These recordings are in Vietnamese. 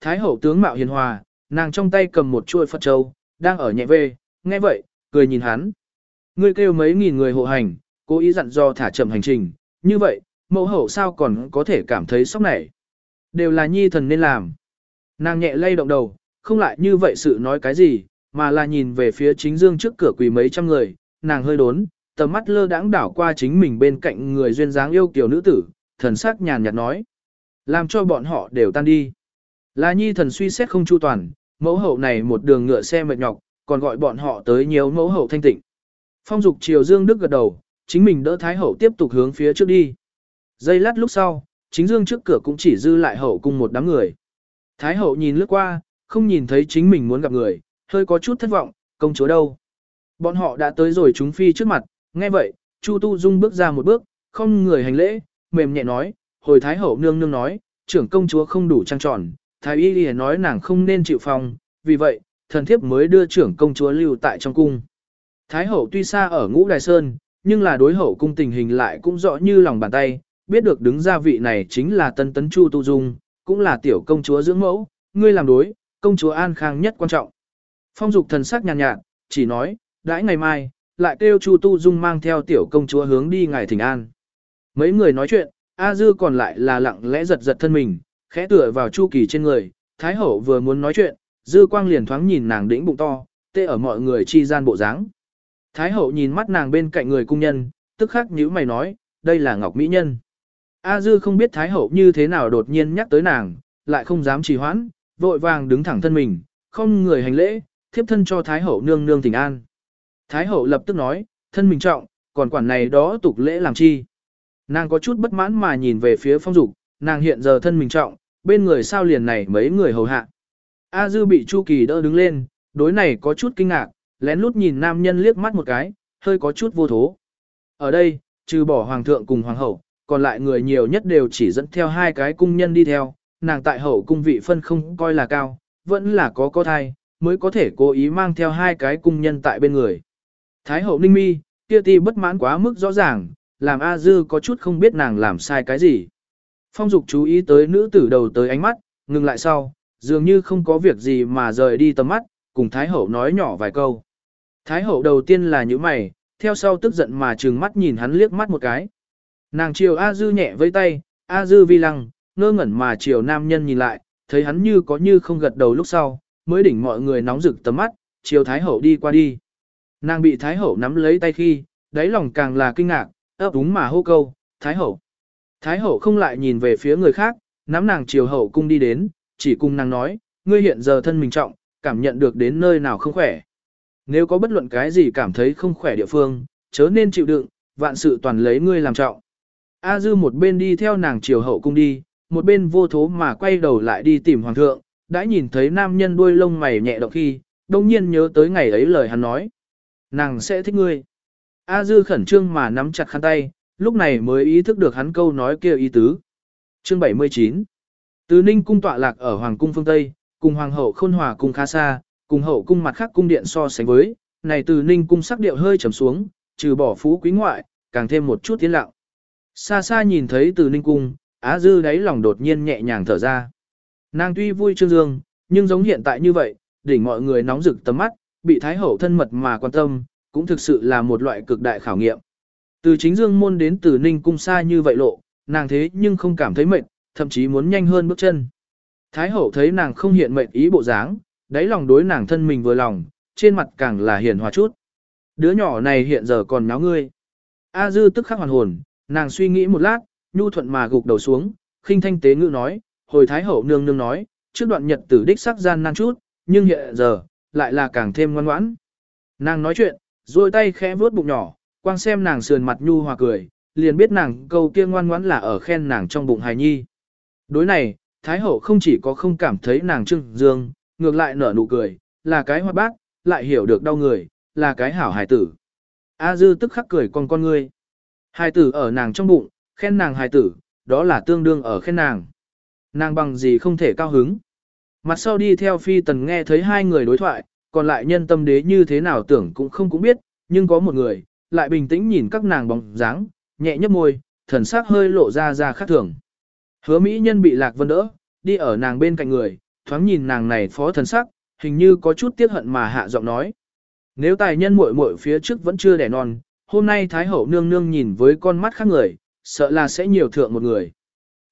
Thái hậu tướng mạo hiền hòa, nàng trong tay cầm một chuôi Phật châu, đang ở nhẹ về, nghe vậy, cười nhìn hắn. Ngươi kêu mấy nghìn người hộ hành, cố ý dặn do thả chậm hành trình, như vậy, mẫu hậu sao còn có thể cảm thấy sốc này. Đều là nhi thần nên làm. Nàng nhẹ lay động đầu, không lại như vậy sự nói cái gì, mà là nhìn về phía chính dương trước cửa quỳ mấy trăm người, nàng hơi đốn, tầm mắt lơ đãng đảo qua chính mình bên cạnh người duyên dáng yêu kiều nữ tử, thần sắc nhàn nhạt nói. Làm cho bọn họ đều tan đi. Là nhi thần suy xét không chu toàn, mẫu hậu này một đường ngựa xe mệt nhọc, còn gọi bọn họ tới nhiều mẫu hậu thanh tịnh. Phong dục triều dương đức gật đầu, chính mình đỡ thái hậu tiếp tục hướng phía trước đi. Giây lát lúc sau, chính dương trước cửa cũng chỉ dư lại hậu cùng một đám người. Thái hậu nhìn lướt qua, không nhìn thấy chính mình muốn gặp người, hơi có chút thất vọng, công chúa đâu. Bọn họ đã tới rồi chúng phi trước mặt, nghe vậy, Chu Tu Dung bước ra một bước, không người hành lễ, mềm nhẹ nói, hồi Thái hậu nương nương nói, trưởng công chúa không đủ trang tròn, Thái y lìa nói nàng không nên chịu phòng, vì vậy, thần thiếp mới đưa trưởng công chúa lưu tại trong cung. Thái hậu tuy xa ở ngũ đài sơn, nhưng là đối hậu cung tình hình lại cũng rõ như lòng bàn tay, biết được đứng ra vị này chính là tân tấn Chu Tu Dung, cũng là tiểu công chúa dưỡng mẫu, ngươi làm đối, công chúa an khang nhất quan trọng. Phong dục thần sắc nhàn nhạt, nhạt, chỉ nói, đãi ngày mai, lại kêu Chu Tu Dung mang theo tiểu công chúa hướng đi ngài thỉnh an. Mấy người nói chuyện, A Dư còn lại là lặng lẽ giật giật thân mình, khẽ tựa vào Chu Kỳ trên người, Thái Hậu vừa muốn nói chuyện, Dư Quang liền thoáng nhìn nàng đĩnh bụng to, tê ở mọi người chi gian bộ dáng. Thái Hậu nhìn mắt nàng bên cạnh người cung nhân, tức khắc nhíu mày nói, đây là Ngọc Mỹ Nhân. A Dư không biết Thái Hậu như thế nào đột nhiên nhắc tới nàng, lại không dám trì hoãn, vội vàng đứng thẳng thân mình, không người hành lễ, thiếp thân cho Thái Hậu nương nương tình an. Thái Hậu lập tức nói, thân mình trọng, còn quản này đó tục lễ làm chi. Nàng có chút bất mãn mà nhìn về phía phong dục, nàng hiện giờ thân mình trọng, bên người sao liền này mấy người hầu hạ. A Dư bị Chu Kỳ đỡ đứng lên, đối này có chút kinh ngạc, lén lút nhìn nam nhân liếc mắt một cái, hơi có chút vô thố. Ở đây, trừ bỏ hoàng thượng cùng hoàng hậu, còn lại người nhiều nhất đều chỉ dẫn theo hai cái cung nhân đi theo, nàng tại hậu cung vị phân không coi là cao, vẫn là có có thai, mới có thể cố ý mang theo hai cái cung nhân tại bên người. Thái hậu ninh mi, kia ti bất mãn quá mức rõ ràng, làm A Dư có chút không biết nàng làm sai cái gì. Phong dục chú ý tới nữ tử đầu tới ánh mắt, ngừng lại sau, dường như không có việc gì mà rời đi tầm mắt, cùng Thái hậu nói nhỏ vài câu. Thái hậu đầu tiên là những mày, theo sau tức giận mà trừng mắt nhìn hắn liếc mắt một cái. Nàng chiều A Dư nhẹ với tay, A Dư vi lăng, ngơ ngẩn mà chiều nam nhân nhìn lại, thấy hắn như có như không gật đầu lúc sau, mới đỉnh mọi người nóng rực tầm mắt, chiều Thái hậu đi qua đi. Nàng bị Thái hậu nắm lấy tay khi, đáy lòng càng là kinh ngạc, ấp úng mà hô câu, Thái hậu. Thái hậu không lại nhìn về phía người khác, nắm nàng chiều hậu cung đi đến, chỉ cùng nàng nói, ngươi hiện giờ thân mình trọng, cảm nhận được đến nơi nào không khỏe. Nếu có bất luận cái gì cảm thấy không khỏe địa phương, chớ nên chịu đựng, vạn sự toàn lấy ngươi làm trọng. A dư một bên đi theo nàng chiều hậu cung đi, một bên vô thố mà quay đầu lại đi tìm hoàng thượng, đã nhìn thấy nam nhân đuôi lông mày nhẹ động khi, đông nhiên nhớ tới ngày ấy lời hắn nói. Nàng sẽ thích ngươi. A dư khẩn trương mà nắm chặt khăn tay, lúc này mới ý thức được hắn câu nói kia ý tứ. Chương 79 Từ Ninh cung tọa lạc ở Hoàng cung phương Tây, cùng Hoàng hậu khôn hòa cung khá xa, cùng hậu cung mặt khác cung điện so sánh với, này từ Ninh cung sắc điệu hơi trầm xuống, trừ bỏ phú quý ngoại, càng thêm một chút tiến lặng. Xa xa nhìn thấy từ Ninh cung, Á Dư đáy lòng đột nhiên nhẹ nhàng thở ra. Nàng tuy vui trương dương, nhưng giống hiện tại như vậy, đỉnh mọi người nóng rực tầm mắt, bị Thái Hậu thân mật mà quan tâm, cũng thực sự là một loại cực đại khảo nghiệm. Từ chính dương môn đến từ Ninh cung xa như vậy lộ, nàng thế nhưng không cảm thấy mệt, thậm chí muốn nhanh hơn bước chân. Thái Hậu thấy nàng không hiện mệt ý bộ dáng, đáy lòng đối nàng thân mình vừa lòng, trên mặt càng là hiền hòa chút. Đứa nhỏ này hiện giờ còn nháo ngươi. A Dư tức khắc hoàn hồn, nàng suy nghĩ một lát, nhu thuận mà gục đầu xuống, khinh thanh tế ngữ nói, hồi thái hậu nương nương nói, trước đoạn nhật tử đích sắc gian nan chút, nhưng hiện giờ, lại là càng thêm ngoan ngoãn. Nàng nói chuyện, duỗi tay khẽ vuốt bụng nhỏ, quang xem nàng sườn mặt nhu hòa cười, liền biết nàng câu kia ngoan ngoãn là ở khen nàng trong bụng hài nhi. Đối này, Thái hậu không chỉ có không cảm thấy nàng trưng dương, ngược lại nở nụ cười, là cái hoa bác, lại hiểu được đau người, là cái hảo hài tử. A dư tức khắc cười con con ngươi. Hài tử ở nàng trong bụng, khen nàng hài tử, đó là tương đương ở khen nàng. Nàng bằng gì không thể cao hứng. Mặt sau đi theo phi tần nghe thấy hai người đối thoại, còn lại nhân tâm đế như thế nào tưởng cũng không cũng biết, nhưng có một người, lại bình tĩnh nhìn các nàng bóng dáng, nhẹ nhấp môi, thần sắc hơi lộ ra ra khác thường. Hứa mỹ nhân bị lạc vân đỡ, đi ở nàng bên cạnh người, thoáng nhìn nàng này phó thần sắc, hình như có chút tiếc hận mà hạ giọng nói. Nếu tài nhân muội muội phía trước vẫn chưa đẻ non, hôm nay Thái Hậu nương nương nhìn với con mắt khác người, sợ là sẽ nhiều thượng một người.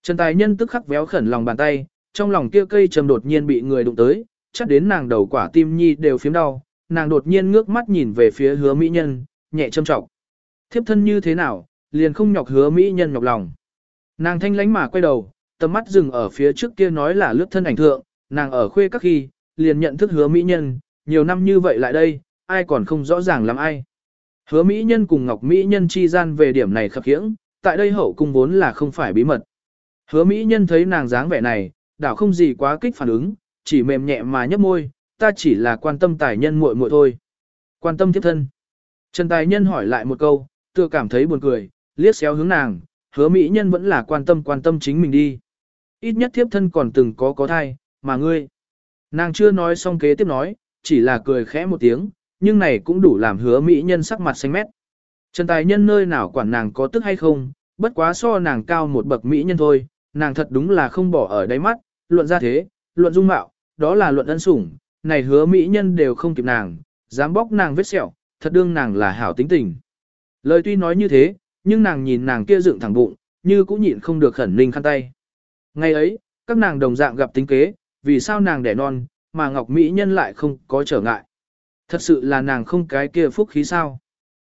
Trần tài nhân tức khắc véo khẩn lòng bàn tay, trong lòng kia cây trầm đột nhiên bị người đụng tới, chắc đến nàng đầu quả tim nhi đều phiếm đau, nàng đột nhiên ngước mắt nhìn về phía hứa mỹ nhân, nhẹ châm trọng. Thiếp thân như thế nào, liền không nhọc hứa mỹ nhân nhọc lòng. Nàng thanh lánh mà quay đầu, tầm mắt dừng ở phía trước kia nói là lướt thân ảnh thượng, nàng ở khuê các khi, liền nhận thức hứa mỹ nhân, nhiều năm như vậy lại đây, ai còn không rõ ràng làm ai. Hứa mỹ nhân cùng ngọc mỹ nhân chi gian về điểm này khập khiễng, tại đây hậu cung vốn là không phải bí mật. Hứa mỹ nhân thấy nàng dáng vẻ này, đảo không gì quá kích phản ứng, chỉ mềm nhẹ mà nhấp môi, ta chỉ là quan tâm tài nhân muội muội thôi. Quan tâm thiếp thân. Trần tài nhân hỏi lại một câu, tựa cảm thấy buồn cười, liếc xéo hướng nàng, hứa mỹ nhân vẫn là quan tâm quan tâm chính mình đi. Ít nhất thiếp thân còn từng có có thai, mà ngươi. Nàng chưa nói xong kế tiếp nói, chỉ là cười khẽ một tiếng, nhưng này cũng đủ làm hứa mỹ nhân sắc mặt xanh mét. Trần tài nhân nơi nào quản nàng có tức hay không, bất quá so nàng cao một bậc mỹ nhân thôi, nàng thật đúng là không bỏ ở đáy mắt, luận ra thế, luận dung mạo, đó là luận ân sủng, này hứa mỹ nhân đều không kịp nàng, dám bóc nàng vết sẹo, thật đương nàng là hảo tính tình. Lời tuy nói như thế, nhưng nàng nhìn nàng kia dựng thẳng bụng, như cũng nhịn không được khẩn ninh khăn tay. Ngày ấy, các nàng đồng dạng gặp tính kế, vì sao nàng đẻ non, mà Ngọc Mỹ Nhân lại không có trở ngại. Thật sự là nàng không cái kia phúc khí sao.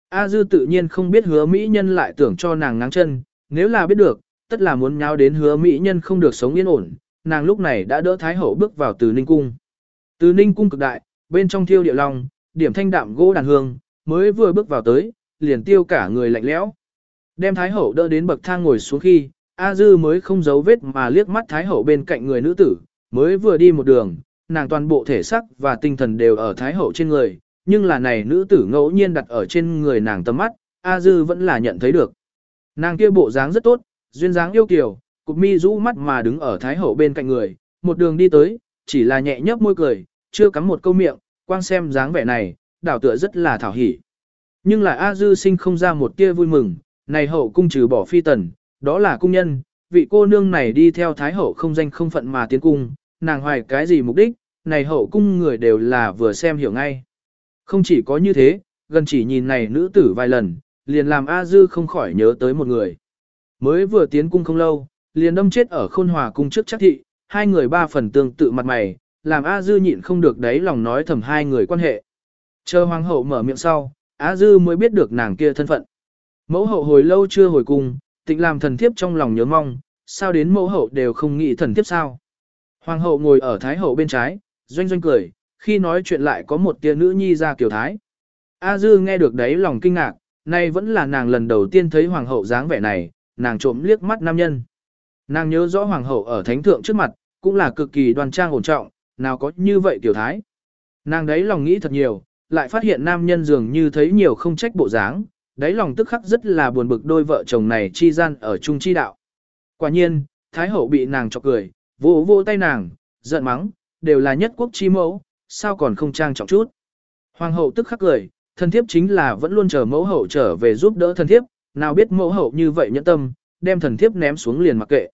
A Dư tự nhiên không biết hứa Mỹ Nhân lại tưởng cho nàng ngáng chân, nếu là biết được, tất là muốn nháo đến hứa Mỹ Nhân không được sống yên ổn, nàng lúc này đã đỡ Thái Hậu bước vào từ Ninh Cung. Từ Ninh Cung cực đại, bên trong thiêu địa long, điểm thanh đạm gỗ đàn hương, mới vừa bước vào tới, liền tiêu cả người lạnh lẽo. Đem Thái Hậu đỡ đến bậc thang ngồi xuống khi, A Dư mới không giấu vết mà liếc mắt Thái Hậu bên cạnh người nữ tử, mới vừa đi một đường, nàng toàn bộ thể sắc và tinh thần đều ở Thái Hậu trên người, nhưng là này nữ tử ngẫu nhiên đặt ở trên người nàng tầm mắt, A Dư vẫn là nhận thấy được. Nàng kia bộ dáng rất tốt, duyên dáng yêu kiều, cục mi rũ mắt mà đứng ở Thái Hậu bên cạnh người, một đường đi tới, chỉ là nhẹ nhấp môi cười, chưa cắm một câu miệng, quang xem dáng vẻ này, đảo tựa rất là thảo hỉ. Nhưng lại A Dư sinh không ra một tia vui mừng, này hậu cung trừ bỏ phi tần, đó là cung nhân, vị cô nương này đi theo Thái Hậu không danh không phận mà tiến cung, nàng hoài cái gì mục đích, này hậu cung người đều là vừa xem hiểu ngay. Không chỉ có như thế, gần chỉ nhìn này nữ tử vài lần, liền làm A Dư không khỏi nhớ tới một người. Mới vừa tiến cung không lâu, liền đâm chết ở khôn hòa cung trước chắc thị, hai người ba phần tương tự mặt mày, làm A Dư nhịn không được đấy lòng nói thầm hai người quan hệ. Chờ hoàng hậu mở miệng sau, A Dư mới biết được nàng kia thân phận. Mẫu hậu hồi lâu chưa hồi cùng, tịnh làm thần thiếp trong lòng nhớ mong, sao đến mẫu hậu đều không nghĩ thần thiếp sao. Hoàng hậu ngồi ở thái hậu bên trái, doanh doanh cười, khi nói chuyện lại có một tia nữ nhi ra kiểu thái. A Dư nghe được đấy lòng kinh ngạc, nay vẫn là nàng lần đầu tiên thấy hoàng hậu dáng vẻ này, nàng trộm liếc mắt nam nhân. Nàng nhớ rõ hoàng hậu ở thánh thượng trước mặt, cũng là cực kỳ đoan trang ổn trọng, nào có như vậy tiểu thái. Nàng đấy lòng nghĩ thật nhiều, lại phát hiện nam nhân dường như thấy nhiều không trách bộ dáng, đấy lòng tức khắc rất là buồn bực đôi vợ chồng này chi gian ở chung chi đạo. Quả nhiên, thái hậu bị nàng chọc cười, vỗ vỗ tay nàng, giận mắng, đều là nhất quốc chi mẫu, sao còn không trang trọng chút. Hoàng hậu tức khắc cười, thân thiếp chính là vẫn luôn chờ mẫu hậu trở về giúp đỡ thân thiếp, nào biết mẫu hậu như vậy nhẫn tâm, đem thần thiếp ném xuống liền mặc kệ.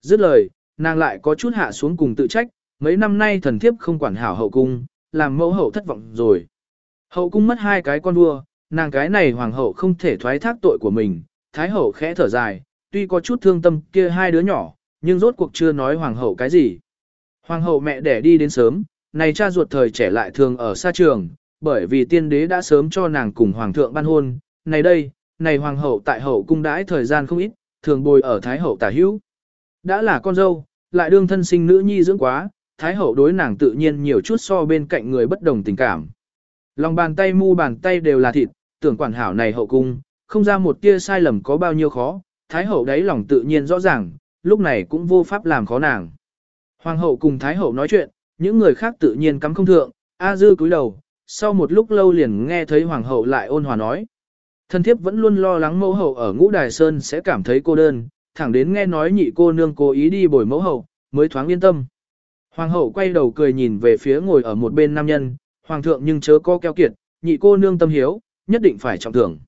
Dứt lời, nàng lại có chút hạ xuống cùng tự trách, mấy năm nay thần thiếp không quản hảo hậu cung, làm mẫu hậu thất vọng rồi. Hậu cung mất hai cái con vua, nàng cái này hoàng hậu không thể thoái thác tội của mình, thái hậu khẽ thở dài, tuy có chút thương tâm kia hai đứa nhỏ, nhưng rốt cuộc chưa nói hoàng hậu cái gì. Hoàng hậu mẹ đẻ đi đến sớm, này cha ruột thời trẻ lại thường ở xa trường, bởi vì tiên đế đã sớm cho nàng cùng hoàng thượng ban hôn, này đây, này hoàng hậu tại hậu cung đãi thời gian không ít, thường bồi ở thái hậu tả hữu. Đã là con dâu, lại đương thân sinh nữ nhi dưỡng quá, thái hậu đối nàng tự nhiên nhiều chút so bên cạnh người bất đồng tình cảm. Lòng bàn tay mu bàn tay đều là thịt, tưởng quản hảo này hậu cung, không ra một tia sai lầm có bao nhiêu khó, thái hậu đấy lòng tự nhiên rõ ràng, lúc này cũng vô pháp làm khó nàng. Hoàng hậu cùng thái hậu nói chuyện, những người khác tự nhiên cắm không thượng, A dư cúi đầu, sau một lúc lâu liền nghe thấy hoàng hậu lại ôn hòa nói. Thân thiếp vẫn luôn lo lắng mẫu hậu ở ngũ đài sơn sẽ cảm thấy cô đơn, thẳng đến nghe nói nhị cô nương cố ý đi bồi mẫu hậu, mới thoáng yên tâm. Hoàng hậu quay đầu cười nhìn về phía ngồi ở một bên nam nhân, hoàng thượng nhưng chớ có keo kiệt, nhị cô nương tâm hiếu, nhất định phải trọng thưởng.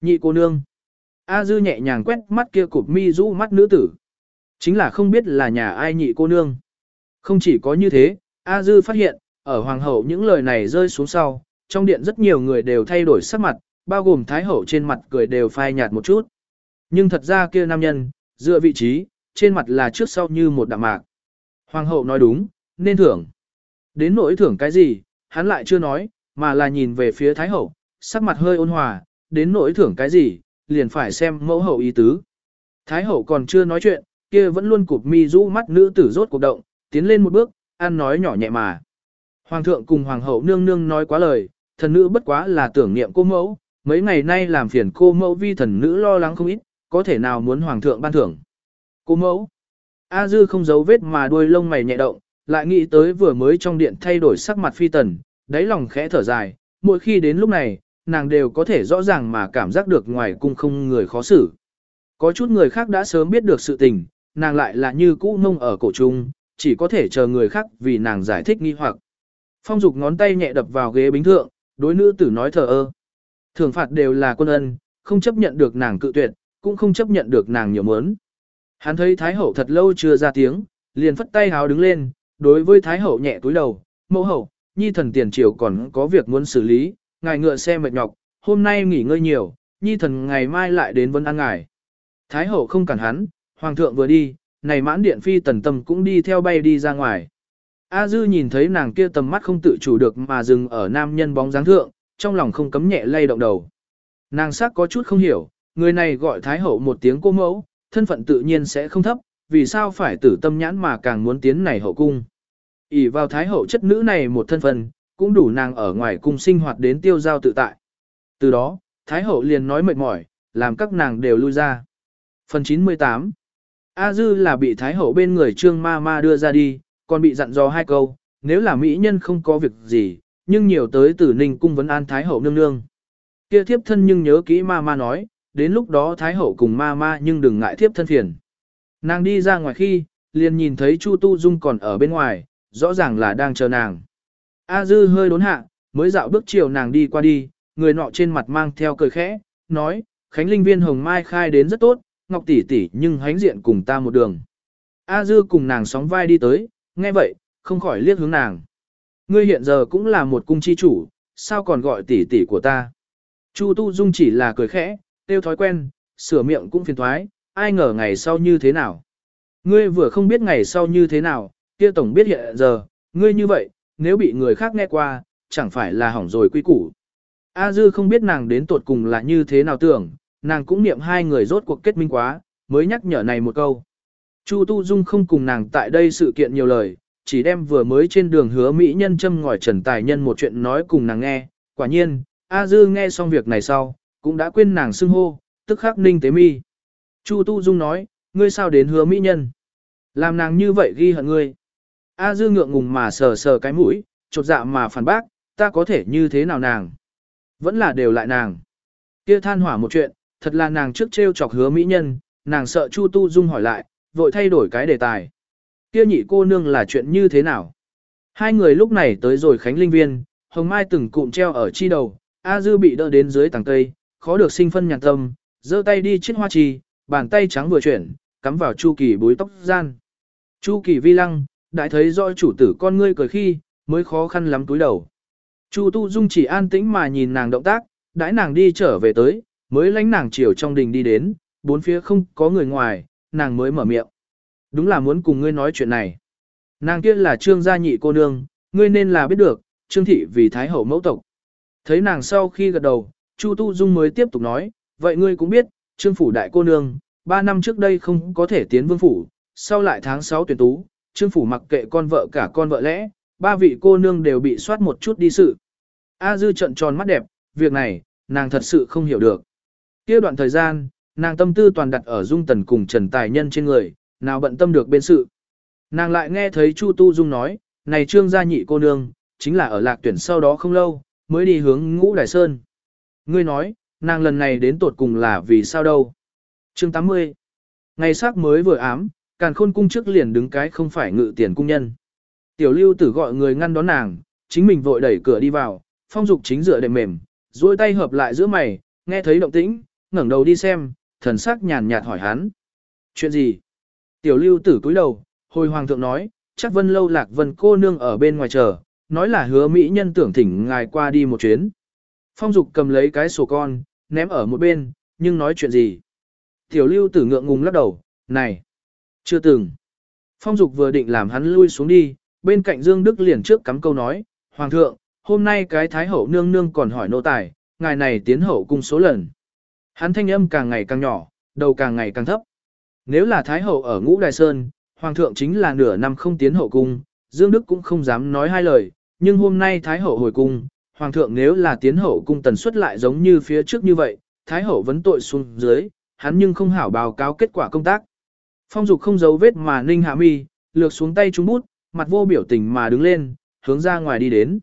Nhị cô nương. A dư nhẹ nhàng quét mắt kia cụp mi rũ mắt nữ tử. Chính là không biết là nhà ai nhị cô nương. Không chỉ có như thế, A Dư phát hiện, ở hoàng hậu những lời này rơi xuống sau, trong điện rất nhiều người đều thay đổi sắc mặt, bao gồm thái hậu trên mặt cười đều phai nhạt một chút. Nhưng thật ra kia nam nhân, dựa vị trí, trên mặt là trước sau như một đạm mạc. Hoàng hậu nói đúng, nên thưởng. Đến nỗi thưởng cái gì, hắn lại chưa nói, mà là nhìn về phía thái hậu, sắc mặt hơi ôn hòa, đến nỗi thưởng cái gì, liền phải xem mẫu hậu ý tứ. Thái hậu còn chưa nói chuyện, kia vẫn luôn cụp mi rũ mắt nữ tử rốt cuộc động, tiến lên một bước, ăn nói nhỏ nhẹ mà. Hoàng thượng cùng hoàng hậu nương nương nói quá lời, thần nữ bất quá là tưởng niệm cô mẫu, mấy ngày nay làm phiền cô mẫu vi thần nữ lo lắng không ít, có thể nào muốn hoàng thượng ban thưởng. Cô mẫu. A dư không giấu vết mà đuôi lông mày nhẹ động, lại nghĩ tới vừa mới trong điện thay đổi sắc mặt phi tần, đáy lòng khẽ thở dài, mỗi khi đến lúc này, nàng đều có thể rõ ràng mà cảm giác được ngoài cung không người khó xử. Có chút người khác đã sớm biết được sự tình, nàng lại là như cũ mông ở cổ trung, chỉ có thể chờ người khác vì nàng giải thích nghi hoặc. Phong dục ngón tay nhẹ đập vào ghế bính thượng, đối nữ tử nói thờ ơ. Thường phạt đều là quân ân, không chấp nhận được nàng cự tuyệt, cũng không chấp nhận được nàng nhiều mớn. Hắn thấy Thái Hậu thật lâu chưa ra tiếng, liền phất tay háo đứng lên, đối với Thái Hậu nhẹ túi đầu, mẫu hậu, nhi thần tiền triều còn có việc muốn xử lý, ngài ngựa xe mệt nhọc, hôm nay nghỉ ngơi nhiều, nhi thần ngày mai lại đến vân ăn ngài. Thái Hậu không cản hắn, Hoàng thượng vừa đi, này mãn điện phi tần tâm cũng đi theo bay đi ra ngoài. A Dư nhìn thấy nàng kia tầm mắt không tự chủ được mà dừng ở nam nhân bóng dáng thượng, trong lòng không cấm nhẹ lay động đầu. Nàng sắc có chút không hiểu, người này gọi Thái Hậu một tiếng cô mẫu, thân phận tự nhiên sẽ không thấp, vì sao phải tử tâm nhãn mà càng muốn tiến này hậu cung. ỉ vào Thái Hậu chất nữ này một thân phận, cũng đủ nàng ở ngoài cung sinh hoạt đến tiêu giao tự tại. Từ đó, Thái Hậu liền nói mệt mỏi, làm các nàng đều lui ra. Phần 98 A Dư là bị Thái Hậu bên người Trương Ma Ma đưa ra đi, còn bị dặn dò hai câu, nếu là Mỹ nhân không có việc gì, nhưng nhiều tới tử ninh cung vấn an Thái Hậu nương nương. Kia thiếp thân nhưng nhớ kỹ Ma Ma nói, đến lúc đó Thái Hậu cùng Ma Ma nhưng đừng ngại thiếp thân phiền. Nàng đi ra ngoài khi, liền nhìn thấy Chu Tu Dung còn ở bên ngoài, rõ ràng là đang chờ nàng. A Dư hơi đốn hạ, mới dạo bước chiều nàng đi qua đi, người nọ trên mặt mang theo cười khẽ, nói, Khánh Linh Viên Hồng Mai khai đến rất tốt, Ngọc tỷ tỷ nhưng hánh diện cùng ta một đường. A Dư cùng nàng sóng vai đi tới, nghe vậy, không khỏi liếc hướng nàng. Ngươi hiện giờ cũng là một cung chi chủ, sao còn gọi tỷ tỷ của ta? Chu Tu Dung chỉ là cười khẽ, tiêu thói quen, sửa miệng cũng phiền thoái, ai ngờ ngày sau như thế nào? Ngươi vừa không biết ngày sau như thế nào, kia tổng biết hiện giờ, ngươi như vậy, nếu bị người khác nghe qua, chẳng phải là hỏng rồi quy củ. A Dư không biết nàng đến tuột cùng là như thế nào tưởng, nàng cũng niệm hai người rốt cuộc kết minh quá, mới nhắc nhở này một câu. Chu Tu Dung không cùng nàng tại đây sự kiện nhiều lời, chỉ đem vừa mới trên đường hứa Mỹ nhân châm ngòi trần tài nhân một chuyện nói cùng nàng nghe. Quả nhiên, A Dư nghe xong việc này sau, cũng đã quên nàng xưng hô, tức khắc ninh tế mi. Chu Tu Dung nói, ngươi sao đến hứa Mỹ nhân? Làm nàng như vậy ghi hận ngươi. A Dư ngượng ngùng mà sờ sờ cái mũi, chột dạ mà phản bác, ta có thể như thế nào nàng? Vẫn là đều lại nàng. Kia than hỏa một chuyện, thật là nàng trước trêu chọc hứa mỹ nhân, nàng sợ Chu Tu Dung hỏi lại, vội thay đổi cái đề tài. Kia nhị cô nương là chuyện như thế nào? Hai người lúc này tới rồi Khánh Linh Viên, Hồng Mai từng cụm treo ở chi đầu, A Dư bị đỡ đến dưới tầng cây, khó được sinh phân nhàn tâm, giơ tay đi chiếc hoa trì, bàn tay trắng vừa chuyển, cắm vào Chu Kỳ búi tóc gian. Chu Kỳ vi lăng, đại thấy rõ chủ tử con ngươi cười khi, mới khó khăn lắm túi đầu. Chu Tu Dung chỉ an tĩnh mà nhìn nàng động tác, đãi nàng đi trở về tới, mới lánh nàng chiều trong đình đi đến, bốn phía không có người ngoài, nàng mới mở miệng. Đúng là muốn cùng ngươi nói chuyện này. Nàng kia là trương gia nhị cô nương, ngươi nên là biết được, trương thị vì thái hậu mẫu tộc. Thấy nàng sau khi gật đầu, Chu Tu Dung mới tiếp tục nói, vậy ngươi cũng biết, trương phủ đại cô nương, ba năm trước đây không có thể tiến vương phủ, sau lại tháng 6 tuyển tú, trương phủ mặc kệ con vợ cả con vợ lẽ, ba vị cô nương đều bị soát một chút đi sự. A Dư trận tròn mắt đẹp, việc này, nàng thật sự không hiểu được. kia đoạn thời gian, nàng tâm tư toàn đặt ở dung tần cùng trần tài nhân trên người, nào bận tâm được bên sự. Nàng lại nghe thấy Chu Tu Dung nói, này trương gia nhị cô nương, chính là ở lạc tuyển sau đó không lâu, mới đi hướng ngũ đại sơn. Ngươi nói, nàng lần này đến tột cùng là vì sao đâu? Chương 80 Ngày sắc mới vừa ám, càn khôn cung trước liền đứng cái không phải ngự tiền cung nhân. Tiểu lưu tử gọi người ngăn đón nàng, chính mình vội đẩy cửa đi vào, phong dục chính dựa đệm mềm, duỗi tay hợp lại giữa mày, nghe thấy động tĩnh, ngẩng đầu đi xem, thần sắc nhàn nhạt hỏi hắn. Chuyện gì? Tiểu lưu tử cúi đầu, hồi hoàng thượng nói, chắc vân lâu lạc vân cô nương ở bên ngoài chờ, nói là hứa mỹ nhân tưởng thỉnh ngài qua đi một chuyến. Phong dục cầm lấy cái sổ con, ném ở một bên, nhưng nói chuyện gì? Tiểu lưu tử ngượng ngùng lắc đầu, này, chưa từng. Phong dục vừa định làm hắn lui xuống đi, bên cạnh Dương Đức liền trước cắm câu nói, Hoàng thượng, hôm nay cái Thái hậu nương nương còn hỏi nô tài, ngài này tiến hậu cung số lần. Hắn thanh âm càng ngày càng nhỏ, đầu càng ngày càng thấp. Nếu là Thái hậu ở ngũ đài sơn, Hoàng thượng chính là nửa năm không tiến hậu cung, Dương Đức cũng không dám nói hai lời, nhưng hôm nay Thái hậu hồi cung, Hoàng thượng nếu là tiến hậu cung tần suất lại giống như phía trước như vậy, Thái hậu vấn tội xuống dưới, hắn nhưng không hảo báo cáo kết quả công tác. Phong dục không giấu vết mà ninh hạ mi, lược xuống tay trúng bút, mặt vô biểu tình mà đứng lên, hướng ra ngoài đi đến.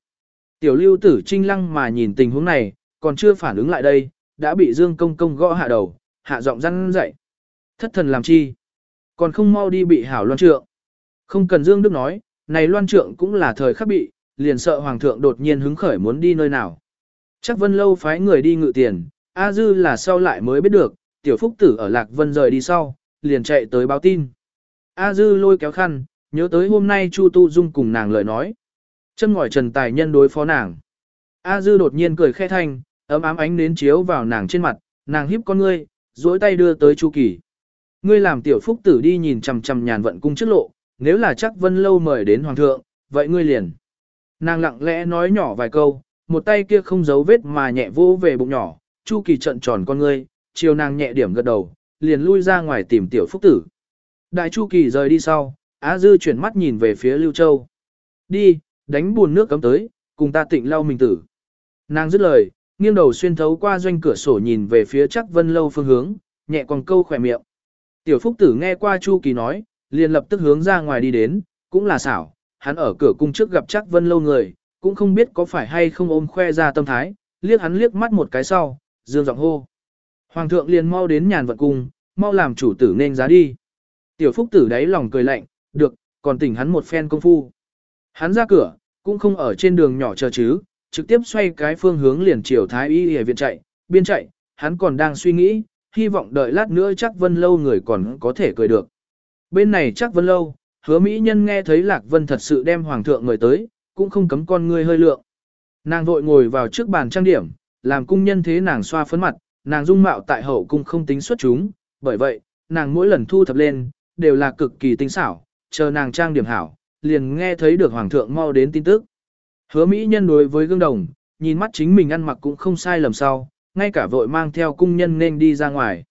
Tiểu lưu tử trinh lăng mà nhìn tình huống này, còn chưa phản ứng lại đây, đã bị Dương Công Công gõ hạ đầu, hạ giọng răn dậy. Thất thần làm chi? Còn không mau đi bị hảo loan trượng. Không cần Dương Đức nói, này loan trượng cũng là thời khắc bị, liền sợ hoàng thượng đột nhiên hứng khởi muốn đi nơi nào. Chắc vân lâu phái người đi ngự tiền, A Dư là sau lại mới biết được, tiểu phúc tử ở Lạc Vân rời đi sau, liền chạy tới báo tin. A Dư lôi kéo khăn, nhớ tới hôm nay Chu Tu Dung cùng nàng lời nói. Chân ngòi trần tài nhân đối phó nàng. A Dư đột nhiên cười khẽ thanh, ấm ám ánh nến chiếu vào nàng trên mặt, nàng híp con ngươi, duỗi tay đưa tới Chu Kỳ. Ngươi làm tiểu phúc tử đi nhìn chằm chằm nhàn vận cung trước lộ, nếu là chắc vân lâu mời đến hoàng thượng, vậy ngươi liền. Nàng lặng lẽ nói nhỏ vài câu, một tay kia không giấu vết mà nhẹ vô về bụng nhỏ, Chu Kỳ trận tròn con ngươi, chiều nàng nhẹ điểm gật đầu, liền lui ra ngoài tìm tiểu phúc tử. Đại Chu Kỳ rời đi sau, Á Dư chuyển mắt nhìn về phía Lưu Châu. Đi, đánh buồn nước cấm tới, cùng ta tịnh lau mình tử. Nàng dứt lời, nghiêng đầu xuyên thấu qua doanh cửa sổ nhìn về phía chắc vân lâu phương hướng, nhẹ còn câu khỏe miệng. Tiểu Phúc Tử nghe qua Chu Kỳ nói, liền lập tức hướng ra ngoài đi đến, cũng là xảo, hắn ở cửa cung trước gặp chắc vân lâu người, cũng không biết có phải hay không ôm khoe ra tâm thái, liếc hắn liếc mắt một cái sau, dương giọng hô. Hoàng thượng liền mau đến nhàn vận cung, mau làm chủ tử nên giá đi. Tiểu Phúc Tử đáy lòng cười lạnh, được, còn tỉnh hắn một phen công phu. Hắn ra cửa, cũng không ở trên đường nhỏ chờ chứ, trực tiếp xoay cái phương hướng liền chiều Thái Y Y viện chạy, biên chạy, hắn còn đang suy nghĩ, hy vọng đợi lát nữa chắc Vân Lâu người còn có thể cười được. Bên này chắc Vân Lâu, hứa Mỹ Nhân nghe thấy Lạc Vân thật sự đem Hoàng thượng người tới, cũng không cấm con người hơi lượng. Nàng vội ngồi vào trước bàn trang điểm, làm cung nhân thế nàng xoa phấn mặt, nàng dung mạo tại hậu cung không tính xuất chúng, bởi vậy, nàng mỗi lần thu thập lên, đều là cực kỳ tinh xảo, chờ nàng trang điểm hảo, liền nghe thấy được Hoàng thượng mau đến tin tức. Hứa Mỹ nhân đối với gương đồng, nhìn mắt chính mình ăn mặc cũng không sai lầm sao, ngay cả vội mang theo cung nhân nên đi ra ngoài.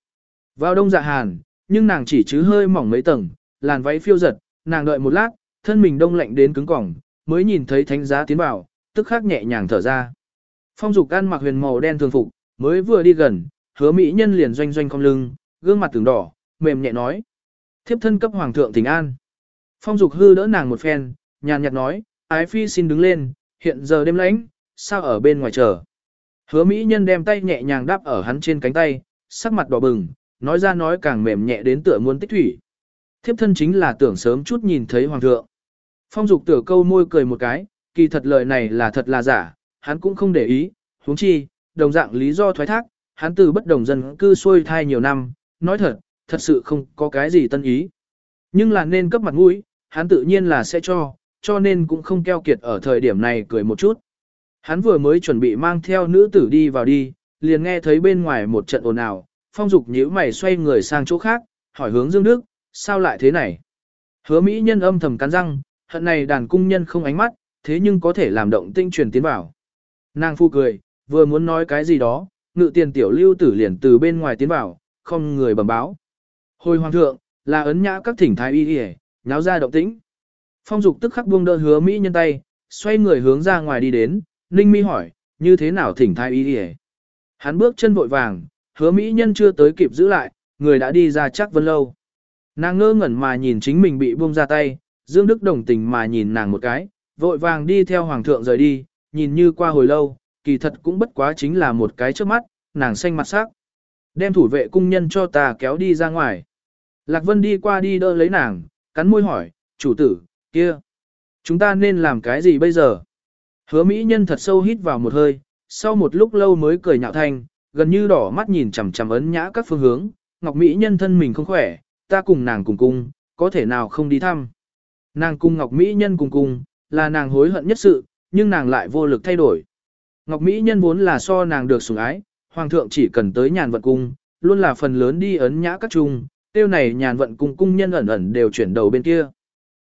Vào đông dạ hàn, nhưng nàng chỉ chứ hơi mỏng mấy tầng, làn váy phiêu giật, nàng đợi một lát, thân mình đông lạnh đến cứng cỏng, mới nhìn thấy thánh giá tiến vào, tức khắc nhẹ nhàng thở ra. Phong dục ăn mặc huyền màu đen thường phục, mới vừa đi gần, hứa mỹ nhân liền doanh doanh cong lưng, gương mặt từng đỏ, mềm nhẹ nói. Thiếp thân cấp hoàng thượng tình an. Phong dục hư đỡ nàng một phen, nhàn nhạt nói, ái phi xin đứng lên, hiện giờ đêm lãnh, sao ở bên ngoài chờ. Hứa mỹ nhân đem tay nhẹ nhàng đáp ở hắn trên cánh tay, sắc mặt đỏ bừng, nói ra nói càng mềm nhẹ đến tựa muốn tích thủy. Thiếp thân chính là tưởng sớm chút nhìn thấy hoàng thượng. Phong dục tử câu môi cười một cái, kỳ thật lời này là thật là giả, hắn cũng không để ý, huống chi, đồng dạng lý do thoái thác, hắn từ bất đồng dân cư xuôi thai nhiều năm, nói thật, thật sự không có cái gì tân ý. Nhưng là nên cấp mặt mũi, hắn tự nhiên là sẽ cho, cho nên cũng không keo kiệt ở thời điểm này cười một chút. Hắn vừa mới chuẩn bị mang theo nữ tử đi vào đi, liền nghe thấy bên ngoài một trận ồn ào, phong dục nhíu mày xoay người sang chỗ khác, hỏi hướng Dương Đức, sao lại thế này? Hứa Mỹ nhân âm thầm cắn răng, hận này đàn cung nhân không ánh mắt, thế nhưng có thể làm động tinh truyền tiến vào. Nàng phu cười, vừa muốn nói cái gì đó, ngự tiền tiểu lưu tử liền từ bên ngoài tiến vào, không người bẩm báo. Hồi hoàng thượng, là ấn nhã các thỉnh thái y y, nháo ra động tĩnh. Phong dục tức khắc buông đỡ hứa Mỹ nhân tay, xoay người hướng ra ngoài đi đến, Ninh Mi hỏi, như thế nào thỉnh thái y y Hắn bước chân vội vàng, hứa Mỹ nhân chưa tới kịp giữ lại, người đã đi ra chắc vân lâu. Nàng ngơ ngẩn mà nhìn chính mình bị buông ra tay, Dương Đức đồng tình mà nhìn nàng một cái, vội vàng đi theo hoàng thượng rời đi, nhìn như qua hồi lâu, kỳ thật cũng bất quá chính là một cái trước mắt, nàng xanh mặt sắc. Đem thủ vệ cung nhân cho ta kéo đi ra ngoài. Lạc Vân đi qua đi đỡ lấy nàng, cắn môi hỏi, chủ tử, kia, chúng ta nên làm cái gì bây giờ? Hứa Mỹ nhân thật sâu hít vào một hơi, sau một lúc lâu mới cười nhạo thanh, gần như đỏ mắt nhìn chằm chằm ấn nhã các phương hướng, Ngọc Mỹ nhân thân mình không khỏe, ta cùng nàng cùng cung, có thể nào không đi thăm. Nàng cung Ngọc Mỹ Nhân cùng cung là nàng hối hận nhất sự, nhưng nàng lại vô lực thay đổi. Ngọc Mỹ Nhân vốn là so nàng được sủng ái, Hoàng thượng chỉ cần tới nhàn vận cung, luôn là phần lớn đi ấn nhã các trung, tiêu này nhàn vận cung cung nhân ẩn ẩn đều chuyển đầu bên kia.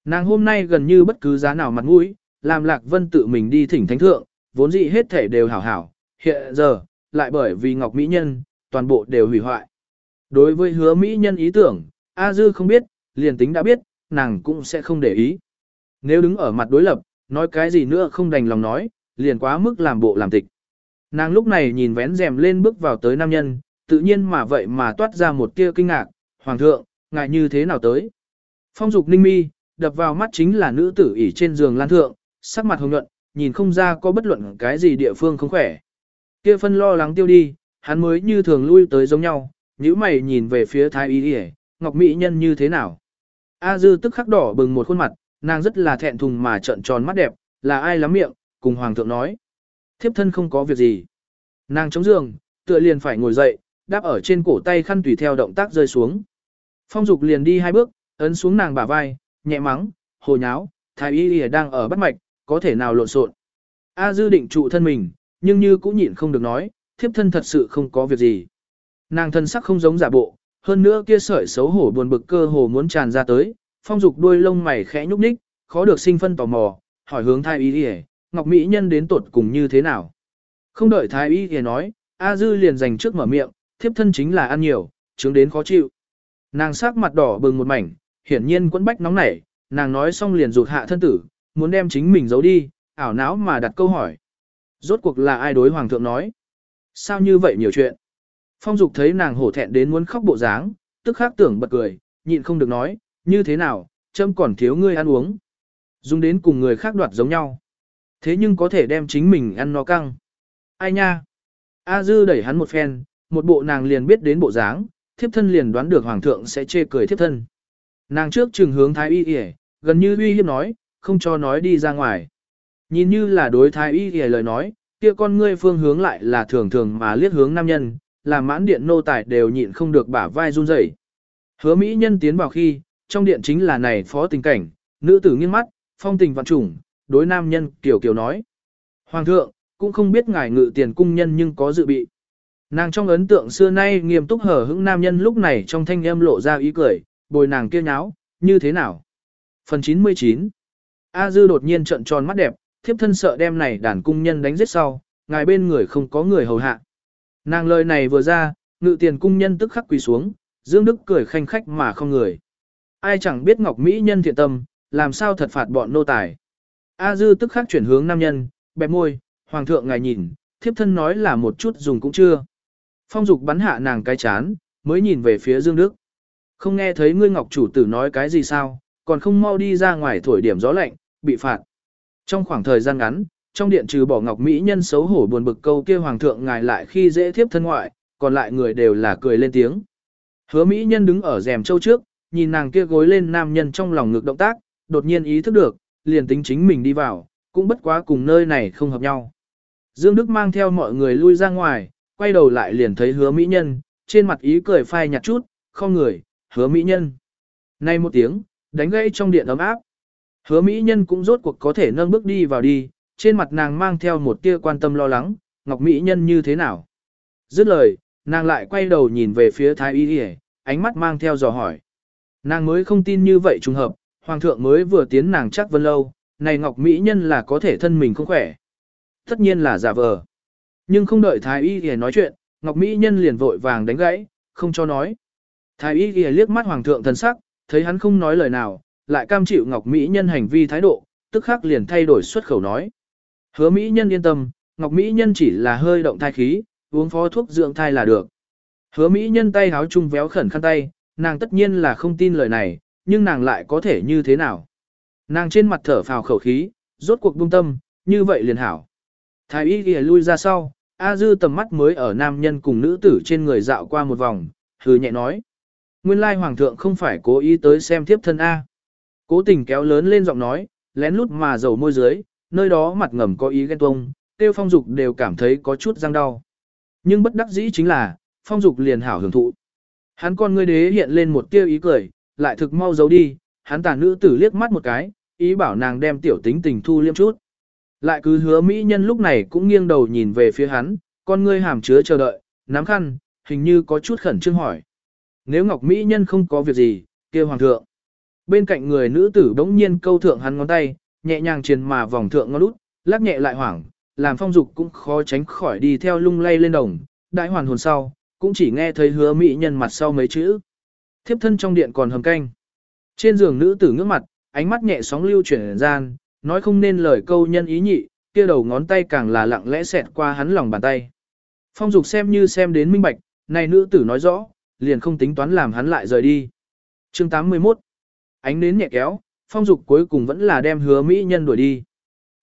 Nàng hôm nay gần như bất cứ giá nào mặt mũi, làm Lạc Vân tự mình đi thỉnh thánh thượng, vốn dĩ hết thể đều hảo hảo, hiện giờ, lại bởi vì Ngọc Mỹ Nhân, toàn bộ đều hủy hoại. Đối với hứa Mỹ Nhân ý tưởng, A Dư không biết, liền tính đã biết, nàng cũng sẽ không để ý. Nếu đứng ở mặt đối lập, nói cái gì nữa không đành lòng nói, liền quá mức làm bộ làm tịch. Nàng lúc này nhìn vén rèm lên bước vào tới nam nhân, tự nhiên mà vậy mà toát ra một tia kinh ngạc, Hoàng thượng, ngại như thế nào tới? Phong dục ninh mi, đập vào mắt chính là nữ tử ỉ trên giường lan thượng, sắc mặt hồng nhuận, nhìn không ra có bất luận cái gì địa phương không khỏe. Kia phân lo lắng tiêu đi, hắn mới như thường lui tới giống nhau, nhíu mày nhìn về phía thái y Yể ngọc mỹ nhân như thế nào. A dư tức khắc đỏ bừng một khuôn mặt, nàng rất là thẹn thùng mà trợn tròn mắt đẹp, là ai lắm miệng, cùng hoàng thượng nói. Thiếp thân không có việc gì. Nàng chống giường, tựa liền phải ngồi dậy, đáp ở trên cổ tay khăn tùy theo động tác rơi xuống. Phong dục liền đi hai bước, ấn xuống nàng bả vai, nhẹ mắng, hồ nháo, thái y lìa đang ở bắt mạch, có thể nào lộn xộn. A dư định trụ thân mình, nhưng như cũng nhịn không được nói, thiếp thân thật sự không có việc gì. Nàng thân sắc không giống giả bộ, hơn nữa kia sợi xấu hổ buồn bực cơ hồ muốn tràn ra tới, phong dục đuôi lông mày khẽ nhúc nhích, khó được sinh phân tò mò, hỏi hướng thái y y ngọc mỹ nhân đến tột cùng như thế nào. Không đợi thái y y nói, A dư liền dành trước mở miệng, thiếp thân chính là ăn nhiều, chứng đến khó chịu. Nàng sắc mặt đỏ bừng một mảnh, hiển nhiên quẫn bách nóng nảy, nàng nói xong liền rụt hạ thân tử, muốn đem chính mình giấu đi, ảo não mà đặt câu hỏi. Rốt cuộc là ai đối hoàng thượng nói? Sao như vậy nhiều chuyện? Phong dục thấy nàng hổ thẹn đến muốn khóc bộ dáng, tức khắc tưởng bật cười, nhịn không được nói, như thế nào, châm còn thiếu ngươi ăn uống. Dùng đến cùng người khác đoạt giống nhau. Thế nhưng có thể đem chính mình ăn no căng. Ai nha? A dư đẩy hắn một phen, một bộ nàng liền biết đến bộ dáng, thiếp thân liền đoán được hoàng thượng sẽ chê cười thiếp thân. Nàng trước trừng hướng thái y y, gần như uy hiếp nói, không cho nói đi ra ngoài. Nhìn như là đối thái y y lời nói, kia con ngươi phương hướng lại là thường thường mà liếc hướng nam nhân, làm mãn điện nô tài đều nhịn không được bả vai run rẩy. Hứa mỹ nhân tiến vào khi, trong điện chính là này phó tình cảnh, nữ tử nghiêng mắt, phong tình vạn trùng, đối nam nhân kiều kiều nói. Hoàng thượng, cũng không biết ngài ngự tiền cung nhân nhưng có dự bị. Nàng trong ấn tượng xưa nay nghiêm túc hở hững nam nhân lúc này trong thanh âm lộ ra ý cười, bồi nàng kia nháo, như thế nào? Phần 99 A Dư đột nhiên trận tròn mắt đẹp, thiếp thân sợ đem này đàn cung nhân đánh giết sau, ngài bên người không có người hầu hạ. Nàng lời này vừa ra, ngự tiền cung nhân tức khắc quỳ xuống, Dương Đức cười khanh khách mà không người. Ai chẳng biết Ngọc Mỹ nhân thiện tâm, làm sao thật phạt bọn nô tài. A Dư tức khắc chuyển hướng nam nhân, bẹp môi, hoàng thượng ngài nhìn, thiếp thân nói là một chút dùng cũng chưa. Phong dục bắn hạ nàng cái chán, mới nhìn về phía Dương Đức. Không nghe thấy ngươi ngọc chủ tử nói cái gì sao, còn không mau đi ra ngoài thổi điểm gió lạnh, bị phạt. Trong khoảng thời gian ngắn, trong điện trừ bỏ ngọc mỹ nhân xấu hổ buồn bực câu kia hoàng thượng ngài lại khi dễ thiếp thân ngoại, còn lại người đều là cười lên tiếng. Hứa mỹ nhân đứng ở rèm châu trước, nhìn nàng kia gối lên nam nhân trong lòng ngực động tác, đột nhiên ý thức được, liền tính chính mình đi vào, cũng bất quá cùng nơi này không hợp nhau. Dương Đức mang theo mọi người lui ra ngoài, quay đầu lại liền thấy hứa mỹ nhân, trên mặt ý cười phai nhạt chút, không người, hứa mỹ nhân. Nay một tiếng, đánh gãy trong điện ấm áp. Hứa mỹ nhân cũng rốt cuộc có thể nâng bước đi vào đi, trên mặt nàng mang theo một tia quan tâm lo lắng, ngọc mỹ nhân như thế nào. Dứt lời, nàng lại quay đầu nhìn về phía thái y y, ánh mắt mang theo dò hỏi. Nàng mới không tin như vậy trùng hợp, hoàng thượng mới vừa tiến nàng chắc vân lâu, này ngọc mỹ nhân là có thể thân mình không khỏe. Tất nhiên là giả vờ. Nhưng không đợi thái y y nói chuyện, ngọc mỹ nhân liền vội vàng đánh gãy, không cho nói. Thái y Y liếc mắt hoàng thượng thần sắc, thấy hắn không nói lời nào, lại cam chịu Ngọc Mỹ Nhân hành vi thái độ, tức khắc liền thay đổi xuất khẩu nói. Hứa Mỹ Nhân yên tâm, Ngọc Mỹ Nhân chỉ là hơi động thai khí, uống phó thuốc dưỡng thai là được. Hứa Mỹ Nhân tay háo chung véo khẩn khăn tay, nàng tất nhiên là không tin lời này, nhưng nàng lại có thể như thế nào. Nàng trên mặt thở phào khẩu khí, rốt cuộc buông tâm, như vậy liền hảo. Thái y ghi lui ra sau, A Dư tầm mắt mới ở nam nhân cùng nữ tử trên người dạo qua một vòng, hừ nhẹ nói. Nguyên lai hoàng thượng không phải cố ý tới xem thiếp thân A. Cố tình kéo lớn lên giọng nói, lén lút mà dầu môi dưới, nơi đó mặt ngầm có ý ghen tuông, tiêu phong dục đều cảm thấy có chút răng đau. Nhưng bất đắc dĩ chính là, phong dục liền hảo hưởng thụ. Hắn con ngươi đế hiện lên một tiêu ý cười, lại thực mau giấu đi, hắn tàn nữ tử liếc mắt một cái, ý bảo nàng đem tiểu tính tình thu liêm chút. Lại cứ hứa mỹ nhân lúc này cũng nghiêng đầu nhìn về phía hắn, con ngươi hàm chứa chờ đợi, nắm khăn, hình như có chút khẩn trương hỏi. Nếu Ngọc Mỹ nhân không có việc gì, kia hoàng thượng. Bên cạnh người nữ tử đống nhiên câu thượng hắn ngón tay, nhẹ nhàng truyền mà vòng thượng ngón út, lắc nhẹ lại hoảng, làm phong dục cũng khó tránh khỏi đi theo lung lay lên đồng, đại hoàn hồn sau, cũng chỉ nghe thấy hứa mỹ nhân mặt sau mấy chữ. Thiếp thân trong điện còn hầm canh. Trên giường nữ tử ngước mặt, ánh mắt nhẹ sóng lưu chuyển gian, nói không nên lời câu nhân ý nhị, kia đầu ngón tay càng là lặng lẽ xẹt qua hắn lòng bàn tay. Phong dục xem như xem đến minh bạch, này nữ tử nói rõ, liền không tính toán làm hắn lại rời đi. Chương 81 Ánh nến nhẹ kéo, phong dục cuối cùng vẫn là đem hứa Mỹ nhân đuổi đi.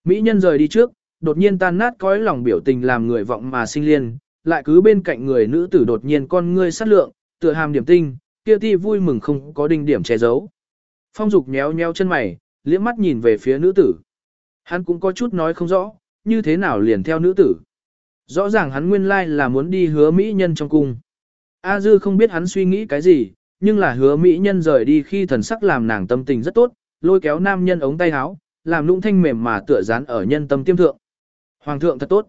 Mỹ nhân rời đi trước, đột nhiên tan nát cõi lòng biểu tình làm người vọng mà sinh liên, lại cứ bên cạnh người nữ tử đột nhiên con ngươi sát lượng, tựa hàm điểm tinh, kia ti vui mừng không có đinh điểm che giấu. Phong dục nhéo nhéo chân mày, liếc mắt nhìn về phía nữ tử. Hắn cũng có chút nói không rõ, như thế nào liền theo nữ tử. Rõ ràng hắn nguyên lai là muốn đi hứa mỹ nhân trong cung. A dư không biết hắn suy nghĩ cái gì, nhưng là hứa mỹ nhân rời đi khi thần sắc làm nàng tâm tình rất tốt, lôi kéo nam nhân ống tay áo, làm lũng thanh mềm mà tựa dán ở nhân tâm tiêm thượng. Hoàng thượng thật tốt.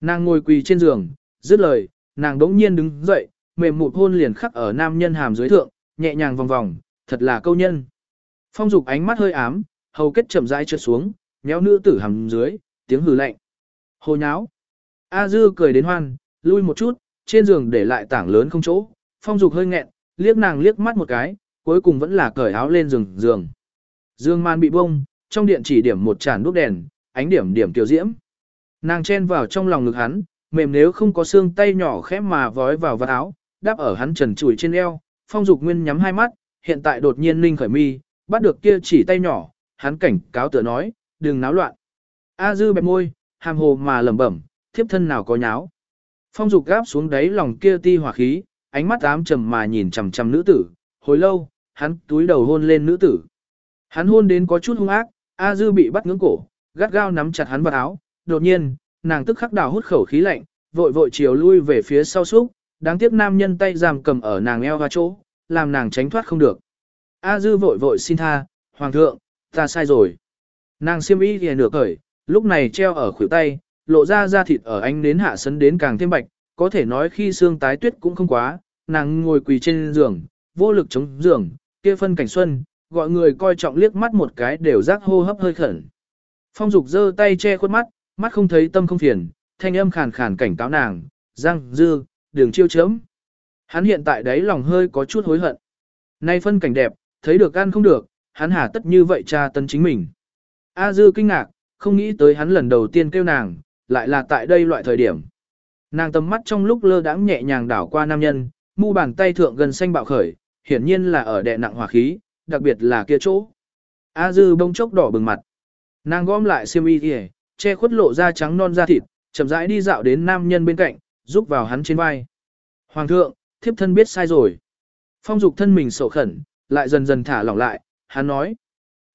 Nàng ngồi quỳ trên giường, dứt lời, nàng đống nhiên đứng dậy, mềm mụt hôn liền khắc ở nam nhân hàm dưới thượng, nhẹ nhàng vòng vòng, thật là câu nhân. Phong dục ánh mắt hơi ám, hầu kết chậm rãi trượt xuống, méo nữ tử hàm dưới, tiếng hừ lạnh. Hồ nháo. A dư cười đến hoan, lui một chút, trên giường để lại tảng lớn không chỗ. Phong dục hơi nghẹn, liếc nàng liếc mắt một cái, cuối cùng vẫn là cởi áo lên giường giường. Dương man bị bông, trong điện chỉ điểm một tràn đuốc đèn, ánh điểm điểm tiểu diễm. Nàng chen vào trong lòng ngực hắn, mềm nếu không có xương tay nhỏ khẽ mà vói vào vạt áo, đáp ở hắn trần trụi trên eo, phong dục nguyên nhắm hai mắt, hiện tại đột nhiên ninh khởi mi, bắt được kia chỉ tay nhỏ, hắn cảnh cáo tựa nói, đừng náo loạn. A dư bẹp môi, hàm hồ mà lẩm bẩm, thiếp thân nào có nháo. Phong dục gáp xuống đáy lòng kia ti hỏa khí, ánh mắt ám trầm mà nhìn chằm chằm nữ tử, hồi lâu, hắn túi đầu hôn lên nữ tử. Hắn hôn đến có chút hung ác, A dư bị bắt ngưỡng cổ, gắt gao nắm chặt hắn vào áo, đột nhiên, nàng tức khắc đảo hút khẩu khí lạnh, vội vội chiều lui về phía sau súc, đáng tiếc nam nhân tay giam cầm ở nàng eo và chỗ, làm nàng tránh thoát không được. A dư vội vội xin tha, hoàng thượng, ta sai rồi. Nàng siêm y thì nửa cởi, lúc này treo ở khuỷu tay, lộ ra da thịt ở ánh đến hạ sấn đến càng thêm bạch, có thể nói khi xương tái tuyết cũng không quá, nàng ngồi quỳ trên giường, vô lực chống giường, kia phân cảnh xuân, gọi người coi trọng liếc mắt một cái đều rác hô hấp hơi khẩn. Phong dục giơ tay che khuất mắt, mắt không thấy tâm không phiền, thanh âm khàn khàn cảnh cáo nàng, răng, dư, đường chiêu chớm, Hắn hiện tại đấy lòng hơi có chút hối hận. Nay phân cảnh đẹp, thấy được ăn không được, hắn hà tất như vậy cha tân chính mình. A dư kinh ngạc, không nghĩ tới hắn lần đầu tiên kêu nàng, lại là tại đây loại thời điểm. Nàng tầm mắt trong lúc lơ đãng nhẹ nhàng đảo qua nam nhân, mu bàn tay thượng gần xanh bạo khởi, hiển nhiên là ở đè nặng hỏa khí, đặc biệt là kia chỗ. A dư bông chốc đỏ bừng mặt. Nàng gom lại xiêm y kìa, che khuất lộ da trắng non da thịt, chậm rãi đi dạo đến nam nhân bên cạnh, giúp vào hắn trên vai. Hoàng thượng, thiếp thân biết sai rồi. Phong dục thân mình sầu khẩn, lại dần dần thả lỏng lại, hắn nói.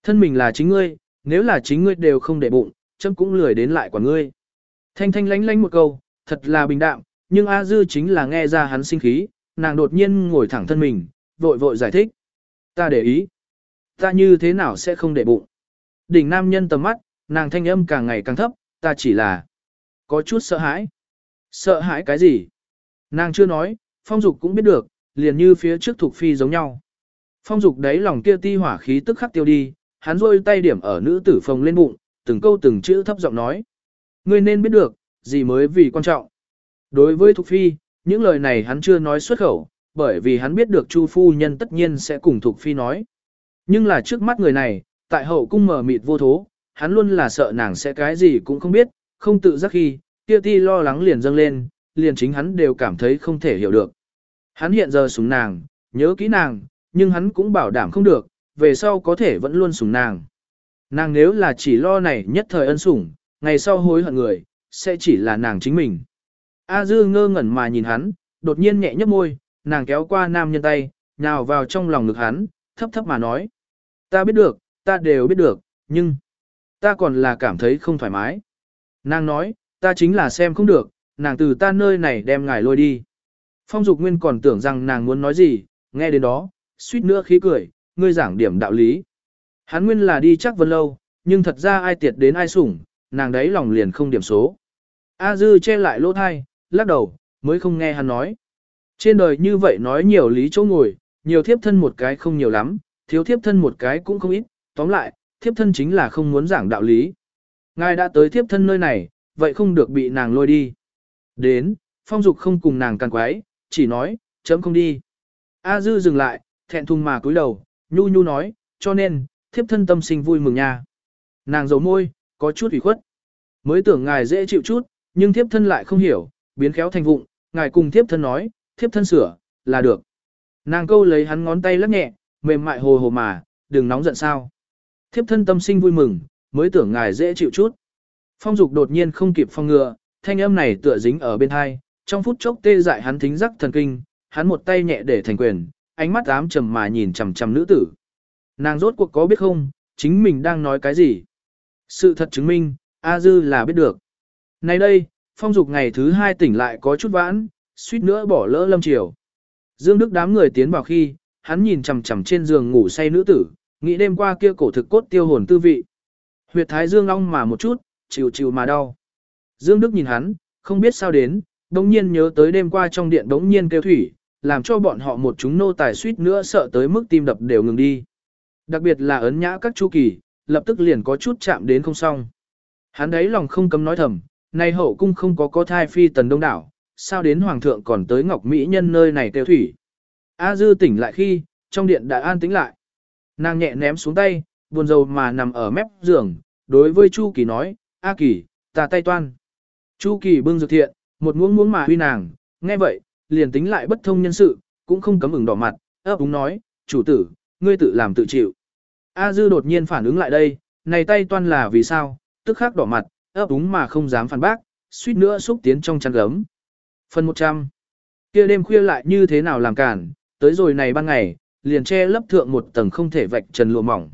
Thân mình là chính ngươi, nếu là chính ngươi đều không để bụng, chấm cũng lười đến lại quả ngươi. Thanh thanh lánh lánh một câu, thật là bình đạm, nhưng A Dư chính là nghe ra hắn sinh khí, nàng đột nhiên ngồi thẳng thân mình, vội vội giải thích. Ta để ý. Ta như thế nào sẽ không để bụng. Đỉnh nam nhân tầm mắt, nàng thanh âm càng ngày càng thấp, ta chỉ là có chút sợ hãi. Sợ hãi cái gì? Nàng chưa nói, phong dục cũng biết được, liền như phía trước thuộc phi giống nhau. Phong dục đấy lòng kia ti hỏa khí tức khắc tiêu đi, hắn rôi tay điểm ở nữ tử phòng lên bụng, từng câu từng chữ thấp giọng nói. Ngươi nên biết được, gì mới vì quan trọng. Đối với Thục Phi, những lời này hắn chưa nói xuất khẩu, bởi vì hắn biết được Chu Phu Nhân tất nhiên sẽ cùng Thục Phi nói. Nhưng là trước mắt người này, tại hậu cung mở mịt vô thố, hắn luôn là sợ nàng sẽ cái gì cũng không biết, không tự giác khi, kia ti lo lắng liền dâng lên, liền chính hắn đều cảm thấy không thể hiểu được. Hắn hiện giờ sủng nàng, nhớ kỹ nàng, nhưng hắn cũng bảo đảm không được, về sau có thể vẫn luôn sủng nàng. Nàng nếu là chỉ lo này nhất thời ân sủng, ngày sau hối hận người, sẽ chỉ là nàng chính mình. A dư ngơ ngẩn mà nhìn hắn, đột nhiên nhẹ nhấp môi, nàng kéo qua nam nhân tay, nhào vào trong lòng ngực hắn, thấp thấp mà nói. Ta biết được, ta đều biết được, nhưng ta còn là cảm thấy không thoải mái. Nàng nói, ta chính là xem không được, nàng từ ta nơi này đem ngài lôi đi. Phong Dục Nguyên còn tưởng rằng nàng muốn nói gì, nghe đến đó, suýt nữa khí cười, ngươi giảng điểm đạo lý. Hắn nguyên là đi chắc vân lâu, nhưng thật ra ai tiệt đến ai sủng, nàng đấy lòng liền không điểm số. A dư che lại lỗ thai, lắc đầu, mới không nghe hắn nói. Trên đời như vậy nói nhiều lý chỗ ngồi, nhiều thiếp thân một cái không nhiều lắm, thiếu thiếp thân một cái cũng không ít, tóm lại, thiếp thân chính là không muốn giảng đạo lý. Ngài đã tới thiếp thân nơi này, vậy không được bị nàng lôi đi. Đến, phong dục không cùng nàng càng quái, chỉ nói, chấm không đi. A dư dừng lại, thẹn thùng mà cúi đầu, nhu nhu nói, cho nên, thiếp thân tâm sinh vui mừng nha. Nàng giấu môi, có chút ủy khuất. Mới tưởng ngài dễ chịu chút, nhưng thiếp thân lại không hiểu, biến khéo thành vụng, ngài cùng thiếp thân nói, thiếp thân sửa, là được. Nàng câu lấy hắn ngón tay lắc nhẹ, mềm mại hồ hồ mà, đừng nóng giận sao. Thiếp thân tâm sinh vui mừng, mới tưởng ngài dễ chịu chút. Phong dục đột nhiên không kịp phong ngừa, thanh âm này tựa dính ở bên hai, trong phút chốc tê dại hắn thính giác thần kinh, hắn một tay nhẹ để thành quyền, ánh mắt ám trầm mà nhìn chằm chằm nữ tử. Nàng rốt cuộc có biết không, chính mình đang nói cái gì? Sự thật chứng minh, A Dư là biết được. Nay đây, phong dục ngày thứ hai tỉnh lại có chút vãn, suýt nữa bỏ lỡ lâm chiều. Dương Đức đám người tiến vào khi, hắn nhìn chằm chằm trên giường ngủ say nữ tử, nghĩ đêm qua kia cổ thực cốt tiêu hồn tư vị. Huyệt thái Dương long mà một chút, chịu chịu mà đau. Dương Đức nhìn hắn, không biết sao đến, đống nhiên nhớ tới đêm qua trong điện đống nhiên kêu thủy, làm cho bọn họ một chúng nô tài suýt nữa sợ tới mức tim đập đều ngừng đi. Đặc biệt là ấn nhã các chu kỳ, lập tức liền có chút chạm đến không xong. Hắn đấy lòng không cấm nói thầm, nay hậu cung không có có thai phi tần đông đảo, sao đến hoàng thượng còn tới ngọc mỹ nhân nơi này tiêu thủy. A dư tỉnh lại khi, trong điện đã an tĩnh lại. Nàng nhẹ ném xuống tay, buồn rầu mà nằm ở mép giường, đối với Chu Kỳ nói, A Kỳ, ta tay toan. Chu Kỳ bưng dược thiện, một muỗng muỗng mà huy nàng, nghe vậy, liền tính lại bất thông nhân sự, cũng không cấm ửng đỏ mặt, ấp úng nói, chủ tử, ngươi tự làm tự chịu. A Dư đột nhiên phản ứng lại đây, này tay toan là vì sao, tức khắc đỏ mặt, ấp úng mà không dám phản bác, suýt nữa xúc tiến trong chăn gấm. Phần 100. kia đêm khuya lại như thế nào làm cản, tới rồi này ban ngày, liền che lấp thượng một tầng không thể vạch trần lụa mỏng.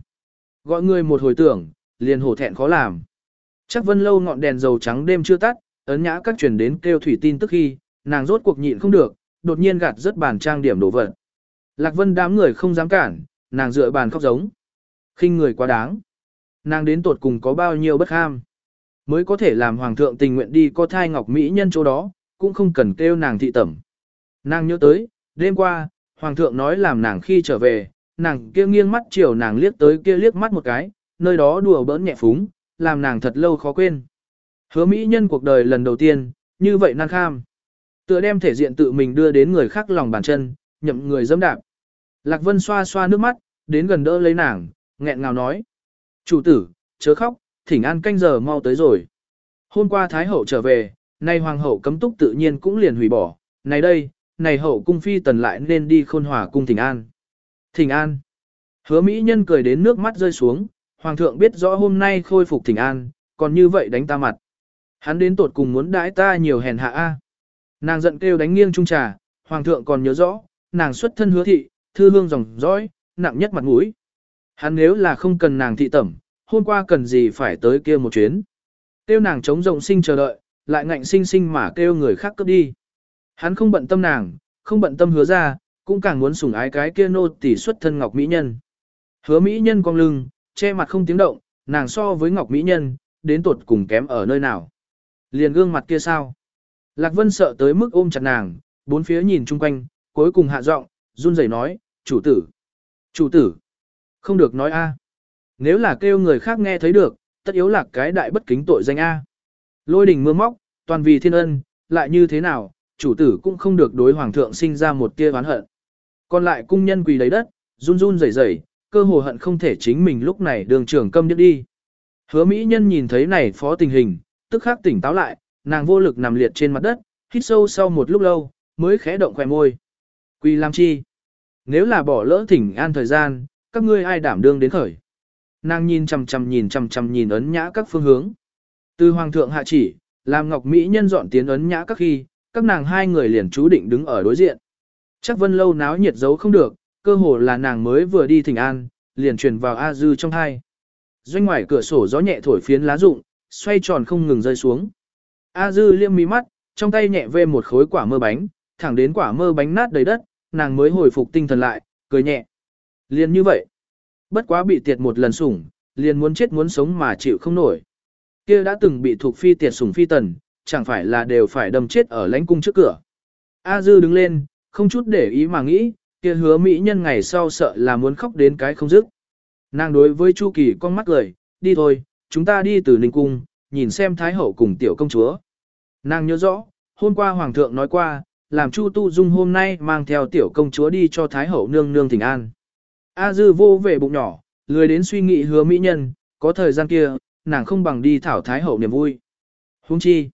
Gọi người một hồi tưởng, liền hổ thẹn khó làm. Chắc vân lâu ngọn đèn dầu trắng đêm chưa tắt, ấn nhã các truyền đến kêu thủy tin tức khi, nàng rốt cuộc nhịn không được, đột nhiên gạt rất bàn trang điểm đổ vật. Lạc vân đám người không dám cản, nàng dựa bàn khóc giống khinh người quá đáng. Nàng đến tuột cùng có bao nhiêu bất ham. Mới có thể làm hoàng thượng tình nguyện đi có thai ngọc mỹ nhân chỗ đó, cũng không cần kêu nàng thị tẩm. Nàng nhớ tới, đêm qua, hoàng thượng nói làm nàng khi trở về, nàng kia nghiêng mắt chiều nàng liếc tới kia liếc mắt một cái, nơi đó đùa bỡn nhẹ phúng, làm nàng thật lâu khó quên. Hứa mỹ nhân cuộc đời lần đầu tiên, như vậy nàng kham. Tựa đem thể diện tự mình đưa đến người khác lòng bàn chân, nhậm người dâm đạp. Lạc Vân xoa xoa nước mắt, đến gần đỡ lấy nàng, nghẹn ngào nói. Chủ tử, chớ khóc, thỉnh an canh giờ mau tới rồi. Hôm qua Thái Hậu trở về, nay Hoàng Hậu cấm túc tự nhiên cũng liền hủy bỏ. Này đây, này Hậu cung phi tần lại nên đi khôn hòa cung thỉnh an. Thỉnh an. Hứa Mỹ Nhân cười đến nước mắt rơi xuống, Hoàng thượng biết rõ hôm nay khôi phục thỉnh an, còn như vậy đánh ta mặt. Hắn đến tột cùng muốn đãi ta nhiều hèn hạ a. Nàng giận kêu đánh nghiêng trung trà, Hoàng thượng còn nhớ rõ, nàng xuất thân hứa thị, thư hương dòng dõi, nặng nhất mặt mũi. Hắn nếu là không cần nàng thị tẩm, hôm qua cần gì phải tới kia một chuyến. tiêu nàng chống rộng sinh chờ đợi, lại ngạnh sinh sinh mà kêu người khác cướp đi. Hắn không bận tâm nàng, không bận tâm hứa ra, cũng càng muốn sủng ái cái kia nô tỷ xuất thân ngọc mỹ nhân. Hứa mỹ nhân cong lưng, che mặt không tiếng động, nàng so với ngọc mỹ nhân, đến tuột cùng kém ở nơi nào. Liền gương mặt kia sao? Lạc Vân sợ tới mức ôm chặt nàng, bốn phía nhìn chung quanh, cuối cùng hạ giọng, run rẩy nói, chủ tử, chủ tử. Không được nói a. Nếu là kêu người khác nghe thấy được, tất yếu là cái đại bất kính tội danh a. Lôi đình mưa móc, toàn vì thiên ân, lại như thế nào, chủ tử cũng không được đối hoàng thượng sinh ra một tia oán hận. Còn lại cung nhân quỳ lấy đất, run run rẩy rẩy, cơ hồ hận không thể chính mình lúc này đường trưởng câm điếc đi. Hứa Mỹ nhân nhìn thấy này phó tình hình, tức khắc tỉnh táo lại, nàng vô lực nằm liệt trên mặt đất, hít sâu sau một lúc lâu, mới khẽ động khỏe môi. Quỳ làm chi? Nếu là bỏ lỡ thỉnh an thời gian, các ngươi ai đảm đương đến khởi. Nàng nhìn chằm chằm nhìn chằm chằm nhìn ấn nhã các phương hướng. Từ hoàng thượng hạ chỉ, làm ngọc mỹ nhân dọn tiến ấn nhã các khi, các nàng hai người liền chú định đứng ở đối diện. Chắc vân lâu náo nhiệt giấu không được, cơ hồ là nàng mới vừa đi thỉnh an, liền truyền vào A dư trong hai. Doanh ngoài cửa sổ gió nhẹ thổi phiến lá rụng, xoay tròn không ngừng rơi xuống. A dư liêm mí mắt, trong tay nhẹ vê một khối quả mơ bánh, thẳng đến quả mơ bánh nát đầy đất, nàng mới hồi phục tinh thần lại, cười nhẹ. Liền như vậy. bất quá bị tiệt một lần sủng, liền muốn chết muốn sống mà chịu không nổi. Kia đã từng bị thuộc phi tiệt sủng phi tần, chẳng phải là đều phải đâm chết ở lãnh cung trước cửa. A Dư đứng lên, không chút để ý mà nghĩ, kia hứa mỹ nhân ngày sau sợ là muốn khóc đến cái không dứt. Nàng đối với Chu Kỳ con mắt cười, đi thôi, chúng ta đi từ Ninh Cung, nhìn xem Thái Hậu cùng tiểu công chúa. Nàng nhớ rõ, hôm qua Hoàng thượng nói qua, làm Chu Tu Dung hôm nay mang theo tiểu công chúa đi cho Thái Hậu nương nương thỉnh an. A Dư vô về bụng nhỏ, lười đến suy nghĩ hứa mỹ nhân, có thời gian kia, nàng không bằng đi thảo Thái Hậu niềm vui. Hung chi.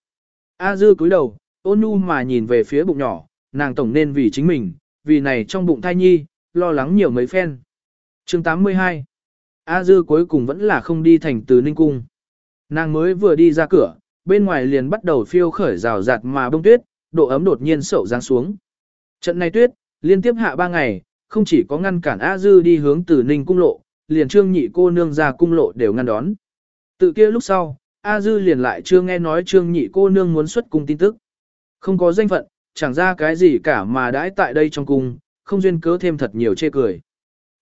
A Dư cúi đầu, ôn nhu mà nhìn về phía bụng nhỏ, nàng tổng nên vì chính mình, vì này trong bụng thai nhi, lo lắng nhiều mấy phen. chương 82 A Dư cuối cùng vẫn là không đi thành từ Ninh Cung. Nàng mới vừa đi ra cửa, bên ngoài liền bắt đầu phiêu khởi rào rạt mà bông tuyết, độ ấm đột nhiên sậu giáng xuống. Trận này tuyết, liên tiếp hạ ba ngày, không chỉ có ngăn cản A Dư đi hướng từ Ninh Cung lộ, liền trương nhị cô nương ra cung lộ đều ngăn đón. Tự kia lúc sau, A Dư liền lại chưa nghe nói trương nhị cô nương muốn xuất cung tin tức. Không có danh phận, chẳng ra cái gì cả mà đãi tại đây trong cung, không duyên cớ thêm thật nhiều chê cười.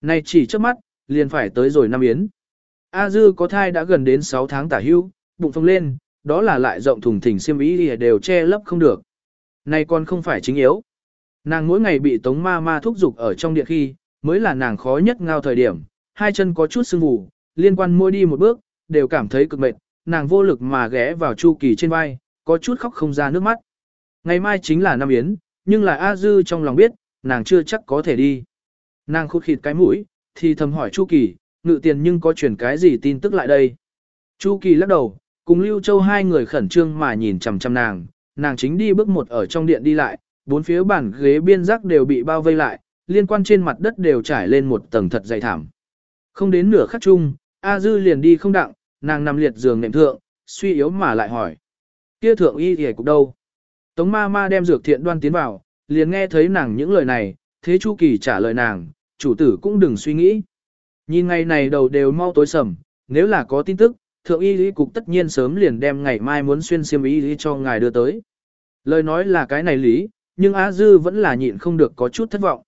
Này chỉ trước mắt, liền phải tới rồi năm yến. A Dư có thai đã gần đến 6 tháng tả hưu, bụng phồng lên, đó là lại rộng thùng thình xiêm ý đều che lấp không được. Này còn không phải chính yếu. Nàng mỗi ngày bị tống ma ma thúc giục ở trong điện khi, mới là nàng khó nhất ngao thời điểm, hai chân có chút sưng vù, liên quan môi đi một bước, đều cảm thấy cực mệt, nàng vô lực mà ghé vào Chu Kỳ trên vai, có chút khóc không ra nước mắt. Ngày mai chính là năm yến, nhưng là A Dư trong lòng biết, nàng chưa chắc có thể đi. Nàng khụt khịt cái mũi, thì thầm hỏi Chu Kỳ, ngự tiền nhưng có chuyển cái gì tin tức lại đây. Chu Kỳ lắc đầu, cùng Lưu Châu hai người khẩn trương mà nhìn chằm chằm nàng, nàng chính đi bước một ở trong điện đi lại, bốn phía bàn ghế biên giác đều bị bao vây lại, liên quan trên mặt đất đều trải lên một tầng thật dày thảm. Không đến nửa khắc chung, A Dư liền đi không đặng, nàng nằm liệt giường nệm thượng, suy yếu mà lại hỏi. Kia thượng y thì cục đâu? Tống ma ma đem dược thiện đoan tiến vào, liền nghe thấy nàng những lời này, thế Chu Kỳ trả lời nàng, chủ tử cũng đừng suy nghĩ. Nhìn ngày này đầu đều mau tối sầm, nếu là có tin tức, thượng y lý cục tất nhiên sớm liền đem ngày mai muốn xuyên xiêm y lý cho ngài đưa tới. Lời nói là cái này lý, nhưng Á Dư vẫn là nhịn không được có chút thất vọng.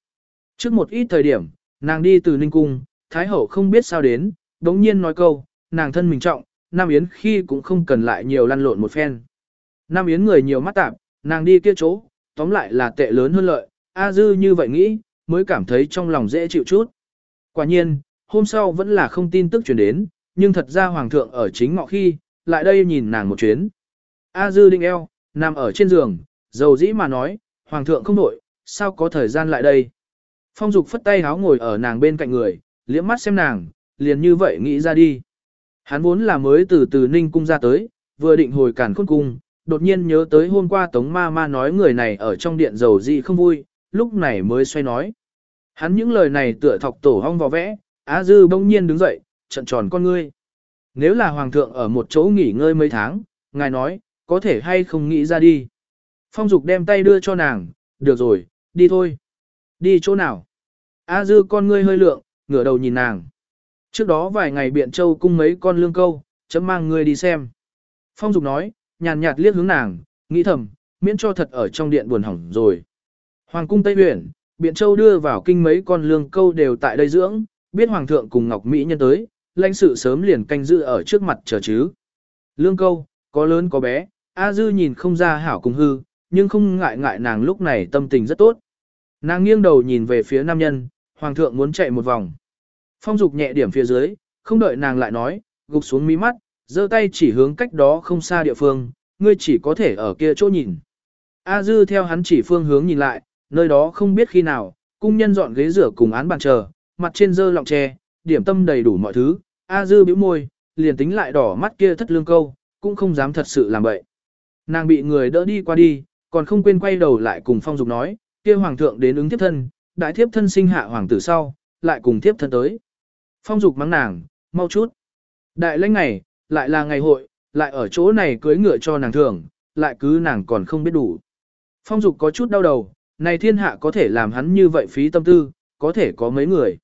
Trước một ít thời điểm, nàng đi từ Ninh Cung, Thái Hậu không biết sao đến, đống nhiên nói câu, nàng thân mình trọng, Nam Yến khi cũng không cần lại nhiều lăn lộn một phen. Nam Yến người nhiều mắt tạp, nàng đi kia chỗ, tóm lại là tệ lớn hơn lợi, A Dư như vậy nghĩ, mới cảm thấy trong lòng dễ chịu chút. Quả nhiên, hôm sau vẫn là không tin tức truyền đến, nhưng thật ra Hoàng thượng ở chính ngọ khi, lại đây nhìn nàng một chuyến. A Dư đinh eo, nằm ở trên giường, dầu dĩ mà nói, Hoàng thượng không đổi, sao có thời gian lại đây. Phong Dục phất tay háo ngồi ở nàng bên cạnh người, liễm mắt xem nàng, liền như vậy nghĩ ra đi. Hắn vốn là mới từ từ Ninh Cung ra tới, vừa định hồi cản khôn cung, đột nhiên nhớ tới hôm qua Tống Ma Ma nói người này ở trong điện dầu gì không vui, lúc này mới xoay nói. Hắn những lời này tựa thọc tổ hong vào vẽ, Á Dư bỗng nhiên đứng dậy, trận tròn con ngươi. Nếu là Hoàng thượng ở một chỗ nghỉ ngơi mấy tháng, ngài nói, có thể hay không nghĩ ra đi. Phong Dục đem tay đưa cho nàng, được rồi, đi thôi. Đi chỗ nào? A Dư con ngươi hơi lượng, ngửa đầu nhìn nàng. Trước đó vài ngày biện châu cung mấy con lương câu, chấm mang ngươi đi xem. Phong Dục nói, nhàn nhạt liếc hướng nàng, nghĩ thầm, miễn cho thật ở trong điện buồn hỏng rồi. Hoàng cung Tây Huyền, Biện Châu đưa vào kinh mấy con lương câu đều tại đây dưỡng, biết Hoàng thượng cùng Ngọc Mỹ nhân tới, lãnh sự sớm liền canh giữ ở trước mặt chờ chứ. Lương câu, có lớn có bé, A Dư nhìn không ra hảo cùng hư, nhưng không ngại ngại nàng lúc này tâm tình rất tốt. Nàng nghiêng đầu nhìn về phía nam nhân, Hoàng thượng muốn chạy một vòng. Phong dục nhẹ điểm phía dưới, không đợi nàng lại nói, gục xuống mí mắt, giơ tay chỉ hướng cách đó không xa địa phương, ngươi chỉ có thể ở kia chỗ nhìn. A Dư theo hắn chỉ phương hướng nhìn lại, nơi đó không biết khi nào, cung nhân dọn ghế rửa cùng án bàn chờ, mặt trên dơ lọng tre, điểm tâm đầy đủ mọi thứ, A Dư bĩu môi, liền tính lại đỏ mắt kia thất lương câu, cũng không dám thật sự làm vậy. Nàng bị người đỡ đi qua đi, còn không quên quay đầu lại cùng phong dục nói, kia hoàng thượng đến ứng tiếp thân, đại thiếp thân sinh hạ hoàng tử sau, lại cùng tiếp thân tới. Phong dục mắng nàng, mau chút. Đại lãnh ngày, lại là ngày hội, lại ở chỗ này cưới ngựa cho nàng thường, lại cứ nàng còn không biết đủ. Phong dục có chút đau đầu, này thiên hạ có thể làm hắn như vậy phí tâm tư, có thể có mấy người.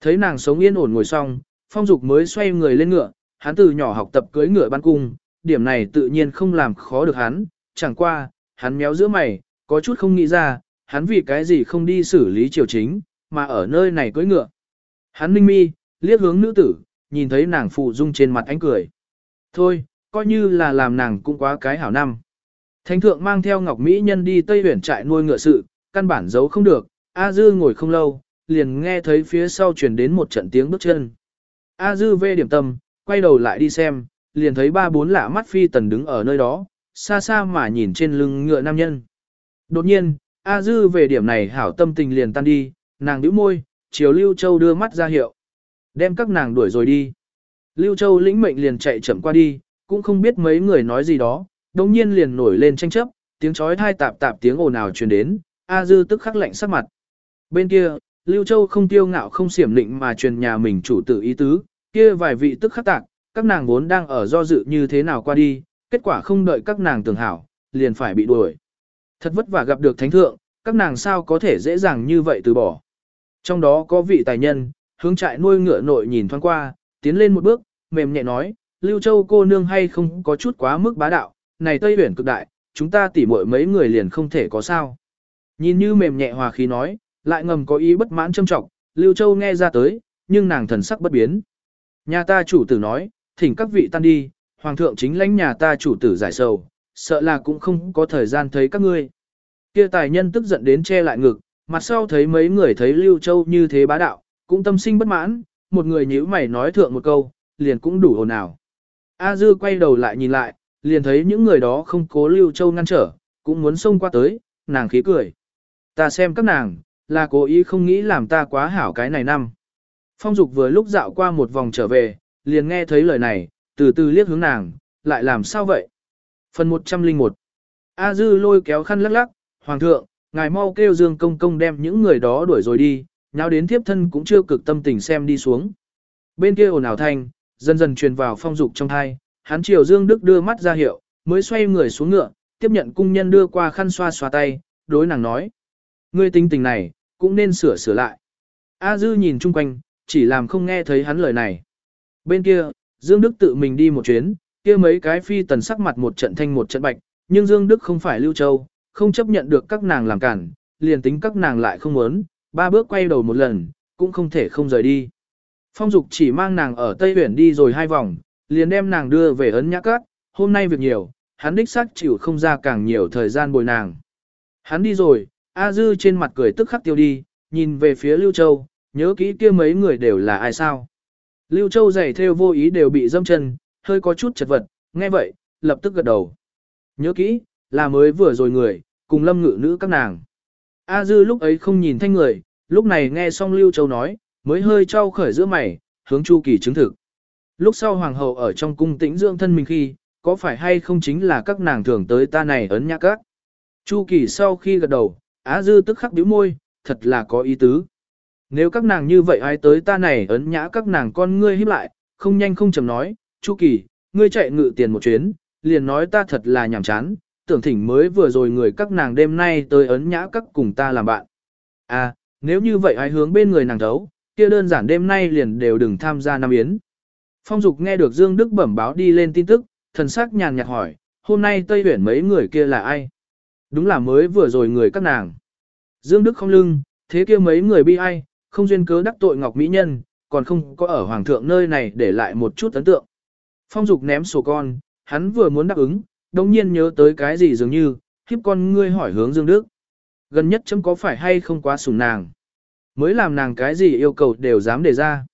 Thấy nàng sống yên ổn ngồi xong, phong dục mới xoay người lên ngựa, hắn từ nhỏ học tập cưới ngựa ban cung, điểm này tự nhiên không làm khó được hắn, chẳng qua, hắn méo giữa mày, có chút không nghĩ ra, hắn vì cái gì không đi xử lý triều chính, mà ở nơi này cưới ngựa. Hắn ninh mi, liếc hướng nữ tử, nhìn thấy nàng phụ dung trên mặt ánh cười. Thôi, coi như là làm nàng cũng quá cái hảo năm. Thánh thượng mang theo Ngọc Mỹ Nhân đi Tây Huyển trại nuôi ngựa sự, căn bản giấu không được, A Dư ngồi không lâu, liền nghe thấy phía sau truyền đến một trận tiếng bước chân. A Dư về điểm tâm, quay đầu lại đi xem, liền thấy ba bốn lạ mắt phi tần đứng ở nơi đó, xa xa mà nhìn trên lưng ngựa nam nhân. Đột nhiên, A Dư về điểm này hảo tâm tình liền tan đi, nàng nhíu môi, chiều Lưu Châu đưa mắt ra hiệu. Đem các nàng đuổi rồi đi. Lưu Châu lĩnh mệnh liền chạy chậm qua đi, cũng không biết mấy người nói gì đó, đồng nhiên liền nổi lên tranh chấp, tiếng chói thai tạp tạp tiếng ồn ào truyền đến, A Dư tức khắc lạnh sắc mặt. Bên kia, Lưu Châu không tiêu ngạo không xiểm định mà truyền nhà mình chủ tử ý tứ, kia vài vị tức khắc tạc, các nàng vốn đang ở do dự như thế nào qua đi, kết quả không đợi các nàng tưởng hảo, liền phải bị đuổi. Thật vất vả gặp được thánh thượng, các nàng sao có thể dễ dàng như vậy từ bỏ. Trong đó có vị tài nhân, hướng trại nuôi ngựa nội nhìn thoáng qua, tiến lên một bước, mềm nhẹ nói, Lưu Châu cô nương hay không có chút quá mức bá đạo, này Tây Uyển cực đại, chúng ta tỉ muội mấy người liền không thể có sao. Nhìn như mềm nhẹ hòa khí nói, lại ngầm có ý bất mãn châm trọng, Lưu Châu nghe ra tới, nhưng nàng thần sắc bất biến. Nhà ta chủ tử nói, thỉnh các vị tan đi, hoàng thượng chính lãnh nhà ta chủ tử giải sầu, sợ là cũng không có thời gian thấy các ngươi. Kia tài nhân tức giận đến che lại ngực, mặt sau thấy mấy người thấy Lưu Châu như thế bá đạo, cũng tâm sinh bất mãn, một người nhíu mày nói thượng một câu, liền cũng đủ ồn ào. A Dư quay đầu lại nhìn lại, liền thấy những người đó không cố Lưu Châu ngăn trở, cũng muốn xông qua tới, nàng khí cười. Ta xem các nàng, là cố ý không nghĩ làm ta quá hảo cái này năm. Phong Dục vừa lúc dạo qua một vòng trở về, liền nghe thấy lời này, từ từ liếc hướng nàng, lại làm sao vậy? Phần 101 A Dư lôi kéo khăn lắc lắc, Hoàng thượng, ngài mau kêu Dương Công Công đem những người đó đuổi rồi đi, nháo đến thiếp thân cũng chưa cực tâm tình xem đi xuống. Bên kia ồn ào thanh, dần dần truyền vào phong dục trong thai, hắn chiều Dương Đức đưa mắt ra hiệu, mới xoay người xuống ngựa, tiếp nhận cung nhân đưa qua khăn xoa xoa tay, đối nàng nói. Ngươi tính tình này, cũng nên sửa sửa lại. A Dư nhìn chung quanh, chỉ làm không nghe thấy hắn lời này. Bên kia, Dương Đức tự mình đi một chuyến, kia mấy cái phi tần sắc mặt một trận thanh một trận bạch, nhưng Dương Đức không phải Lưu Châu, không chấp nhận được các nàng làm cản, liền tính các nàng lại không muốn, ba bước quay đầu một lần, cũng không thể không rời đi. Phong Dục chỉ mang nàng ở Tây Huyền đi rồi hai vòng, liền đem nàng đưa về ấn nhã cát, hôm nay việc nhiều, hắn đích xác chịu không ra càng nhiều thời gian bồi nàng. Hắn đi rồi, A Dư trên mặt cười tức khắc tiêu đi, nhìn về phía Lưu Châu, nhớ kỹ kia mấy người đều là ai sao. Lưu Châu giày theo vô ý đều bị dâm chân, hơi có chút chật vật, nghe vậy, lập tức gật đầu. Nhớ kỹ, là mới vừa rồi người, cùng lâm ngự nữ các nàng. A Dư lúc ấy không nhìn thanh người, lúc này nghe xong Lưu Châu nói, mới hơi trao khởi giữa mày, hướng Chu Kỳ chứng thực. Lúc sau hoàng hậu ở trong cung tĩnh dưỡng thân mình khi, có phải hay không chính là các nàng thường tới ta này ấn nhã các. Chu Kỳ sau khi gật đầu, Á Dư tức khắc bĩu môi, thật là có ý tứ. Nếu các nàng như vậy ai tới ta này ấn nhã các nàng con ngươi híp lại, không nhanh không chậm nói, Chu Kỳ, ngươi chạy ngự tiền một chuyến, liền nói ta thật là nhảm chán, tưởng thỉnh mới vừa rồi người các nàng đêm nay tới ấn nhã các cùng ta làm bạn. À, nếu như vậy ai hướng bên người nàng thấu, kia đơn giản đêm nay liền đều đừng tham gia Nam Yến. Phong Dục nghe được Dương Đức bẩm báo đi lên tin tức, thần sắc nhàn nhạt hỏi, hôm nay Tây Huyển mấy người kia là ai? Đúng là mới vừa rồi người các nàng. Dương Đức không lưng, thế kia mấy người bi ai, không duyên cớ đắc tội Ngọc Mỹ Nhân, còn không có ở Hoàng thượng nơi này để lại một chút ấn tượng. Phong Dục ném sổ con, hắn vừa muốn đáp ứng, đồng nhiên nhớ tới cái gì dường như, khiếp con ngươi hỏi hướng Dương Đức. Gần nhất chấm có phải hay không quá sủng nàng. Mới làm nàng cái gì yêu cầu đều dám đề ra.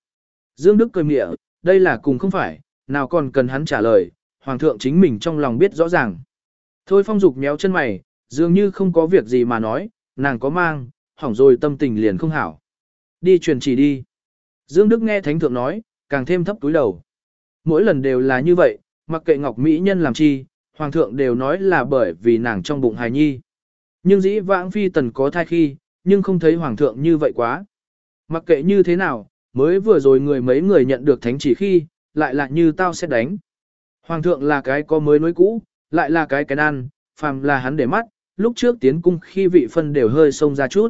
Dương Đức cười mịa, đây là cùng không phải, nào còn cần hắn trả lời, Hoàng thượng chính mình trong lòng biết rõ ràng. Thôi phong dục méo chân mày, dường như không có việc gì mà nói, nàng có mang, hỏng rồi tâm tình liền không hảo. Đi truyền chỉ đi. Dương Đức nghe Thánh Thượng nói, càng thêm thấp túi đầu. Mỗi lần đều là như vậy, mặc kệ Ngọc Mỹ Nhân làm chi, Hoàng thượng đều nói là bởi vì nàng trong bụng hài nhi. Nhưng dĩ vãng phi tần có thai khi, nhưng không thấy Hoàng thượng như vậy quá. Mặc kệ như thế nào, mới vừa rồi người mấy người nhận được thánh chỉ khi, lại là như tao sẽ đánh. Hoàng thượng là cái có mới nối cũ, lại là cái cái ăn, phàm là hắn để mắt, lúc trước tiến cung khi vị phân đều hơi xông ra chút.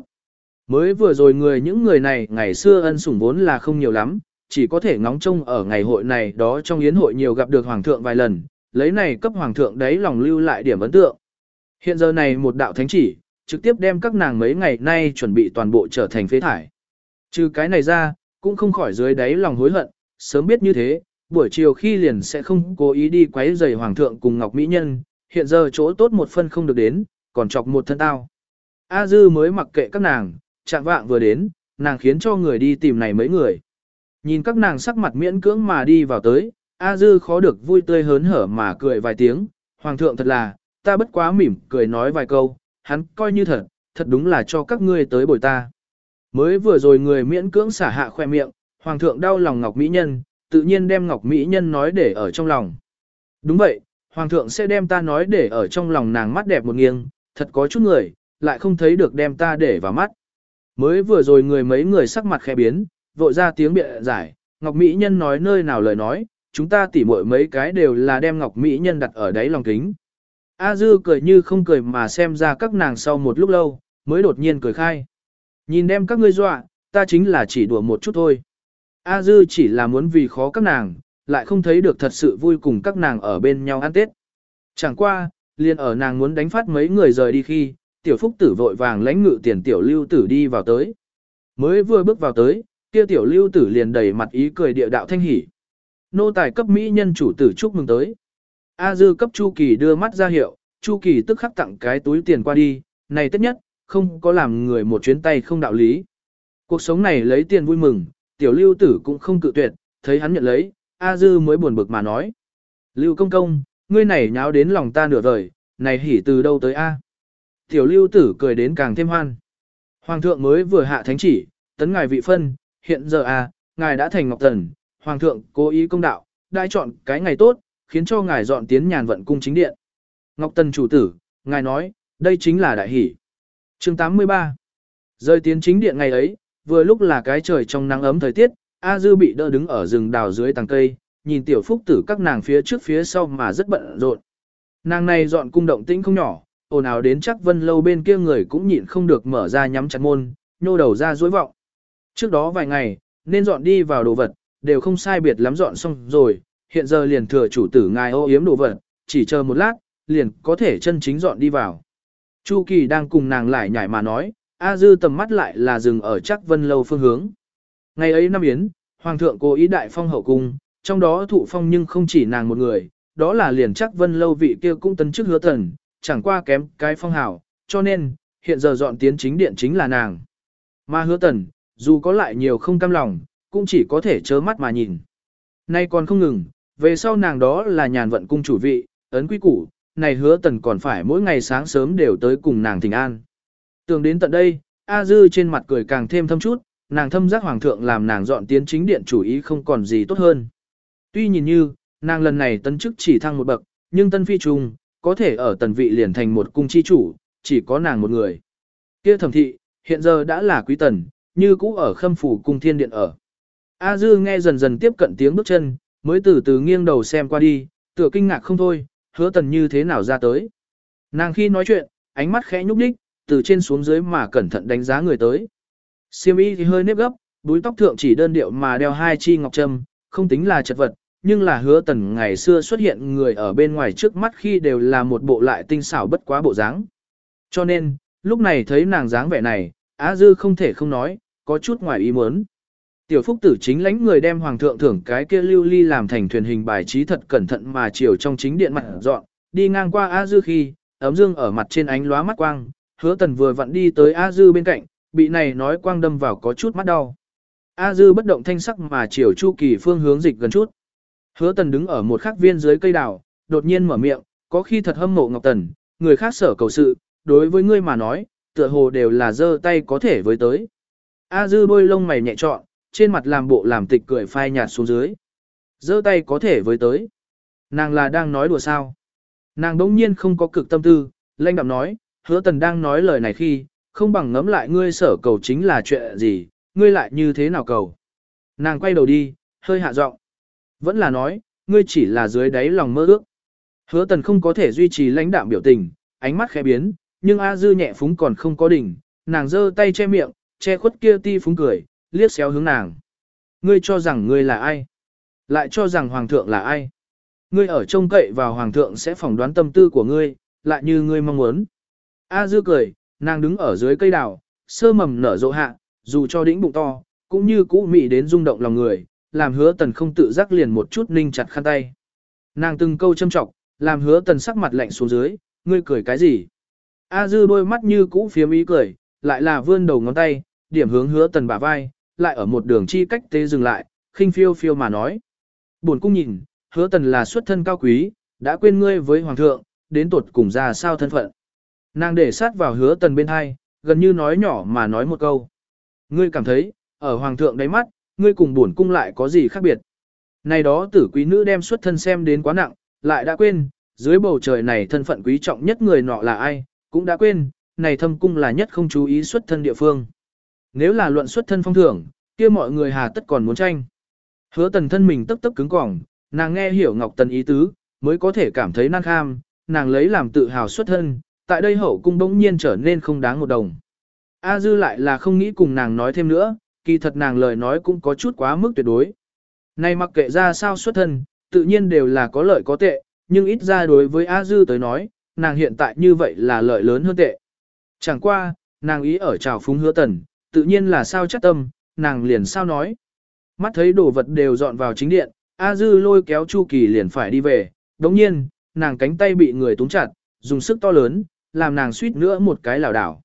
Mới vừa rồi người những người này ngày xưa ân sủng vốn là không nhiều lắm, chỉ có thể ngóng trông ở ngày hội này đó trong yến hội nhiều gặp được hoàng thượng vài lần, lấy này cấp hoàng thượng đấy lòng lưu lại điểm ấn tượng. Hiện giờ này một đạo thánh chỉ, trực tiếp đem các nàng mấy ngày nay chuẩn bị toàn bộ trở thành phế thải. Trừ cái này ra, cũng không khỏi dưới đáy lòng hối hận, sớm biết như thế, buổi chiều khi liền sẽ không cố ý đi quấy rầy hoàng thượng cùng Ngọc Mỹ Nhân, hiện giờ chỗ tốt một phân không được đến, còn chọc một thân tao. A Dư mới mặc kệ các nàng, chạm vạng vừa đến, nàng khiến cho người đi tìm này mấy người. Nhìn các nàng sắc mặt miễn cưỡng mà đi vào tới, A Dư khó được vui tươi hớn hở mà cười vài tiếng, Hoàng thượng thật là, ta bất quá mỉm cười nói vài câu, hắn coi như thật, thật đúng là cho các ngươi tới bồi ta. Mới vừa rồi người miễn cưỡng xả hạ khoe miệng, Hoàng thượng đau lòng Ngọc Mỹ Nhân, tự nhiên đem Ngọc Mỹ Nhân nói để ở trong lòng. Đúng vậy, Hoàng thượng sẽ đem ta nói để ở trong lòng nàng mắt đẹp một nghiêng, thật có chút người, lại không thấy được đem ta để vào mắt. Mới vừa rồi người mấy người sắc mặt khẽ biến, vội ra tiếng bịa giải, Ngọc Mỹ Nhân nói nơi nào lời nói, chúng ta tỉ muội mấy cái đều là đem Ngọc Mỹ Nhân đặt ở đáy lòng kính. A Dư cười như không cười mà xem ra các nàng sau một lúc lâu, mới đột nhiên cười khai. Nhìn đem các ngươi dọa, ta chính là chỉ đùa một chút thôi. A Dư chỉ là muốn vì khó các nàng, lại không thấy được thật sự vui cùng các nàng ở bên nhau ăn Tết. Chẳng qua, liền ở nàng muốn đánh phát mấy người rời đi khi, tiểu phúc tử vội vàng lãnh ngự tiền tiểu lưu tử đi vào tới. Mới vừa bước vào tới, kia tiểu lưu tử liền đầy mặt ý cười địa đạo thanh hỉ. Nô tài cấp mỹ nhân chủ tử chúc mừng tới. A dư cấp Chu Kỳ đưa mắt ra hiệu, Chu Kỳ tức khắc tặng cái túi tiền qua đi, này tất nhất, không có làm người một chuyến tay không đạo lý. Cuộc sống này lấy tiền vui mừng, tiểu lưu tử cũng không cự tuyệt, thấy hắn nhận lấy, A dư mới buồn bực mà nói. Lưu công công, ngươi này nháo đến lòng ta nửa vời, này hỉ từ đâu tới A. Tiểu lưu tử cười đến càng thêm hoan. Hoàng thượng mới vừa hạ thánh chỉ, tấn ngài vị phân, hiện giờ A, ngài đã thành ngọc thần, Hoàng thượng cố ý công đạo, đại chọn cái ngày tốt, khiến cho ngài dọn tiến nhàn vận cung chính điện. Ngọc Tần chủ tử, ngài nói, đây chính là đại hỷ. chương 83 Rơi tiến chính điện ngày ấy, vừa lúc là cái trời trong nắng ấm thời tiết, A Dư bị đỡ đứng ở rừng đào dưới tàng cây, nhìn tiểu phúc tử các nàng phía trước phía sau mà rất bận rộn. Nàng này dọn cung động tĩnh không nhỏ, ồn ào đến chắc vân lâu bên kia người cũng nhịn không được mở ra nhắm chặt môn, nhô đầu ra dối vọng. Trước đó vài ngày, nên dọn đi vào đồ vật, đều không sai biệt lắm dọn xong rồi, hiện giờ liền thừa chủ tử ngài ô yếm đồ vật, chỉ chờ một lát, liền có thể chân chính dọn đi vào. Chu Kỳ đang cùng nàng lại nhảy mà nói, A Dư tầm mắt lại là dừng ở chắc vân lâu phương hướng. Ngày ấy năm yến, Hoàng thượng cố ý đại phong hậu cung, trong đó thụ phong nhưng không chỉ nàng một người, đó là liền chắc vân lâu vị kia cũng tấn chức hứa thần, chẳng qua kém cái phong hảo, cho nên, hiện giờ dọn tiến chính điện chính là nàng. Mà hứa tần, dù có lại nhiều không cam lòng, cũng chỉ có thể chớ mắt mà nhìn. Nay còn không ngừng, về sau nàng đó là nhàn vận cung chủ vị, ấn quý củ, này hứa tần còn phải mỗi ngày sáng sớm đều tới cùng nàng thỉnh an. Tưởng đến tận đây, A Dư trên mặt cười càng thêm thâm chút, nàng thâm giác hoàng thượng làm nàng dọn tiến chính điện chủ ý không còn gì tốt hơn. Tuy nhìn như, nàng lần này tân chức chỉ thăng một bậc, nhưng tân phi trùng, có thể ở tần vị liền thành một cung chi chủ, chỉ có nàng một người. Kia thẩm thị, hiện giờ đã là quý tần, như cũ ở khâm phủ cung thiên điện ở. A Dư nghe dần dần tiếp cận tiếng bước chân, mới từ từ nghiêng đầu xem qua đi, tựa kinh ngạc không thôi, hứa tần như thế nào ra tới. Nàng khi nói chuyện, ánh mắt khẽ nhúc nhích, từ trên xuống dưới mà cẩn thận đánh giá người tới. Siêm y thì hơi nếp gấp, búi tóc thượng chỉ đơn điệu mà đeo hai chi ngọc trâm, không tính là chật vật, nhưng là hứa tần ngày xưa xuất hiện người ở bên ngoài trước mắt khi đều là một bộ lại tinh xảo bất quá bộ dáng. Cho nên, lúc này thấy nàng dáng vẻ này, Á Dư không thể không nói, có chút ngoài ý muốn. Tiểu phúc tử chính lãnh người đem hoàng thượng thưởng cái kia lưu ly làm thành thuyền hình bài trí thật cẩn thận mà chiều trong chính điện mặt dọn, đi ngang qua A Dư khi, ấm dương ở mặt trên ánh lóa mắt quang, hứa tần vừa vặn đi tới A Dư bên cạnh, bị này nói quang đâm vào có chút mắt đau. A Dư bất động thanh sắc mà chiều Chu Kỳ phương hướng dịch gần chút. Hứa tần đứng ở một khắc viên dưới cây đào, đột nhiên mở miệng, có khi thật hâm mộ Ngọc Tần, người khác sở cầu sự, đối với ngươi mà nói, tựa hồ đều là giơ tay có thể với tới. A Dư bôi lông mày nhẹ trọn, trên mặt làm bộ làm tịch cười phai nhạt xuống dưới. giơ tay có thể với tới. Nàng là đang nói đùa sao. Nàng đống nhiên không có cực tâm tư, lanh đạm nói, hứa tần đang nói lời này khi, không bằng ngấm lại ngươi sở cầu chính là chuyện gì, ngươi lại như thế nào cầu. Nàng quay đầu đi, hơi hạ giọng, Vẫn là nói, ngươi chỉ là dưới đáy lòng mơ ước. Hứa tần không có thể duy trì lãnh đạm biểu tình, ánh mắt khẽ biến, nhưng A dư nhẹ phúng còn không có đỉnh, nàng giơ tay che miệng, che khuất kia ti phúng cười, liếc xéo hướng nàng. Ngươi cho rằng ngươi là ai? Lại cho rằng hoàng thượng là ai? Ngươi ở trông cậy vào hoàng thượng sẽ phỏng đoán tâm tư của ngươi, lại như ngươi mong muốn. A dư cười, nàng đứng ở dưới cây đào, sơ mầm nở rộ hạ, dù cho đĩnh bụng to, cũng như cũ mị đến rung động lòng người, làm hứa tần không tự giác liền một chút ninh chặt khăn tay. Nàng từng câu châm trọng, làm hứa tần sắc mặt lạnh xuống dưới, ngươi cười cái gì? A dư đôi mắt như cũ phiếm ý cười, lại là vươn đầu ngón tay, điểm hướng hứa tần bả vai, lại ở một đường chi cách tế dừng lại, khinh phiêu phiêu mà nói. Buồn cung nhìn, hứa tần là xuất thân cao quý, đã quên ngươi với hoàng thượng, đến tột cùng ra sao thân phận. Nàng để sát vào hứa tần bên hai, gần như nói nhỏ mà nói một câu. Ngươi cảm thấy, ở hoàng thượng đáy mắt, ngươi cùng buồn cung lại có gì khác biệt. Này đó tử quý nữ đem xuất thân xem đến quá nặng, lại đã quên, dưới bầu trời này thân phận quý trọng nhất người nọ là ai, cũng đã quên, này thâm cung là nhất không chú ý xuất thân địa phương. Nếu là luận xuất thân phong thưởng, kia mọi người hà tất còn muốn tranh. Hứa tần thân mình tấp tấp cứng cỏng, nàng nghe hiểu Ngọc Tần ý tứ, mới có thể cảm thấy năng kham, nàng lấy làm tự hào xuất thân, tại đây hậu cung bỗng nhiên trở nên không đáng một đồng. A dư lại là không nghĩ cùng nàng nói thêm nữa, kỳ thật nàng lời nói cũng có chút quá mức tuyệt đối. Này mặc kệ ra sao xuất thân, tự nhiên đều là có lợi có tệ, nhưng ít ra đối với A dư tới nói, nàng hiện tại như vậy là lợi lớn hơn tệ. Chẳng qua, nàng ý ở trào phúng hứa tần, tự nhiên là sao chắc tâm, nàng liền sao nói. Mắt thấy đồ vật đều dọn vào chính điện, A Dư lôi kéo Chu Kỳ liền phải đi về, đồng nhiên, nàng cánh tay bị người túng chặt, dùng sức to lớn, làm nàng suýt nữa một cái lảo đảo.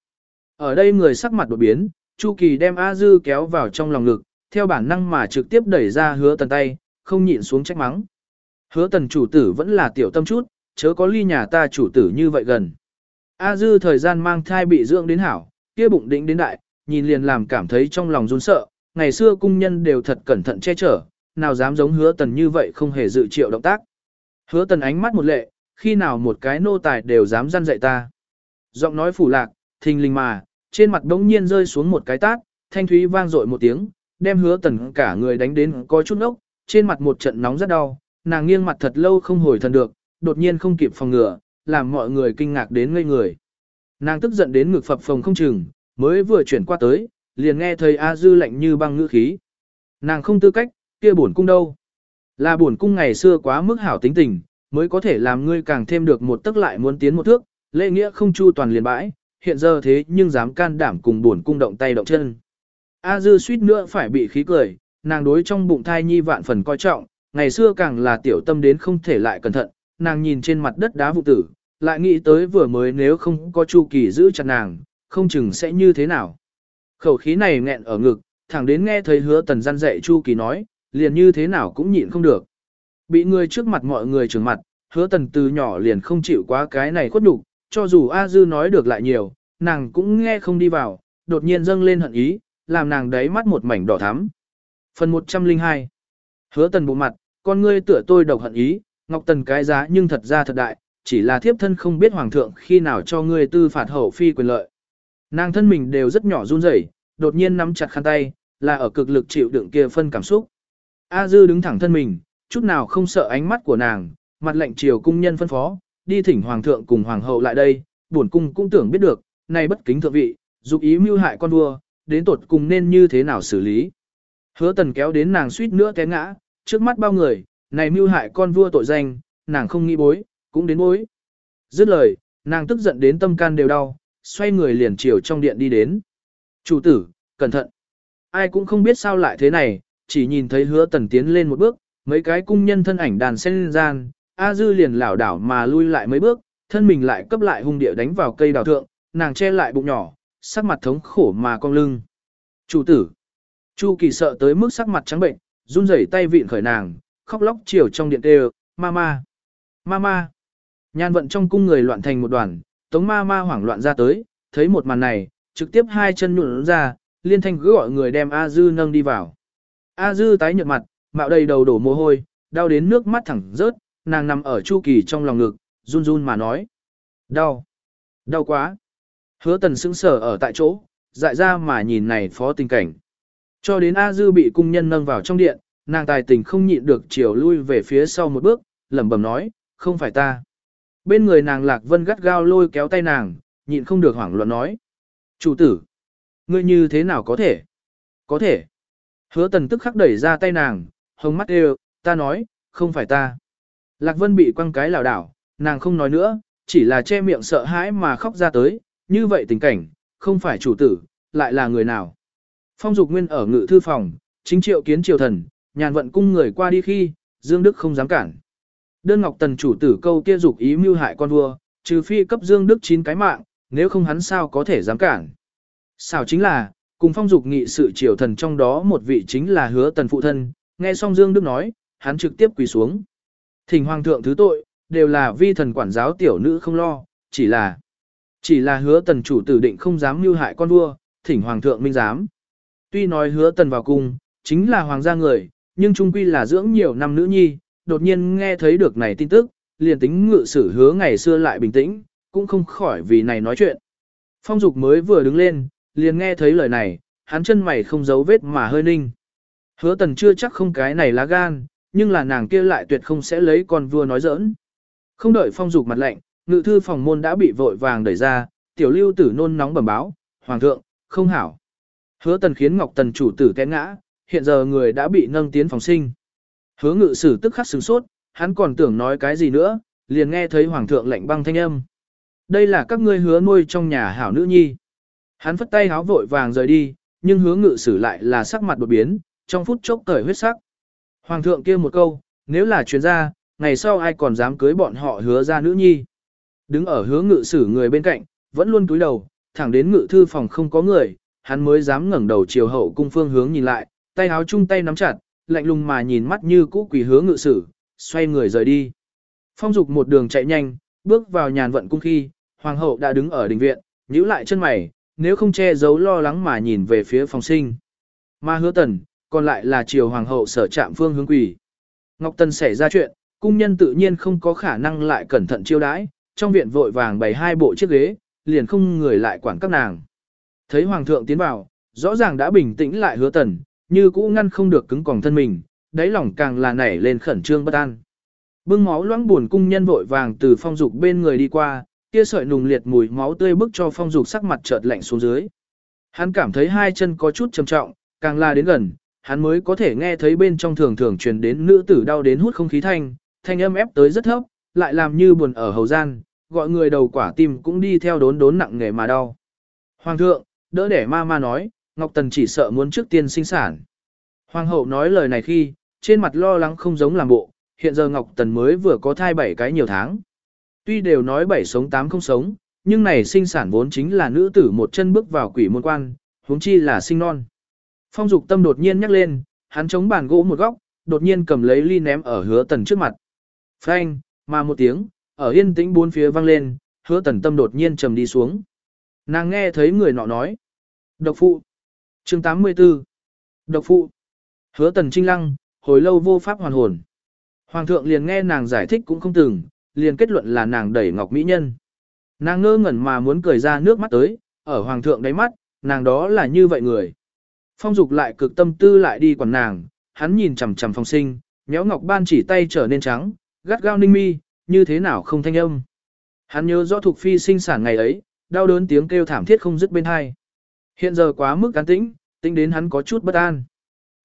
Ở đây người sắc mặt đột biến, Chu Kỳ đem A Dư kéo vào trong lòng ngực, theo bản năng mà trực tiếp đẩy ra hứa tần tay, không nhịn xuống trách mắng. Hứa tần chủ tử vẫn là tiểu tâm chút, chớ có ly nhà ta chủ tử như vậy gần. A Dư thời gian mang thai bị dưỡng đến hảo, kia bụng đỉnh đến đại, nhìn liền làm cảm thấy trong lòng run sợ, ngày xưa cung nhân đều thật cẩn thận che chở, nào dám giống hứa tần như vậy không hề dự triệu động tác. Hứa tần ánh mắt một lệ, khi nào một cái nô tài đều dám răn dạy ta. Giọng nói phủ lạc, thình lình mà, trên mặt đống nhiên rơi xuống một cái tát, thanh thúy vang dội một tiếng, đem hứa tần cả người đánh đến có chút ốc, trên mặt một trận nóng rất đau, nàng nghiêng mặt thật lâu không hồi thần được, đột nhiên không kịp phòng ngừa, làm mọi người kinh ngạc đến ngây người. Nàng tức giận đến ngực phập phồng không chừng, mới vừa chuyển qua tới, liền nghe thầy A Dư lạnh như băng ngữ khí. Nàng không tư cách, kia buồn cung đâu. Là buồn cung ngày xưa quá mức hảo tính tình, mới có thể làm ngươi càng thêm được một tức lại muốn tiến một thước, lễ nghĩa không chu toàn liền bãi, hiện giờ thế nhưng dám can đảm cùng buồn cung động tay động chân. A Dư suýt nữa phải bị khí cười, nàng đối trong bụng thai nhi vạn phần coi trọng, ngày xưa càng là tiểu tâm đến không thể lại cẩn thận, nàng nhìn trên mặt đất đá vụ tử, lại nghĩ tới vừa mới nếu không có Chu Kỳ giữ chặt nàng, không chừng sẽ như thế nào. Khẩu khí này nghẹn ở ngực, thẳng đến nghe thấy hứa tần gian dạy Chu Kỳ nói, liền như thế nào cũng nhịn không được. Bị người trước mặt mọi người trừng mặt, hứa tần từ nhỏ liền không chịu quá cái này khuất nhục, cho dù A Dư nói được lại nhiều, nàng cũng nghe không đi vào, đột nhiên dâng lên hận ý, làm nàng đáy mắt một mảnh đỏ thắm. Phần 102 Hứa tần bộ mặt, con ngươi tựa tôi độc hận ý, ngọc tần cái giá nhưng thật ra thật đại, chỉ là thiếp thân không biết hoàng thượng khi nào cho ngươi tư phạt hậu phi quyền lợi. Nàng thân mình đều rất nhỏ run rẩy, đột nhiên nắm chặt khăn tay, là ở cực lực chịu đựng kia phân cảm xúc. A Dư đứng thẳng thân mình, chút nào không sợ ánh mắt của nàng, mặt lệnh triều cung nhân phân phó, đi thỉnh hoàng thượng cùng hoàng hậu lại đây, bổn cung cũng tưởng biết được, này bất kính thượng vị, dục ý mưu hại con vua, đến tột cùng nên như thế nào xử lý. Hứa tần kéo đến nàng suýt nữa té ngã, trước mắt bao người, này mưu hại con vua tội danh, nàng không nghĩ bối, cũng đến bối. Dứt lời, nàng tức giận đến tâm can đều đau, xoay người liền chiều trong điện đi đến. Chủ tử, cẩn thận. Ai cũng không biết sao lại thế này, chỉ nhìn thấy hứa tần tiến lên một bước, mấy cái cung nhân thân ảnh đàn sen gian, A Dư liền lảo đảo mà lui lại mấy bước, thân mình lại cấp lại hung địa đánh vào cây đào thượng, nàng che lại bụng nhỏ, sắc mặt thống khổ mà cong lưng. Chủ tử. Chu kỳ sợ tới mức sắc mặt trắng bệnh, run rẩy tay vịn khởi nàng, khóc lóc chiều trong điện kêu, mama, mama. Nhan vận trong cung người loạn thành một đoàn, tống ma ma hoảng loạn ra tới, thấy một màn này, trực tiếp hai chân nhuộn ra, liên thanh cứ gọi người đem A Dư nâng đi vào. A Dư tái nhợt mặt, mạo đầy đầu đổ mồ hôi, đau đến nước mắt thẳng rớt, nàng nằm ở Chu Kỳ trong lòng ngực, run run mà nói. Đau. Đau quá. Hứa tần sững sờ ở tại chỗ, dại ra mà nhìn này phó tình cảnh. Cho đến A Dư bị cung nhân nâng vào trong điện, nàng tài tình không nhịn được chiều lui về phía sau một bước, lẩm bẩm nói, không phải ta. Bên người nàng Lạc Vân gắt gao lôi kéo tay nàng, nhịn không được hoảng loạn nói. Chủ tử, ngươi như thế nào có thể? Có thể. Hứa tần tức khắc đẩy ra tay nàng, hồng mắt đều, ta nói, không phải ta. Lạc Vân bị quăng cái lảo đảo, nàng không nói nữa, chỉ là che miệng sợ hãi mà khóc ra tới, như vậy tình cảnh, không phải chủ tử, lại là người nào. Phong Dục Nguyên ở ngự thư phòng, chính triệu kiến triều thần, nhàn vận cung người qua đi khi, Dương Đức không dám cản. Đơn Ngọc Tần chủ tử câu kia dục ý mưu hại con vua, trừ phi cấp Dương Đức chín cái mạng, nếu không hắn sao có thể dám cản. Sao chính là, cùng phong dục nghị sự triều thần trong đó một vị chính là hứa tần phụ thân, nghe xong Dương Đức nói, hắn trực tiếp quỳ xuống. Thỉnh hoàng thượng thứ tội, đều là vi thần quản giáo tiểu nữ không lo, chỉ là chỉ là hứa tần chủ tử định không dám mưu hại con vua, thỉnh hoàng thượng minh dám. Tuy nói hứa tần vào cung, chính là hoàng gia người, nhưng trung quy là dưỡng nhiều năm nữ nhi, đột nhiên nghe thấy được này tin tức, liền tính ngự sử hứa ngày xưa lại bình tĩnh, cũng không khỏi vì này nói chuyện. Phong dục mới vừa đứng lên, liền nghe thấy lời này, hắn chân mày không giấu vết mà hơi ninh. Hứa tần chưa chắc không cái này lá gan, nhưng là nàng kia lại tuyệt không sẽ lấy con vua nói giỡn. Không đợi phong dục mặt lạnh, ngự thư phòng môn đã bị vội vàng đẩy ra, tiểu lưu tử nôn nóng bẩm báo, hoàng thượng, không hảo. Hứa tần khiến ngọc tần chủ tử té ngã, hiện giờ người đã bị nâng tiến phòng sinh. Hứa ngự sử tức khắc sửng sốt, hắn còn tưởng nói cái gì nữa, liền nghe thấy hoàng thượng lệnh băng thanh âm. Đây là các ngươi hứa nuôi trong nhà hảo nữ nhi. Hắn phất tay háo vội vàng rời đi, nhưng hứa ngự sử lại là sắc mặt đột biến, trong phút chốc cởi huyết sắc. Hoàng thượng kia một câu, nếu là chuyên gia, ngày sau ai còn dám cưới bọn họ hứa ra nữ nhi. Đứng ở hứa ngự sử người bên cạnh, vẫn luôn cúi đầu, thẳng đến ngự thư phòng không có người, hắn mới dám ngẩng đầu chiều hậu cung phương hướng nhìn lại, tay háo chung tay nắm chặt, lạnh lùng mà nhìn mắt như cũ quỷ hứa ngự sử, xoay người rời đi. Phong dục một đường chạy nhanh, bước vào nhàn vận cung khi, hoàng hậu đã đứng ở đình viện, nhíu lại chân mày, nếu không che giấu lo lắng mà nhìn về phía phòng sinh. Mà hứa tần, còn lại là triều hoàng hậu sở trạm phương hướng quỷ. Ngọc Tần xảy ra chuyện, cung nhân tự nhiên không có khả năng lại cẩn thận chiêu đãi, trong viện vội vàng bày hai bộ chiếc ghế, liền không người lại quản các nàng. Thấy hoàng thượng tiến vào, rõ ràng đã bình tĩnh lại hứa tần, như cũ ngăn không được cứng còng thân mình, đáy lòng càng là nảy lên khẩn trương bất an. Bưng máu loãng buồn cung nhân vội vàng từ phong dục bên người đi qua, kia sợi nùng liệt mùi máu tươi bức cho phong dục sắc mặt chợt lạnh xuống dưới. Hắn cảm thấy hai chân có chút trầm trọng, càng la đến gần, hắn mới có thể nghe thấy bên trong thường thường truyền đến nữ tử đau đến hút không khí thanh, thanh âm ép tới rất thấp, lại làm như buồn ở hầu gian, gọi người đầu quả tim cũng đi theo đốn đốn nặng nghề mà đau. Hoàng thượng, đỡ để ma ma nói, Ngọc Tần chỉ sợ muốn trước tiên sinh sản. Hoàng hậu nói lời này khi, trên mặt lo lắng không giống làm bộ, hiện giờ Ngọc Tần mới vừa có thai bảy cái nhiều tháng. Tuy đều nói bảy sống tám không sống, nhưng này sinh sản vốn chính là nữ tử một chân bước vào quỷ môn quan, huống chi là sinh non. Phong dục tâm đột nhiên nhắc lên, hắn chống bàn gỗ một góc, đột nhiên cầm lấy ly ném ở hứa tần trước mặt. Phanh, mà một tiếng, ở yên tĩnh bốn phía vang lên, hứa tần tâm đột nhiên trầm đi xuống. Nàng nghe thấy người nọ nói. Độc phụ chương 84. Độc phụ. Hứa tần trinh lăng, hồi lâu vô pháp hoàn hồn. Hoàng thượng liền nghe nàng giải thích cũng không từng, liền kết luận là nàng đẩy ngọc mỹ nhân. Nàng ngơ ngẩn mà muốn cười ra nước mắt tới, ở hoàng thượng đáy mắt, nàng đó là như vậy người. Phong dục lại cực tâm tư lại đi quản nàng, hắn nhìn chằm chằm phong sinh, nhéo ngọc ban chỉ tay trở nên trắng, gắt gao ninh mi, như thế nào không thanh âm. Hắn nhớ rõ thuộc phi sinh sản ngày ấy, đau đớn tiếng kêu thảm thiết không dứt bên hai. Hiện giờ quá mức cán tĩnh, tính đến hắn có chút bất an.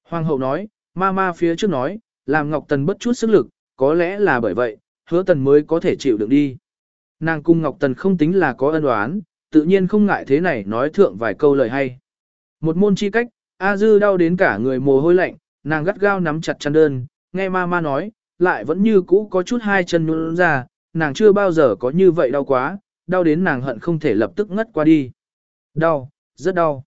Hoàng hậu nói, ma ma phía trước nói, làm Ngọc Tần bất chút sức lực, có lẽ là bởi vậy, hứa tần mới có thể chịu đựng đi. Nàng cung Ngọc Tần không tính là có ân oán, tự nhiên không ngại thế này nói thượng vài câu lời hay. Một môn chi cách, A Dư đau đến cả người mồ hôi lạnh, nàng gắt gao nắm chặt chăn đơn, nghe ma ma nói, lại vẫn như cũ có chút hai chân nhún ra, nàng chưa bao giờ có như vậy đau quá, đau đến nàng hận không thể lập tức ngất qua đi. Đau, rất đau.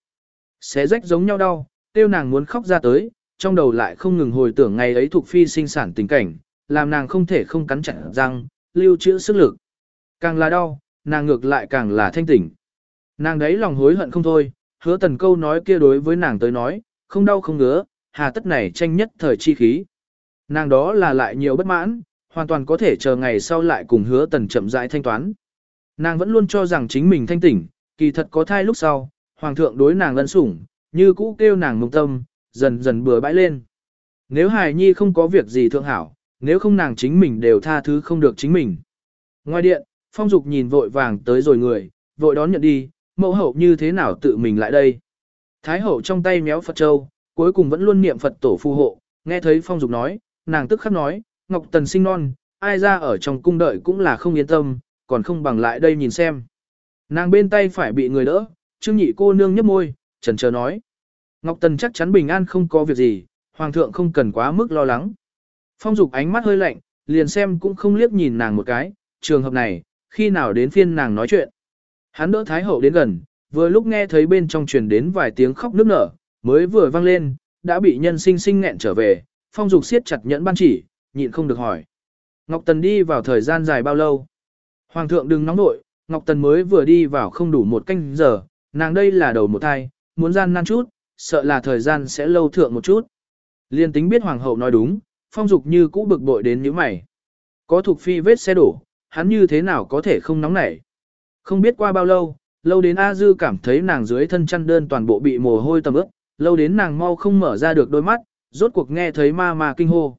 Xé rách giống nhau đau, tiêu nàng muốn khóc ra tới, trong đầu lại không ngừng hồi tưởng ngày ấy thuộc phi sinh sản tình cảnh, làm nàng không thể không cắn chặt răng, lưu trữ sức lực. Càng là đau, nàng ngược lại càng là thanh tỉnh. Nàng đấy lòng hối hận không thôi, hứa tần câu nói kia đối với nàng tới nói, không đau không ngứa, hà tất này tranh nhất thời chi khí. Nàng đó là lại nhiều bất mãn, hoàn toàn có thể chờ ngày sau lại cùng hứa tần chậm rãi thanh toán. Nàng vẫn luôn cho rằng chính mình thanh tỉnh, kỳ thật có thai lúc sau, hoàng thượng đối nàng lân sủng, như cũ kêu nàng mông tâm, dần dần bừa bãi lên. Nếu hài nhi không có việc gì thượng hảo, nếu không nàng chính mình đều tha thứ không được chính mình. Ngoài điện, phong dục nhìn vội vàng tới rồi người, vội đón nhận đi, mẫu hậu như thế nào tự mình lại đây. Thái hậu trong tay méo Phật Châu, cuối cùng vẫn luôn niệm Phật tổ phù hộ, nghe thấy phong dục nói, nàng tức khắc nói, Ngọc Tần sinh non, ai ra ở trong cung đợi cũng là không yên tâm, còn không bằng lại đây nhìn xem. Nàng bên tay phải bị người đỡ, Trương nhị cô nương nhấp môi, trần chờ nói. Ngọc Tần chắc chắn bình an không có việc gì, hoàng thượng không cần quá mức lo lắng. Phong dục ánh mắt hơi lạnh, liền xem cũng không liếc nhìn nàng một cái, trường hợp này, khi nào đến phiên nàng nói chuyện. Hắn đỡ Thái Hậu đến gần, vừa lúc nghe thấy bên trong truyền đến vài tiếng khóc nức nở, mới vừa vang lên, đã bị nhân sinh sinh nghẹn trở về, phong dục siết chặt nhẫn ban chỉ, nhịn không được hỏi. Ngọc Tần đi vào thời gian dài bao lâu? Hoàng thượng đừng nóng nội, Ngọc Tần mới vừa đi vào không đủ một canh giờ, nàng đây là đầu một thai, muốn gian nan chút, sợ là thời gian sẽ lâu thượng một chút. Liên tính biết hoàng hậu nói đúng, phong dục như cũ bực bội đến như mày. Có thuộc phi vết xe đổ, hắn như thế nào có thể không nóng nảy. Không biết qua bao lâu, lâu đến A Dư cảm thấy nàng dưới thân chăn đơn toàn bộ bị mồ hôi tầm ướt, lâu đến nàng mau không mở ra được đôi mắt, rốt cuộc nghe thấy ma ma kinh hô.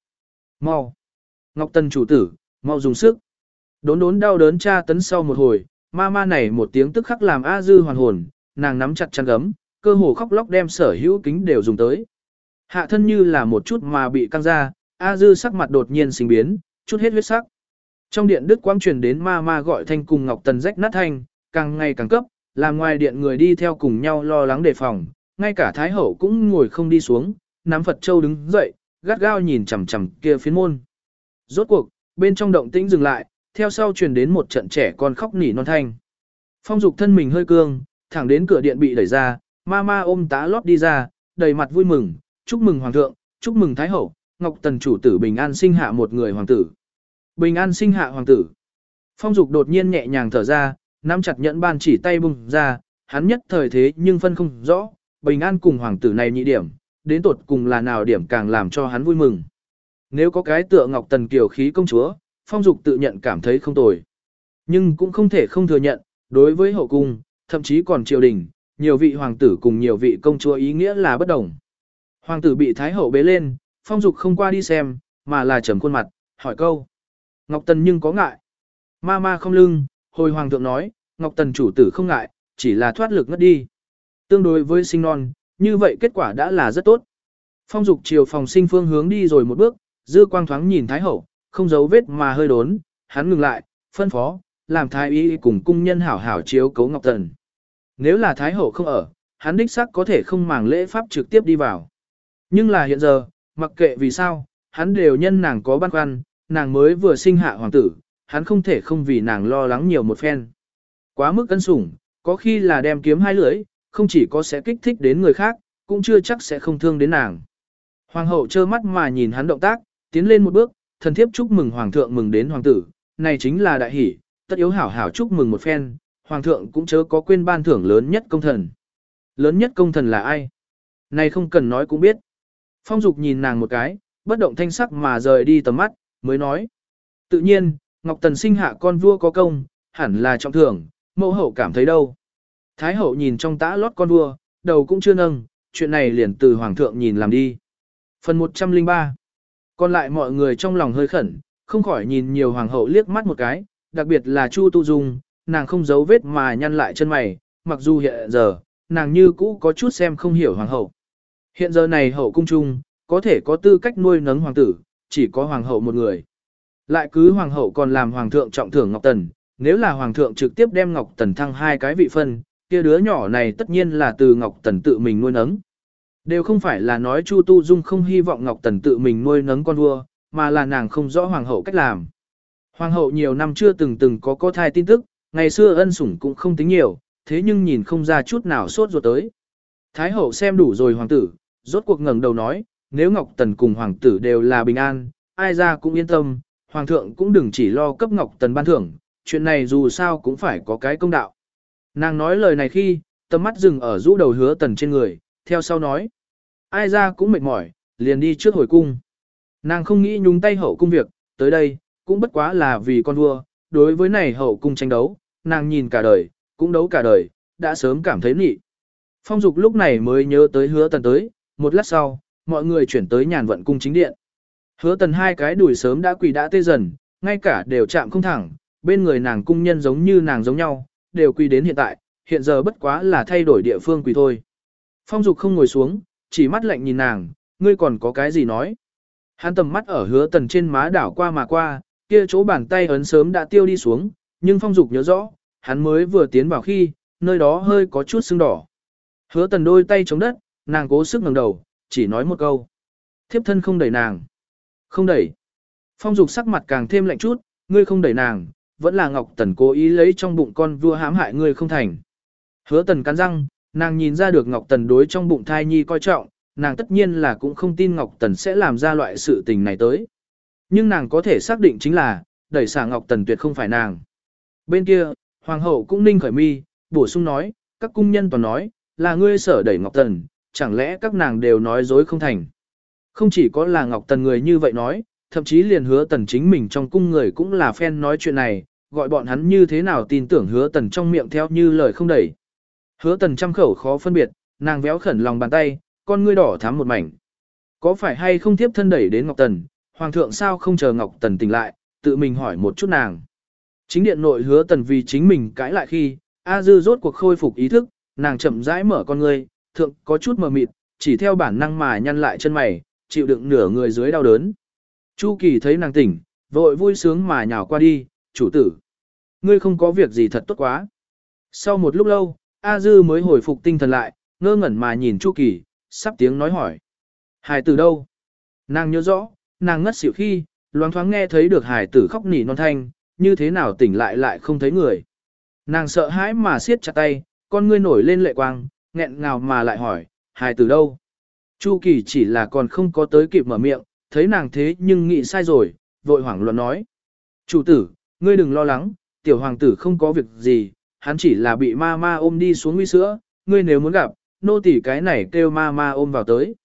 Mau! Ngọc tân chủ tử, mau dùng sức. Đốn đốn đau đớn tra tấn sau một hồi, ma ma này một tiếng tức khắc làm A Dư hoàn hồn, nàng nắm chặt chăn gấm, cơ hồ khóc lóc đem sở hữu kính đều dùng tới. Hạ thân như là một chút mà bị căng ra, A Dư sắc mặt đột nhiên sinh biến, chút hết huyết sắc. Trong điện đức quang truyền đến ma ma gọi thanh cùng Ngọc Tần rách nát thanh, càng ngày càng cấp, làm ngoài điện người đi theo cùng nhau lo lắng đề phòng, ngay cả Thái Hậu cũng ngồi không đi xuống, nắm Phật Châu đứng dậy, gắt gao nhìn chằm chằm kia phiến môn. Rốt cuộc, bên trong động tĩnh dừng lại, theo sau truyền đến một trận trẻ con khóc nỉ non thanh. Phong dục thân mình hơi cương, thẳng đến cửa điện bị đẩy ra, ma ma ôm tá lót đi ra, đầy mặt vui mừng, chúc mừng hoàng thượng, chúc mừng thái hậu, ngọc tần chủ tử bình an sinh hạ một người hoàng tử. Bình an sinh hạ hoàng tử. Phong dục đột nhiên nhẹ nhàng thở ra, nắm chặt nhẫn ban chỉ tay bung ra, hắn nhất thời thế nhưng phân không rõ, bình an cùng hoàng tử này nhị điểm, đến tột cùng là nào điểm càng làm cho hắn vui mừng. Nếu có cái tựa ngọc tần kiều khí công chúa, phong dục tự nhận cảm thấy không tồi. Nhưng cũng không thể không thừa nhận, đối với hậu cung, thậm chí còn triều đình, nhiều vị hoàng tử cùng nhiều vị công chúa ý nghĩa là bất đồng. Hoàng tử bị thái hậu bế lên, phong dục không qua đi xem, mà là trầm khuôn mặt, hỏi câu. Ngọc Tần nhưng có ngại. Ma ma không lưng, hồi hoàng thượng nói, Ngọc Tần chủ tử không ngại, chỉ là thoát lực ngất đi. Tương đối với sinh non, như vậy kết quả đã là rất tốt. Phong dục chiều phòng sinh phương hướng đi rồi một bước, dư quang thoáng nhìn thái hậu, không giấu vết mà hơi đốn, hắn ngừng lại, phân phó, làm thái y cùng cung nhân hảo hảo chiếu cấu Ngọc Tần. Nếu là thái hậu không ở, hắn đích xác có thể không màng lễ pháp trực tiếp đi vào. Nhưng là hiện giờ, mặc kệ vì sao, hắn đều nhân nàng có băn khoăn, nàng mới vừa sinh hạ hoàng tử, hắn không thể không vì nàng lo lắng nhiều một phen. Quá mức cân sủng, có khi là đem kiếm hai lưỡi, không chỉ có sẽ kích thích đến người khác, cũng chưa chắc sẽ không thương đến nàng. Hoàng hậu trơ mắt mà nhìn hắn động tác, tiến lên một bước, thần thiếp chúc mừng hoàng thượng mừng đến hoàng tử, này chính là đại hỷ, tất yếu hảo hảo chúc mừng một phen, hoàng thượng cũng chớ có quên ban thưởng lớn nhất công thần. Lớn nhất công thần là ai? Này không cần nói cũng biết. Phong Dục nhìn nàng một cái, bất động thanh sắc mà rời đi tầm mắt, mới nói. Tự nhiên, Ngọc Tần sinh hạ con vua có công, hẳn là trọng thưởng, mẫu hậu cảm thấy đâu. Thái hậu nhìn trong tã lót con vua, đầu cũng chưa nâng, chuyện này liền từ hoàng thượng nhìn làm đi. Phần 103 Còn lại mọi người trong lòng hơi khẩn, không khỏi nhìn nhiều hoàng hậu liếc mắt một cái, đặc biệt là Chu Tu Dung, nàng không giấu vết mà nhăn lại chân mày, mặc dù hiện giờ, nàng như cũ có chút xem không hiểu hoàng hậu. Hiện giờ này hậu cung trung, có thể có tư cách nuôi nấng hoàng tử, chỉ có hoàng hậu một người. Lại cứ hoàng hậu còn làm hoàng thượng trọng thưởng Ngọc Tần, nếu là hoàng thượng trực tiếp đem Ngọc Tần thăng hai cái vị phân, kia đứa nhỏ này tất nhiên là từ Ngọc Tần tự mình nuôi nấng. Đều không phải là nói Chu Tu Dung không hy vọng Ngọc Tần tự mình nuôi nấng con vua, mà là nàng không rõ hoàng hậu cách làm. Hoàng hậu nhiều năm chưa từng từng có có thai tin tức, ngày xưa ân sủng cũng không tính nhiều, thế nhưng nhìn không ra chút nào sốt ruột tới. Thái hậu xem đủ rồi hoàng tử, rốt cuộc ngẩng đầu nói, nếu Ngọc Tần cùng hoàng tử đều là bình an, ai ra cũng yên tâm, hoàng thượng cũng đừng chỉ lo cấp Ngọc Tần ban thưởng, chuyện này dù sao cũng phải có cái công đạo. Nàng nói lời này khi, tầm mắt dừng ở rũ đầu hứa tần trên người, theo sau nói. Ai ra cũng mệt mỏi, liền đi trước hồi cung. Nàng không nghĩ nhúng tay hậu cung việc, tới đây, cũng bất quá là vì con vua, đối với này hậu cung tranh đấu, nàng nhìn cả đời, cũng đấu cả đời, đã sớm cảm thấy nị. Phong dục lúc này mới nhớ tới hứa tần tới, một lát sau, mọi người chuyển tới nhàn vận cung chính điện. Hứa tần hai cái đùi sớm đã quỳ đã tê dần, ngay cả đều chạm không thẳng, bên người nàng cung nhân giống như nàng giống nhau, đều quỳ đến hiện tại, hiện giờ bất quá là thay đổi địa phương quỳ thôi. Phong dục không ngồi xuống, chỉ mắt lạnh nhìn nàng, ngươi còn có cái gì nói. Hắn tầm mắt ở hứa tần trên má đảo qua mà qua, kia chỗ bàn tay ấn sớm đã tiêu đi xuống, nhưng phong dục nhớ rõ, hắn mới vừa tiến vào khi, nơi đó hơi có chút sưng đỏ. Hứa tần đôi tay chống đất, nàng cố sức ngẩng đầu, chỉ nói một câu. Thiếp thân không đẩy nàng. Không đẩy. Phong dục sắc mặt càng thêm lạnh chút, ngươi không đẩy nàng, vẫn là Ngọc Tần cố ý lấy trong bụng con vua hãm hại ngươi không thành. Hứa Tần cắn răng, nàng nhìn ra được Ngọc Tần đối trong bụng thai nhi coi trọng, nàng tất nhiên là cũng không tin Ngọc Tần sẽ làm ra loại sự tình này tới. Nhưng nàng có thể xác định chính là, đẩy xả Ngọc Tần tuyệt không phải nàng. Bên kia, Hoàng hậu cũng ninh khởi mi, bổ sung nói, các cung nhân toàn nói, là ngươi sở đẩy Ngọc Tần, chẳng lẽ các nàng đều nói dối không thành. Không chỉ có là Ngọc Tần người như vậy nói, thậm chí liền hứa tần chính mình trong cung người cũng là fan nói chuyện này, gọi bọn hắn như thế nào tin tưởng hứa tần trong miệng theo như lời không đẩy. Hứa tần trăm khẩu khó phân biệt, nàng véo khẩn lòng bàn tay, con ngươi đỏ thắm một mảnh. Có phải hay không tiếp thân đẩy đến Ngọc Tần, Hoàng thượng sao không chờ Ngọc Tần tỉnh lại, tự mình hỏi một chút nàng. Chính điện nội hứa tần vì chính mình cãi lại khi, A Dư rốt cuộc khôi phục ý thức, nàng chậm rãi mở con ngươi, thượng có chút mờ mịt, chỉ theo bản năng mà nhăn lại chân mày, chịu đựng nửa người dưới đau đớn. Chu Kỳ thấy nàng tỉnh, vội vui sướng mà nhào qua đi, chủ tử. Ngươi không có việc gì thật tốt quá. Sau một lúc lâu, A Dư mới hồi phục tinh thần lại, ngơ ngẩn mà nhìn Chu Kỳ, sắp tiếng nói hỏi. Hài từ đâu? Nàng nhớ rõ, nàng ngất xỉu khi, loáng thoáng nghe thấy được hải tử khóc nỉ non thanh, như thế nào tỉnh lại lại không thấy người. Nàng sợ hãi mà siết chặt tay, con ngươi nổi lên lệ quang, nghẹn ngào mà lại hỏi, hải tử đâu? Chu Kỳ chỉ là còn không có tới kịp mở miệng, thấy nàng thế nhưng nghĩ sai rồi, vội hoảng loạn nói. Chủ tử, ngươi đừng lo lắng, tiểu hoàng tử không có việc gì, hắn chỉ là bị ma ma ôm đi xuống nguy sữa, ngươi nếu muốn gặp, nô tỉ cái này kêu ma ma ôm vào tới.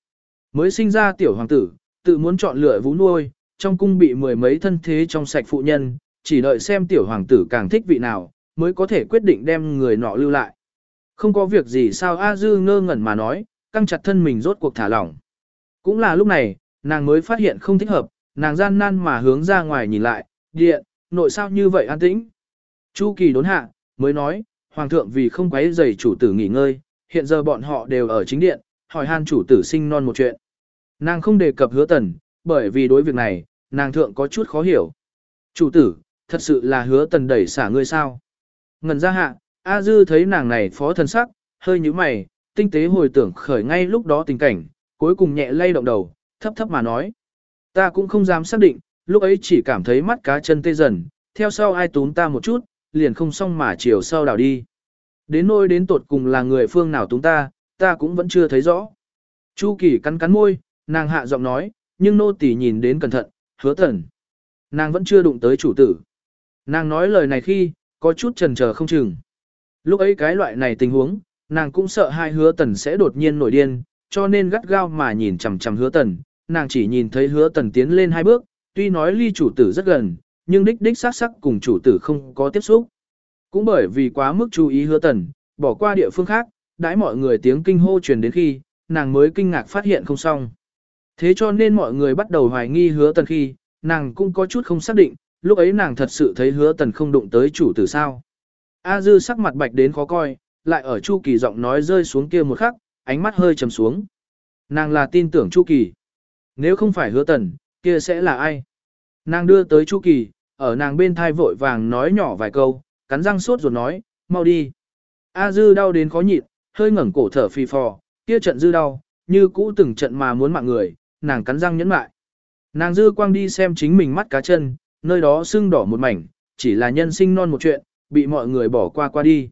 Mới sinh ra tiểu hoàng tử, tự muốn chọn lựa vũ nuôi, trong cung bị mười mấy thân thế trong sạch phụ nhân, chỉ đợi xem tiểu hoàng tử càng thích vị nào, mới có thể quyết định đem người nọ lưu lại. Không có việc gì sao A Dư ngơ ngẩn mà nói, căng chặt thân mình rốt cuộc thả lỏng. Cũng là lúc này, nàng mới phát hiện không thích hợp, nàng gian nan mà hướng ra ngoài nhìn lại, điện, nội sao như vậy an tĩnh. Chu kỳ đốn hạ, mới nói, hoàng thượng vì không quấy rầy chủ tử nghỉ ngơi, hiện giờ bọn họ đều ở chính điện, hỏi han chủ tử sinh non một chuyện. Nàng không đề cập hứa tần, bởi vì đối việc này, nàng thượng có chút khó hiểu. Chủ tử, thật sự là hứa tần đẩy xả ngươi sao? Ngần ra hạ, A Dư thấy nàng này phó thần sắc, hơi như mày, tinh tế hồi tưởng khởi ngay lúc đó tình cảnh, cuối cùng nhẹ lay động đầu, thấp thấp mà nói. Ta cũng không dám xác định, lúc ấy chỉ cảm thấy mắt cá chân tê dần, theo sau ai túm ta một chút, liền không xong mà chiều sau đảo đi. Đến nôi đến tột cùng là người phương nào túm ta, ta cũng vẫn chưa thấy rõ. Chu Kỳ cắn cắn môi, nàng hạ giọng nói, nhưng nô tỳ nhìn đến cẩn thận, hứa thần. Nàng vẫn chưa đụng tới chủ tử. Nàng nói lời này khi, có chút chần chờ không chừng. Lúc ấy cái loại này tình huống, nàng cũng sợ hai hứa tần sẽ đột nhiên nổi điên, cho nên gắt gao mà nhìn chằm chằm hứa tần, nàng chỉ nhìn thấy hứa tần tiến lên hai bước, tuy nói ly chủ tử rất gần, nhưng đích đích sắc sắc cùng chủ tử không có tiếp xúc. Cũng bởi vì quá mức chú ý hứa tần, bỏ qua địa phương khác, đãi mọi người tiếng kinh hô truyền đến khi, nàng mới kinh ngạc phát hiện không xong. Thế cho nên mọi người bắt đầu hoài nghi hứa tần khi, nàng cũng có chút không xác định, lúc ấy nàng thật sự thấy hứa tần không đụng tới chủ tử sao. A dư sắc mặt bạch đến khó coi, lại ở Chu Kỳ giọng nói rơi xuống kia một khắc, ánh mắt hơi trầm xuống. Nàng là tin tưởng Chu Kỳ. Nếu không phải hứa tần, kia sẽ là ai? Nàng đưa tới Chu Kỳ, ở nàng bên thai vội vàng nói nhỏ vài câu, cắn răng sốt rồi nói, mau đi. A dư đau đến khó nhịn, hơi ngẩng cổ thở phì phò, kia trận dư đau, như cũ từng trận mà muốn mạng người, nàng cắn răng nhẫn lại. Nàng dư quang đi xem chính mình mắt cá chân, nơi đó sưng đỏ một mảnh, chỉ là nhân sinh non một chuyện, bị mọi người bỏ qua qua đi.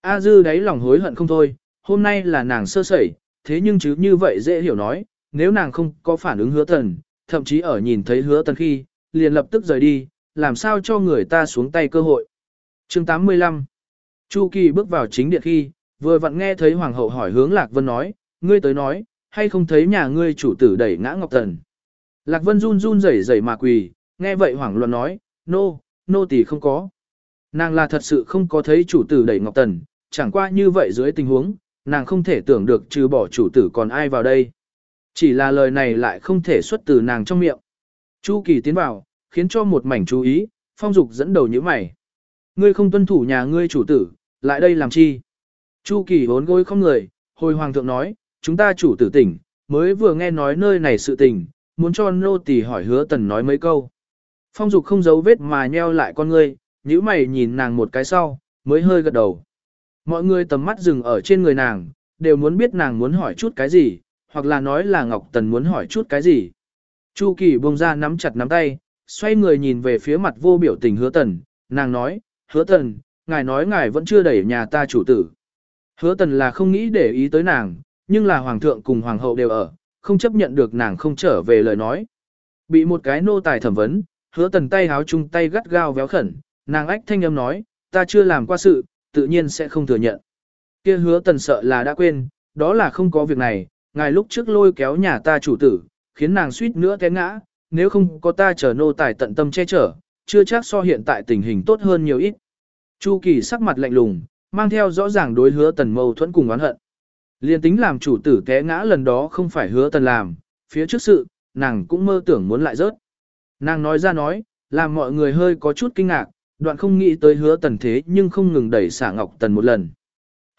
A dư đáy lòng hối hận không thôi, hôm nay là nàng sơ sẩy, thế nhưng chứ như vậy dễ hiểu nói, nếu nàng không có phản ứng hứa tần, thậm chí ở nhìn thấy hứa tần khi, liền lập tức rời đi, làm sao cho người ta xuống tay cơ hội. chương 85 Chu Kỳ bước vào chính điện khi, vừa vặn nghe thấy Hoàng hậu hỏi hướng Lạc Vân nói, ngươi tới nói, hay không thấy nhà ngươi chủ tử đẩy ngã Ngọc Tần. Lạc Vân run run rẩy rẩy mà quỳ, nghe vậy Hoàng loạn nói, nô, no, nô no tỳ không có. Nàng là thật sự không có thấy chủ tử đẩy Ngọc Tần, chẳng qua như vậy dưới tình huống, nàng không thể tưởng được trừ bỏ chủ tử còn ai vào đây. Chỉ là lời này lại không thể xuất từ nàng trong miệng. Chu Kỳ tiến vào, khiến cho một mảnh chú ý, phong dục dẫn đầu như mày. Ngươi không tuân thủ nhà ngươi chủ tử, lại đây làm chi? Chu Kỳ hốn gối không người, hồi hoàng thượng nói, chúng ta chủ tử tỉnh, mới vừa nghe nói nơi này sự tình, muốn cho nô tỳ hỏi hứa tần nói mấy câu. Phong dục không giấu vết mà nheo lại con ngươi, nhíu mày nhìn nàng một cái sau, mới hơi gật đầu. Mọi người tầm mắt dừng ở trên người nàng, đều muốn biết nàng muốn hỏi chút cái gì, hoặc là nói là Ngọc Tần muốn hỏi chút cái gì. Chu Kỳ buông ra nắm chặt nắm tay, xoay người nhìn về phía mặt vô biểu tình hứa tần, nàng nói, hứa tần, ngài nói ngài vẫn chưa đẩy nhà ta chủ tử. Hứa tần là không nghĩ để ý tới nàng, nhưng là hoàng thượng cùng hoàng hậu đều ở, không chấp nhận được nàng không trở về lời nói. Bị một cái nô tài thẩm vấn, hứa tần tay háo chung tay gắt gao véo khẩn, nàng ách thanh âm nói, ta chưa làm qua sự, tự nhiên sẽ không thừa nhận. Kia hứa tần sợ là đã quên, đó là không có việc này, ngài lúc trước lôi kéo nhà ta chủ tử, khiến nàng suýt nữa té ngã, nếu không có ta chờ nô tài tận tâm che chở, chưa chắc so hiện tại tình hình tốt hơn nhiều ít. Chu Kỳ sắc mặt lạnh lùng, mang theo rõ ràng đối hứa tần mâu thuẫn cùng oán hận. Liên tính làm chủ tử té ngã lần đó không phải hứa tần làm, phía trước sự, nàng cũng mơ tưởng muốn lại rớt. Nàng nói ra nói, làm mọi người hơi có chút kinh ngạc, đoạn không nghĩ tới hứa tần thế nhưng không ngừng đẩy xả ngọc tần một lần.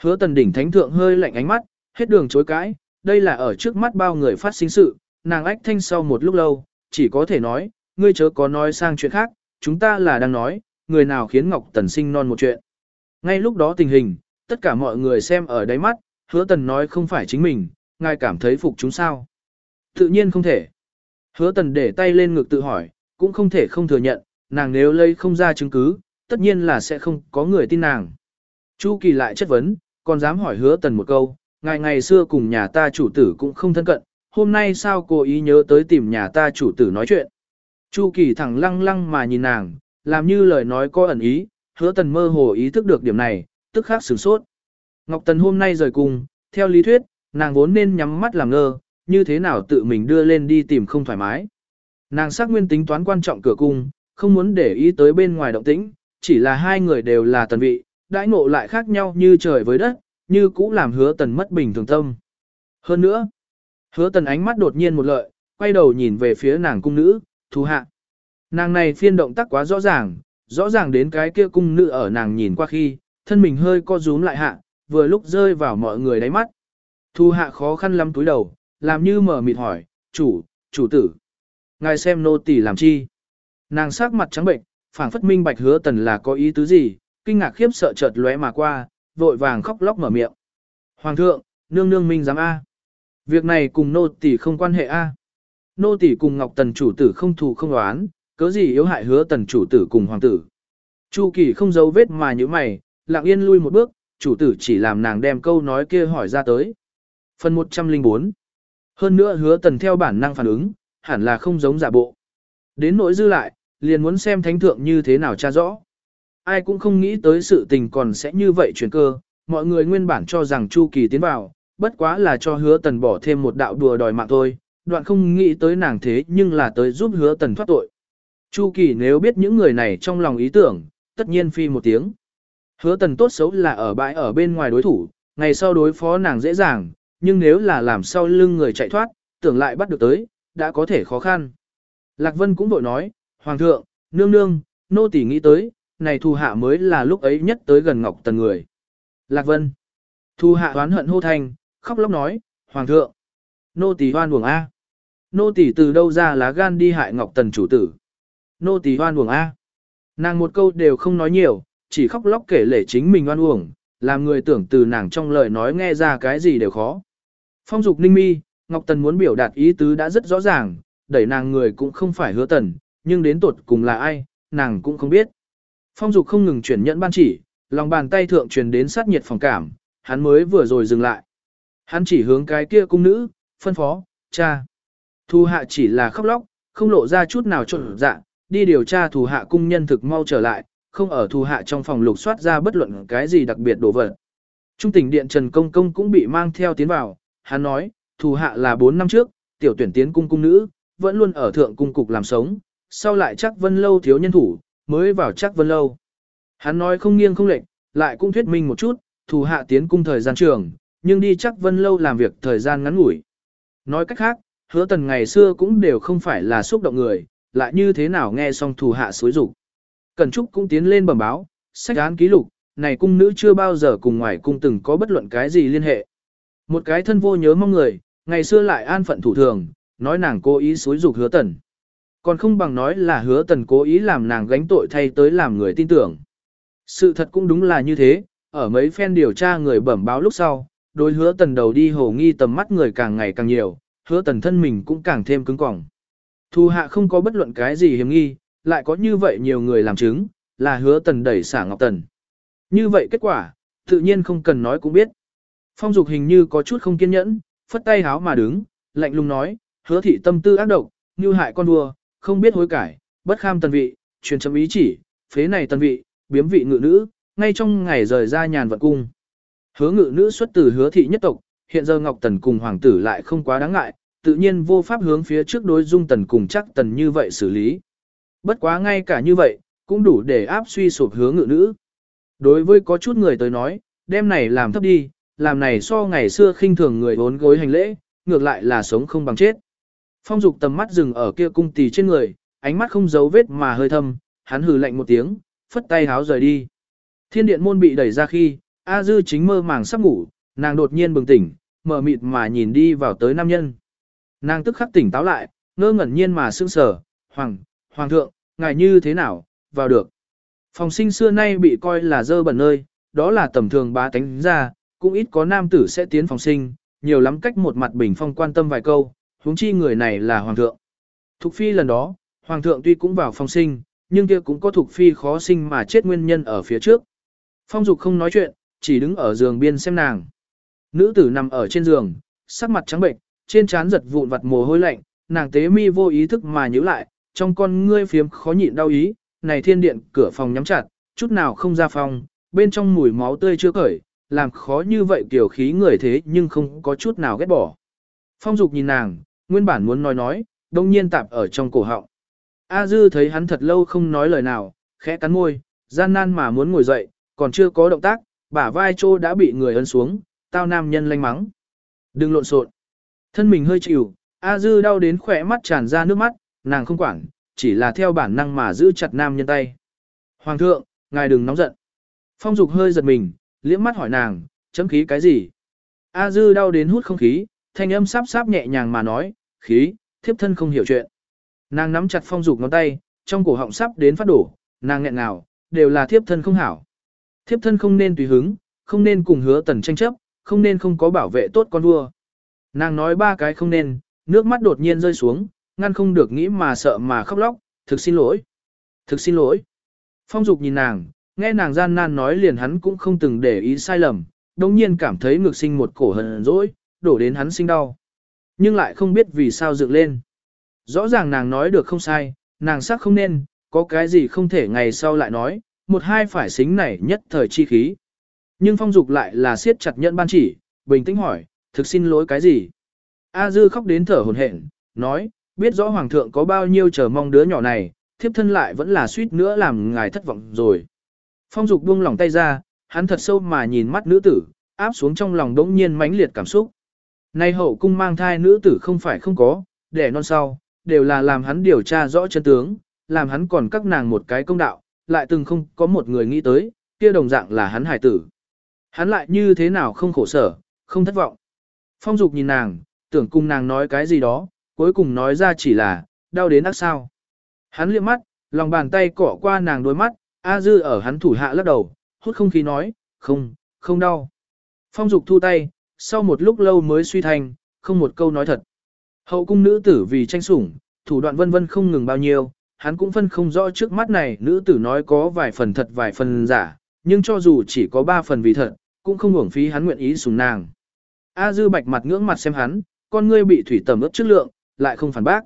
Hứa tần đỉnh thánh thượng hơi lạnh ánh mắt, hết đường chối cãi, đây là ở trước mắt bao người phát sinh sự, nàng ách thanh sau một lúc lâu, chỉ có thể nói, ngươi chớ có nói sang chuyện khác, chúng ta là đang nói, người nào khiến Ngọc Tần sinh non một chuyện. Ngay lúc đó tình hình, tất cả mọi người xem ở đáy mắt, hứa tần nói không phải chính mình, ngài cảm thấy phục chúng sao. Tự nhiên không thể. Hứa tần để tay lên ngực tự hỏi, cũng không thể không thừa nhận, nàng nếu lấy không ra chứng cứ, tất nhiên là sẽ không có người tin nàng. Chu Kỳ lại chất vấn, còn dám hỏi hứa tần một câu, ngày ngày xưa cùng nhà ta chủ tử cũng không thân cận, hôm nay sao cô ý nhớ tới tìm nhà ta chủ tử nói chuyện. Chu Kỳ thẳng lăng lăng mà nhìn nàng, làm như lời nói có ẩn ý, hứa tần mơ hồ ý thức được điểm này, tức khắc sửng sốt. Ngọc Tần hôm nay rời cùng, theo lý thuyết, nàng vốn nên nhắm mắt làm ngơ, như thế nào tự mình đưa lên đi tìm không thoải mái. Nàng xác nguyên tính toán quan trọng cửa cung, không muốn để ý tới bên ngoài động tĩnh, chỉ là hai người đều là tần vị, đãi ngộ lại khác nhau như trời với đất, như cũ làm hứa tần mất bình thường tâm. Hơn nữa, hứa tần ánh mắt đột nhiên một lợi, quay đầu nhìn về phía nàng cung nữ, thu hạ. Nàng này phiên động tác quá rõ ràng, rõ ràng đến cái kia cung nữ ở nàng nhìn qua khi, thân mình hơi co rúm lại hạ, vừa lúc rơi vào mọi người đáy mắt. Thu hạ khó khăn lắm túi đầu, làm như mở mịt hỏi, chủ, chủ tử. Ngài xem nô tỳ làm chi? Nàng sắc mặt trắng bệnh, phảng phất minh bạch hứa tần là có ý tứ gì, kinh ngạc khiếp sợ chợt lóe mà qua, vội vàng khóc lóc mở miệng. Hoàng thượng, nương nương minh giám A. Việc này cùng nô tỳ không quan hệ A. Nô tỳ cùng Ngọc Tần chủ tử không thù không đoán, cớ gì yếu hại hứa tần chủ tử cùng hoàng tử. Chu kỳ không giấu vết mà như mày, lặng yên lui một bước, chủ tử chỉ làm nàng đem câu nói kia hỏi ra tới. Phần 104 Hơn nữa hứa tần theo bản năng phản ứng, hẳn là không giống giả bộ. Đến nỗi dư lại, liền muốn xem thánh thượng như thế nào tra rõ. Ai cũng không nghĩ tới sự tình còn sẽ như vậy chuyển cơ, mọi người nguyên bản cho rằng Chu Kỳ tiến vào, bất quá là cho hứa tần bỏ thêm một đạo đùa đòi mạng thôi, đoạn không nghĩ tới nàng thế nhưng là tới giúp hứa tần thoát tội. Chu Kỳ nếu biết những người này trong lòng ý tưởng, tất nhiên phi một tiếng. Hứa tần tốt xấu là ở bãi ở bên ngoài đối thủ, ngày sau đối phó nàng dễ dàng, nhưng nếu là làm sau lưng người chạy thoát, tưởng lại bắt được tới, đã có thể khó khăn. Lạc Vân cũng vội nói, Hoàng thượng, nương nương, nô tỳ nghĩ tới, này thu hạ mới là lúc ấy nhất tới gần Ngọc Tần người. Lạc Vân. Thu hạ oán hận hô thanh, khóc lóc nói, Hoàng thượng, nô tỳ hoan buồng A. Nô tỳ từ đâu ra lá gan đi hại Ngọc Tần chủ tử. Nô tỳ hoan buồng A. Nàng một câu đều không nói nhiều, chỉ khóc lóc kể lể chính mình oan uổng, làm người tưởng từ nàng trong lời nói nghe ra cái gì đều khó. Phong dục ninh mi, Ngọc Tần muốn biểu đạt ý tứ đã rất rõ ràng, đẩy nàng người cũng không phải hứa tần, nhưng đến tột cùng là ai, nàng cũng không biết. Phong dục không ngừng chuyển nhận ban chỉ, lòng bàn tay thượng truyền đến sát nhiệt phòng cảm, hắn mới vừa rồi dừng lại. Hắn chỉ hướng cái kia cung nữ, phân phó, cha. Thu hạ chỉ là khóc lóc, không lộ ra chút nào trộn dạ, đi điều tra thủ hạ cung nhân thực mau trở lại, không ở thu hạ trong phòng lục soát ra bất luận cái gì đặc biệt đổ vật. Trung tỉnh điện Trần Công Công cũng bị mang theo tiến vào, hắn nói, thù hạ là 4 năm trước, tiểu tuyển tiến cung cung nữ, vẫn luôn ở thượng cung cục làm sống, sau lại chắc vân lâu thiếu nhân thủ, mới vào chắc vân lâu. Hắn nói không nghiêng không lệch, lại cũng thuyết minh một chút, thù hạ tiến cung thời gian trường, nhưng đi chắc vân lâu làm việc thời gian ngắn ngủi. Nói cách khác, hứa tần ngày xưa cũng đều không phải là xúc động người, lại như thế nào nghe xong thù hạ xối rục. Cẩn Trúc cũng tiến lên bẩm báo, sách án ký lục, này cung nữ chưa bao giờ cùng ngoài cung từng có bất luận cái gì liên hệ. Một cái thân vô nhớ mong người, ngày xưa lại an phận thủ thường, nói nàng cố ý xúi rục hứa tần. Còn không bằng nói là hứa tần cố ý làm nàng gánh tội thay tới làm người tin tưởng. Sự thật cũng đúng là như thế, ở mấy phen điều tra người bẩm báo lúc sau, đối hứa tần đầu đi hồ nghi tầm mắt người càng ngày càng nhiều, hứa tần thân mình cũng càng thêm cứng cỏng. Thu hạ không có bất luận cái gì hiếm nghi, lại có như vậy nhiều người làm chứng, là hứa tần đẩy xả ngọc tần. Như vậy kết quả, tự nhiên không cần nói cũng biết. Phong dục hình như có chút không kiên nhẫn, phất tay háo mà đứng, lạnh lùng nói, hứa thị tâm tư ác độc, như hại con vua, không biết hối cải, bất kham tần vị, truyền chấm ý chỉ, phế này tần vị, biếm vị ngự nữ, ngay trong ngày rời ra nhàn vận cung. Hứa ngự nữ xuất từ hứa thị nhất tộc, hiện giờ Ngọc Tần cùng hoàng tử lại không quá đáng ngại, tự nhiên vô pháp hướng phía trước đối dung tần cùng chắc tần như vậy xử lý. Bất quá ngay cả như vậy, cũng đủ để áp suy sụp hướng ngự nữ. Đối với có chút người tới nói, đêm này làm thấp đi, làm này so ngày xưa khinh thường người bốn gối hành lễ, ngược lại là sống không bằng chết. Phong dục tầm mắt dừng ở kia cung tỳ trên người, ánh mắt không giấu vết mà hơi thâm, hắn hừ lạnh một tiếng, phất tay háo rời đi. Thiên điện môn bị đẩy ra khi, A Dư chính mơ màng sắp ngủ, nàng đột nhiên bừng tỉnh, mở mịt mà nhìn đi vào tới nam nhân. Nàng tức khắc tỉnh táo lại, ngơ ngẩn nhiên mà sững sờ, "Hoàng, hoàng thượng, ngài như thế nào, vào được?" Phòng sinh xưa nay bị coi là dơ bẩn nơi, đó là tầm thường bá tánh ra, cũng ít có nam tử sẽ tiến phòng sinh, nhiều lắm cách một mặt bình phong quan tâm vài câu, huống chi người này là hoàng thượng. Thục phi lần đó, hoàng thượng tuy cũng vào phòng sinh, nhưng kia cũng có thục phi khó sinh mà chết nguyên nhân ở phía trước. Phong dục không nói chuyện, chỉ đứng ở giường biên xem nàng. Nữ tử nằm ở trên giường, sắc mặt trắng bệnh, trên trán giật vụn vặt mồ hôi lạnh, nàng tế mi vô ý thức mà nhíu lại, trong con ngươi phiếm khó nhịn đau ý, này thiên điện cửa phòng nhắm chặt, chút nào không ra phòng, bên trong mùi máu tươi chưa cởi, làm khó như vậy kiểu khí người thế nhưng không có chút nào ghét bỏ. Phong dục nhìn nàng, nguyên bản muốn nói nói, đông nhiên tạp ở trong cổ họng. A dư thấy hắn thật lâu không nói lời nào, khẽ cắn môi, gian nan mà muốn ngồi dậy, còn chưa có động tác, bả vai trô đã bị người ấn xuống, tao nam nhân lanh mắng. Đừng lộn xộn. Thân mình hơi chịu, A dư đau đến khỏe mắt tràn ra nước mắt, nàng không quản, chỉ là theo bản năng mà giữ chặt nam nhân tay. Hoàng thượng, ngài đừng nóng giận. Phong dục hơi giật mình, liếc mắt hỏi nàng, chấm khí cái gì? A dư đau đến hút không khí, thanh âm sáp sáp nhẹ nhàng mà nói, khí, thiếp thân không hiểu chuyện. Nàng nắm chặt phong dục ngón tay, trong cổ họng sắp đến phát đổ, nàng nghẹn nào, đều là thiếp thân không hảo. Thiếp thân không nên tùy hứng, không nên cùng hứa tần tranh chấp, không nên không có bảo vệ tốt con vua. Nàng nói ba cái không nên, nước mắt đột nhiên rơi xuống, ngăn không được nghĩ mà sợ mà khóc lóc, thực xin lỗi. Thực xin lỗi. Phong dục nhìn nàng, nghe nàng gian nan nói liền hắn cũng không từng để ý sai lầm, đồng nhiên cảm thấy ngược sinh một cổ hận dỗi, đổ đến hắn sinh đau. Nhưng lại không biết vì sao dựng lên. Rõ ràng nàng nói được không sai, nàng sắc không nên, có cái gì không thể ngày sau lại nói, một hai phải xính này nhất thời chi khí. Nhưng phong dục lại là siết chặt nhận ban chỉ, bình tĩnh hỏi, thực xin lỗi cái gì? A dư khóc đến thở hồn hển, nói, biết rõ hoàng thượng có bao nhiêu chờ mong đứa nhỏ này, thiếp thân lại vẫn là suýt nữa làm ngài thất vọng rồi. Phong dục buông lòng tay ra, hắn thật sâu mà nhìn mắt nữ tử, áp xuống trong lòng đống nhiên mãnh liệt cảm xúc. Nay hậu cung mang thai nữ tử không phải không có, đẻ non sau, đều là làm hắn điều tra rõ chân tướng, làm hắn còn các nàng một cái công đạo, lại từng không có một người nghĩ tới, kia đồng dạng là hắn hải tử. Hắn lại như thế nào không khổ sở, không thất vọng. Phong dục nhìn nàng, tưởng cùng nàng nói cái gì đó, cuối cùng nói ra chỉ là, đau đến ác sao. Hắn liếc mắt, lòng bàn tay cỏ qua nàng đôi mắt, A Dư ở hắn thủ hạ lắc đầu, hút không khí nói, không, không đau. Phong dục thu tay, sau một lúc lâu mới suy thành, không một câu nói thật. Hậu cung nữ tử vì tranh sủng, thủ đoạn vân vân không ngừng bao nhiêu, hắn cũng phân không rõ trước mắt này nữ tử nói có vài phần thật vài phần giả, nhưng cho dù chỉ có ba phần vì thật, cũng không uổng phí hắn nguyện ý sủng nàng. A dư bạch mặt ngưỡng mặt xem hắn, con ngươi bị thủy tầm ướp chất lượng, lại không phản bác.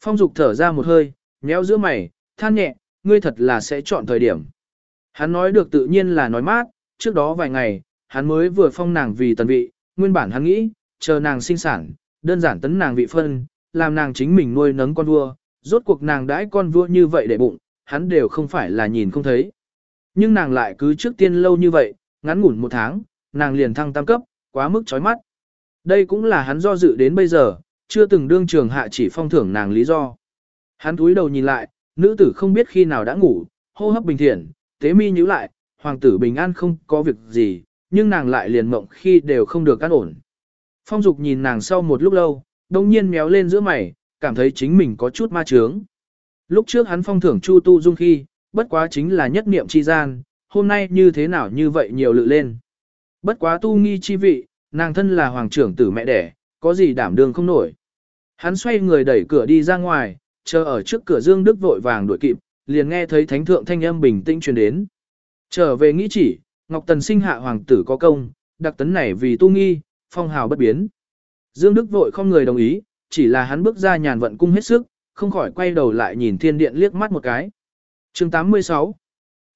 Phong dục thở ra một hơi, méo giữa mày, than nhẹ, ngươi thật là sẽ chọn thời điểm. Hắn nói được tự nhiên là nói mát, trước đó vài ngày, hắn mới vừa phong nàng vì tần vị, nguyên bản hắn nghĩ, chờ nàng sinh sản, đơn giản tấn nàng vị phân, làm nàng chính mình nuôi nấng con vua, rốt cuộc nàng đãi con vua như vậy để bụng, hắn đều không phải là nhìn không thấy. Nhưng nàng lại cứ trước tiên lâu như vậy, ngắn ngủn một tháng, nàng liền thăng tam cấp, quá mức chói mắt. Đây cũng là hắn do dự đến bây giờ, chưa từng đương trường hạ chỉ phong thưởng nàng lý do. Hắn túi đầu nhìn lại, nữ tử không biết khi nào đã ngủ, hô hấp bình thiện, tế mi nhíu lại, hoàng tử bình an không có việc gì, nhưng nàng lại liền mộng khi đều không được an ổn. Phong dục nhìn nàng sau một lúc lâu, đông nhiên méo lên giữa mày, cảm thấy chính mình có chút ma trướng. Lúc trước hắn phong thưởng Chu Tu Dung khi, bất quá chính là nhất niệm chi gian, hôm nay như thế nào như vậy nhiều lự lên. Bất quá tu nghi chi vị, nàng thân là hoàng trưởng tử mẹ đẻ, có gì đảm đương không nổi. Hắn xoay người đẩy cửa đi ra ngoài, chờ ở trước cửa Dương Đức vội vàng đuổi kịp, liền nghe thấy thánh thượng thanh âm bình tĩnh truyền đến. Trở về nghĩ chỉ, Ngọc Tần sinh hạ hoàng tử có công, đặc tấn này vì tu nghi, phong hào bất biến. Dương Đức vội không người đồng ý, chỉ là hắn bước ra nhàn vận cung hết sức, không khỏi quay đầu lại nhìn thiên điện liếc mắt một cái. chương 86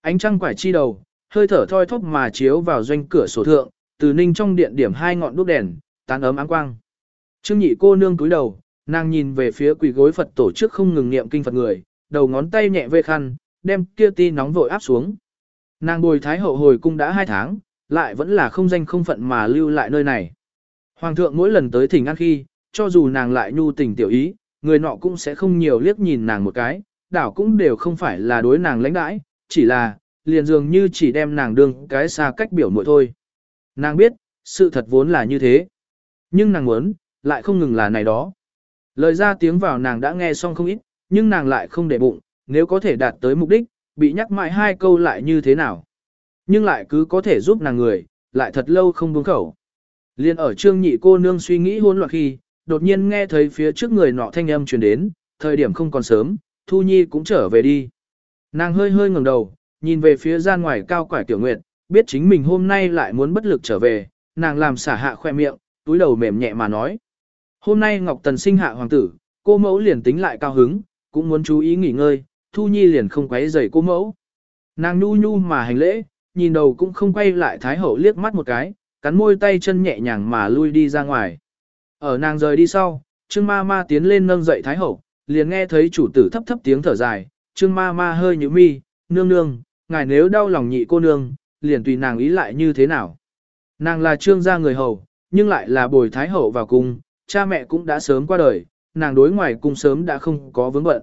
Ánh trăng quải chi đầu, hơi thở thoi thóp mà chiếu vào doanh cửa sổ thượng, từ ninh trong điện điểm hai ngọn đuốc đèn, tán ấm áng quang. Trương nhị cô nương cúi đầu, nàng nhìn về phía quỳ gối Phật tổ chức không ngừng niệm kinh Phật người, đầu ngón tay nhẹ vê khăn, đem kia ti nóng vội áp xuống. Nàng bồi thái hậu hồi cung đã hai tháng, lại vẫn là không danh không phận mà lưu lại nơi này. Hoàng thượng mỗi lần tới thỉnh ăn khi, cho dù nàng lại nhu tình tiểu ý, người nọ cũng sẽ không nhiều liếc nhìn nàng một cái, đảo cũng đều không phải là đối nàng lãnh đãi, chỉ là, liền dường như chỉ đem nàng đương cái xa cách biểu muội thôi. Nàng biết, sự thật vốn là như thế. Nhưng nàng muốn, lại không ngừng là này đó. Lời ra tiếng vào nàng đã nghe xong không ít, nhưng nàng lại không để bụng, nếu có thể đạt tới mục đích, bị nhắc mãi hai câu lại như thế nào. Nhưng lại cứ có thể giúp nàng người, lại thật lâu không buông khẩu. Liên ở trương nhị cô nương suy nghĩ hỗn loạn khi, đột nhiên nghe thấy phía trước người nọ thanh âm truyền đến, thời điểm không còn sớm, Thu Nhi cũng trở về đi. Nàng hơi hơi ngẩng đầu, nhìn về phía gian ngoài cao quải tiểu nguyệt, biết chính mình hôm nay lại muốn bất lực trở về, nàng làm xả hạ khoe miệng, túi đầu mềm nhẹ mà nói. Hôm nay Ngọc Tần sinh hạ hoàng tử, cô mẫu liền tính lại cao hứng, cũng muốn chú ý nghỉ ngơi, Thu Nhi liền không quấy rầy cô mẫu. Nàng nhu nhu mà hành lễ, nhìn đầu cũng không quay lại Thái Hậu liếc mắt một cái, cắn môi tay chân nhẹ nhàng mà lui đi ra ngoài. Ở nàng rời đi sau, Trương Ma Ma tiến lên nâng dậy Thái Hậu, liền nghe thấy chủ tử thấp thấp tiếng thở dài, Trương Ma Ma hơi nhíu mi, nương nương, ngài nếu đau lòng nhị cô nương, liền tùy nàng ý lại như thế nào. Nàng là trương gia người hầu, nhưng lại là bồi Thái Hậu vào cung, cha mẹ cũng đã sớm qua đời, nàng đối ngoài cung sớm đã không có vướng bận.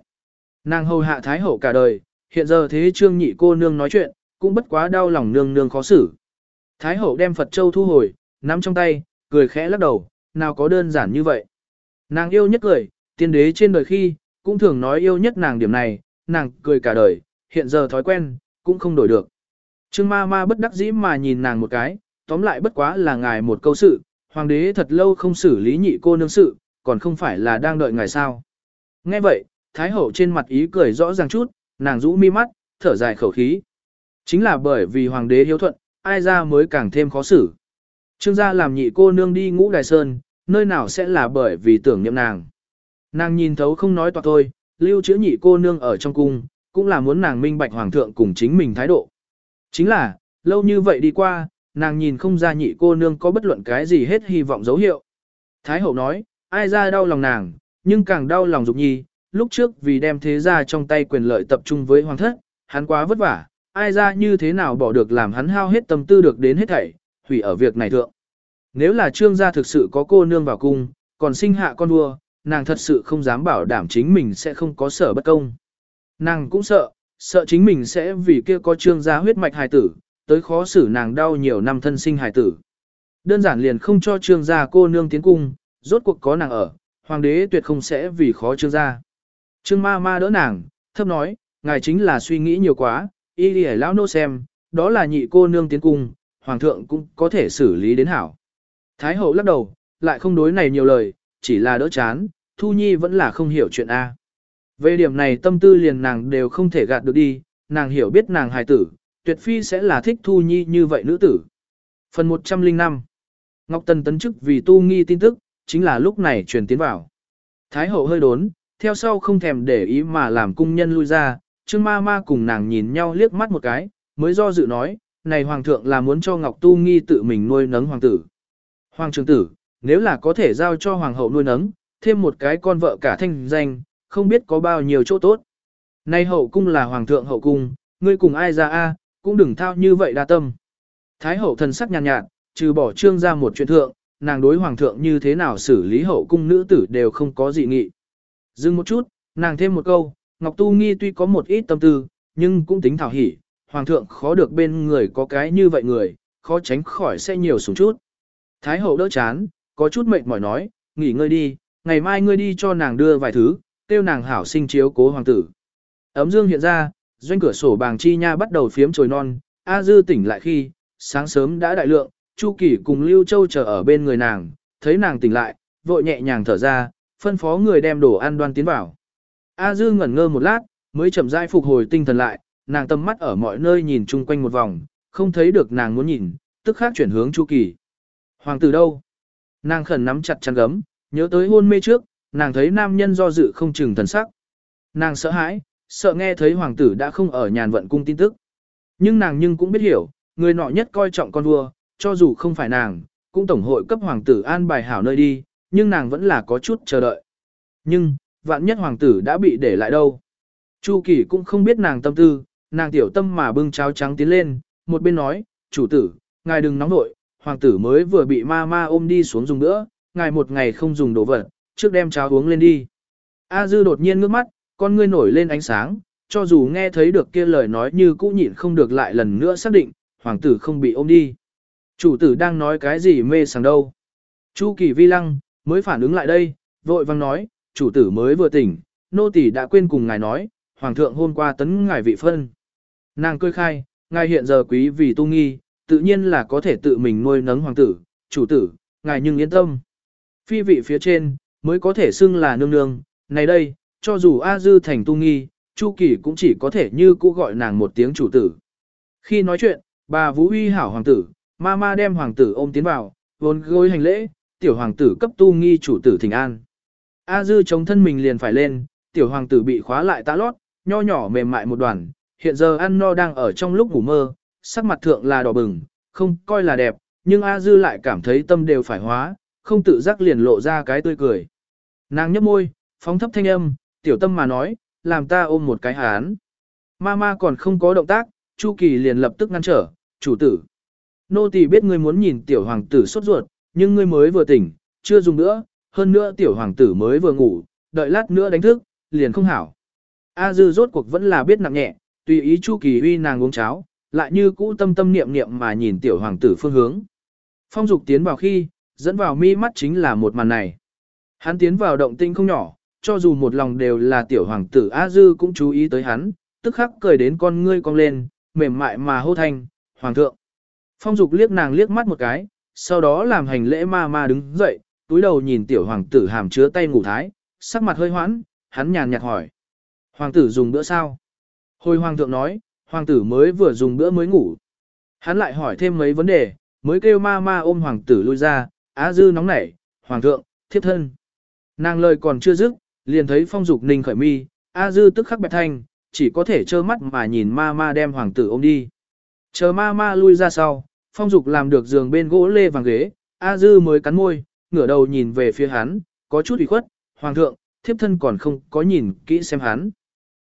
Nàng hầu hạ Thái Hậu cả đời, hiện giờ thế trương nhị cô nương nói chuyện, cũng bất quá đau lòng nương nương khó xử. Thái Hậu đem Phật Châu thu hồi, nắm trong tay, cười khẽ lắc đầu, nào có đơn giản như vậy. Nàng yêu nhất cười, tiên đế trên đời khi, cũng thường nói yêu nhất nàng điểm này, nàng cười cả đời, hiện giờ thói quen, cũng không đổi được. Trương ma ma bất đắc dĩ mà nhìn nàng một cái, tóm lại bất quá là ngài một câu sự, hoàng đế thật lâu không xử lý nhị cô nương sự, còn không phải là đang đợi ngài sao. Nghe vậy, Thái hậu trên mặt ý cười rõ ràng chút, nàng rũ mi mắt, thở dài khẩu khí. Chính là bởi vì hoàng đế hiếu thuận, ai ra mới càng thêm khó xử. Trương gia làm nhị cô nương đi ngũ đài sơn, nơi nào sẽ là bởi vì tưởng niệm nàng. Nàng nhìn thấu không nói toạc thôi, lưu chữ nhị cô nương ở trong cung, cũng là muốn nàng minh bạch hoàng thượng cùng chính mình thái độ. Chính là, lâu như vậy đi qua, nàng nhìn không ra nhị cô nương có bất luận cái gì hết hy vọng dấu hiệu. Thái hậu nói, ai ra đau lòng nàng, nhưng càng đau lòng dục nhi, lúc trước vì đem thế ra trong tay quyền lợi tập trung với hoàng thất, hắn quá vất vả, ai ra như thế nào bỏ được làm hắn hao hết tâm tư được đến hết thảy, hủy ở việc này thượng. Nếu là trương gia thực sự có cô nương vào cung, còn sinh hạ con vua, nàng thật sự không dám bảo đảm chính mình sẽ không có sở bất công. Nàng cũng sợ, sợ chính mình sẽ vì kia có trương gia huyết mạch hài tử, tới khó xử nàng đau nhiều năm thân sinh hài tử. Đơn giản liền không cho trương gia cô nương tiến cung, rốt cuộc có nàng ở, hoàng đế tuyệt không sẽ vì khó trương gia. Trương ma ma đỡ nàng, thấp nói, ngài chính là suy nghĩ nhiều quá, y đi lão nô xem, đó là nhị cô nương tiến cung, hoàng thượng cũng có thể xử lý đến hảo. Thái hậu lắc đầu, lại không đối này nhiều lời, chỉ là đỡ chán, Thu Nhi vẫn là không hiểu chuyện A. Về điểm này tâm tư liền nàng đều không thể gạt được đi, nàng hiểu biết nàng hài tử, tuyệt phi sẽ là thích Thu Nhi như vậy nữ tử. Phần 105 Ngọc Tần tấn chức vì tu nghi tin tức, chính là lúc này truyền tiến vào. Thái hậu hơi đốn, theo sau không thèm để ý mà làm cung nhân lui ra, Trương ma ma cùng nàng nhìn nhau liếc mắt một cái, mới do dự nói, này hoàng thượng là muốn cho Ngọc Tu Nghi tự mình nuôi nấng hoàng tử. Hoàng trưởng tử, nếu là có thể giao cho hoàng hậu nuôi nấng, thêm một cái con vợ cả thanh danh, không biết có bao nhiêu chỗ tốt. Nay hậu cung là hoàng thượng hậu cung, ngươi cùng ai ra a, cũng đừng thao như vậy đa tâm. Thái hậu thần sắc nhàn nhạt, nhạt, trừ bỏ trương ra một chuyện thượng, nàng đối hoàng thượng như thế nào xử lý hậu cung nữ tử đều không có dị nghị. Dừng một chút, nàng thêm một câu, Ngọc Tu Nghi tuy có một ít tâm tư, nhưng cũng tính thảo hỉ, hoàng thượng khó được bên người có cái như vậy người, khó tránh khỏi sẽ nhiều sủng chút. Thái hậu đỡ chán, có chút mệt mỏi nói, nghỉ ngơi đi, ngày mai ngươi đi cho nàng đưa vài thứ, tiêu nàng hảo sinh chiếu cố hoàng tử. Ấm dương hiện ra, doanh cửa sổ bàng chi nha bắt đầu phiếm trồi non, A dư tỉnh lại khi, sáng sớm đã đại lượng, Chu Kỳ cùng Lưu Châu chờ ở bên người nàng, thấy nàng tỉnh lại, vội nhẹ nhàng thở ra, phân phó người đem đồ ăn đoan tiến vào. A Dư ngẩn ngơ một lát, mới chậm rãi phục hồi tinh thần lại, nàng tâm mắt ở mọi nơi nhìn chung quanh một vòng, không thấy được nàng muốn nhìn, tức khắc chuyển hướng Chu Kỳ. Hoàng tử đâu? Nàng khẩn nắm chặt chăn gấm, nhớ tới hôn mê trước, nàng thấy nam nhân do dự không chừng thần sắc. Nàng sợ hãi, sợ nghe thấy hoàng tử đã không ở nhàn vận cung tin tức. Nhưng nàng nhưng cũng biết hiểu, người nọ nhất coi trọng con vua, cho dù không phải nàng, cũng tổng hội cấp hoàng tử an bài hảo nơi đi, nhưng nàng vẫn là có chút chờ đợi. Nhưng, vạn nhất hoàng tử đã bị để lại đâu. Chu Kỳ cũng không biết nàng tâm tư, nàng tiểu tâm mà bưng cháo trắng tiến lên, một bên nói, chủ tử, ngài đừng nóng nội, hoàng tử mới vừa bị ma ma ôm đi xuống dùng nữa, ngài một ngày không dùng đồ vật, trước đem cháo uống lên đi. A Dư đột nhiên ngước mắt, con ngươi nổi lên ánh sáng, cho dù nghe thấy được kia lời nói như cũ nhịn không được lại lần nữa xác định, hoàng tử không bị ôm đi. Chủ tử đang nói cái gì mê sảng đâu. Chu kỳ vi lăng, mới phản ứng lại đây, vội vang nói, chủ tử mới vừa tỉnh, nô tỳ đã quên cùng ngài nói, hoàng thượng hôm qua tấn ngài vị phân. Nàng cười khai, ngài hiện giờ quý vì tu nghi, tự nhiên là có thể tự mình nuôi nấng hoàng tử, chủ tử, ngài nhưng yên tâm. Phi vị phía trên, mới có thể xưng là nương nương, này đây, cho dù A Dư thành tu nghi, Chu Kỳ cũng chỉ có thể như cũ gọi nàng một tiếng chủ tử. Khi nói chuyện, bà Vũ Huy hảo hoàng tử, ma ma đem hoàng tử ôm tiến vào, vốn gối hành lễ, tiểu hoàng tử cấp tu nghi chủ tử thỉnh an. A Dư chống thân mình liền phải lên, tiểu hoàng tử bị khóa lại tá lót, nho nhỏ mềm mại một đoàn, hiện giờ ăn no đang ở trong lúc ngủ mơ, sắc mặt thượng là đỏ bừng, không coi là đẹp, nhưng A Dư lại cảm thấy tâm đều phải hóa, không tự giác liền lộ ra cái tươi cười. Nàng nhấp môi, phóng thấp thanh âm, tiểu tâm mà nói, làm ta ôm một cái hán. Mama còn không có động tác, Chu Kỳ liền lập tức ngăn trở, chủ tử. Nô tỳ biết ngươi muốn nhìn tiểu hoàng tử sốt ruột, nhưng ngươi mới vừa tỉnh, chưa dùng nữa, hơn nữa tiểu hoàng tử mới vừa ngủ, đợi lát nữa đánh thức, liền không hảo. A dư rốt cuộc vẫn là biết nặng nhẹ, tùy ý Chu Kỳ uy nàng uống cháo, lại như cũ tâm tâm niệm niệm mà nhìn tiểu hoàng tử phương hướng. Phong dục tiến vào khi, dẫn vào mi mắt chính là một màn này. Hắn tiến vào động tinh không nhỏ, cho dù một lòng đều là tiểu hoàng tử A Dư cũng chú ý tới hắn, tức khắc cười đến con ngươi cong lên, mềm mại mà hô thanh, hoàng thượng. Phong dục liếc nàng liếc mắt một cái, sau đó làm hành lễ ma ma đứng dậy, túi đầu nhìn tiểu hoàng tử hàm chứa tay ngủ thái, sắc mặt hơi hoãn, hắn nhàn nhạt hỏi. Hoàng tử dùng bữa sao? Hồi hoàng thượng nói, hoàng tử mới vừa dùng bữa mới ngủ. Hắn lại hỏi thêm mấy vấn đề, mới kêu ma ma ôm hoàng tử lui ra, á dư nóng nảy, hoàng thượng, thiếp thân. Nàng lời còn chưa dứt, liền thấy phong dục ninh khởi mi, A dư tức khắc bẹp thanh, chỉ có thể trơ mắt mà nhìn ma ma đem hoàng tử ôm đi. Chờ ma ma lui ra sau, phong dục làm được giường bên gỗ lê vàng ghế, A dư mới cắn môi, ngửa đầu nhìn về phía hắn, có chút ủy khuất, hoàng thượng, thiếp thân còn không có nhìn kỹ xem hắn.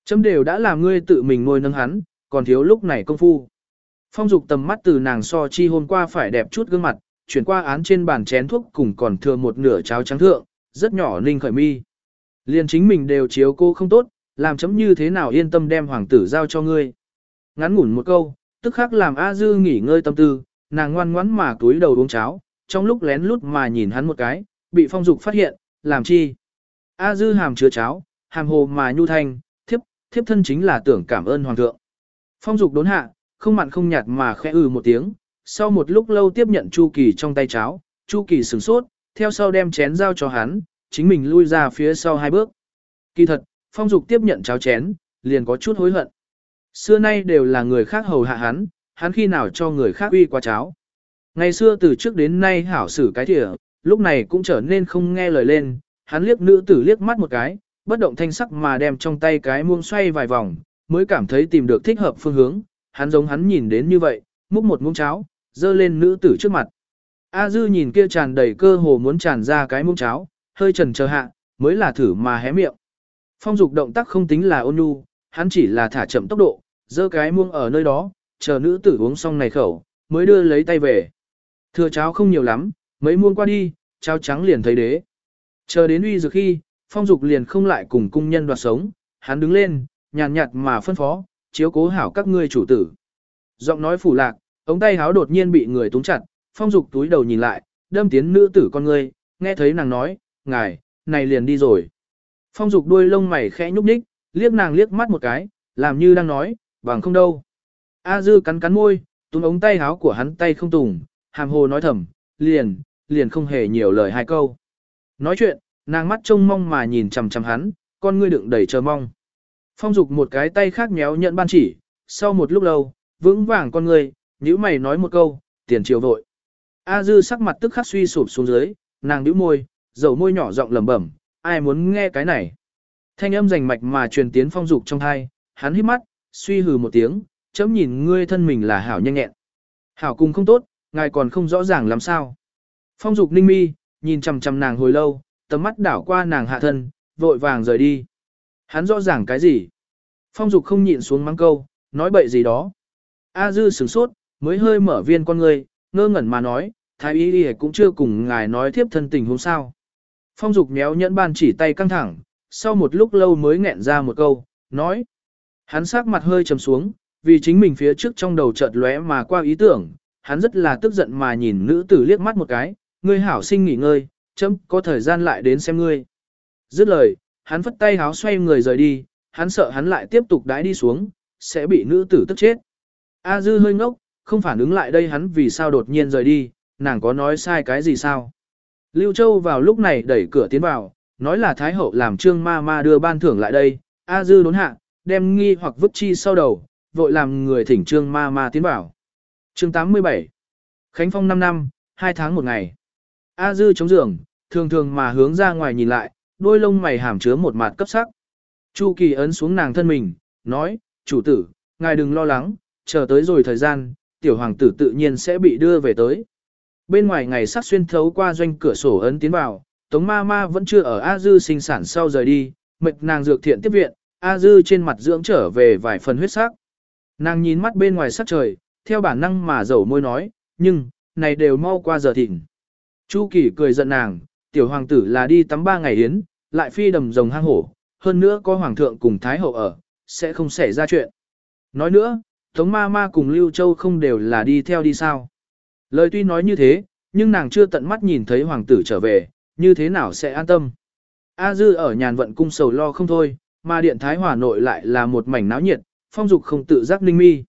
Chấm đều đã làm ngươi tự mình nuôi nâng hắn, còn thiếu lúc này công phu. Phong dục tầm mắt từ nàng so chi hôm qua phải đẹp chút gương mặt, chuyển qua án trên bàn chén thuốc cùng còn thừa một nửa cháo trắng thượng, rất nhỏ ninh khởi mi. Liền chính mình đều chiếu cô không tốt, làm chấm như thế nào yên tâm đem hoàng tử giao cho ngươi. Ngắn ngủn một câu, tức khắc làm A Dư nghỉ ngơi tâm tư, nàng ngoan ngoãn mà túi đầu uống cháo, trong lúc lén lút mà nhìn hắn một cái, bị phong dục phát hiện, làm chi. A Dư hàm chứa cháo, hàm hồ mà nhu thanh, thiếp, thiếp thân chính là tưởng cảm ơn hoàng thượng. Phong dục đốn hạ, không mặn không nhạt mà khẽ ừ một tiếng, sau một lúc lâu tiếp nhận Chu Kỳ trong tay cháo, Chu Kỳ sửng sốt, theo sau đem chén giao cho hắn, chính mình lui ra phía sau hai bước. Kỳ thật, phong dục tiếp nhận cháo chén, liền có chút hối hận. Xưa nay đều là người khác hầu hạ hắn, hắn khi nào cho người khác uy qua cháo. Ngày xưa từ trước đến nay hảo xử cái thỉa, lúc này cũng trở nên không nghe lời lên, hắn liếc nữ tử liếc mắt một cái, bất động thanh sắc mà đem trong tay cái muông xoay vài vòng, mới cảm thấy tìm được thích hợp phương hướng, hắn giống hắn nhìn đến như vậy, múc một muỗng cháo, dơ lên nữ tử trước mặt. A dư nhìn kia tràn đầy cơ hồ muốn tràn ra cái muỗng cháo, hơi trần chờ hạ, mới là thử mà hé miệng. Phong dục động tác không tính là ôn nhu, hắn chỉ là thả chậm tốc độ, dơ cái muông ở nơi đó, chờ nữ tử uống xong này khẩu, mới đưa lấy tay về. Thừa cháo không nhiều lắm, mấy muông qua đi, cháo trắng liền thấy đế. Chờ đến uy dược khi, phong dục liền không lại cùng cung nhân đoạt sống, hắn đứng lên, nhàn nhạt mà phân phó, chiếu cố hảo các ngươi chủ tử. Giọng nói phủ lạc, ống tay háo đột nhiên bị người túng chặt, phong dục túi đầu nhìn lại, đâm tiến nữ tử con ngươi, nghe thấy nàng nói, ngài, này liền đi rồi. Phong dục đuôi lông mày khẽ nhúc nhích, liếc nàng liếc mắt một cái, làm như đang nói, bằng không đâu. A dư cắn cắn môi, túm ống tay háo của hắn tay không tùng, hàm hồ nói thầm, liền, liền không hề nhiều lời hai câu. Nói chuyện, nàng mắt trông mong mà nhìn chằm chằm hắn, con ngươi đựng đầy chờ mong. Phong dục một cái tay khác méo nhận ban chỉ, sau một lúc lâu, vững vàng con ngươi, nhíu mày nói một câu, tiền chiều vội. A dư sắc mặt tức khắc suy sụp xuống dưới, nàng nhíu môi, dầu môi nhỏ giọng lẩm bẩm, ai muốn nghe cái này. Thanh âm rành mạch mà truyền tiến phong dục trong thai, hắn hít mắt, suy hừ một tiếng, chấm nhìn ngươi thân mình là hảo nhanh nhẹn. Hảo cùng không tốt, ngài còn không rõ ràng làm sao. Phong dục ninh mi, nhìn chằm chằm nàng hồi lâu, tầm mắt đảo qua nàng hạ thân, vội vàng rời đi. Hắn rõ ràng cái gì? Phong dục không nhịn xuống mắng câu, nói bậy gì đó. A dư sửng sốt, mới hơi mở viên con ngươi, ngơ ngẩn mà nói, thái y y cũng chưa cùng ngài nói tiếp thân tình hôm sao. Phong dục méo nhẫn ban chỉ tay căng thẳng, sau một lúc lâu mới nghẹn ra một câu, nói. Hắn sắc mặt hơi trầm xuống, vì chính mình phía trước trong đầu chợt lóe mà qua ý tưởng, hắn rất là tức giận mà nhìn nữ tử liếc mắt một cái, ngươi hảo sinh nghỉ ngơi, chấm có thời gian lại đến xem ngươi. Dứt lời, hắn phất tay háo xoay người rời đi, hắn sợ hắn lại tiếp tục đái đi xuống, sẽ bị nữ tử tức chết. A dư hơi ngốc, không phản ứng lại đây hắn vì sao đột nhiên rời đi, nàng có nói sai cái gì sao. Lưu Châu vào lúc này đẩy cửa tiến vào, nói là Thái Hậu làm trương ma ma đưa ban thưởng lại đây, A dư đốn hạ, đem nghi hoặc vứt chi sau đầu, vội làm người thỉnh trương ma ma tiến vào. chương 87 Khánh Phong 5 năm, 2 tháng một ngày. A dư chống giường, thường thường mà hướng ra ngoài nhìn lại, đôi lông mày hàm chứa một mặt cấp sắc. Chu Kỳ ấn xuống nàng thân mình, nói, chủ tử, ngài đừng lo lắng, chờ tới rồi thời gian, tiểu hoàng tử tự nhiên sẽ bị đưa về tới. Bên ngoài ngày sắc xuyên thấu qua doanh cửa sổ ấn tiến vào, Tống ma ma vẫn chưa ở A Dư sinh sản sau rời đi, mệt nàng dược thiện tiếp viện, A Dư trên mặt dưỡng trở về vài phần huyết sắc. Nàng nhìn mắt bên ngoài sắc trời, theo bản năng mà dầu môi nói, nhưng, này đều mau qua giờ thịnh. Chu Kỳ cười giận nàng, tiểu hoàng tử là đi tắm ba ngày yến, lại phi đầm rồng hang hổ, hơn nữa có hoàng thượng cùng thái hậu ở, sẽ không xảy ra chuyện. Nói nữa, Tống ma ma cùng Lưu Châu không đều là đi theo đi sao. Lời tuy nói như thế, nhưng nàng chưa tận mắt nhìn thấy hoàng tử trở về, như thế nào sẽ an tâm. A Dư ở nhàn vận cung sầu lo không thôi, mà điện thái hòa nội lại là một mảnh náo nhiệt, phong dục không tự giác ninh mi.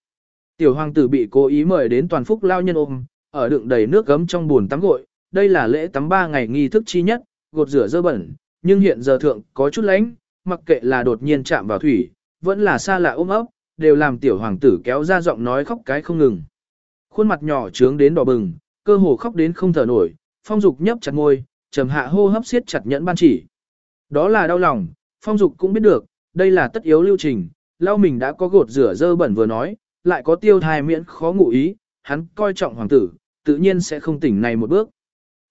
Tiểu hoàng tử bị cố ý mời đến toàn phúc lao nhân ôm, ở đựng đầy nước gấm trong buồn tắm gội, đây là lễ tắm ba ngày nghi thức chi nhất, gột rửa dơ bẩn, nhưng hiện giờ thượng có chút lánh, mặc kệ là đột nhiên chạm vào thủy, vẫn là xa lạ ôm ấp, đều làm tiểu hoàng tử kéo ra giọng nói khóc cái không ngừng. Khuôn mặt nhỏ trướng đến đỏ bừng, cơ hồ khóc đến không thở nổi, phong dục nhấp chặt môi, trầm hạ hô hấp siết chặt nhẫn ban chỉ. Đó là đau lòng, phong dục cũng biết được, đây là tất yếu lưu trình, lau mình đã có gột rửa dơ bẩn vừa nói, lại có tiêu thai miễn khó ngụ ý, hắn coi trọng hoàng tử, tự nhiên sẽ không tỉnh này một bước.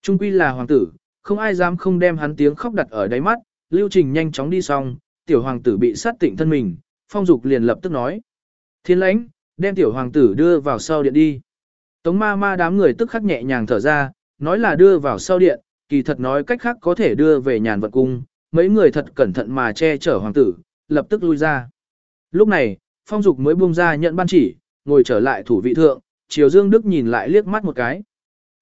Trung quy là hoàng tử, không ai dám không đem hắn tiếng khóc đặt ở đáy mắt, lưu trình nhanh chóng đi xong, tiểu hoàng tử bị sát tỉnh thân mình, phong dục liền lập tức nói. Thiên lãnh, đem tiểu hoàng tử đưa vào sau điện đi. Tống ma ma đám người tức khắc nhẹ nhàng thở ra, nói là đưa vào sau điện, kỳ thật nói cách khác có thể đưa về nhàn vật cung, mấy người thật cẩn thận mà che chở hoàng tử, lập tức lui ra. Lúc này, phong dục mới buông ra nhận ban chỉ, ngồi trở lại thủ vị thượng, chiều dương đức nhìn lại liếc mắt một cái.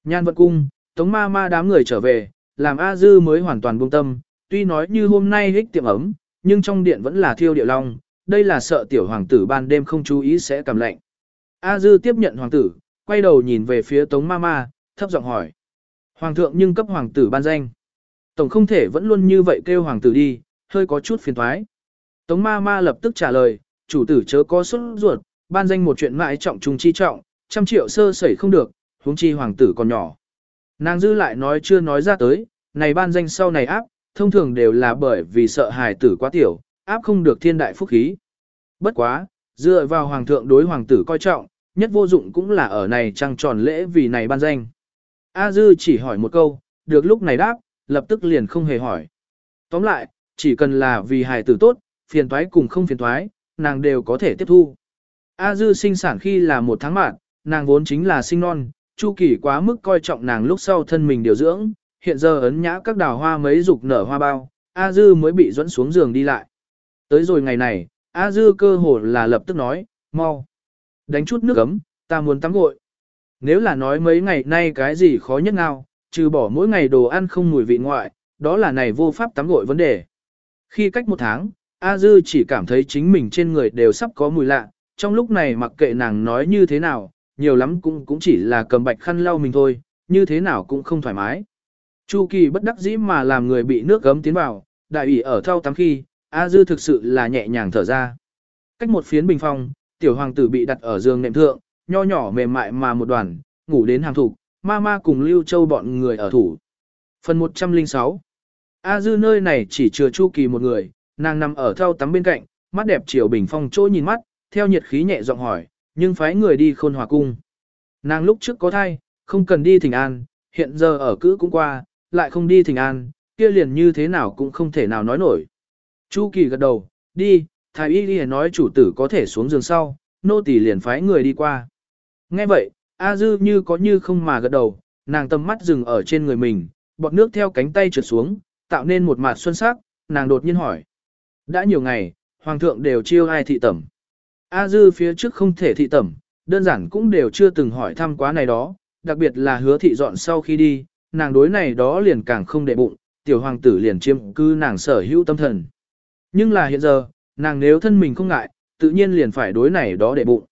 Nhàn vật cung, tống ma ma đám người trở về, làm A Dư mới hoàn toàn buông tâm, tuy nói như hôm nay hích tiệm ấm, nhưng trong điện vẫn là thiêu điệu long, đây là sợ tiểu hoàng tử ban đêm không chú ý sẽ cảm lạnh. A Dư tiếp nhận hoàng tử, quay đầu nhìn về phía Tống Mama, thấp giọng hỏi. Hoàng thượng nhưng cấp hoàng tử ban danh. Tổng không thể vẫn luôn như vậy kêu hoàng tử đi, hơi có chút phiền thoái. Tống Mama lập tức trả lời, chủ tử chớ có xuất ruột, ban danh một chuyện mãi trọng trung chi trọng, trăm triệu sơ sẩy không được, huống chi hoàng tử còn nhỏ. Nàng dư lại nói chưa nói ra tới, này ban danh sau này áp, thông thường đều là bởi vì sợ hài tử quá tiểu, áp không được thiên đại phúc khí. Bất quá, dựa vào hoàng thượng đối hoàng tử coi trọng, nhất vô dụng cũng là ở này trăng tròn lễ vì này ban danh. A Dư chỉ hỏi một câu, được lúc này đáp, lập tức liền không hề hỏi. Tóm lại, chỉ cần là vì hài tử tốt, phiền toái cùng không phiền toái, nàng đều có thể tiếp thu. A Dư sinh sản khi là một tháng mạng, nàng vốn chính là sinh non, Chu Kỳ quá mức coi trọng nàng lúc sau thân mình điều dưỡng, hiện giờ ấn nhã các đào hoa mấy dục nở hoa bao, A Dư mới bị dẫn xuống giường đi lại. Tới rồi ngày này, A Dư cơ hồ là lập tức nói, mau. Đánh chút nước ấm, ta muốn tắm gội. Nếu là nói mấy ngày nay cái gì khó nhất nào, trừ bỏ mỗi ngày đồ ăn không mùi vị ngoại, đó là này vô pháp tắm gội vấn đề. Khi cách một tháng, A Dư chỉ cảm thấy chính mình trên người đều sắp có mùi lạ, trong lúc này mặc kệ nàng nói như thế nào, nhiều lắm cũng cũng chỉ là cầm bạch khăn lau mình thôi, như thế nào cũng không thoải mái. Chu Kỳ bất đắc dĩ mà làm người bị nước gấm tiến vào, đại ủy ở thau tắm khi, A Dư thực sự là nhẹ nhàng thở ra. Cách một phiến bình phong, tiểu hoàng tử bị đặt ở giường nệm thượng, nho nhỏ mềm mại mà một đoàn, ngủ đến hàng thục, ma ma cùng Lưu Châu bọn người ở thủ. Phần 106 A Dư nơi này chỉ chừa Chu Kỳ một người, nàng nằm ở thau tắm bên cạnh, mắt đẹp chiều bình phong trôi nhìn mắt, theo nhiệt khí nhẹ giọng hỏi, nhưng phái người đi khôn hòa cung. Nàng lúc trước có thai, không cần đi thỉnh an, hiện giờ ở cữ cũng qua, lại không đi thỉnh an, kia liền như thế nào cũng không thể nào nói nổi. Chu Kỳ gật đầu, đi, thái y đi nói chủ tử có thể xuống giường sau, nô tỳ liền phái người đi qua. Nghe vậy, A Dư như có như không mà gật đầu, nàng tầm mắt dừng ở trên người mình, bọt nước theo cánh tay trượt xuống, tạo nên một mặt xuân sắc, nàng đột nhiên hỏi. Đã nhiều ngày, hoàng thượng đều chiêu ai thị tẩm. A Dư phía trước không thể thị tẩm, đơn giản cũng đều chưa từng hỏi thăm quá này đó, đặc biệt là hứa thị dọn sau khi đi, nàng đối này đó liền càng không đệ bụng, tiểu hoàng tử liền chiêm cư nàng sở hữu tâm thần. Nhưng là hiện giờ, nàng nếu thân mình không ngại, tự nhiên liền phải đối này đó để bụng.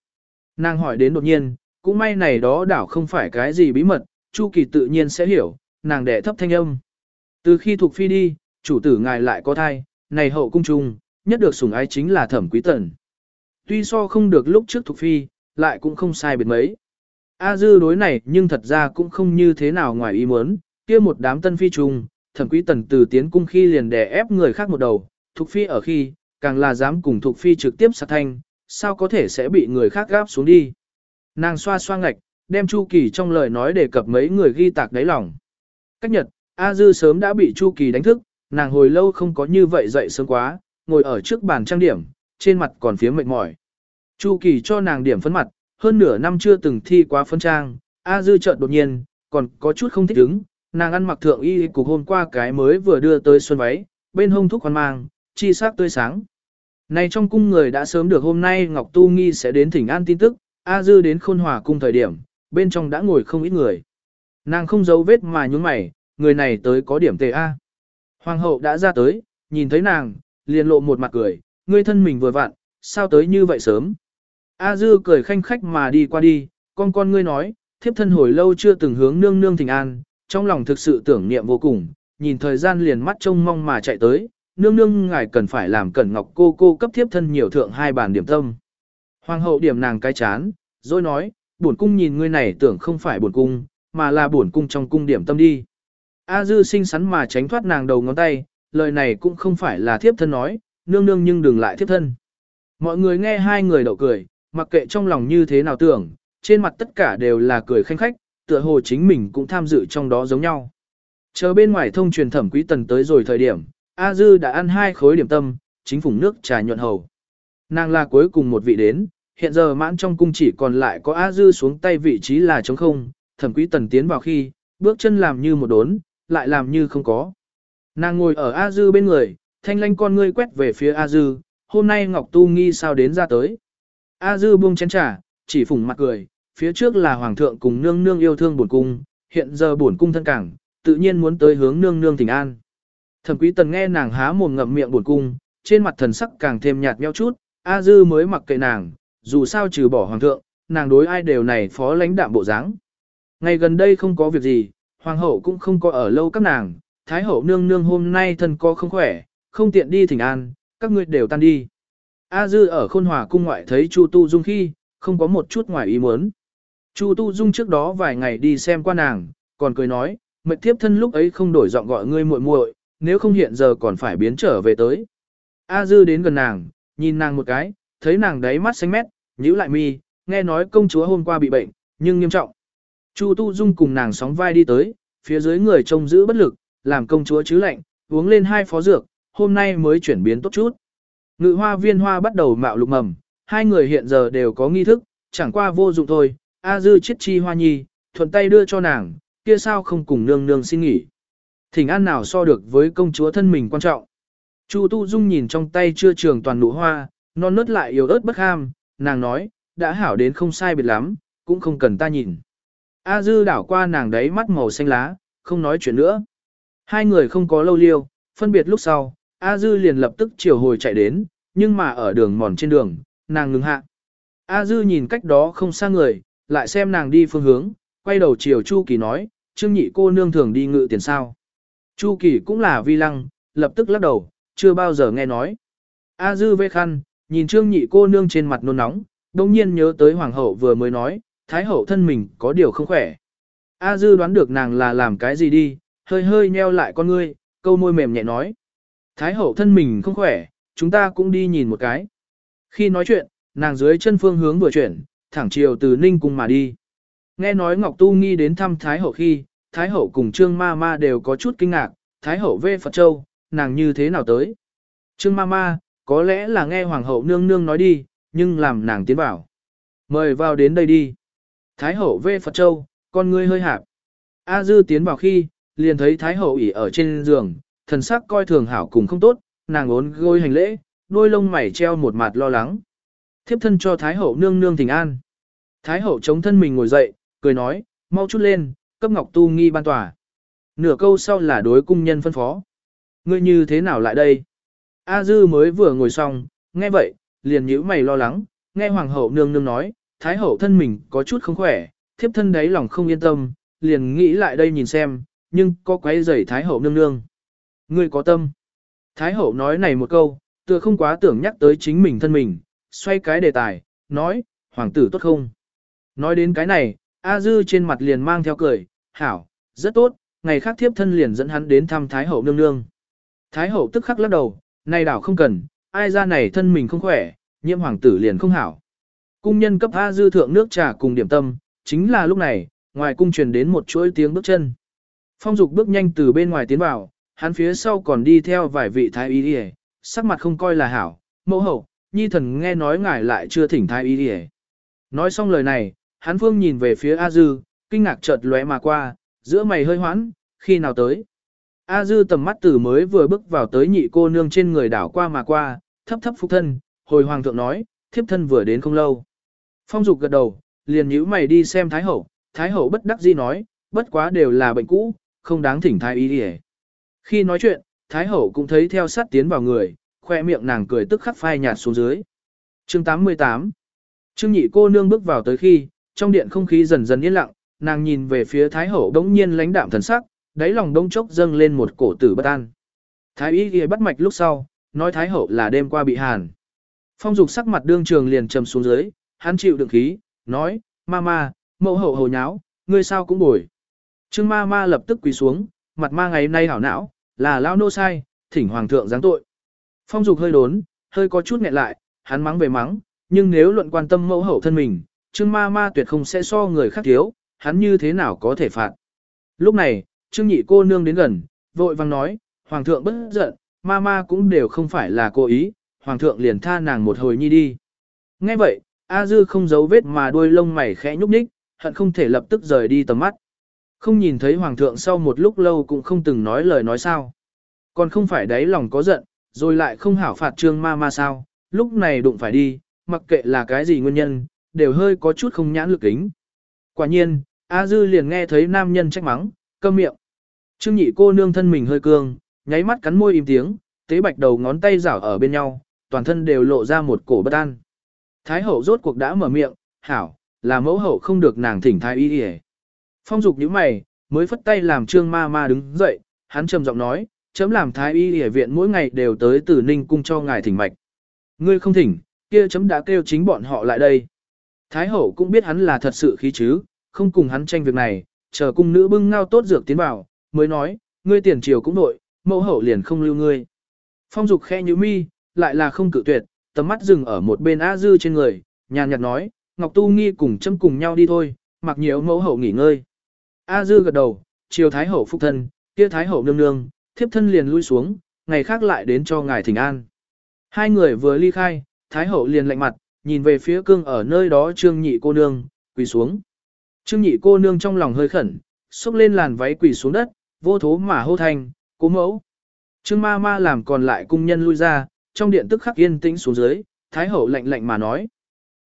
Nàng hỏi đến đột nhiên, cũng may này đó đảo không phải cái gì bí mật, Chu Kỳ tự nhiên sẽ hiểu, nàng đệ thấp thanh âm. Từ khi thuộc phi đi, chủ tử ngài lại có thai, này hậu cung trung, nhất được sủng ái chính là thẩm quý tần. Tuy so không được lúc trước thuộc phi, lại cũng không sai biệt mấy. A dư đối này nhưng thật ra cũng không như thế nào ngoài ý muốn, kia một đám tân phi trung, thẩm quý tần từ tiến cung khi liền đè ép người khác một đầu, thuộc phi ở khi, càng là dám cùng Thục phi trực tiếp sát thanh, sao có thể sẽ bị người khác gáp xuống đi. Nàng xoa xoa ngạch, đem Chu Kỳ trong lời nói đề cập mấy người ghi tạc đáy lòng. Cách nhật, A Dư sớm đã bị Chu Kỳ đánh thức, nàng hồi lâu không có như vậy dậy sớm quá, ngồi ở trước bàn trang điểm, trên mặt còn phía mệt mỏi. Chu Kỳ cho nàng điểm phấn mặt, hơn nửa năm chưa từng thi quá phân trang, A Dư chợt đột nhiên, còn có chút không thích ứng, nàng ăn mặc thượng y cục hôm qua cái mới vừa đưa tới xuân váy, bên hông thúc khoan mang, chi sắc tươi sáng. Này trong cung người đã sớm được hôm nay Ngọc Tu Nghi sẽ đến thỉnh an tin tức, A Dư đến khôn hòa cung thời điểm, bên trong đã ngồi không ít người. Nàng không giấu vết mà nhúng mày, người này tới có điểm tề A. Hoàng hậu đã ra tới, nhìn thấy nàng, liền lộ một mặt cười, ngươi thân mình vừa vặn, sao tới như vậy sớm. A Dư cười khanh khách mà đi qua đi, con con ngươi nói, thiếp thân hồi lâu chưa từng hướng nương nương thỉnh an, trong lòng thực sự tưởng niệm vô cùng, nhìn thời gian liền mắt trông mong mà chạy tới, nương nương ngài cần phải làm cẩn ngọc cô cô cấp thiếp thân nhiều thượng hai bàn điểm tâm. Hoàng hậu điểm nàng cái chán, rồi nói, bổn cung nhìn ngươi này tưởng không phải bổn cung, mà là bổn cung trong cung điểm tâm đi. A dư xinh xắn mà tránh thoát nàng đầu ngón tay, lời này cũng không phải là thiếp thân nói, nương nương nhưng đừng lại thiếp thân. Mọi người nghe hai người đậu cười, mặc kệ trong lòng như thế nào tưởng, trên mặt tất cả đều là cười khanh khách, tựa hồ chính mình cũng tham dự trong đó giống nhau. Chờ bên ngoài thông truyền thẩm quý tần tới rồi thời điểm, A Dư đã ăn hai khối điểm tâm, chính phủ nước trà nhuận hầu. Nàng là cuối cùng một vị đến, hiện giờ mãn trong cung chỉ còn lại có A Dư xuống tay vị trí là trống không, thẩm quý tần tiến vào khi, bước chân làm như một đốn, lại làm như không có. Nàng ngồi ở A Dư bên người, thanh lanh con ngươi quét về phía A Dư, hôm nay Ngọc Tu nghi sao đến ra tới. A Dư buông chén trà, chỉ phủng mặt cười, phía trước là Hoàng thượng cùng nương nương yêu thương buồn cung, hiện giờ buồn cung thân cảng, tự nhiên muốn tới hướng nương nương thỉnh an. Thẩm quý tần nghe nàng há mồm ngậm miệng buồn cung, trên mặt thần sắc càng thêm nhạt nhẽo chút, A Dư mới mặc kệ nàng, dù sao trừ bỏ Hoàng thượng, nàng đối ai đều này phó lãnh đạm bộ dáng. Ngày gần đây không có việc gì, Hoàng hậu cũng không có ở lâu các nàng, Thái hậu nương nương hôm nay thân có không khỏe, không tiện đi thỉnh an, các ngươi đều tan đi. A Dư ở khôn hòa cung ngoại thấy Chu Tu Dung khi, không có một chút ngoài ý muốn. Chu Tu Dung trước đó vài ngày đi xem qua nàng, còn cười nói, mệt thiếp thân lúc ấy không đổi giọng gọi ngươi muội muội, nếu không hiện giờ còn phải biến trở về tới. A Dư đến gần nàng, nhìn nàng một cái, thấy nàng đáy mắt xanh mét, nhíu lại mi, nghe nói công chúa hôm qua bị bệnh, nhưng nghiêm trọng. Chu Tu Dung cùng nàng sóng vai đi tới, phía dưới người trông giữ bất lực, làm công chúa chứ lạnh, uống lên hai phó dược, hôm nay mới chuyển biến tốt chút. Ngự hoa viên hoa bắt đầu mạo lục mầm, hai người hiện giờ đều có nghi thức, chẳng qua vô dụng thôi, A dư chết chi hoa nhi, thuận tay đưa cho nàng, kia sao không cùng nương nương xin nghỉ. Thỉnh an nào so được với công chúa thân mình quan trọng. Chu Tu Dung nhìn trong tay chưa trường toàn nụ hoa, non nớt lại yếu ớt bất ham, nàng nói, đã hảo đến không sai biệt lắm, cũng không cần ta nhìn. A dư đảo qua nàng đấy mắt màu xanh lá, không nói chuyện nữa. Hai người không có lâu liêu, phân biệt lúc sau, A Dư liền lập tức chiều hồi chạy đến, nhưng mà ở đường mòn trên đường, nàng ngừng hạ. A Dư nhìn cách đó không xa người, lại xem nàng đi phương hướng, quay đầu chiều Chu Kỳ nói, Trương nhị cô nương thường đi ngự tiền sao. Chu Kỳ cũng là vi lăng, lập tức lắc đầu, chưa bao giờ nghe nói. A dư vê khăn, nhìn Trương nhị cô nương trên mặt nôn nóng, đồng nhiên nhớ tới hoàng hậu vừa mới nói, thái hậu thân mình có điều không khỏe. A dư đoán được nàng là làm cái gì đi, hơi hơi nheo lại con ngươi, câu môi mềm nhẹ nói. Thái hậu thân mình không khỏe, chúng ta cũng đi nhìn một cái. Khi nói chuyện, nàng dưới chân phương hướng vừa chuyển, thẳng chiều từ Ninh Cung mà đi. Nghe nói Ngọc Tu Nghi đến thăm Thái hậu khi, Thái hậu cùng Trương Ma Ma đều có chút kinh ngạc, Thái hậu về Phật Châu, nàng như thế nào tới. Trương Ma Ma, có lẽ là nghe Hoàng hậu nương nương nói đi, nhưng làm nàng tiến vào. Mời vào đến đây đi. Thái hậu về Phật Châu, con ngươi hơi hạp. A Dư tiến vào khi, liền thấy Thái hậu ỉ ở trên giường, thần sắc coi thường hảo cùng không tốt, nàng ốn gôi hành lễ, đôi lông mày treo một mặt lo lắng. Thiếp thân cho Thái hậu nương nương thỉnh an. Thái hậu chống thân mình ngồi dậy, cười nói, mau chút lên, cấp ngọc tu nghi ban tòa. Nửa câu sau là đối cung nhân phân phó. Ngươi như thế nào lại đây? A dư mới vừa ngồi xong, nghe vậy, liền nhíu mày lo lắng, nghe hoàng hậu nương nương nói, thái hậu thân mình có chút không khỏe, thiếp thân đấy lòng không yên tâm, liền nghĩ lại đây nhìn xem, nhưng có quấy rầy thái hậu nương nương. Ngươi có tâm. Thái hậu nói này một câu, tựa không quá tưởng nhắc tới chính mình thân mình, xoay cái đề tài, nói, hoàng tử tốt không? Nói đến cái này, A Dư trên mặt liền mang theo cười, hảo, rất tốt, ngày khác thiếp thân liền dẫn hắn đến thăm Thái hậu nương nương. Thái hậu tức khắc lắc đầu, này đảo không cần, ai ra này thân mình không khỏe, nhiễm hoàng tử liền không hảo. Cung nhân cấp A Dư thượng nước trà cùng điểm tâm, chính là lúc này, ngoài cung truyền đến một chuỗi tiếng bước chân. Phong dục bước nhanh từ bên ngoài tiến vào, hắn phía sau còn đi theo vài vị thái y đi sắc mặt không coi là hảo, mẫu hậu, nhi thần nghe nói ngài lại chưa thỉnh thái y đi Nói xong lời này, hắn phương nhìn về phía A Dư, kinh ngạc chợt lóe mà qua, giữa mày hơi hoãn, khi nào tới. A Dư tầm mắt từ mới vừa bước vào tới nhị cô nương trên người đảo qua mà qua, thấp thấp phục thân, hồi hoàng thượng nói, thiếp thân vừa đến không lâu. Phong dục gật đầu, liền nhíu mày đi xem Thái Hậu, Thái Hậu bất đắc dĩ nói, bất quá đều là bệnh cũ, không đáng thỉnh Thái y đi Khi nói chuyện, Thái Hậu cũng thấy theo sát tiến vào người, khoe miệng nàng cười tức khắc phai nhạt xuống dưới. Chương 88 Trương nhị cô nương bước vào tới khi, trong điện không khí dần dần yên lặng, nàng nhìn về phía Thái Hậu đống nhiên lãnh đạm thần sắc, đáy lòng đông chốc dâng lên một cổ tử bất an. Thái y ghi bắt mạch lúc sau, nói Thái Hậu là đêm qua bị hàn. Phong dục sắc mặt đương trường liền trầm xuống dưới, hắn chịu đựng khí, nói, ma ma, mẫu hậu hồ nháo, ngươi sao cũng bồi. Trương ma ma lập tức quỳ xuống, mặt ma ngày nay hảo não, là lao nô sai, thỉnh hoàng thượng giáng tội. Phong dục hơi đốn, hơi có chút nghẹn lại, hắn mắng về mắng, nhưng nếu luận quan tâm mẫu hậu thân mình, Trương ma ma tuyệt không sẽ so người khác thiếu, hắn như thế nào có thể phạt. Lúc này, Trương nhị cô nương đến gần, vội vang nói, Hoàng thượng bất giận, ma ma cũng đều không phải là cố ý, Hoàng thượng liền tha nàng một hồi nhi đi. Nghe vậy, A Dư không giấu vết mà đuôi lông mày khẽ nhúc nhích, hận không thể lập tức rời đi tầm mắt. Không nhìn thấy Hoàng thượng sau một lúc lâu cũng không từng nói lời nói sao. Còn không phải đáy lòng có giận, rồi lại không hảo phạt trương ma ma sao, lúc này đụng phải đi, mặc kệ là cái gì nguyên nhân, đều hơi có chút không nhãn lực kính. Quả nhiên, A Dư liền nghe thấy nam nhân trách mắng, câm miệng. Trương nhị cô nương thân mình hơi cương, nháy mắt cắn môi im tiếng, tế bạch đầu ngón tay rảo ở bên nhau, toàn thân đều lộ ra một cổ bất an. Thái hậu rốt cuộc đã mở miệng, hảo, là mẫu hậu không được nàng thỉnh thái y đi Phong dục nhíu mày, mới phất tay làm trương ma ma đứng dậy, hắn trầm giọng nói, chấm làm thái y y viện mỗi ngày đều tới từ ninh cung cho ngài thỉnh mạch. Ngươi không thỉnh, kia chấm đã kêu chính bọn họ lại đây. Thái hậu cũng biết hắn là thật sự khí chứ, không cùng hắn tranh việc này, chờ cung nữ bưng ngao tốt dược tiến vào, mới nói, ngươi tiền triều cũng nội, mẫu hậu liền không lưu ngươi. Phong dục khe như mi, lại là không cự tuyệt, tầm mắt dừng ở một bên A Dư trên người, nhàn nhạt nói, Ngọc Tu Nghi cùng châm cùng nhau đi thôi, mặc nhiều mẫu hậu nghỉ ngơi. A Dư gật đầu, triều Thái hậu phúc thân, kia Thái hậu nương nương, thiếp thân liền lui xuống, ngày khác lại đến cho ngài thỉnh an. Hai người vừa ly khai, Thái hậu liền lạnh mặt, nhìn về phía cương ở nơi đó trương nhị cô nương, quỳ xuống. Trương nhị cô nương trong lòng hơi khẩn, xúc lên làn váy quỳ xuống đất, vô thố mà hô thanh, cố mẫu. Trương ma ma làm còn lại cung nhân lui ra, trong điện tức khắc yên tĩnh xuống dưới, thái hậu lạnh lạnh mà nói.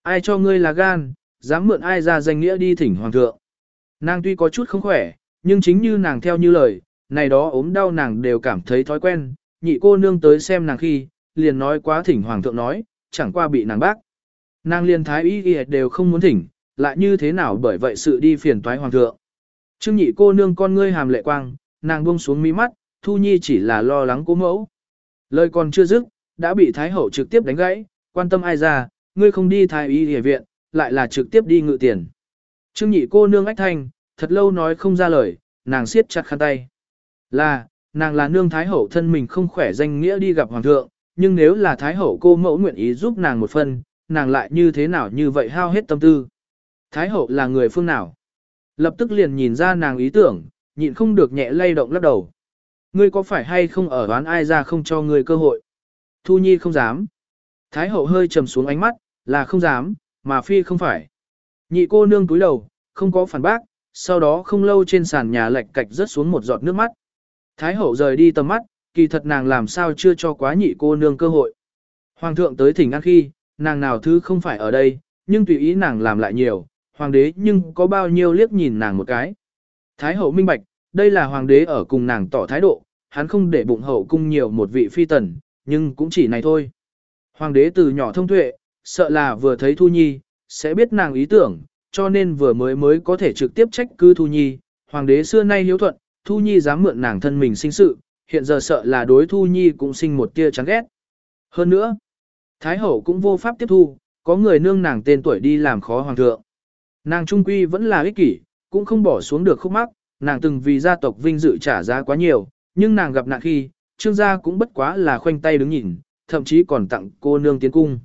Ai cho ngươi là gan, dám mượn ai ra danh nghĩa đi thỉnh hoàng thượng. Nàng tuy có chút không khỏe, nhưng chính như nàng theo như lời, này đó ốm đau nàng đều cảm thấy thói quen, nhị cô nương tới xem nàng khi, liền nói quá thỉnh hoàng thượng nói, chẳng qua bị nàng bác. Nàng liền thái y y đều không muốn thỉnh, lại như thế nào bởi vậy sự đi phiền toái hoàng thượng. Trương nhị cô nương con ngươi hàm lệ quang, nàng buông xuống mí mắt, Thu Nhi chỉ là lo lắng cố mẫu. Lời còn chưa dứt, đã bị Thái Hậu trực tiếp đánh gãy, quan tâm ai ra, ngươi không đi thái y y viện, lại là trực tiếp đi ngự tiền. Trương nhị cô nương ách thanh, thật lâu nói không ra lời, nàng siết chặt khăn tay. Là, nàng là nương Thái Hậu thân mình không khỏe danh nghĩa đi gặp Hoàng thượng, nhưng nếu là Thái Hậu cô mẫu nguyện ý giúp nàng một phần, nàng lại như thế nào như vậy hao hết tâm tư. Thái Hậu là người phương nào? Lập tức liền nhìn ra nàng ý tưởng, nhịn không được nhẹ lay động lắc đầu. Ngươi có phải hay không ở đoán ai ra không cho ngươi cơ hội? Thu Nhi không dám. Thái Hậu hơi trầm xuống ánh mắt, là không dám, mà phi không phải. Nhị cô nương túi đầu, không có phản bác, sau đó không lâu trên sàn nhà lệch cạch rớt xuống một giọt nước mắt. Thái hậu rời đi tầm mắt, kỳ thật nàng làm sao chưa cho quá nhị cô nương cơ hội. Hoàng thượng tới thỉnh ăn khi, nàng nào thứ không phải ở đây, nhưng tùy ý nàng làm lại nhiều, hoàng đế nhưng có bao nhiêu liếc nhìn nàng một cái. Thái hậu minh bạch, đây là hoàng đế ở cùng nàng tỏ thái độ, hắn không để bụng hậu cung nhiều một vị phi tần, nhưng cũng chỉ này thôi. Hoàng đế từ nhỏ thông tuệ, sợ là vừa thấy Thu Nhi, sẽ biết nàng ý tưởng, cho nên vừa mới mới có thể trực tiếp trách cứ Thu Nhi. Hoàng đế xưa nay hiếu thuận, Thu Nhi dám mượn nàng thân mình sinh sự, hiện giờ sợ là đối Thu Nhi cũng sinh một tia chán ghét. Hơn nữa, Thái Hậu cũng vô pháp tiếp thu, có người nương nàng tên tuổi đi làm khó Hoàng thượng. Nàng trung quy vẫn là ích kỷ, cũng không bỏ xuống được khúc mắc, nàng từng vì gia tộc vinh dự trả giá quá nhiều, nhưng nàng gặp nạn khi, trương gia cũng bất quá là khoanh tay đứng nhìn, thậm chí còn tặng cô nương tiến cung.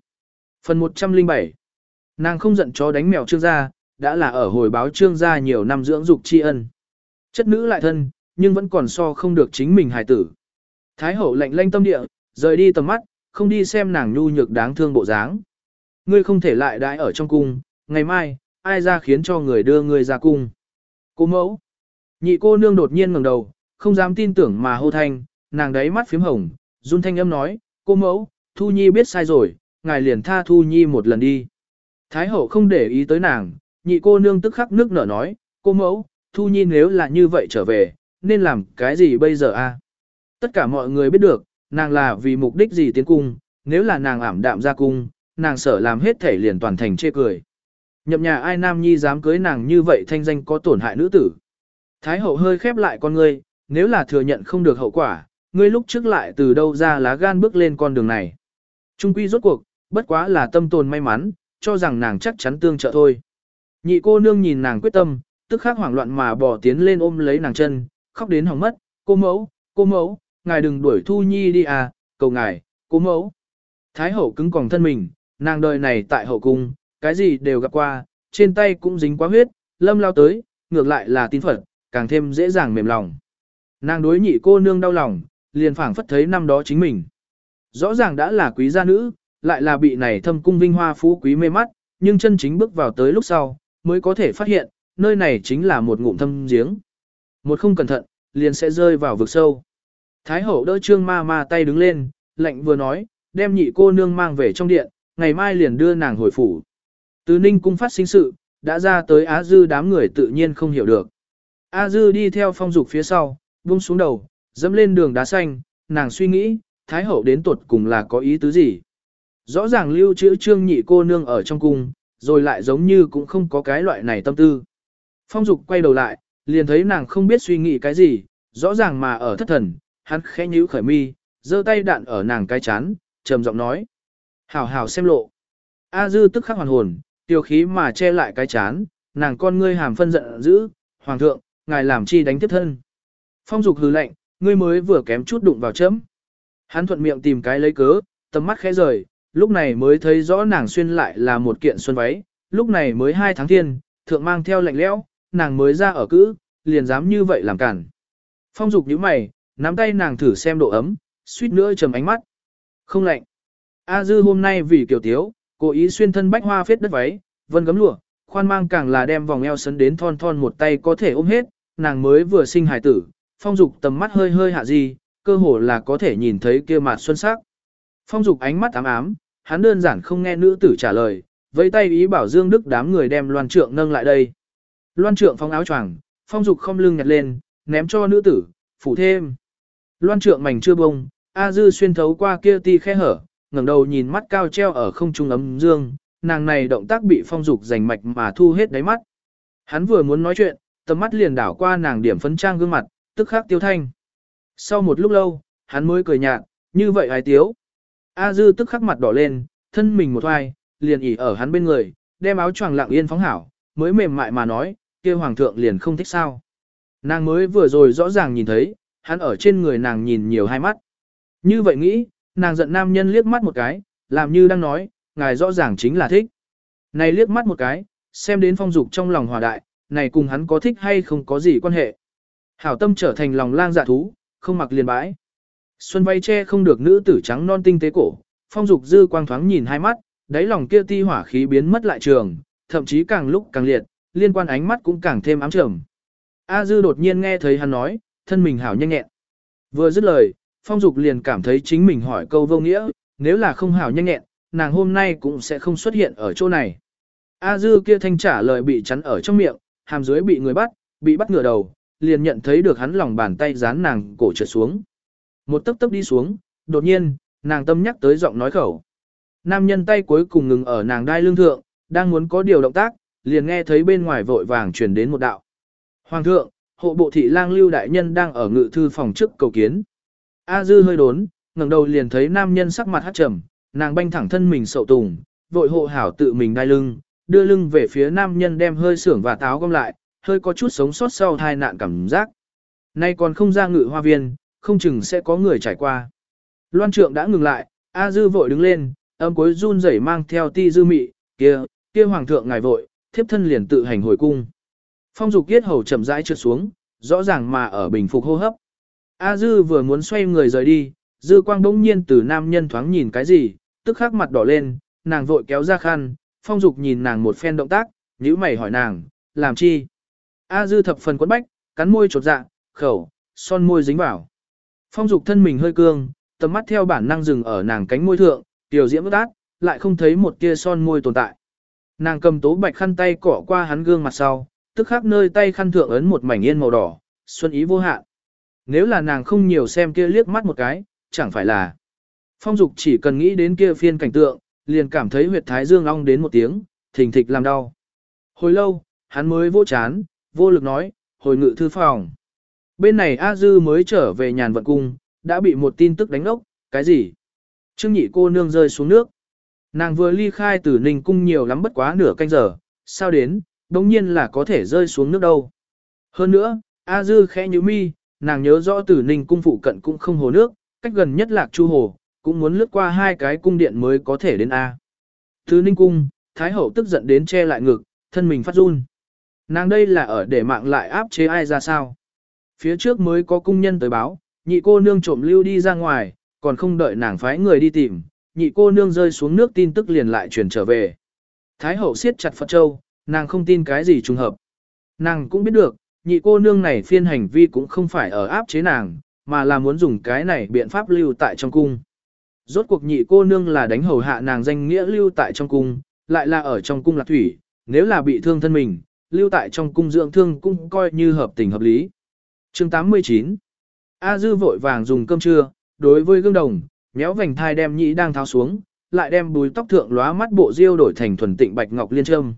Phần 107 Nàng không giận chó đánh mèo trương gia, đã là ở hồi báo trương gia nhiều năm dưỡng dục tri ân. Chất nữ lại thân, nhưng vẫn còn so không được chính mình hài tử. Thái hậu lạnh lanh tâm địa, rời đi tầm mắt, không đi xem nàng nhu nhược đáng thương bộ dáng. Ngươi không thể lại đãi ở trong cung, ngày mai, ai ra khiến cho người đưa ngươi ra cung. Cô mẫu. Nhị cô nương đột nhiên ngẩng đầu, không dám tin tưởng mà hô thanh, nàng đấy mắt phím hồng, run thanh âm nói, cô mẫu, Thu Nhi biết sai rồi, ngài liền tha Thu Nhi một lần đi. Thái hậu không để ý tới nàng, nhị cô nương tức khắc nước nở nói, cô mẫu, Thu Nhi nếu là như vậy trở về, nên làm cái gì bây giờ a? Tất cả mọi người biết được, nàng là vì mục đích gì tiến cung, nếu là nàng ảm đạm ra cung, nàng sợ làm hết thể liền toàn thành chê cười. Nhậm nhà ai nam nhi dám cưới nàng như vậy thanh danh có tổn hại nữ tử. Thái hậu hơi khép lại con ngươi, nếu là thừa nhận không được hậu quả, ngươi lúc trước lại từ đâu ra lá gan bước lên con đường này. Trung quy rốt cuộc, bất quá là tâm tồn may mắn, cho rằng nàng chắc chắn tương trợ thôi. Nhị cô nương nhìn nàng quyết tâm, tức khắc hoảng loạn mà bỏ tiến lên ôm lấy nàng chân, khóc đến hỏng mất, cô mẫu, cô mẫu, ngài đừng đuổi thu nhi đi à, cầu ngài, cô mẫu. Thái hậu cứng còng thân mình, nàng đời này tại hậu cung, cái gì đều gặp qua, trên tay cũng dính quá huyết, lâm lao tới, ngược lại là tin Phật, càng thêm dễ dàng mềm lòng. Nàng đối nhị cô nương đau lòng, liền phảng phất thấy năm đó chính mình. Rõ ràng đã là quý gia nữ, lại là bị này thâm cung vinh hoa phú quý mê mắt, nhưng chân chính bước vào tới lúc sau, mới có thể phát hiện, nơi này chính là một ngụm thâm giếng. Một không cẩn thận, liền sẽ rơi vào vực sâu. Thái hậu đỡ trương ma ma tay đứng lên, lệnh vừa nói, đem nhị cô nương mang về trong điện, ngày mai liền đưa nàng hồi phủ. Từ ninh cung phát sinh sự, đã ra tới Á Dư đám người tự nhiên không hiểu được. Á Dư đi theo phong dục phía sau, buông xuống đầu, dẫm lên đường đá xanh, nàng suy nghĩ, Thái hậu đến tuột cùng là có ý tứ gì. Rõ ràng lưu trữ trương nhị cô nương ở trong cung, rồi lại giống như cũng không có cái loại này tâm tư. Phong dục quay đầu lại, liền thấy nàng không biết suy nghĩ cái gì, rõ ràng mà ở thất thần, hắn khẽ nhíu khởi mi, giơ tay đạn ở nàng cái chán, trầm giọng nói. Hảo hảo xem lộ. A dư tức khắc hoàn hồn, tiêu khí mà che lại cái chán, nàng con ngươi hàm phân giận dữ, hoàng thượng, ngài làm chi đánh tiếp thân. Phong dục hừ lạnh, ngươi mới vừa kém chút đụng vào chấm. Hắn thuận miệng tìm cái lấy cớ, tầm mắt khẽ rời, lúc này mới thấy rõ nàng xuyên lại là một kiện xuân váy, lúc này mới hai tháng thiên, thượng mang theo lạnh lẽo, nàng mới ra ở cữ, liền dám như vậy làm cản. Phong dục nhíu mày, nắm tay nàng thử xem độ ấm, suýt nữa trầm ánh mắt. Không lạnh. A dư hôm nay vì kiểu tiếu, cố ý xuyên thân bách hoa phết đất váy, vân gấm lụa, khoan mang càng là đem vòng eo sấn đến thon thon một tay có thể ôm hết, nàng mới vừa sinh hài tử, phong dục tầm mắt hơi hơi hạ gì, cơ hồ là có thể nhìn thấy kia mặt xuân sắc. Phong dục ánh mắt ám ám, hắn đơn giản không nghe nữ tử trả lời, vẫy tay ý bảo Dương Đức đám người đem loan trượng nâng lại đây. Loan trượng phong áo choàng, phong dục không lưng nhặt lên, ném cho nữ tử, phủ thêm. Loan trượng mảnh chưa bông, A Dư xuyên thấu qua kia ti khe hở, ngẩng đầu nhìn mắt cao treo ở không trung ấm dương, nàng này động tác bị phong dục giành mạch mà thu hết đáy mắt. Hắn vừa muốn nói chuyện, tầm mắt liền đảo qua nàng điểm phấn trang gương mặt, tức khắc tiêu thanh. Sau một lúc lâu, hắn mới cười nhạt, như vậy ai tiếu. A dư tức khắc mặt đỏ lên, thân mình một hoài, liền ỉ ở hắn bên người, đem áo choàng lặng yên phóng hảo, mới mềm mại mà nói, kia hoàng thượng liền không thích sao. Nàng mới vừa rồi rõ ràng nhìn thấy, hắn ở trên người nàng nhìn nhiều hai mắt. Như vậy nghĩ, nàng giận nam nhân liếc mắt một cái, làm như đang nói, ngài rõ ràng chính là thích. Này liếc mắt một cái, xem đến phong dục trong lòng hòa đại, này cùng hắn có thích hay không có gì quan hệ. Hảo tâm trở thành lòng lang dạ thú, không mặc liền bãi. Xuân vay che không được nữ tử trắng non tinh tế cổ, phong dục dư quang thoáng nhìn hai mắt, đáy lòng kia ti hỏa khí biến mất lại trường, thậm chí càng lúc càng liệt, liên quan ánh mắt cũng càng thêm ám trầm. A dư đột nhiên nghe thấy hắn nói, thân mình hảo nhanh nhẹn. Vừa dứt lời, phong dục liền cảm thấy chính mình hỏi câu vô nghĩa, nếu là không hảo nhanh nhẹn, nàng hôm nay cũng sẽ không xuất hiện ở chỗ này. A dư kia thanh trả lời bị chắn ở trong miệng, hàm dưới bị người bắt, bị bắt ngửa đầu, liền nhận thấy được hắn lòng bàn tay dán nàng cổ trượt xuống. Một tấc tấc đi xuống, đột nhiên, nàng tâm nhắc tới giọng nói khẩu. Nam nhân tay cuối cùng ngừng ở nàng đai lưng thượng, đang muốn có điều động tác, liền nghe thấy bên ngoài vội vàng truyền đến một đạo. Hoàng thượng, hộ bộ thị lang lưu đại nhân đang ở ngự thư phòng trước cầu kiến. A dư hơi đốn, ngẩng đầu liền thấy nam nhân sắc mặt hát trầm, nàng banh thẳng thân mình sậu tùng, vội hộ hảo tự mình đai lưng, đưa lưng về phía nam nhân đem hơi sưởng và táo gom lại, hơi có chút sống sót sau tai nạn cảm giác. Nay còn không ra ngự hoa viên, không chừng sẽ có người trải qua. Loan trượng đã ngừng lại, A dư vội đứng lên, âm cuối run rẩy mang theo ti dư mị, kia, kia hoàng thượng ngài vội, thiếp thân liền tự hành hồi cung. Phong dục kiết hầu chậm rãi trượt xuống, rõ ràng mà ở bình phục hô hấp. A dư vừa muốn xoay người rời đi, dư quang bỗng nhiên từ nam nhân thoáng nhìn cái gì, tức khắc mặt đỏ lên, nàng vội kéo ra khăn, phong dục nhìn nàng một phen động tác, nhíu mày hỏi nàng, làm chi? A dư thập phần quấn bách, cắn môi chột dạ, khẩu, son môi dính vào. Phong dục thân mình hơi cương, tầm mắt theo bản năng dừng ở nàng cánh môi thượng, tiểu diễm ướt át, lại không thấy một tia son môi tồn tại. Nàng cầm tố bạch khăn tay cỏ qua hắn gương mặt sau, tức khắc nơi tay khăn thượng ấn một mảnh yên màu đỏ, xuân ý vô hạn. Nếu là nàng không nhiều xem kia liếc mắt một cái, chẳng phải là. Phong dục chỉ cần nghĩ đến kia phiên cảnh tượng, liền cảm thấy huyệt thái dương ong đến một tiếng, thình thịch làm đau. Hồi lâu, hắn mới vô chán, vô lực nói, hồi ngự thư phòng. Bên này A Dư mới trở về nhàn vận cung, đã bị một tin tức đánh ốc, cái gì? Trương nhị cô nương rơi xuống nước. Nàng vừa ly khai từ ninh cung nhiều lắm bất quá nửa canh giờ, sao đến, đồng nhiên là có thể rơi xuống nước đâu. Hơn nữa, A Dư khẽ như mi, nàng nhớ rõ từ ninh cung phụ cận cũng không hồ nước, cách gần nhất lạc chu hồ, cũng muốn lướt qua hai cái cung điện mới có thể đến A. Từ ninh cung, Thái hậu tức giận đến che lại ngực, thân mình phát run. Nàng đây là ở để mạng lại áp chế ai ra sao. Phía trước mới có cung nhân tới báo, nhị cô nương trộm lưu đi ra ngoài, còn không đợi nàng phái người đi tìm, nhị cô nương rơi xuống nước tin tức liền lại truyền trở về. Thái hậu siết chặt Phật Châu, nàng không tin cái gì trùng hợp. Nàng cũng biết được, nhị cô nương này phiên hành vi cũng không phải ở áp chế nàng, mà là muốn dùng cái này biện pháp lưu tại trong cung. Rốt cuộc nhị cô nương là đánh hầu hạ nàng danh nghĩa lưu tại trong cung, lại là ở trong cung lạc thủy, nếu là bị thương thân mình, lưu tại trong cung dưỡng thương cũng coi như hợp tình hợp lý. Chương 89 A Dư vội vàng dùng cơm trưa, đối với gương đồng, méo vành thai đem nhĩ đang tháo xuống, lại đem bùi tóc thượng lóa mắt bộ diêu đổi thành thuần tịnh bạch ngọc liên trâm.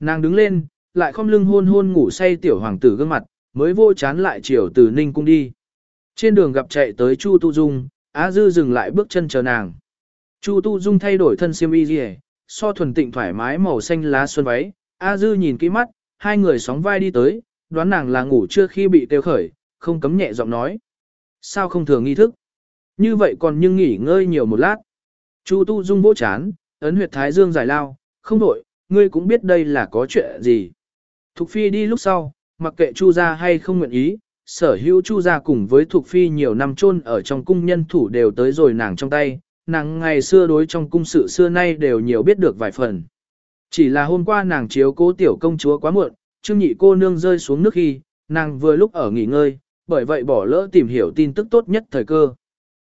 Nàng đứng lên, lại không lưng hôn hôn ngủ say tiểu hoàng tử gương mặt, mới vô chán lại chiều từ Ninh cung đi. Trên đường gặp chạy tới Chu Tu Dung, Á Dư dừng lại bước chân chờ nàng. Chu Tu Dung thay đổi thân xiêm y rìa, so thuần tịnh thoải mái màu xanh lá xuân váy, A Dư nhìn kỹ mắt, hai người sóng vai đi tới, đoán nàng là ngủ chưa khi bị tiêu khởi, không cấm nhẹ giọng nói. Sao không thường nghi thức? Như vậy còn nhưng nghỉ ngơi nhiều một lát. Chu Tu Dung vỗ chán, ấn huyệt thái dương giải lao, không đổi, ngươi cũng biết đây là có chuyện gì. Thục Phi đi lúc sau, mặc kệ Chu gia hay không nguyện ý, sở hữu Chu gia cùng với Thục Phi nhiều năm chôn ở trong cung nhân thủ đều tới rồi nàng trong tay, nàng ngày xưa đối trong cung sự xưa nay đều nhiều biết được vài phần. Chỉ là hôm qua nàng chiếu cố tiểu công chúa quá muộn, Trương nhị cô nương rơi xuống nước khi, nàng vừa lúc ở nghỉ ngơi, bởi vậy bỏ lỡ tìm hiểu tin tức tốt nhất thời cơ.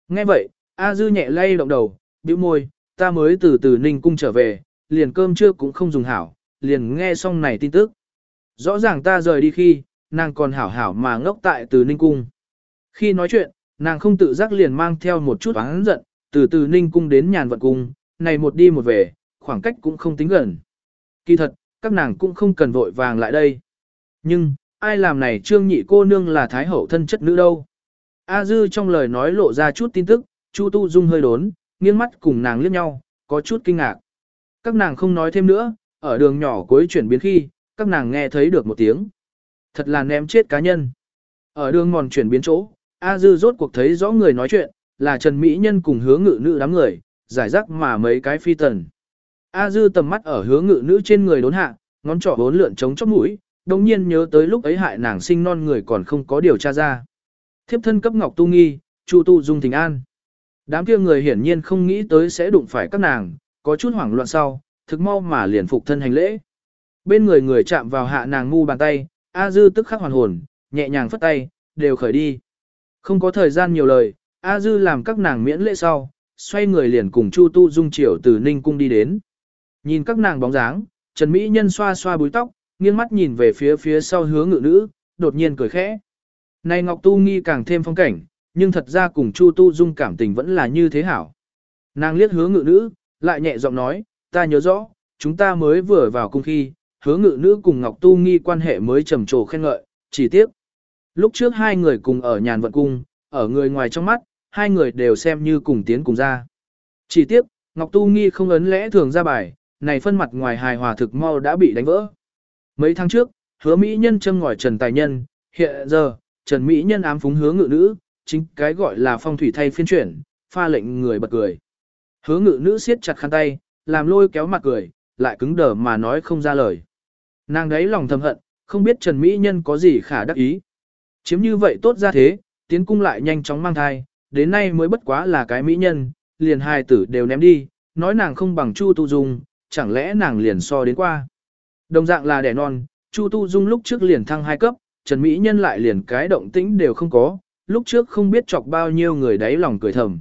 Nghe vậy, A Dư nhẹ lay động đầu, bĩu môi, ta mới từ từ Ninh cung trở về, liền cơm trưa cũng không dùng hảo, liền nghe xong này tin tức. Rõ ràng ta rời đi khi, nàng còn hảo hảo mà ngốc tại từ Ninh cung. Khi nói chuyện, nàng không tự giác liền mang theo một chút oán giận, từ từ Ninh cung đến nhàn vận cung, này một đi một về, khoảng cách cũng không tính gần. Kỳ thật, các nàng cũng không cần vội vàng lại đây. Nhưng, ai làm này trương nhị cô nương là thái hậu thân chất nữ đâu. A Dư trong lời nói lộ ra chút tin tức, Chu Tu Dung hơi đốn, nghiêng mắt cùng nàng liếc nhau, có chút kinh ngạc. Các nàng không nói thêm nữa, ở đường nhỏ cuối chuyển biến khi, các nàng nghe thấy được một tiếng. Thật là ném chết cá nhân. Ở đường mòn chuyển biến chỗ, A Dư rốt cuộc thấy rõ người nói chuyện, là Trần Mỹ Nhân cùng hứa ngự nữ đám người, giải rắc mà mấy cái phi tần. A Dư tầm mắt ở hứa ngự nữ trên người đốn hạ, ngón trỏ bốn lượn chống chóc mũi, đồng nhiên nhớ tới lúc ấy hại nàng sinh non người còn không có điều tra ra. Thiếp thân cấp ngọc tu nghi, chu tu dung thình an. Đám kia người hiển nhiên không nghĩ tới sẽ đụng phải các nàng, có chút hoảng loạn sau, thực mau mà liền phục thân hành lễ. Bên người người chạm vào hạ nàng ngu bàn tay, A Dư tức khắc hoàn hồn, nhẹ nhàng phất tay, đều khởi đi. Không có thời gian nhiều lời, A Dư làm các nàng miễn lễ sau, xoay người liền cùng Chu Tu Dung Triều từ Ninh Cung đi đến. Nhìn các nàng bóng dáng, Trần Mỹ Nhân xoa xoa búi tóc, nghiêng mắt nhìn về phía phía sau hứa ngự nữ, đột nhiên cười khẽ. Này Ngọc Tu Nghi càng thêm phong cảnh, nhưng thật ra cùng Chu Tu Dung cảm tình vẫn là như thế hảo. Nàng liếc hứa ngự nữ, lại nhẹ giọng nói, ta nhớ rõ, chúng ta mới vừa vào cung khi, hứa ngự nữ cùng Ngọc Tu Nghi quan hệ mới trầm trồ khen ngợi, chỉ tiếc. Lúc trước hai người cùng ở nhàn vận cung, ở người ngoài trong mắt, hai người đều xem như cùng tiến cùng ra. Chỉ tiếc, Ngọc Tu Nghi không ấn lẽ thường ra bài, này phân mặt ngoài hài hòa thực mau đã bị đánh vỡ. Mấy tháng trước, hứa Mỹ nhân châm ngòi Trần Tài Nhân, hiện giờ, Trần Mỹ nhân ám phúng hứa ngự nữ, chính cái gọi là phong thủy thay phiên chuyển, pha lệnh người bật cười. Hứa ngự nữ siết chặt khăn tay, làm lôi kéo mặt cười, lại cứng đờ mà nói không ra lời. Nàng đấy lòng thầm hận, không biết Trần Mỹ nhân có gì khả đắc ý. Chiếm như vậy tốt ra thế, tiến cung lại nhanh chóng mang thai, đến nay mới bất quá là cái Mỹ nhân, liền hai tử đều ném đi, nói nàng không bằng Chu Tu Dung, chẳng lẽ nàng liền so đến qua. Đồng dạng là đẻ non, Chu Tu Dung lúc trước liền thăng hai cấp, Trần Mỹ Nhân lại liền cái động tĩnh đều không có, lúc trước không biết chọc bao nhiêu người đáy lòng cười thầm.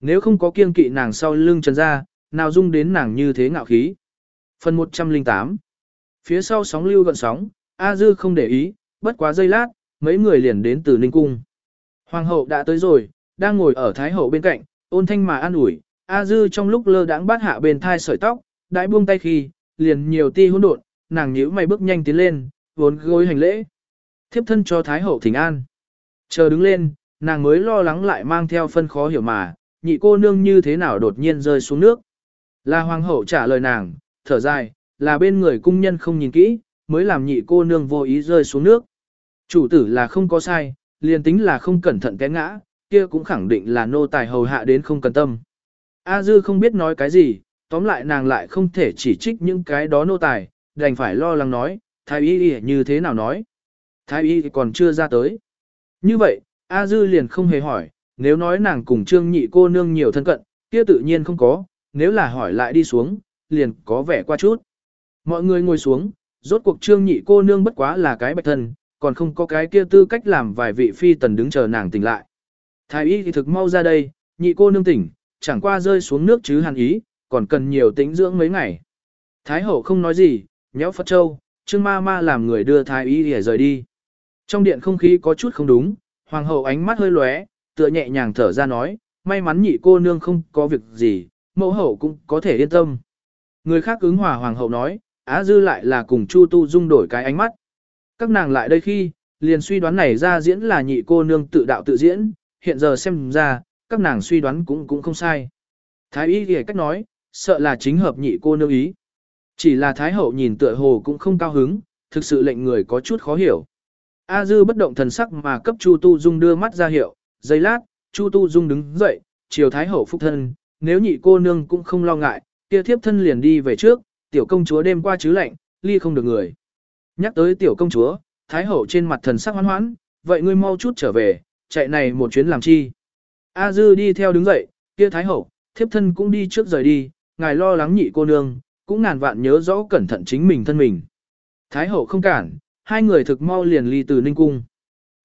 Nếu không có kiên kỵ nàng sau lưng Trần ra, nào dung đến nàng như thế ngạo khí. Phần 108 Phía sau sóng lưu gọn sóng, A Dư không để ý, bất quá giây lát, mấy người liền đến từ Ninh Cung. Hoàng hậu đã tới rồi, đang ngồi ở Thái hậu bên cạnh, ôn thanh mà an ủi, A Dư trong lúc lơ đãng bát hạ bên thai sợi tóc, đại buông tay khi, liền nhiều ti hỗn độn, nàng nhíu mày bước nhanh tiến lên, vốn gối hành lễ. Thiếp thân cho Thái hậu thỉnh an. Chờ đứng lên, nàng mới lo lắng lại mang theo phân khó hiểu mà, nhị cô nương như thế nào đột nhiên rơi xuống nước. Là hoàng hậu trả lời nàng, thở dài, là bên người cung nhân không nhìn kỹ, mới làm nhị cô nương vô ý rơi xuống nước. Chủ tử là không có sai, liền tính là không cẩn thận té ngã, kia cũng khẳng định là nô tài hầu hạ đến không cần tâm. A dư không biết nói cái gì, tóm lại nàng lại không thể chỉ trích những cái đó nô tài, đành phải lo lắng nói, thái y như thế nào nói. Thái y còn chưa ra tới. Như vậy, A Dư liền không hề hỏi, nếu nói nàng cùng trương nhị cô nương nhiều thân cận, kia tự nhiên không có, nếu là hỏi lại đi xuống, liền có vẻ qua chút. Mọi người ngồi xuống, rốt cuộc trương nhị cô nương bất quá là cái bạch thân, còn không có cái kia tư cách làm vài vị phi tần đứng chờ nàng tỉnh lại. Thái y thì thực mau ra đây, nhị cô nương tỉnh, chẳng qua rơi xuống nước chứ hàn ý, còn cần nhiều tĩnh dưỡng mấy ngày. Thái hậu không nói gì, nhéo Phật Châu, Trương ma ma làm người đưa thái y để rời đi. Trong điện không khí có chút không đúng, hoàng hậu ánh mắt hơi lóe, tựa nhẹ nhàng thở ra nói, may mắn nhị cô nương không có việc gì, mẫu hậu cũng có thể yên tâm. Người khác ứng hòa hoàng hậu nói, Á Dư lại là cùng Chu Tu Dung đổi cái ánh mắt. Các nàng lại đây khi, liền suy đoán này ra diễn là nhị cô nương tự đạo tự diễn, hiện giờ xem ra, các nàng suy đoán cũng cũng không sai. Thái y thì cách nói, sợ là chính hợp nhị cô nương ý. Chỉ là Thái hậu nhìn tựa hồ cũng không cao hứng, thực sự lệnh người có chút khó hiểu. A Dư bất động thần sắc mà cấp Chu Tu Dung đưa mắt ra hiệu, giây lát, Chu Tu Dung đứng dậy, chiều Thái hậu phúc thân, nếu nhị cô nương cũng không lo ngại, kia thiếp thân liền đi về trước, tiểu công chúa đêm qua chứ lạnh, ly không được người. Nhắc tới tiểu công chúa, Thái hậu trên mặt thần sắc hoan hoãn, vậy ngươi mau chút trở về, chạy này một chuyến làm chi. A Dư đi theo đứng dậy, kia Thái hậu, thiếp thân cũng đi trước rời đi, ngài lo lắng nhị cô nương, cũng ngàn vạn nhớ rõ cẩn thận chính mình thân mình. Thái hậu không cản, hai người thực mau liền ly từ Ninh Cung.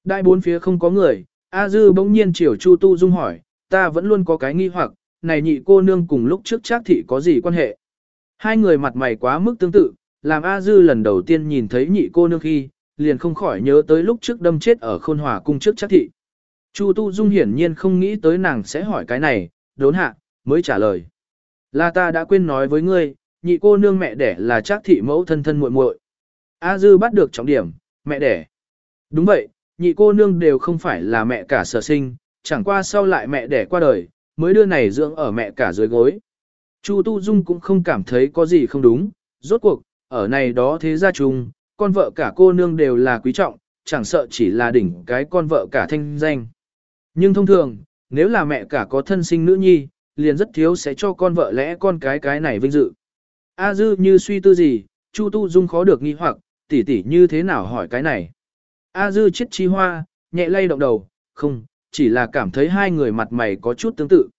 Đại bốn phía không có người, A Dư bỗng nhiên chiều Chu Tu Dung hỏi, ta vẫn luôn có cái nghi hoặc, này nhị cô nương cùng lúc trước chắc thị có gì quan hệ. Hai người mặt mày quá mức tương tự, làm A Dư lần đầu tiên nhìn thấy nhị cô nương khi, liền không khỏi nhớ tới lúc trước đâm chết ở khôn hòa cung trước chắc thị. Chu Tu Dung hiển nhiên không nghĩ tới nàng sẽ hỏi cái này, đốn hạ, mới trả lời. Là ta đã quên nói với ngươi, nhị cô nương mẹ đẻ là Trác thị mẫu thân thân muội muội. A Dư bắt được trọng điểm, mẹ đẻ. Đúng vậy, nhị cô nương đều không phải là mẹ cả sở sinh, chẳng qua sau lại mẹ đẻ qua đời, mới đưa này dưỡng ở mẹ cả dưới gối. Chu Tu Dung cũng không cảm thấy có gì không đúng, rốt cuộc, ở này đó thế gia chung, con vợ cả cô nương đều là quý trọng, chẳng sợ chỉ là đỉnh cái con vợ cả thanh danh. Nhưng thông thường, nếu là mẹ cả có thân sinh nữ nhi, liền rất thiếu sẽ cho con vợ lẽ con cái cái này vinh dự. A dư như suy tư gì, Chu Tu Dung khó được nghi hoặc, tỷ tỷ như thế nào hỏi cái này. A dư chết chi hoa, nhẹ lay động đầu, không, chỉ là cảm thấy hai người mặt mày có chút tương tự.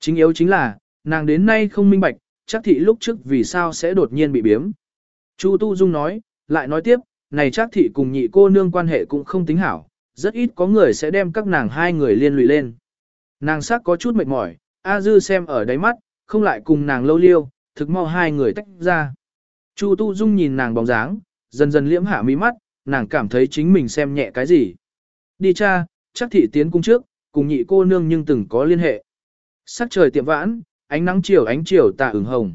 Chính yếu chính là, nàng đến nay không minh bạch, chắc thị lúc trước vì sao sẽ đột nhiên bị biếm. Chu Tu Dung nói, lại nói tiếp, này chắc thị cùng nhị cô nương quan hệ cũng không tính hảo, rất ít có người sẽ đem các nàng hai người liên lụy lên. Nàng sắc có chút mệt mỏi, A Dư xem ở đáy mắt, không lại cùng nàng lâu liêu, thực mau hai người tách ra. Chu Tu Dung nhìn nàng bóng dáng, dần dần liễm hạ mí mắt, nàng cảm thấy chính mình xem nhẹ cái gì. Đi cha, chắc thị tiến cung trước, cùng nhị cô nương nhưng từng có liên hệ. Sắc trời tiệm vãn, ánh nắng chiều ánh chiều tà ửng hồng.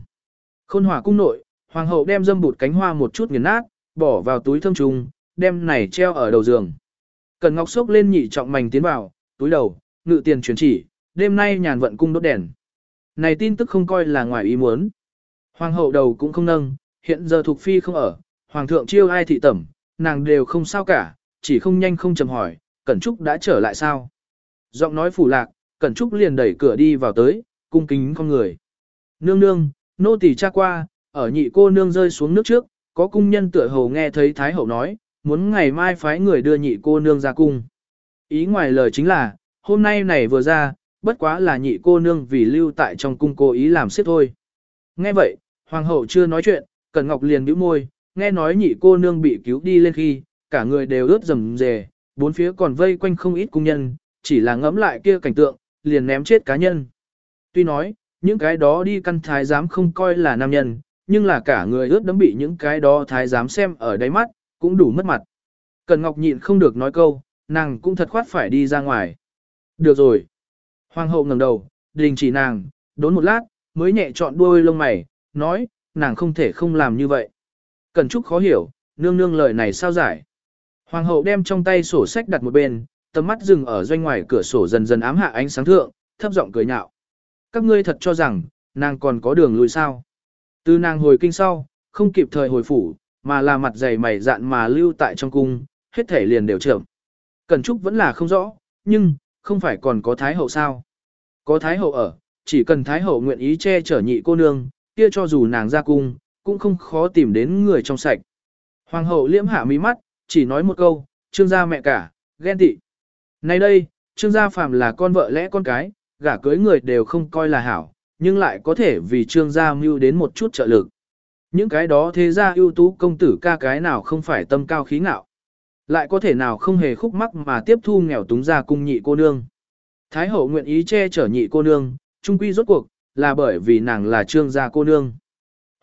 Khôn hỏa cung nội, hoàng hậu đem dâm bụt cánh hoa một chút nghiền nát, bỏ vào túi thơm trùng, đem này treo ở đầu giường. Cần Ngọc sốc lên nhị trọng mảnh tiến vào, túi đầu, ngự tiền truyền chỉ, đêm nay nhàn vận cung đốt đèn. Này tin tức không coi là ngoài ý muốn. Hoàng hậu đầu cũng không nâng, hiện giờ thuộc phi không ở, hoàng thượng chiêu ai thị tẩm, nàng đều không sao cả, chỉ không nhanh không chầm hỏi, Cẩn Trúc đã trở lại sao? Giọng nói phủ lạc, Cẩn Trúc liền đẩy cửa đi vào tới, cung kính con người. Nương nương, nô tỳ cha qua, ở nhị cô nương rơi xuống nước trước, có cung nhân tựa hồ nghe thấy Thái Hậu nói, muốn ngày mai phái người đưa nhị cô nương ra cung. Ý ngoài lời chính là, hôm nay này vừa ra, bất quá là nhị cô nương vì lưu tại trong cung cô ý làm xếp thôi. Nghe vậy, hoàng hậu chưa nói chuyện, Cẩn Ngọc liền bĩu môi, nghe nói nhị cô nương bị cứu đi lên khi, cả người đều ướt rầm rề, bốn phía còn vây quanh không ít cung nhân, chỉ là ngẫm lại kia cảnh tượng, liền ném chết cá nhân. Tuy nói, những cái đó đi căn thái giám không coi là nam nhân, nhưng là cả người ướt đẫm bị những cái đó thái giám xem ở đáy mắt, cũng đủ mất mặt. Cần Ngọc nhịn không được nói câu, nàng cũng thật khoát phải đi ra ngoài. Được rồi. Hoàng hậu ngẩng đầu, đình chỉ nàng, đốn một lát, mới nhẹ chọn đuôi lông mày, nói, nàng không thể không làm như vậy. Cần Trúc khó hiểu, nương nương lời này sao giải. Hoàng hậu đem trong tay sổ sách đặt một bên, tầm mắt dừng ở doanh ngoài cửa sổ dần dần ám hạ ánh sáng thượng, thấp giọng cười nhạo. Các ngươi thật cho rằng, nàng còn có đường lùi sao. Từ nàng hồi kinh sau, không kịp thời hồi phủ, mà là mặt dày mày dạn mà lưu tại trong cung, hết thể liền đều trưởng. Cẩn Trúc vẫn là không rõ, nhưng, không phải còn có Thái Hậu sao. Có Thái Hậu ở, chỉ cần Thái Hậu nguyện ý che chở nhị cô nương, kia cho dù nàng ra cung, cũng không khó tìm đến người trong sạch. Hoàng hậu liễm hạ mí mắt, chỉ nói một câu, trương gia mẹ cả, ghen tị. Nay đây, trương gia phàm là con vợ lẽ con cái, gả cưới người đều không coi là hảo, nhưng lại có thể vì trương gia mưu đến một chút trợ lực. Những cái đó thế ra ưu tú công tử ca cái nào không phải tâm cao khí ngạo. Lại có thể nào không hề khúc mắc mà tiếp thu nghèo túng ra cung nhị cô nương. Thái hậu nguyện ý che chở nhị cô nương, trung quy rốt cuộc, là bởi vì nàng là trương gia cô nương.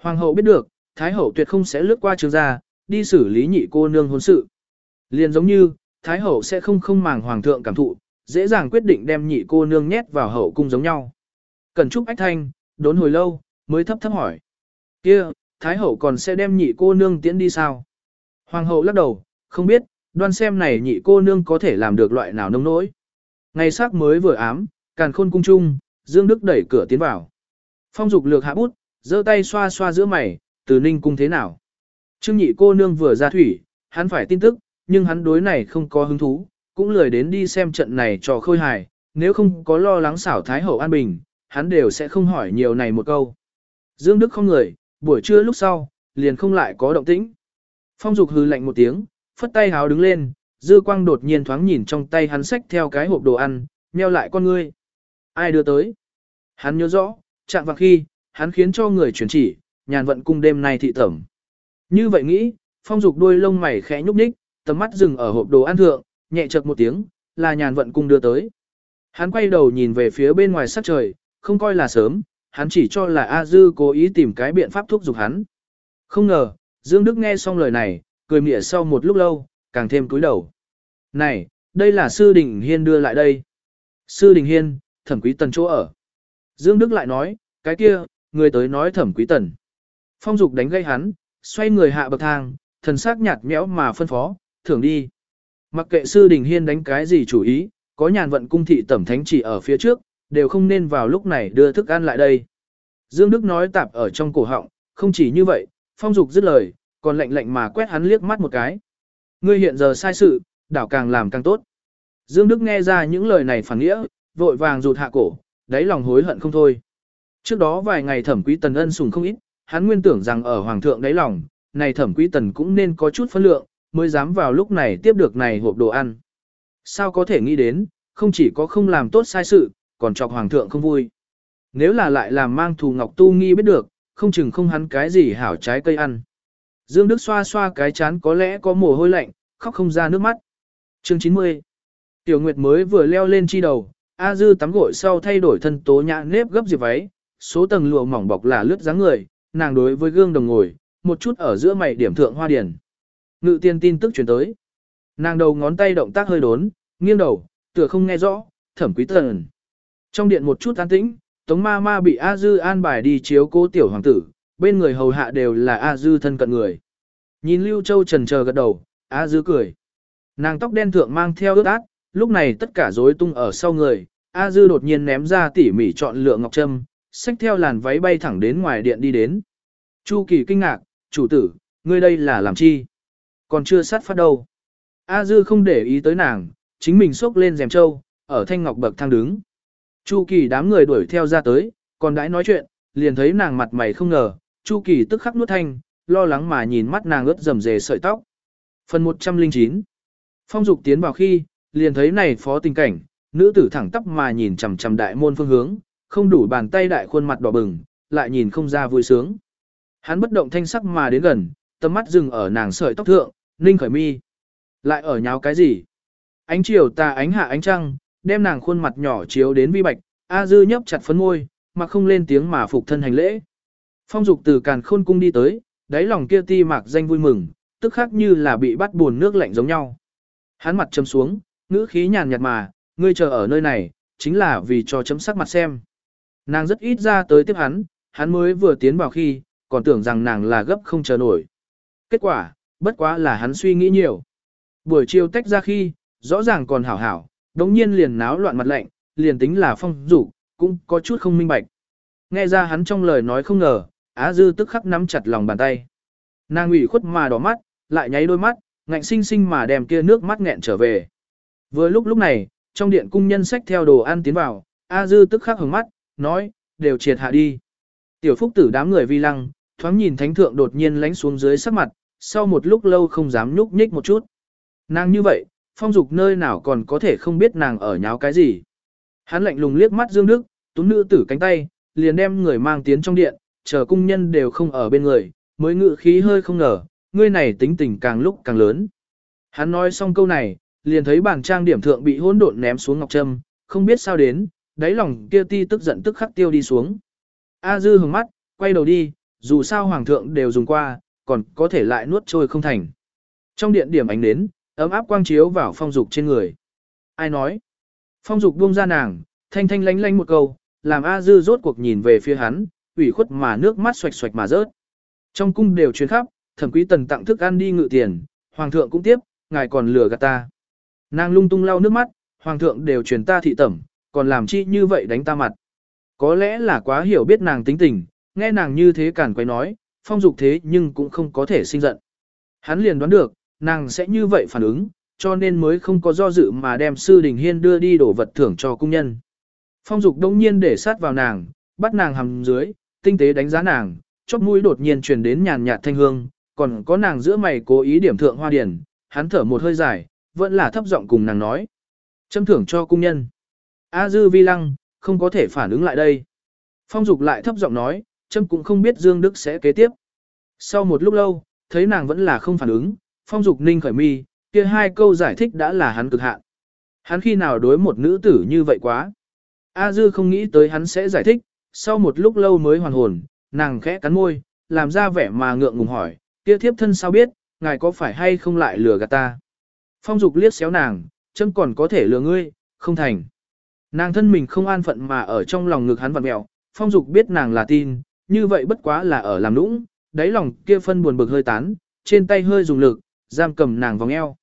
Hoàng hậu biết được, Thái hậu tuyệt không sẽ lướt qua trương gia, đi xử lý nhị cô nương hôn sự. Liền giống như, Thái hậu sẽ không không màng hoàng thượng cảm thụ, dễ dàng quyết định đem nhị cô nương nhét vào hậu cung giống nhau. Cần Trúc Ách Thanh, đốn hồi lâu, mới thấp thấp hỏi. kia Thái hậu còn sẽ đem nhị cô nương tiễn đi sao? Hoàng hậu lắc đầu, không biết, đoan xem này nhị cô nương có thể làm được loại nào nông nỗi. Ngày sắc mới vừa ám, càn khôn cung trung Dương Đức đẩy cửa tiến vào. Phong dục lược hạ bút, giơ tay xoa xoa giữa mày, từ ninh cung thế nào. Trương nhị cô nương vừa ra thủy, hắn phải tin tức, nhưng hắn đối này không có hứng thú, cũng lười đến đi xem trận này cho khôi hài, nếu không có lo lắng xảo thái hậu an bình, hắn đều sẽ không hỏi nhiều này một câu. Dương Đức không người, buổi trưa lúc sau, liền không lại có động tĩnh. Phong Dục hừ lạnh một tiếng, phất tay háo đứng lên, dư quang đột nhiên thoáng nhìn trong tay hắn xách theo cái hộp đồ ăn, nheo lại con ngươi. Ai đưa tới? Hắn nhớ rõ, chạm vào khi, hắn khiến cho người chuyển chỉ, nhàn vận cung đêm nay thị tẩm. Như vậy nghĩ, Phong Dục đuôi lông mày khẽ nhúc nhích, tầm mắt dừng ở hộp đồ ăn thượng, nhẹ chợt một tiếng, là nhàn vận cung đưa tới. Hắn quay đầu nhìn về phía bên ngoài sắc trời, không coi là sớm, hắn chỉ cho là A Dư cố ý tìm cái biện pháp thúc giục hắn. Không ngờ, Dương Đức nghe xong lời này, cười mỉa sau một lúc lâu, càng thêm cúi đầu. Này, đây là Sư Đình Hiên đưa lại đây. Sư Đình Hiên, thẩm quý tần chỗ ở. Dương Đức lại nói, cái kia, người tới nói thẩm quý tần. Phong dục đánh gây hắn, xoay người hạ bậc thang, thần sắc nhạt nhẽo mà phân phó, thưởng đi. Mặc kệ sư đình hiên đánh cái gì chủ ý, có nhàn vận cung thị tẩm thánh chỉ ở phía trước, đều không nên vào lúc này đưa thức ăn lại đây. Dương Đức nói tạp ở trong cổ họng, không chỉ như vậy, phong dục dứt lời, còn lạnh lạnh mà quét hắn liếc mắt một cái. Ngươi hiện giờ sai sự, đảo càng làm càng tốt. Dương Đức nghe ra những lời này phản nghĩa, vội vàng rụt hạ cổ, đáy lòng hối hận không thôi. Trước đó vài ngày thẩm quý tần ân sùng không ít, hắn nguyên tưởng rằng ở hoàng thượng đáy lòng, này thẩm quý tần cũng nên có chút phân lượng, mới dám vào lúc này tiếp được này hộp đồ ăn. Sao có thể nghĩ đến, không chỉ có không làm tốt sai sự, còn chọc hoàng thượng không vui. Nếu là lại làm mang thù ngọc tu nghi biết được, không chừng không hắn cái gì hảo trái cây ăn. Dương Đức xoa xoa cái chán có lẽ có mồ hôi lạnh, khóc không ra nước mắt. Chương 90 Tiểu Nguyệt mới vừa leo lên chi đầu, A Dư tắm gội sau thay đổi thân tố nhã nếp gấp diệp váy, số tầng lụa mỏng bọc là lướt dáng người, nàng đối với gương đồng ngồi, một chút ở giữa mày điểm thượng hoa điển. Ngự tiên tin tức chuyển tới. Nàng đầu ngón tay động tác hơi đốn, nghiêng đầu, tựa không nghe rõ, thẩm quý tần. Trong điện một chút an tĩnh, Tống ma ma bị A Dư an bài đi chiếu cố tiểu hoàng tử, bên người hầu hạ đều là A Dư thân cận người. Nhìn Lưu Châu trần chờ gật đầu, A Dư cười. Nàng tóc đen thượng mang theo ướt át, lúc này tất cả rối tung ở sau người, A Dư đột nhiên ném ra tỉ mỉ chọn lựa ngọc trâm, xách theo làn váy bay thẳng đến ngoài điện đi đến. Chu Kỳ kinh ngạc, chủ tử, ngươi đây là làm chi? Còn chưa sát phát đâu. A Dư không để ý tới nàng, chính mình xốc lên rèm trâu, ở thanh ngọc bậc thang đứng. Chu Kỳ đám người đuổi theo ra tới, còn đãi nói chuyện, liền thấy nàng mặt mày không ngờ, Chu Kỳ tức khắc nuốt thanh, lo lắng mà nhìn mắt nàng ướt rầm rề sợi tóc. Phần 109 Phong Dục tiến vào khi, liền thấy này phó tình cảnh, nữ tử thẳng tắp mà nhìn chằm chằm đại môn phương hướng, không đủ bàn tay đại khuôn mặt đỏ bừng, lại nhìn không ra vui sướng. Hắn bất động thanh sắc mà đến gần, tầm mắt dừng ở nàng sợi tóc thượng, ninh khởi mi. Lại ở nháo cái gì? Ánh chiều tà ánh hạ ánh trăng, đem nàng khuôn mặt nhỏ chiếu đến vi bạch, A Dư nhấp chặt phấn môi, mà không lên tiếng mà phục thân hành lễ. Phong dục từ càn khôn cung đi tới, đáy lòng kia ti mạc danh vui mừng, tức khác như là bị bắt buồn nước lạnh giống nhau. Hắn mặt châm xuống, ngữ khí nhàn nhạt mà, ngươi chờ ở nơi này, chính là vì cho chấm sắc mặt xem. Nàng rất ít ra tới tiếp hắn, hắn mới vừa tiến vào khi, còn tưởng rằng nàng là gấp không chờ nổi. Kết quả, bất quá là hắn suy nghĩ nhiều. Buổi chiều tách ra khi, rõ ràng còn hảo hảo, đống nhiên liền náo loạn mặt lạnh, liền tính là phong rủ, cũng có chút không minh bạch. Nghe ra hắn trong lời nói không ngờ, Á Dư tức khắc nắm chặt lòng bàn tay. Nàng ủy khuất mà đỏ mắt, lại nháy đôi mắt, ngạnh sinh sinh mà đem kia nước mắt nghẹn trở về. Vừa lúc lúc này, trong điện cung nhân sách theo đồ ăn tiến vào, A Dư tức khắc hứng mắt, nói, đều triệt hạ đi. Tiểu phúc tử đám người vi lăng, thoáng nhìn thánh thượng đột nhiên lánh xuống dưới sắc mặt, sau một lúc lâu không dám nhúc nhích một chút. Nàng như vậy, phong dục nơi nào còn có thể không biết nàng ở nháo cái gì. Hắn lạnh lùng liếc mắt Dương Đức, túm nữ tử cánh tay, liền đem người mang tiến trong điện, chờ cung nhân đều không ở bên người, mới ngự khí hơi không ngờ, ngươi này tính tình càng lúc càng lớn. Hắn nói xong câu này, liền thấy bàn trang điểm thượng bị hỗn độn ném xuống ngọc trâm, không biết sao đến, đáy lòng kia ti tức giận tức khắc tiêu đi xuống. A dư hướng mắt, quay đầu đi, dù sao hoàng thượng đều dùng qua, còn có thể lại nuốt trôi không thành. Trong điện điểm ánh đến, ấm áp quang chiếu vào phong dục trên người. Ai nói? Phong dục buông ra nàng, thanh thanh lánh lánh một câu, làm A dư rốt cuộc nhìn về phía hắn, ủy khuất mà nước mắt xoạch xoạch mà rớt. Trong cung đều truyền khắp, thẩm quý tần tặng thức ăn đi ngự tiền, hoàng thượng cũng tiếp, ngài còn lừa gạt ta. Nàng lung tung lau nước mắt, hoàng thượng đều truyền ta thị tẩm, còn làm chi như vậy đánh ta mặt. Có lẽ là quá hiểu biết nàng tính tình, nghe nàng như thế cản quay nói, phong dục thế nhưng cũng không có thể sinh giận. Hắn liền đoán được, nàng sẽ như vậy phản ứng, cho nên mới không có do dự mà đem sư đình hiên đưa đi đổ vật thưởng cho cung nhân. Phong dục đông nhiên để sát vào nàng, bắt nàng hầm dưới, tinh tế đánh giá nàng, chóp mũi đột nhiên truyền đến nhàn nhạt thanh hương, còn có nàng giữa mày cố ý điểm thượng hoa điển, hắn thở một hơi dài, vẫn là thấp giọng cùng nàng nói. Châm thưởng cho cung nhân. A dư vi lăng, không có thể phản ứng lại đây. Phong dục lại thấp giọng nói, châm cũng không biết Dương Đức sẽ kế tiếp. Sau một lúc lâu, thấy nàng vẫn là không phản ứng, phong dục ninh khởi mi, kia hai câu giải thích đã là hắn cực hạn. Hắn khi nào đối một nữ tử như vậy quá. A dư không nghĩ tới hắn sẽ giải thích, sau một lúc lâu mới hoàn hồn, nàng khẽ cắn môi, làm ra vẻ mà ngượng ngùng hỏi, kia thiếp thân sao biết, ngài có phải hay không lại lừa gạt ta. Phong dục liếc xéo nàng, châm còn có thể lừa ngươi, không thành. Nàng thân mình không an phận mà ở trong lòng ngực hắn vặn mẹo, phong dục biết nàng là tin, như vậy bất quá là ở làm nũng, đáy lòng kia phân buồn bực hơi tán, trên tay hơi dùng lực, giam cầm nàng vòng eo.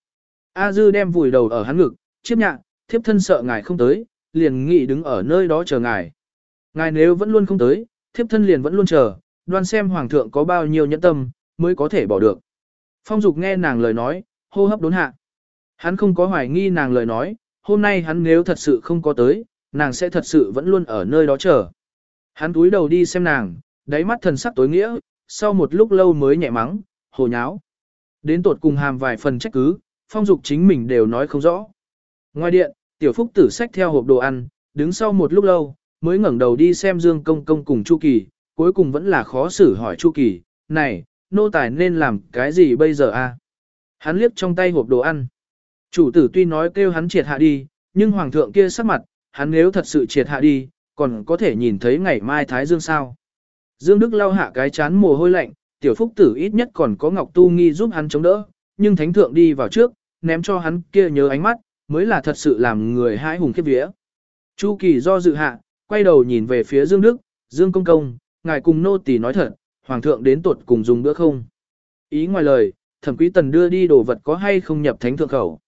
A Dư đem vùi đầu ở hắn ngực, chiếp nhạc, thiếp thân sợ ngài không tới, liền nghị đứng ở nơi đó chờ ngài. Ngài nếu vẫn luôn không tới, thiếp thân liền vẫn luôn chờ, đoan xem hoàng thượng có bao nhiêu nhẫn tâm, mới có thể bỏ được. Phong Dục nghe nàng lời nói, hô hấp đốn hạ. Hắn không có hoài nghi nàng lời nói, hôm nay hắn nếu thật sự không có tới, nàng sẽ thật sự vẫn luôn ở nơi đó chờ. Hắn túi đầu đi xem nàng, đáy mắt thần sắc tối nghĩa, sau một lúc lâu mới nhẹ mắng, hồ nháo. Đến tột cùng hàm vài phần trách cứ, phong dục chính mình đều nói không rõ. Ngoài điện, tiểu phúc tử xách theo hộp đồ ăn, đứng sau một lúc lâu, mới ngẩng đầu đi xem Dương Công Công cùng Chu Kỳ, cuối cùng vẫn là khó xử hỏi Chu Kỳ, này, nô tài nên làm cái gì bây giờ a? Hắn liếc trong tay hộp đồ ăn. Chủ tử tuy nói kêu hắn triệt hạ đi, nhưng hoàng thượng kia sắc mặt, hắn nếu thật sự triệt hạ đi, còn có thể nhìn thấy ngày mai Thái Dương sao. Dương Đức lau hạ cái chán mồ hôi lạnh, tiểu phúc tử ít nhất còn có Ngọc Tu Nghi giúp hắn chống đỡ, nhưng thánh thượng đi vào trước, ném cho hắn kia nhớ ánh mắt, mới là thật sự làm người hãi hùng khiếp vía. Chu Kỳ do dự hạ, quay đầu nhìn về phía Dương Đức, Dương Công Công, ngài cùng nô tỳ nói thật, Hoàng thượng đến tuột cùng dùng bữa không. Ý ngoài lời, thẩm quý tần đưa đi đồ vật có hay không nhập thánh thượng khẩu.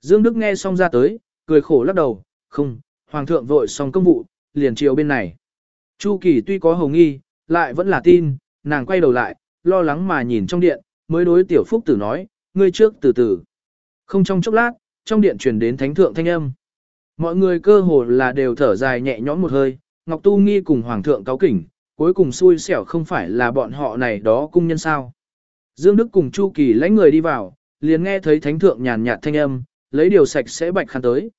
Dương Đức nghe xong ra tới, cười khổ lắc đầu, không, Hoàng thượng vội xong công vụ, liền chiều bên này. Chu Kỳ tuy có hồng nghi, lại vẫn là tin, nàng quay đầu lại, lo lắng mà nhìn trong điện, mới đối tiểu phúc tử nói, ngươi trước từ từ. Không trong chốc lát, trong điện truyền đến thánh thượng thanh âm. Mọi người cơ hồ là đều thở dài nhẹ nhõm một hơi, Ngọc Tu Nghi cùng Hoàng thượng cáo kỉnh, cuối cùng xui xẻo không phải là bọn họ này đó cung nhân sao. Dương Đức cùng Chu Kỳ lãnh người đi vào, liền nghe thấy thánh thượng nhàn nhạt thanh âm, lấy điều sạch sẽ bạch khăn tới.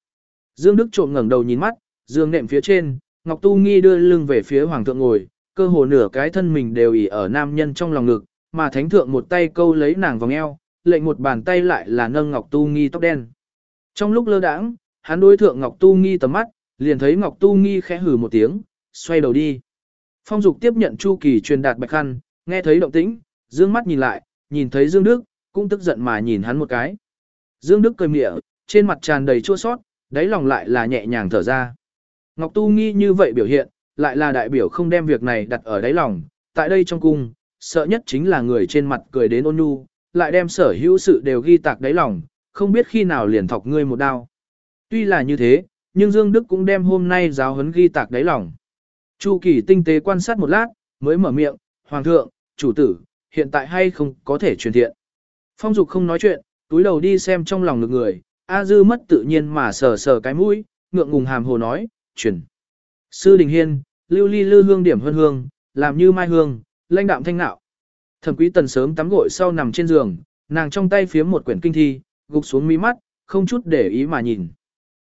Dương Đức trộm ngẩng đầu nhìn mắt, dương nệm phía trên, Ngọc Tu Nghi đưa lưng về phía Hoàng thượng ngồi, cơ hồ nửa cái thân mình đều ỉ ở nam nhân trong lòng ngực, mà thánh thượng một tay câu lấy nàng vòng eo, lệnh một bàn tay lại là nâng Ngọc Tu Nghi tóc đen. Trong lúc lơ đãng, hắn đối thượng Ngọc Tu Nghi tầm mắt, liền thấy Ngọc Tu Nghi khẽ hừ một tiếng, xoay đầu đi. Phong Dục tiếp nhận Chu Kỳ truyền đạt bạch khăn, nghe thấy động tĩnh, dương mắt nhìn lại, nhìn thấy Dương Đức, cũng tức giận mà nhìn hắn một cái. Dương Đức cười mỉa, trên mặt tràn đầy chua sót, đáy lòng lại là nhẹ nhàng thở ra. Ngọc Tu Nghi như vậy biểu hiện, lại là đại biểu không đem việc này đặt ở đáy lòng, tại đây trong cung, sợ nhất chính là người trên mặt cười đến ôn nhu, lại đem sở hữu sự đều ghi tạc đáy lòng, không biết khi nào liền thọc ngươi một đao. Tuy là như thế, nhưng Dương Đức cũng đem hôm nay giáo huấn ghi tạc đáy lòng. Chu Kỳ tinh tế quan sát một lát, mới mở miệng, Hoàng thượng, chủ tử, hiện tại hay không có thể truyền thiện. Phong Dục không nói chuyện, túi đầu đi xem trong lòng ngực người, A Dư mất tự nhiên mà sờ sờ cái mũi, ngượng ngùng hàm hồ nói, truyền. Sư Đình Hiên, lưu ly lư hương điểm hơn hương, làm như mai hương, lãnh đạm thanh nạo. Thẩm Quý Tần sớm tắm gội sau nằm trên giường, nàng trong tay phiếm một quyển kinh thi, gục xuống mí mắt, không chút để ý mà nhìn.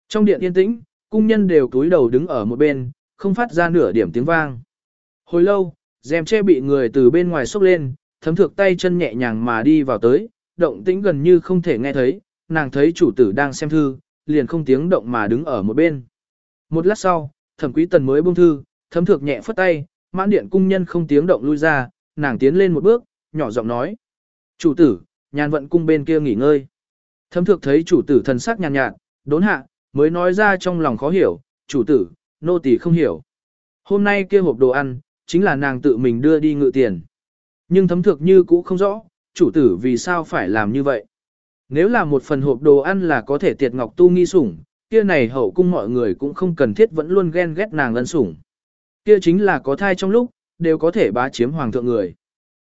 Trong điện yên tĩnh, cung nhân đều túi đầu đứng ở một bên, không phát ra nửa điểm tiếng vang. Hồi lâu, rèm che bị người từ bên ngoài xốc lên, thấm thược tay chân nhẹ nhàng mà đi vào tới, động tĩnh gần như không thể nghe thấy, nàng thấy chủ tử đang xem thư, liền không tiếng động mà đứng ở một bên. Một lát sau, thẩm quý tần mới buông thư, thấm thược nhẹ phất tay, mãn điện cung nhân không tiếng động lui ra, nàng tiến lên một bước, nhỏ giọng nói. Chủ tử, nhàn vận cung bên kia nghỉ ngơi. Thấm thược thấy chủ tử thần sắc nhàn nhạt, đốn hạ, mới nói ra trong lòng khó hiểu, chủ tử, nô tỳ không hiểu. Hôm nay kia hộp đồ ăn, chính là nàng tự mình đưa đi ngự tiền. Nhưng thấm thược như cũ không rõ, chủ tử vì sao phải làm như vậy. Nếu là một phần hộp đồ ăn là có thể tiệt ngọc tu nghi sủng, kia này hậu cung mọi người cũng không cần thiết vẫn luôn ghen ghét nàng lân sủng. Kia chính là có thai trong lúc, đều có thể bá chiếm hoàng thượng người.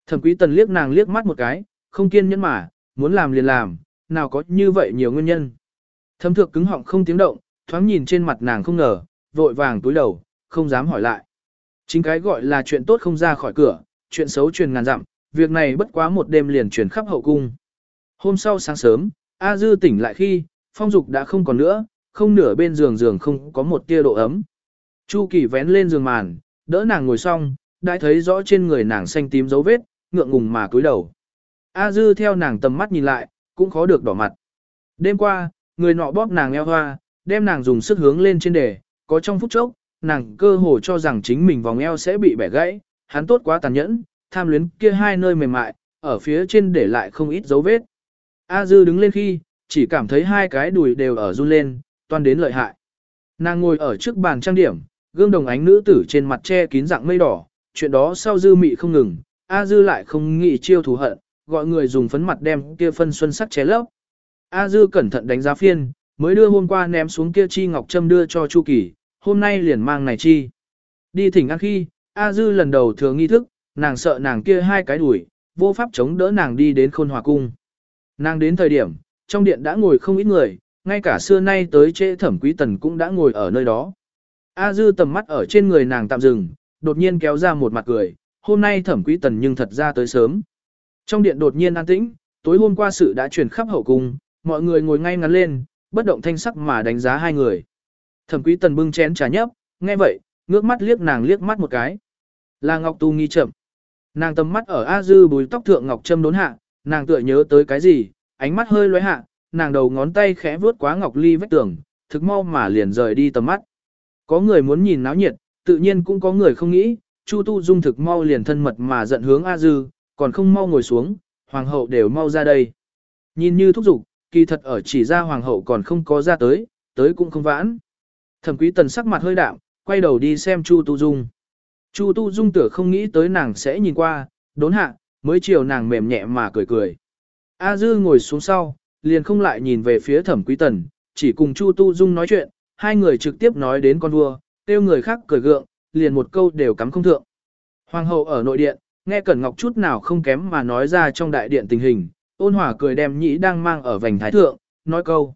Thẩm quý tần liếc nàng liếc mắt một cái, không kiên nhẫn mà, muốn làm liền làm, nào có như vậy nhiều nguyên nhân. Thẩm thượng cứng họng không tiếng động, thoáng nhìn trên mặt nàng không ngờ, vội vàng túi đầu, không dám hỏi lại. Chính cái gọi là chuyện tốt không ra khỏi cửa, chuyện xấu truyền ngàn dặm, việc này bất quá một đêm liền truyền khắp hậu cung. Hôm sau sáng sớm, A Dư tỉnh lại khi, phong dục đã không còn nữa, không nửa bên giường giường không có một tia độ ấm. Chu Kỳ vén lên giường màn, đỡ nàng ngồi xong, đã thấy rõ trên người nàng xanh tím dấu vết, ngượng ngùng mà cúi đầu. A Dư theo nàng tầm mắt nhìn lại, cũng khó được đỏ mặt. Đêm qua, người nọ bóp nàng eo hoa, đem nàng dùng sức hướng lên trên đề, có trong phút chốc, nàng cơ hồ cho rằng chính mình vòng eo sẽ bị bẻ gãy, hắn tốt quá tàn nhẫn, tham luyến kia hai nơi mềm mại, ở phía trên để lại không ít dấu vết. A Dư đứng lên khi, chỉ cảm thấy hai cái đùi đều ở run lên, toan đến lợi hại. Nàng ngồi ở trước bàn trang điểm, gương đồng ánh nữ tử trên mặt che kín dạng mây đỏ, chuyện đó sau Dư mị không ngừng, A Dư lại không nghĩ chiêu thù hận, gọi người dùng phấn mặt đem kia phân xuân sắc ché lấp. A Dư cẩn thận đánh giá phiên, mới đưa hôm qua ném xuống kia chi ngọc châm đưa cho Chu Kỳ, hôm nay liền mang này chi. Đi thỉnh ăn khi, A Dư lần đầu thừa nghi thức, nàng sợ nàng kia hai cái đuổi, vô pháp chống đỡ nàng đi đến khôn hòa cung. Nàng đến thời điểm, trong điện đã ngồi không ít người, ngay cả xưa nay tới trễ thẩm quý tần cũng đã ngồi ở nơi đó. A dư tầm mắt ở trên người nàng tạm dừng, đột nhiên kéo ra một mặt cười, hôm nay thẩm quý tần nhưng thật ra tới sớm. Trong điện đột nhiên an tĩnh, tối hôm qua sự đã truyền khắp hậu cung, mọi người ngồi ngay ngắn lên, bất động thanh sắc mà đánh giá hai người. Thẩm quý tần bưng chén trà nhấp, nghe vậy, ngước mắt liếc nàng liếc mắt một cái. Là Ngọc Tu nghi chậm. Nàng tầm mắt ở A dư bùi tóc thượng Ngọc Trâm đốn hạ, nàng tựa nhớ tới cái gì, ánh mắt hơi lóe hạ, nàng đầu ngón tay khẽ vuốt quá Ngọc Ly vách tường, thực mau mà liền rời đi tầm mắt. Có người muốn nhìn náo nhiệt, tự nhiên cũng có người không nghĩ, Chu Tu Dung thực mau liền thân mật mà giận hướng A Dư, còn không mau ngồi xuống, hoàng hậu đều mau ra đây. Nhìn như thúc giục, kỳ thật ở chỉ ra hoàng hậu còn không có ra tới, tới cũng không vãn. Thẩm quý tần sắc mặt hơi đạm, quay đầu đi xem Chu Tu Dung. Chu Tu Dung tựa không nghĩ tới nàng sẽ nhìn qua, đốn hạ, mới chiều nàng mềm nhẹ mà cười cười. A Dư ngồi xuống sau, liền không lại nhìn về phía thẩm quý tần, chỉ cùng Chu Tu Dung nói chuyện, hai người trực tiếp nói đến con vua, tiêu người khác cười gượng, liền một câu đều cắm không thượng. Hoàng hậu ở nội điện, nghe Cẩn Ngọc chút nào không kém mà nói ra trong đại điện tình hình, ôn hòa cười đem nhĩ đang mang ở vành thái thượng, nói câu.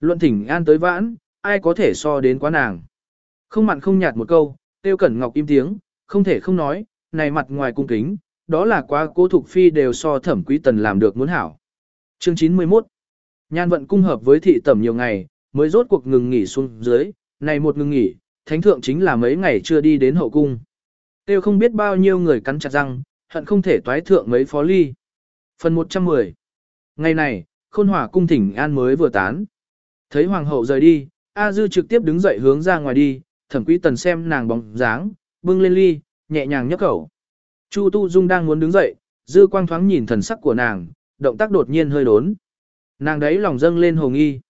Luận thỉnh an tới vãn, ai có thể so đến quá nàng. Không mặn không nhạt một câu, tiêu Cẩn Ngọc im tiếng, không thể không nói, này mặt ngoài cung kính, đó là quá cố thục phi đều so thẩm quý tần làm được muốn hảo. Chương 91 Nhan vận cung hợp với thị tẩm nhiều ngày, mới rốt cuộc ngừng nghỉ xuống dưới, này một ngừng nghỉ, thánh thượng chính là mấy ngày chưa đi đến hậu cung. Tiêu không biết bao nhiêu người cắn chặt răng, hận không thể toái thượng mấy phó ly. Phần 110 Ngày này, khôn hỏa cung thỉnh an mới vừa tán. Thấy hoàng hậu rời đi, A Dư trực tiếp đứng dậy hướng ra ngoài đi, thẩm quý tần xem nàng bóng dáng, bưng lên ly, nhẹ nhàng nhấp khẩu. Chu Tu Dung đang muốn đứng dậy, Dư quang thoáng nhìn thần sắc của nàng, động tác đột nhiên hơi đốn. Nàng đấy lòng dâng lên hồ nghi.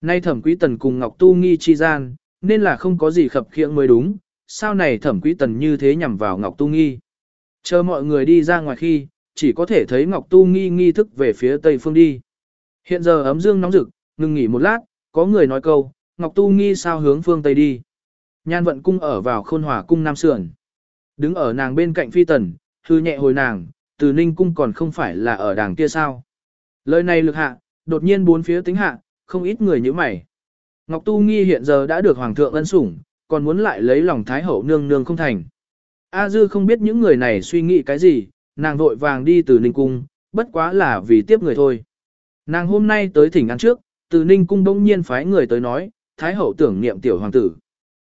Nay thẩm quý tần cùng Ngọc Tu nghi chi gian, nên là không có gì khập khiễng mới đúng, sao này thẩm quý tần như thế nhằm vào Ngọc Tu nghi. Chờ mọi người đi ra ngoài khi, chỉ có thể thấy Ngọc Tu nghi nghi thức về phía tây phương đi. Hiện giờ ấm dương nóng rực, ngừng nghỉ một lát, có người nói câu, Ngọc Tu nghi sao hướng phương tây đi. Nhan vận cung ở vào khôn hòa cung nam sườn. Đứng ở nàng bên cạnh phi tần, thư nhẹ hồi nàng, từ ninh cung còn không phải là ở đàng kia sao. Lời này lực hạ, đột nhiên bốn phía tính hạ, không ít người như mày. Ngọc Tu Nghi hiện giờ đã được Hoàng thượng ân sủng, còn muốn lại lấy lòng Thái Hậu nương nương không thành. A Dư không biết những người này suy nghĩ cái gì, nàng vội vàng đi từ Ninh Cung, bất quá là vì tiếp người thôi. Nàng hôm nay tới thỉnh ăn trước, từ Ninh Cung đông nhiên phái người tới nói, Thái Hậu tưởng niệm tiểu hoàng tử.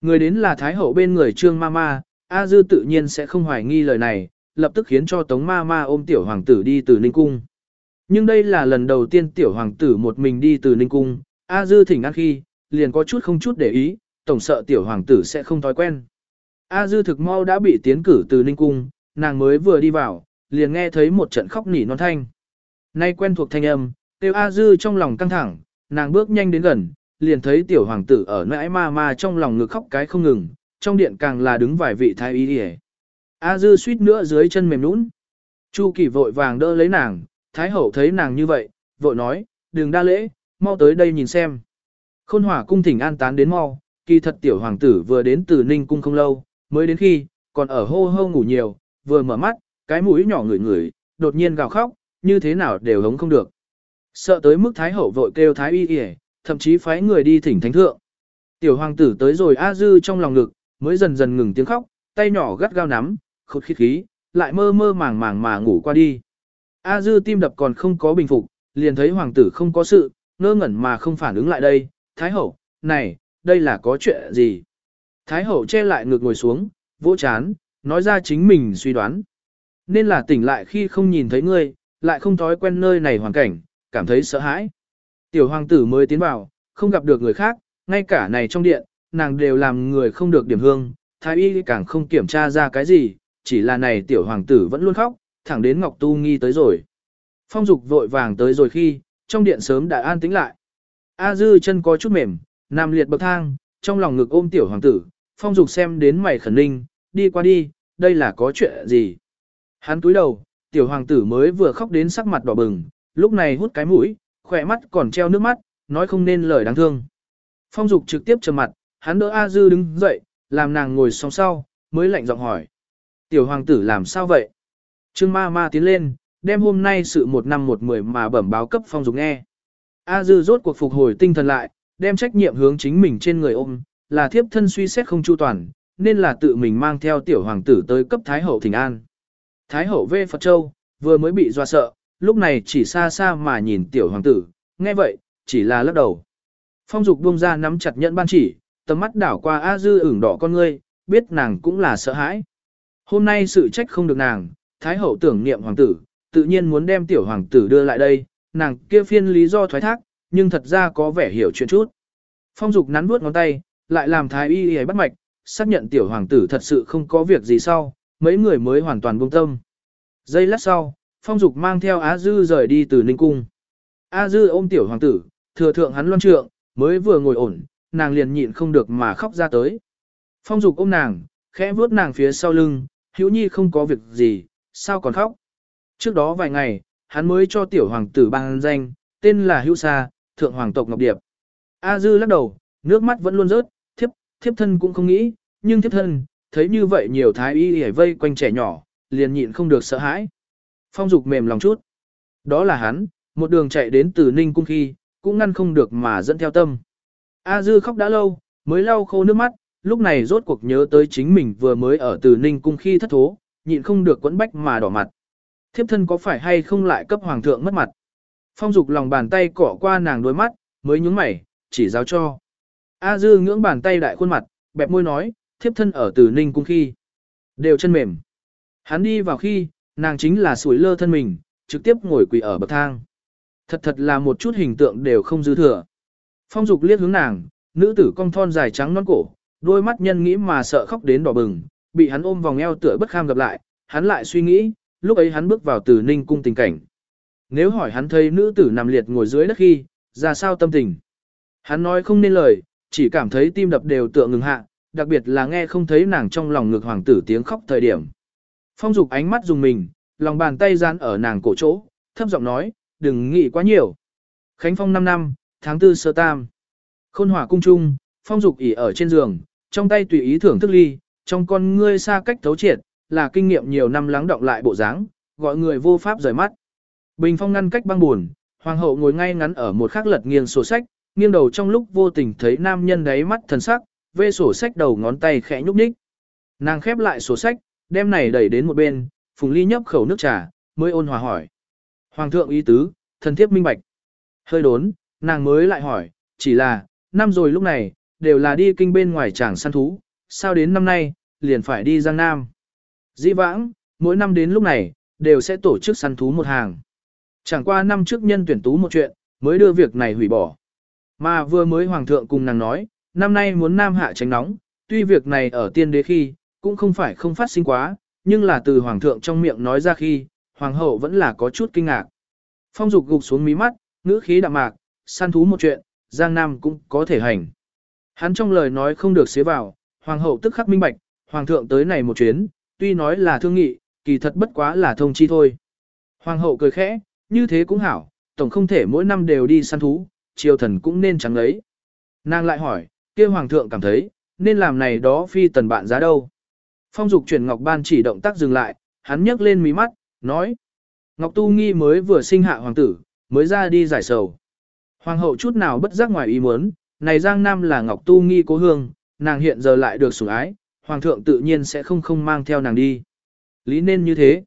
Người đến là Thái Hậu bên người Trương Mama, A Dư tự nhiên sẽ không hoài nghi lời này, lập tức khiến cho Tống Mama ôm tiểu hoàng tử đi từ Ninh Cung. Nhưng đây là lần đầu tiên tiểu hoàng tử một mình đi từ Ninh Cung, A Dư thỉnh ăn khi, liền có chút không chút để ý, tổng sợ tiểu hoàng tử sẽ không thói quen. A Dư thực mau đã bị tiến cử từ Ninh Cung, nàng mới vừa đi vào, liền nghe thấy một trận khóc nỉ non thanh. Nay quen thuộc thanh âm, tiêu A Dư trong lòng căng thẳng, nàng bước nhanh đến gần, liền thấy tiểu hoàng tử ở nãi ma ma trong lòng ngực khóc cái không ngừng, trong điện càng là đứng vài vị thái y đi A Dư suýt nữa dưới chân mềm nũng. Chu Kỳ vội vàng đỡ lấy nàng, Thái hậu thấy nàng như vậy, vội nói, đừng đa lễ, mau tới đây nhìn xem. Khôn hỏa cung thỉnh an tán đến mau, kỳ thật tiểu hoàng tử vừa đến từ ninh cung không lâu, mới đến khi, còn ở hô hô ngủ nhiều, vừa mở mắt, cái mũi nhỏ ngửi ngửi, đột nhiên gào khóc, như thế nào đều hống không được. Sợ tới mức thái hậu vội kêu thái y y, thậm chí phái người đi thỉnh thánh thượng. Tiểu hoàng tử tới rồi A dư trong lòng ngực, mới dần dần ngừng tiếng khóc, tay nhỏ gắt gao nắm, khụt khít khí, lại mơ mơ màng màng mà ngủ qua đi. A dư tim đập còn không có bình phục, liền thấy hoàng tử không có sự, ngơ ngẩn mà không phản ứng lại đây. Thái hậu, này, đây là có chuyện gì? Thái hậu che lại ngược ngồi xuống, vỗ chán, nói ra chính mình suy đoán. Nên là tỉnh lại khi không nhìn thấy ngươi, lại không thói quen nơi này hoàn cảnh, cảm thấy sợ hãi. Tiểu hoàng tử mới tiến vào, không gặp được người khác, ngay cả này trong điện, nàng đều làm người không được điểm hương, thái y càng không kiểm tra ra cái gì, chỉ là này tiểu hoàng tử vẫn luôn khóc, thẳng đến Ngọc Tu Nghi tới rồi. Phong Dục vội vàng tới rồi khi, trong điện sớm đã an tĩnh lại. A Dư chân có chút mềm, nằm liệt bậc thang, trong lòng ngực ôm tiểu hoàng tử, Phong Dục xem đến mày khẩn ninh, đi qua đi, đây là có chuyện gì? Hắn túi đầu, tiểu hoàng tử mới vừa khóc đến sắc mặt đỏ bừng, lúc này hút cái mũi, khỏe mắt còn treo nước mắt, nói không nên lời đáng thương. Phong Dục trực tiếp trầm mặt, hắn đỡ A Dư đứng dậy, làm nàng ngồi song sau, mới lạnh giọng hỏi. Tiểu hoàng tử làm sao vậy? Trương ma ma tiến lên, đem hôm nay sự một năm một mười mà bẩm báo cấp Phong Dục nghe. A Dư rốt cuộc phục hồi tinh thần lại, đem trách nhiệm hướng chính mình trên người ôm, là thiếp thân suy xét không chu toàn, nên là tự mình mang theo tiểu hoàng tử tới cấp Thái Hậu Thịnh An. Thái Hậu về Phật Châu, vừa mới bị doa sợ, lúc này chỉ xa xa mà nhìn tiểu hoàng tử, nghe vậy, chỉ là lắc đầu. Phong Dục buông ra nắm chặt nhẫn ban chỉ, tầm mắt đảo qua A Dư ửng đỏ con ngươi, biết nàng cũng là sợ hãi. Hôm nay sự trách không được nàng, Thái Hậu tưởng niệm hoàng tử, tự nhiên muốn đem tiểu hoàng tử đưa lại đây, nàng kia phiên lý do thoái thác, nhưng thật ra có vẻ hiểu chuyện chút. Phong Dục nắn bước ngón tay, lại làm thái y y bắt mạch, xác nhận tiểu hoàng tử thật sự không có việc gì sau, mấy người mới hoàn toàn buông tâm. Giây lát sau, Phong Dục mang theo Á Dư rời đi từ Ninh Cung. Á Dư ôm tiểu hoàng tử, thừa thượng hắn loan trượng, mới vừa ngồi ổn, nàng liền nhịn không được mà khóc ra tới. Phong Dục ôm nàng, khẽ vuốt nàng phía sau lưng, hữu nhi không có việc gì, sao còn khóc. Trước đó vài ngày, hắn mới cho tiểu hoàng tử ban danh, tên là Hữu Sa, thượng hoàng tộc Ngọc Điệp. A Dư lắc đầu, nước mắt vẫn luôn rớt, thiếp, thiếp thân cũng không nghĩ, nhưng thiếp thân, thấy như vậy nhiều thái y hề vây quanh trẻ nhỏ, liền nhịn không được sợ hãi. Phong dục mềm lòng chút. Đó là hắn, một đường chạy đến từ Ninh Cung khi, cũng ngăn không được mà dẫn theo tâm. A Dư khóc đã lâu, mới lau khô nước mắt, lúc này rốt cuộc nhớ tới chính mình vừa mới ở từ Ninh Cung khi thất thố, nhịn không được quẫn bách mà đỏ mặt. Thiếp thân có phải hay không lại cấp hoàng thượng mất mặt? Phong dục lòng bàn tay cọ qua nàng đôi mắt, mới nhúng mày, chỉ giáo cho. A dư ngưỡng bàn tay đại khuôn mặt, bẹp môi nói, thiếp thân ở từ ninh cung khi. Đều chân mềm. Hắn đi vào khi, nàng chính là sủi lơ thân mình, trực tiếp ngồi quỳ ở bậc thang. Thật thật là một chút hình tượng đều không dư thừa. Phong dục liếc hướng nàng, nữ tử cong thon dài trắng non cổ, đôi mắt nhân nghĩ mà sợ khóc đến đỏ bừng, bị hắn ôm vòng eo tựa bất kham gặp lại, hắn lại suy nghĩ, lúc ấy hắn bước vào từ ninh cung tình cảnh. Nếu hỏi hắn thấy nữ tử nằm liệt ngồi dưới đất khi, ra sao tâm tình? Hắn nói không nên lời, chỉ cảm thấy tim đập đều tựa ngừng hạ, đặc biệt là nghe không thấy nàng trong lòng ngực hoàng tử tiếng khóc thời điểm. Phong dục ánh mắt dùng mình, lòng bàn tay gian ở nàng cổ chỗ, thấp giọng nói, đừng nghĩ quá nhiều. Khánh Phong 5 năm, tháng 4 sơ tam. Khôn hỏa cung trung, phong dục ỉ ở trên giường, trong tay tùy ý thưởng thức ly, trong con ngươi xa cách thấu triệt, là kinh nghiệm nhiều năm lắng động lại bộ dáng, gọi người vô pháp rời mắt. Bình phong ngăn cách băng buồn, hoàng hậu ngồi ngay ngắn ở một khắc lật nghiêng sổ sách, nghiêng đầu trong lúc vô tình thấy nam nhân đáy mắt thần sắc, vê sổ sách đầu ngón tay khẽ nhúc nhích. Nàng khép lại sổ sách, đem này đẩy đến một bên, Phùng Ly nhấp khẩu nước trà, mới ôn hòa hỏi. Hoàng thượng ý tứ, thần thiếp minh bạch. Hơi đốn, nàng mới lại hỏi, chỉ là, năm rồi lúc này, đều là đi kinh bên ngoài tràng săn thú, sao đến năm nay, liền phải đi Giang Nam. Dĩ vãng, mỗi năm đến lúc này, đều sẽ tổ chức săn thú một hàng. Chẳng qua năm trước nhân tuyển tú một chuyện, mới đưa việc này hủy bỏ. Mà vừa mới hoàng thượng cùng nàng nói, năm nay muốn nam hạ tránh nóng, tuy việc này ở tiên đế khi, cũng không phải không phát sinh quá, nhưng là từ hoàng thượng trong miệng nói ra khi, hoàng hậu vẫn là có chút kinh ngạc. Phong dục gục xuống mí mắt, ngữ khí đạm mạc, săn thú một chuyện, Giang Nam cũng có thể hành. Hắn trong lời nói không được xế vào, hoàng hậu tức khắc minh bạch, hoàng thượng tới này một chuyến, tuy nói là thương nghị, kỳ thật bất quá là thông chi thôi. Hoàng hậu cười khẽ, như thế cũng hảo, tổng không thể mỗi năm đều đi săn thú, triều thần cũng nên trắng lấy. Nàng lại hỏi, kia hoàng thượng cảm thấy, nên làm này đó phi tần bạn giá đâu. Phong dục chuyển Ngọc Ban chỉ động tác dừng lại, hắn nhấc lên mí mắt, nói. Ngọc Tu Nghi mới vừa sinh hạ hoàng tử, mới ra đi giải sầu. Hoàng hậu chút nào bất giác ngoài ý muốn, này Giang Nam là Ngọc Tu Nghi cố hương, nàng hiện giờ lại được sủng ái, hoàng thượng tự nhiên sẽ không không mang theo nàng đi. Lý nên như thế.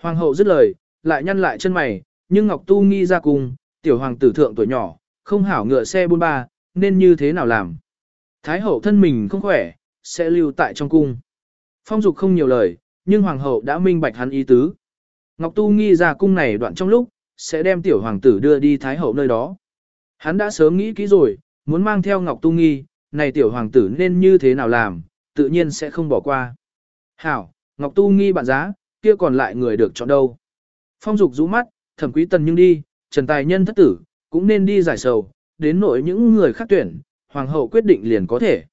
Hoàng hậu dứt lời, lại nhăn lại chân mày, nhưng Ngọc Tu Nghi ra cùng, tiểu hoàng tử thượng tuổi nhỏ, không hảo ngựa xe buôn ba, nên như thế nào làm. Thái hậu thân mình không khỏe, sẽ lưu tại trong cung. Phong dục không nhiều lời, nhưng hoàng hậu đã minh bạch hắn ý tứ. Ngọc Tu nghi ra cung này đoạn trong lúc, sẽ đem tiểu hoàng tử đưa đi thái hậu nơi đó. Hắn đã sớm nghĩ kỹ rồi, muốn mang theo Ngọc Tu nghi, này tiểu hoàng tử nên như thế nào làm, tự nhiên sẽ không bỏ qua. Hảo, Ngọc Tu nghi bạn giá, kia còn lại người được chọn đâu. Phong dục rũ mắt, thẩm quý tần nhưng đi, trần tài nhân thất tử, cũng nên đi giải sầu, đến nội những người khác tuyển, hoàng hậu quyết định liền có thể.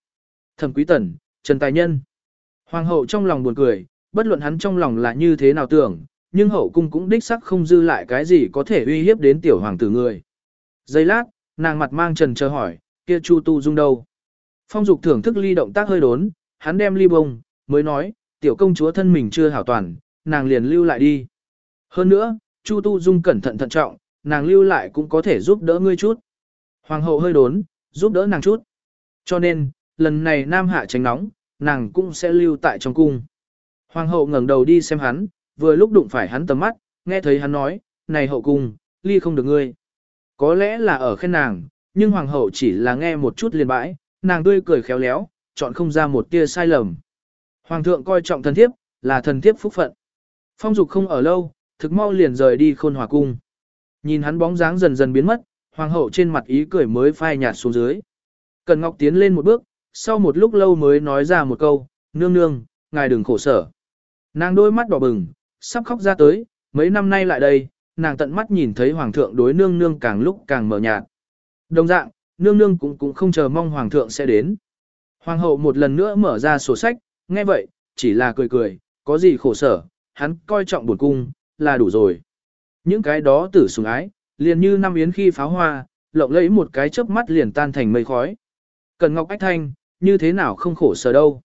Thẩm quý tần, trần tài nhân. Hoàng hậu trong lòng buồn cười, bất luận hắn trong lòng là như thế nào tưởng, nhưng hậu cung cũng đích sắc không dư lại cái gì có thể uy hiếp đến tiểu hoàng tử người. Giây lát, nàng mặt mang trần chờ hỏi, kia Chu Tu Dung đâu? Phong Dục thưởng thức ly động tác hơi đốn, hắn đem ly bông, mới nói, tiểu công chúa thân mình chưa hảo toàn, nàng liền lưu lại đi. Hơn nữa, Chu Tu Dung cẩn thận thận trọng, nàng lưu lại cũng có thể giúp đỡ ngươi chút. Hoàng hậu hơi đốn, giúp đỡ nàng chút. Cho nên, lần này Nam Hạ tránh nóng, nàng cũng sẽ lưu tại trong cung. Hoàng hậu ngẩng đầu đi xem hắn, vừa lúc đụng phải hắn tầm mắt, nghe thấy hắn nói, này hậu cung, ly không được ngươi. Có lẽ là ở khen nàng, nhưng hoàng hậu chỉ là nghe một chút liền bãi, nàng tươi cười khéo léo, chọn không ra một tia sai lầm. Hoàng thượng coi trọng thần thiếp, là thần thiếp phúc phận. Phong dục không ở lâu, thực mau liền rời đi khôn hòa cung. Nhìn hắn bóng dáng dần dần biến mất, hoàng hậu trên mặt ý cười mới phai nhạt xuống dưới. Cần Ngọc tiến lên một bước, sau một lúc lâu mới nói ra một câu, nương nương, ngài đừng khổ sở. Nàng đôi mắt đỏ bừng, sắp khóc ra tới, mấy năm nay lại đây, nàng tận mắt nhìn thấy hoàng thượng đối nương nương càng lúc càng mở nhạt. Đồng dạng, nương nương cũng cũng không chờ mong hoàng thượng sẽ đến. Hoàng hậu một lần nữa mở ra sổ sách, nghe vậy, chỉ là cười cười, có gì khổ sở, hắn coi trọng buồn cung, là đủ rồi. Những cái đó tử sùng ái, liền như năm yến khi pháo hoa, lộng lẫy một cái chớp mắt liền tan thành mây khói. Cần Ngọc Ách Thanh, như thế nào không khổ sở đâu.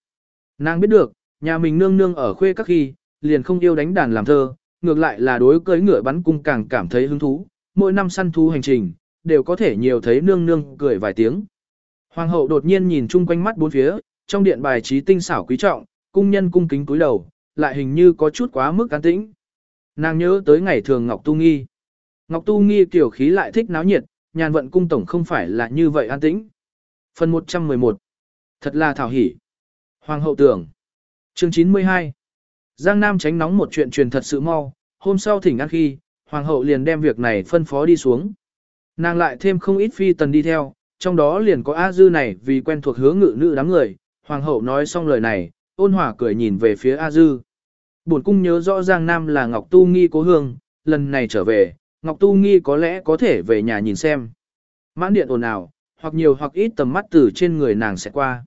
Nàng biết được, nhà mình nương nương ở khuê các khi, liền không yêu đánh đàn làm thơ, ngược lại là đối cưới ngựa bắn cung càng cảm thấy hứng thú, mỗi năm săn thú hành trình, đều có thể nhiều thấy nương nương cười vài tiếng. Hoàng hậu đột nhiên nhìn chung quanh mắt bốn phía, trong điện bài trí tinh xảo quý trọng, cung nhân cung kính cúi đầu, lại hình như có chút quá mức an tĩnh. Nàng nhớ tới ngày thường Ngọc Tu Nghi. Ngọc Tu Nghi tiểu khí lại thích náo nhiệt, nhàn vận cung tổng không phải là như vậy an tĩnh. Phần 111 Thật là thảo hỉ. Hoàng hậu tưởng Chương 92 Giang Nam tránh nóng một chuyện truyền thật sự mau, hôm sau thỉnh ăn khi, Hoàng hậu liền đem việc này phân phó đi xuống. Nàng lại thêm không ít phi tần đi theo, trong đó liền có A Dư này vì quen thuộc hướng ngự nữ đám người, Hoàng hậu nói xong lời này, ôn hòa cười nhìn về phía A Dư. Bổn cung nhớ rõ Giang Nam là Ngọc Tu Nghi cố hương, lần này trở về, Ngọc Tu Nghi có lẽ có thể về nhà nhìn xem. Mãn điện ồn ào, hoặc nhiều hoặc ít tầm mắt từ trên người nàng sẽ qua.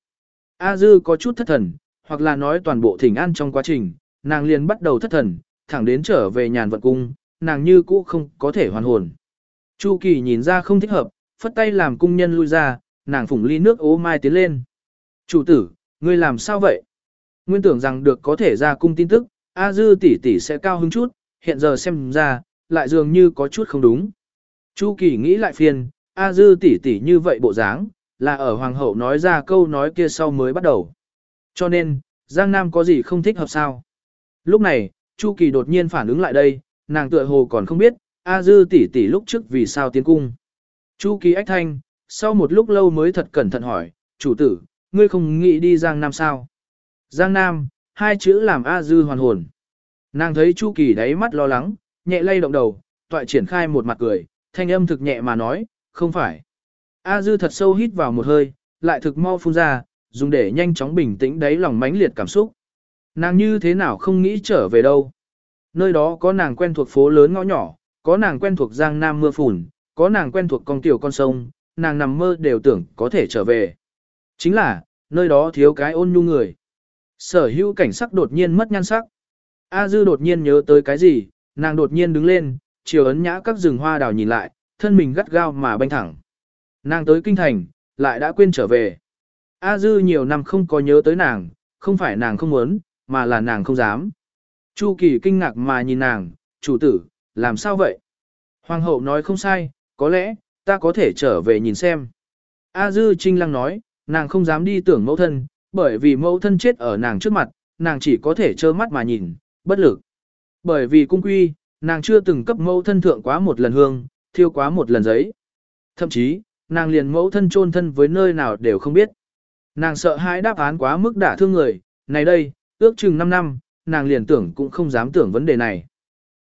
A Dư có chút thất thần, hoặc là nói toàn bộ thỉnh an trong quá trình, nàng liền bắt đầu thất thần, thẳng đến trở về nhàn vận cung, nàng như cũ không có thể hoàn hồn. Chu Kỳ nhìn ra không thích hợp, phất tay làm cung nhân lui ra, nàng phủng ly nước ố mai tiến lên. Chủ tử, ngươi làm sao vậy? Nguyên tưởng rằng được có thể ra cung tin tức, A Dư tỷ tỷ sẽ cao hứng chút, hiện giờ xem ra, lại dường như có chút không đúng. Chu Kỳ nghĩ lại phiền, A Dư tỷ tỷ như vậy bộ dáng, là ở Hoàng hậu nói ra câu nói kia sau mới bắt đầu. Cho nên, Giang Nam có gì không thích hợp sao? Lúc này, Chu Kỳ đột nhiên phản ứng lại đây, nàng tựa hồ còn không biết, A Dư tỷ tỷ lúc trước vì sao tiến cung. Chu Kỳ ách thanh, sau một lúc lâu mới thật cẩn thận hỏi, chủ tử, ngươi không nghĩ đi Giang Nam sao? Giang Nam, hai chữ làm A Dư hoàn hồn. Nàng thấy Chu Kỳ đáy mắt lo lắng, nhẹ lay động đầu, toại triển khai một mặt cười, thanh âm thực nhẹ mà nói, không phải. A Dư thật sâu hít vào một hơi, lại thực mau phun ra, dùng để nhanh chóng bình tĩnh đáy lòng mãnh liệt cảm xúc. Nàng như thế nào không nghĩ trở về đâu. Nơi đó có nàng quen thuộc phố lớn ngõ nhỏ, có nàng quen thuộc giang nam mưa phùn, có nàng quen thuộc con tiểu con sông, nàng nằm mơ đều tưởng có thể trở về. Chính là, nơi đó thiếu cái ôn nhu người. Sở hữu cảnh sắc đột nhiên mất nhan sắc. A Dư đột nhiên nhớ tới cái gì, nàng đột nhiên đứng lên, chiều ấn nhã các rừng hoa đào nhìn lại, thân mình gắt gao mà banh thẳng. Nàng tới kinh thành, lại đã quên trở về. A Dư nhiều năm không có nhớ tới nàng, không phải nàng không muốn, mà là nàng không dám. Chu Kỳ kinh ngạc mà nhìn nàng, chủ tử, làm sao vậy? Hoàng hậu nói không sai, có lẽ, ta có thể trở về nhìn xem. A Dư Trinh Lăng nói, nàng không dám đi tưởng mẫu thân, bởi vì mẫu thân chết ở nàng trước mặt, nàng chỉ có thể trơ mắt mà nhìn, bất lực. Bởi vì cung quy, nàng chưa từng cấp mẫu thân thượng quá một lần hương, thiêu quá một lần giấy. Thậm chí, nàng liền mẫu thân chôn thân với nơi nào đều không biết. Nàng sợ hãi đáp án quá mức đả thương người, này đây, ước chừng 5 năm, nàng liền tưởng cũng không dám tưởng vấn đề này.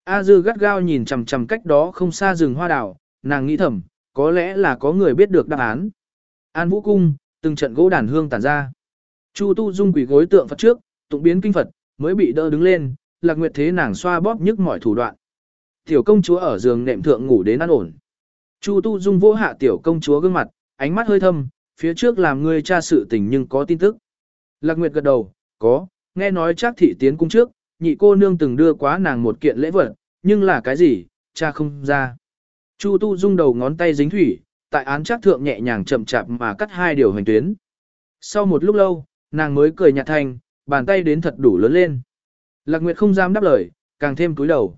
A dư gắt gao nhìn chằm chằm cách đó không xa rừng hoa đào, nàng nghĩ thầm, có lẽ là có người biết được đáp án. An vũ cung, từng trận gỗ đàn hương tản ra. Chu tu dung quỷ gối tượng Phật trước, tụng biến kinh Phật, mới bị đỡ đứng lên, lạc nguyệt thế nàng xoa bóp nhức mọi thủ đoạn. Tiểu công chúa ở giường nệm thượng ngủ đến an ổn. Chu tu dung vỗ hạ tiểu công chúa gương mặt, ánh mắt hơi thâm, phía trước làm người cha sự tình nhưng có tin tức. Lạc nguyệt gật đầu, có, nghe nói chắc thị tiến cung trước, nhị cô nương từng đưa quá nàng một kiện lễ vật, nhưng là cái gì, cha không ra. Chu Tu Dung đầu ngón tay dính thủy, tại án chắc thượng nhẹ nhàng chậm chạp mà cắt hai điều hành tuyến. Sau một lúc lâu, nàng mới cười nhạt thành, bàn tay đến thật đủ lớn lên. Lạc Nguyệt không dám đáp lời, càng thêm cúi đầu.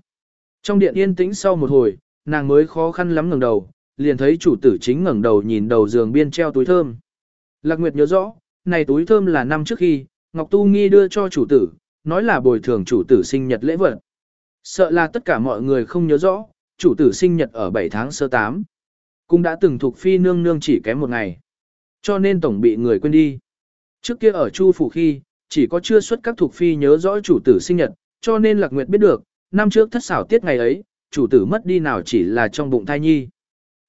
Trong điện yên tĩnh sau một hồi, nàng mới khó khăn lắm ngẩng đầu, liền thấy chủ tử chính ngẩng đầu nhìn đầu giường biên treo túi thơm. Lạc Nguyệt nhớ rõ, này túi thơm là năm trước khi, Ngọc Tu Nghi đưa cho chủ tử, nói là bồi thường chủ tử sinh nhật lễ vật. Sợ là tất cả mọi người không nhớ rõ, chủ tử sinh nhật ở 7 tháng sơ 8. Cũng đã từng thuộc phi nương nương chỉ kém một ngày. Cho nên tổng bị người quên đi. Trước kia ở Chu phủ khi, chỉ có chưa xuất các thuộc phi nhớ rõ chủ tử sinh nhật, cho nên Lạc Nguyệt biết được, năm trước thất xảo tiết ngày ấy, chủ tử mất đi nào chỉ là trong bụng thai nhi.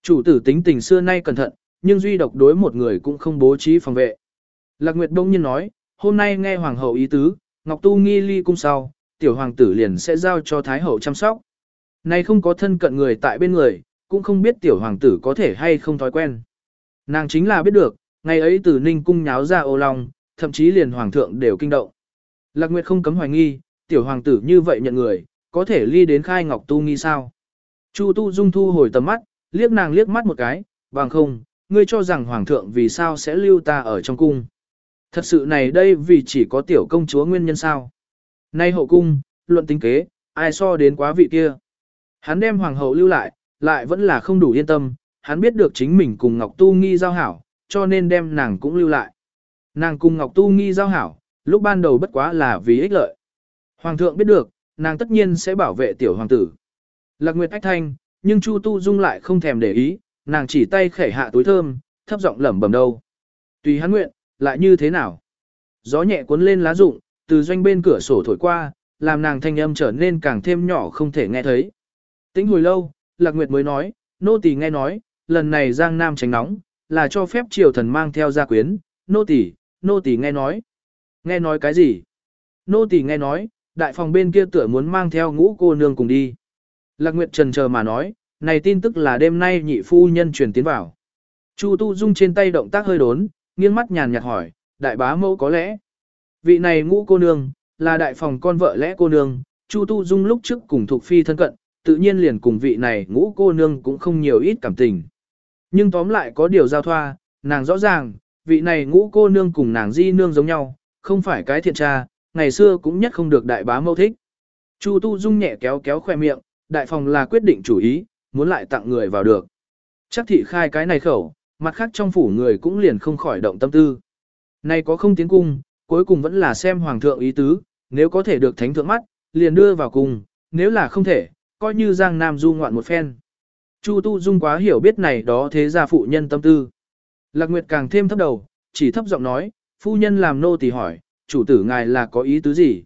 Chủ tử tính tình xưa nay cẩn thận, nhưng duy độc đối một người cũng không bố trí phòng vệ. Lạc Nguyệt đông nhiên nói, hôm nay nghe hoàng hậu ý tứ, Ngọc Tu nghi ly cung sau, tiểu hoàng tử liền sẽ giao cho thái hậu chăm sóc. Này không có thân cận người tại bên người, cũng không biết tiểu hoàng tử có thể hay không thói quen. Nàng chính là biết được, ngày ấy từ ninh cung nháo ra ô long, thậm chí liền hoàng thượng đều kinh động. Lạc Nguyệt không cấm hoài nghi, tiểu hoàng tử như vậy nhận người, có thể ly đến khai ngọc tu nghi sao. Chu tu dung thu hồi tầm mắt, liếc nàng liếc mắt một cái, bằng không, ngươi cho rằng hoàng thượng vì sao sẽ lưu ta ở trong cung. Thật sự này đây vì chỉ có tiểu công chúa nguyên nhân sao. Nay hậu cung, luận tính kế, ai so đến quá vị kia. Hắn đem hoàng hậu lưu lại, lại vẫn là không đủ yên tâm, hắn biết được chính mình cùng Ngọc Tu Nghi giao hảo, cho nên đem nàng cũng lưu lại. Nàng cùng Ngọc Tu Nghi giao hảo, lúc ban đầu bất quá là vì ích lợi. Hoàng thượng biết được, nàng tất nhiên sẽ bảo vệ tiểu hoàng tử. Lạc Nguyệt Ách Thanh, nhưng Chu Tu Dung lại không thèm để ý, nàng chỉ tay khẩy hạ túi thơm, thấp giọng lẩm bẩm đâu. Tùy hắn nguyện, lại như thế nào? Gió nhẹ cuốn lên lá rụng, từ doanh bên cửa sổ thổi qua, làm nàng thanh âm trở nên càng thêm nhỏ không thể nghe thấy. Tính hồi lâu, Lạc Nguyệt mới nói, nô tỳ nghe nói, lần này Giang Nam tránh nóng, là cho phép triều thần mang theo gia quyến, nô tỳ, nô tỳ nghe nói. Nghe nói cái gì? Nô tỳ nghe nói, đại phòng bên kia tựa muốn mang theo ngũ cô nương cùng đi. Lạc Nguyệt trần chờ mà nói, này tin tức là đêm nay nhị phu nhân truyền tiến vào. Chu Tu Dung trên tay động tác hơi đốn, nghiêng mắt nhàn nhạt hỏi, đại bá mẫu có lẽ. Vị này ngũ cô nương, là đại phòng con vợ lẽ cô nương, Chu Tu Dung lúc trước cùng thuộc phi thân cận, tự nhiên liền cùng vị này ngũ cô nương cũng không nhiều ít cảm tình. Nhưng tóm lại có điều giao thoa, nàng rõ ràng, vị này ngũ cô nương cùng nàng di nương giống nhau, không phải cái thiện tra, ngày xưa cũng nhất không được đại bá mâu thích. Chu Tu Dung nhẹ kéo kéo khoe miệng, đại phòng là quyết định chủ ý, muốn lại tặng người vào được. Chắc thị khai cái này khẩu, mặt khác trong phủ người cũng liền không khỏi động tâm tư. Này có không tiến cung, cuối cùng vẫn là xem hoàng thượng ý tứ, nếu có thể được thánh thượng mắt, liền đưa vào cung, nếu là không thể, coi như Giang Nam du ngoạn một phen. Chu Tu Dung quá hiểu biết này đó thế gia phụ nhân tâm tư. Lạc Nguyệt càng thêm thấp đầu, chỉ thấp giọng nói, phu nhân làm nô tỳ hỏi, chủ tử ngài là có ý tứ gì?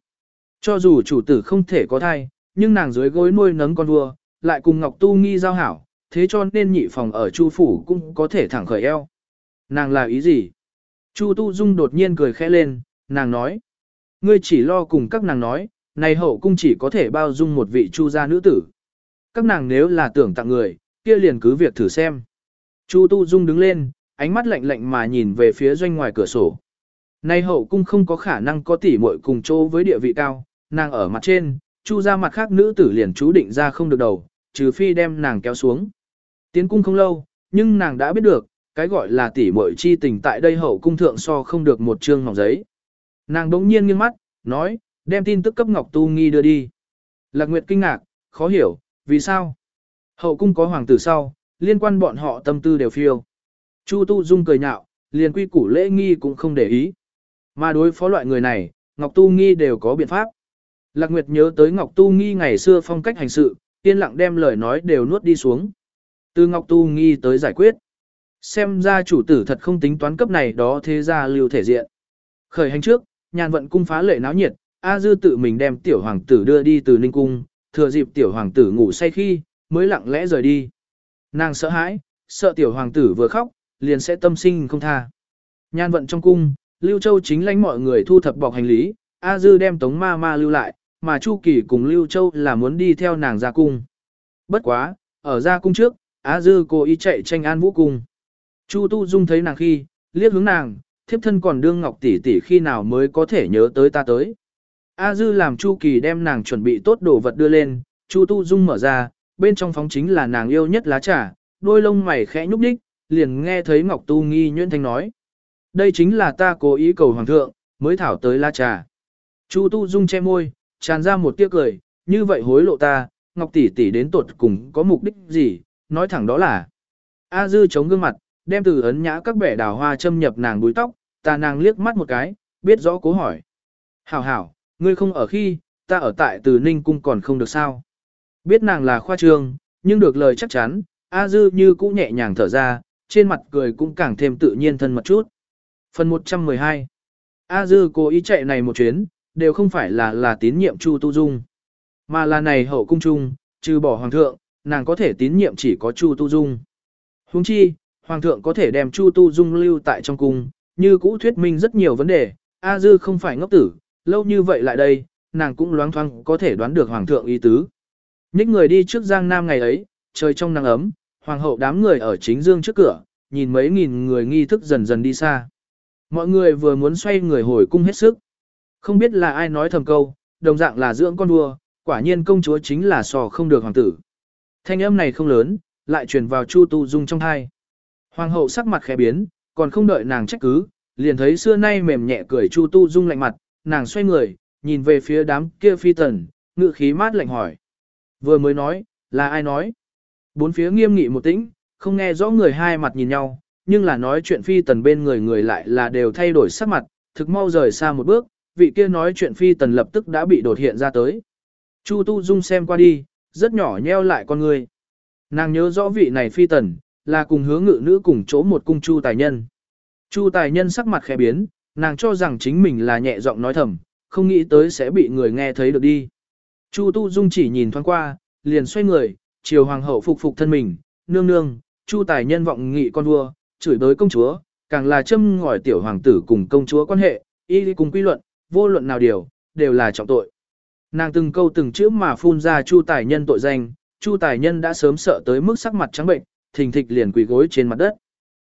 Cho dù chủ tử không thể có thai, nhưng nàng dưới gối nuôi nấng con vua, lại cùng Ngọc Tu Nghi giao hảo, thế cho nên nhị phòng ở Chu phủ cũng có thể thẳng khởi eo. Nàng là ý gì? Chu Tu Dung đột nhiên cười khẽ lên, nàng nói. Ngươi chỉ lo cùng các nàng nói, này hậu cung chỉ có thể bao dung một vị Chu gia nữ tử. Các nàng nếu là tưởng tặng người, kia liền cứ việc thử xem. Chu Tu Dung đứng lên, ánh mắt lạnh lạnh mà nhìn về phía doanh ngoài cửa sổ. Này hậu cung không có khả năng có tỷ muội cùng chỗ với địa vị cao, nàng ở mặt trên, chu ra mặt khác nữ tử liền chú định ra không được đầu, trừ phi đem nàng kéo xuống. Tiến cung không lâu, nhưng nàng đã biết được, cái gọi là tỷ muội chi tình tại đây hậu cung thượng so không được một chương ngọc giấy. Nàng đống nhiên nghiêng mắt, nói, đem tin tức cấp Ngọc Tu Nghi đưa đi. Lạc Nguyệt kinh ngạc, khó hiểu, vì sao? Hậu cung có hoàng tử sau, liên quan bọn họ tâm tư đều phiêu. Chu Tu Dung cười nhạo, liền quy củ lễ nghi cũng không để ý. Mà đối phó loại người này, Ngọc Tu Nghi đều có biện pháp. Lạc Nguyệt nhớ tới Ngọc Tu Nghi ngày xưa phong cách hành sự, yên lặng đem lời nói đều nuốt đi xuống. Từ Ngọc Tu Nghi tới giải quyết. Xem ra chủ tử thật không tính toán cấp này đó thế ra lưu thể diện. Khởi hành trước, nhàn vận cung phá lệ náo nhiệt, A Dư tự mình đem tiểu hoàng tử đưa đi từ Ninh Cung, thừa dịp tiểu hoàng tử ngủ say khi, mới lặng lẽ rời đi. Nàng sợ hãi, sợ tiểu hoàng tử vừa khóc, liền sẽ tâm sinh không tha. Nhan vận trong cung, Lưu Châu chính lãnh mọi người thu thập bọc hành lý, A Dư đem Tống Ma Ma lưu lại, mà Chu Kỳ cùng Lưu Châu là muốn đi theo nàng ra cung. Bất quá, ở ra cung trước, A Dư cố ý chạy tranh an vũ cung. Chu Tu Dung thấy nàng khi, liếc hướng nàng, thiếp thân còn đương ngọc tỷ tỷ khi nào mới có thể nhớ tới ta tới. A Dư làm Chu Kỳ đem nàng chuẩn bị tốt đồ vật đưa lên, Chu Tu Dung mở ra, bên trong phóng chính là nàng yêu nhất lá trà, đôi lông mày khẽ nhúc nhích, liền nghe thấy Ngọc Tu Nghi nhuyễn thanh nói. Đây chính là ta cố ý cầu hoàng thượng, mới thảo tới lá trà. Chu Tu Dung che môi, tràn ra một tiếc cười, như vậy hối lộ ta, Ngọc tỷ tỷ đến tột cùng có mục đích gì, nói thẳng đó là. A Dư chống gương mặt, đem từ ấn nhã các bẻ đào hoa châm nhập nàng búi tóc, ta nàng liếc mắt một cái, biết rõ cố hỏi. Hảo hảo, ngươi không ở khi, ta ở tại từ Ninh Cung còn không được sao. Biết nàng là khoa trương, nhưng được lời chắc chắn, A Dư như cũ nhẹ nhàng thở ra, trên mặt cười cũng càng thêm tự nhiên thân mật chút. Phần 112 A Dư cố ý chạy này một chuyến, đều không phải là là tín nhiệm Chu Tu Dung, mà là này hậu cung trung, trừ bỏ hoàng thượng, nàng có thể tín nhiệm chỉ có Chu Tu Dung. Huống chi, hoàng thượng có thể đem Chu Tu Dung lưu tại trong cung, như cũ thuyết minh rất nhiều vấn đề, A Dư không phải ngốc tử, lâu như vậy lại đây, nàng cũng loáng thoáng có thể đoán được hoàng thượng ý tứ. Nhích người đi trước Giang Nam ngày ấy, trời trong nắng ấm, hoàng hậu đám người ở chính dương trước cửa, nhìn mấy nghìn người nghi thức dần dần đi xa. Mọi người vừa muốn xoay người hồi cung hết sức. Không biết là ai nói thầm câu, đồng dạng là dưỡng con vua, quả nhiên công chúa chính là sò không được hoàng tử. Thanh âm này không lớn, lại truyền vào Chu Tu Dung trong thai. Hoàng hậu sắc mặt khẽ biến, còn không đợi nàng trách cứ, liền thấy xưa nay mềm nhẹ cười Chu Tu Dung lạnh mặt, nàng xoay người, nhìn về phía đám kia phi tần, ngự khí mát lạnh hỏi. Vừa mới nói, là ai nói? Bốn phía nghiêm nghị một tĩnh, không nghe rõ người hai mặt nhìn nhau, nhưng là nói chuyện phi tần bên người người lại là đều thay đổi sắc mặt, thực mau rời xa một bước, vị kia nói chuyện phi tần lập tức đã bị đột hiện ra tới. Chu Tu Dung xem qua đi, rất nhỏ nheo lại con người. Nàng nhớ rõ vị này phi tần, là cùng hướng ngự nữ cùng chỗ một cung Chu Tài Nhân. Chu Tài Nhân sắc mặt khẽ biến, nàng cho rằng chính mình là nhẹ giọng nói thầm, không nghĩ tới sẽ bị người nghe thấy được đi. Chu Tu Dung chỉ nhìn thoáng qua, liền xoay người, chiều hoàng hậu phục phục thân mình, nương nương, Chu Tài Nhân vọng nghị con vua, chửi bới công chúa, càng là châm ngòi tiểu hoàng tử cùng công chúa quan hệ, y cùng quy luận, vô luận nào điều, đều là trọng tội. Nàng từng câu từng chữ mà phun ra Chu Tài Nhân tội danh, Chu Tài Nhân đã sớm sợ tới mức sắc mặt trắng bệnh, thình thịch liền quỳ gối trên mặt đất.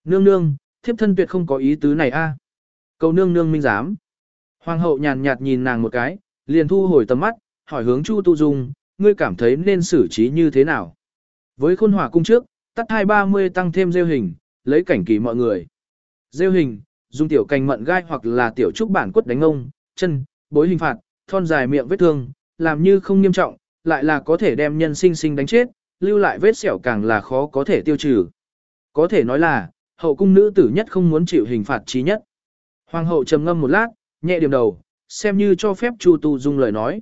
Nương nương, thiếp thân tuyệt không có ý tứ này a. À. Cầu nương nương minh giám. Hoàng hậu nhàn nhạt nhìn nàng một cái, liền thu hồi tầm mắt, hỏi hướng Chu Tu Dung, ngươi cảm thấy nên xử trí như thế nào? Với khôn hỏa cung trước, tắt hai ba mươi tăng thêm rêu hình, lấy cảnh kỳ mọi người. Rêu hình, dùng tiểu cành mận gai hoặc là tiểu trúc bản quất đánh ông, chân, bối hình phạt, thon dài miệng vết thương, làm như không nghiêm trọng, lại là có thể đem nhân sinh sinh đánh chết, lưu lại vết sẹo càng là khó có thể tiêu trừ. Có thể nói là, hậu cung nữ tử nhất không muốn chịu hình phạt chí nhất. Hoàng hậu trầm ngâm một lát, nhẹ điểm đầu, xem như cho phép Chu Tu Dung lời nói.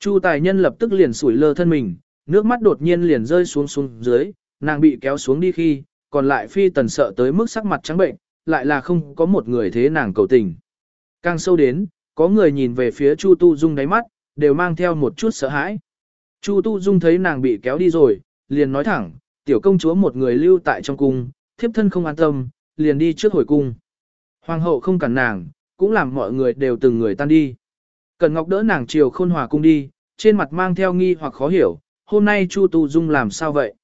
Chu tài nhân lập tức liền sủi lơ thân mình, nước mắt đột nhiên liền rơi xuống xuống dưới, nàng bị kéo xuống đi khi, còn lại phi tần sợ tới mức sắc mặt trắng bệnh, lại là không có một người thế nàng cầu tình. Càng sâu đến, có người nhìn về phía Chu Tu Dung đáy mắt, đều mang theo một chút sợ hãi. Chu Tu Dung thấy nàng bị kéo đi rồi, liền nói thẳng, tiểu công chúa một người lưu tại trong cung, thiếp thân không an tâm, liền đi trước hồi cung. Hoàng hậu không cản nàng, cũng làm mọi người đều từng người tan đi. Cần Ngọc đỡ nàng chiều khôn hòa cung đi, trên mặt mang theo nghi hoặc khó hiểu, hôm nay Chu Tu Dung làm sao vậy?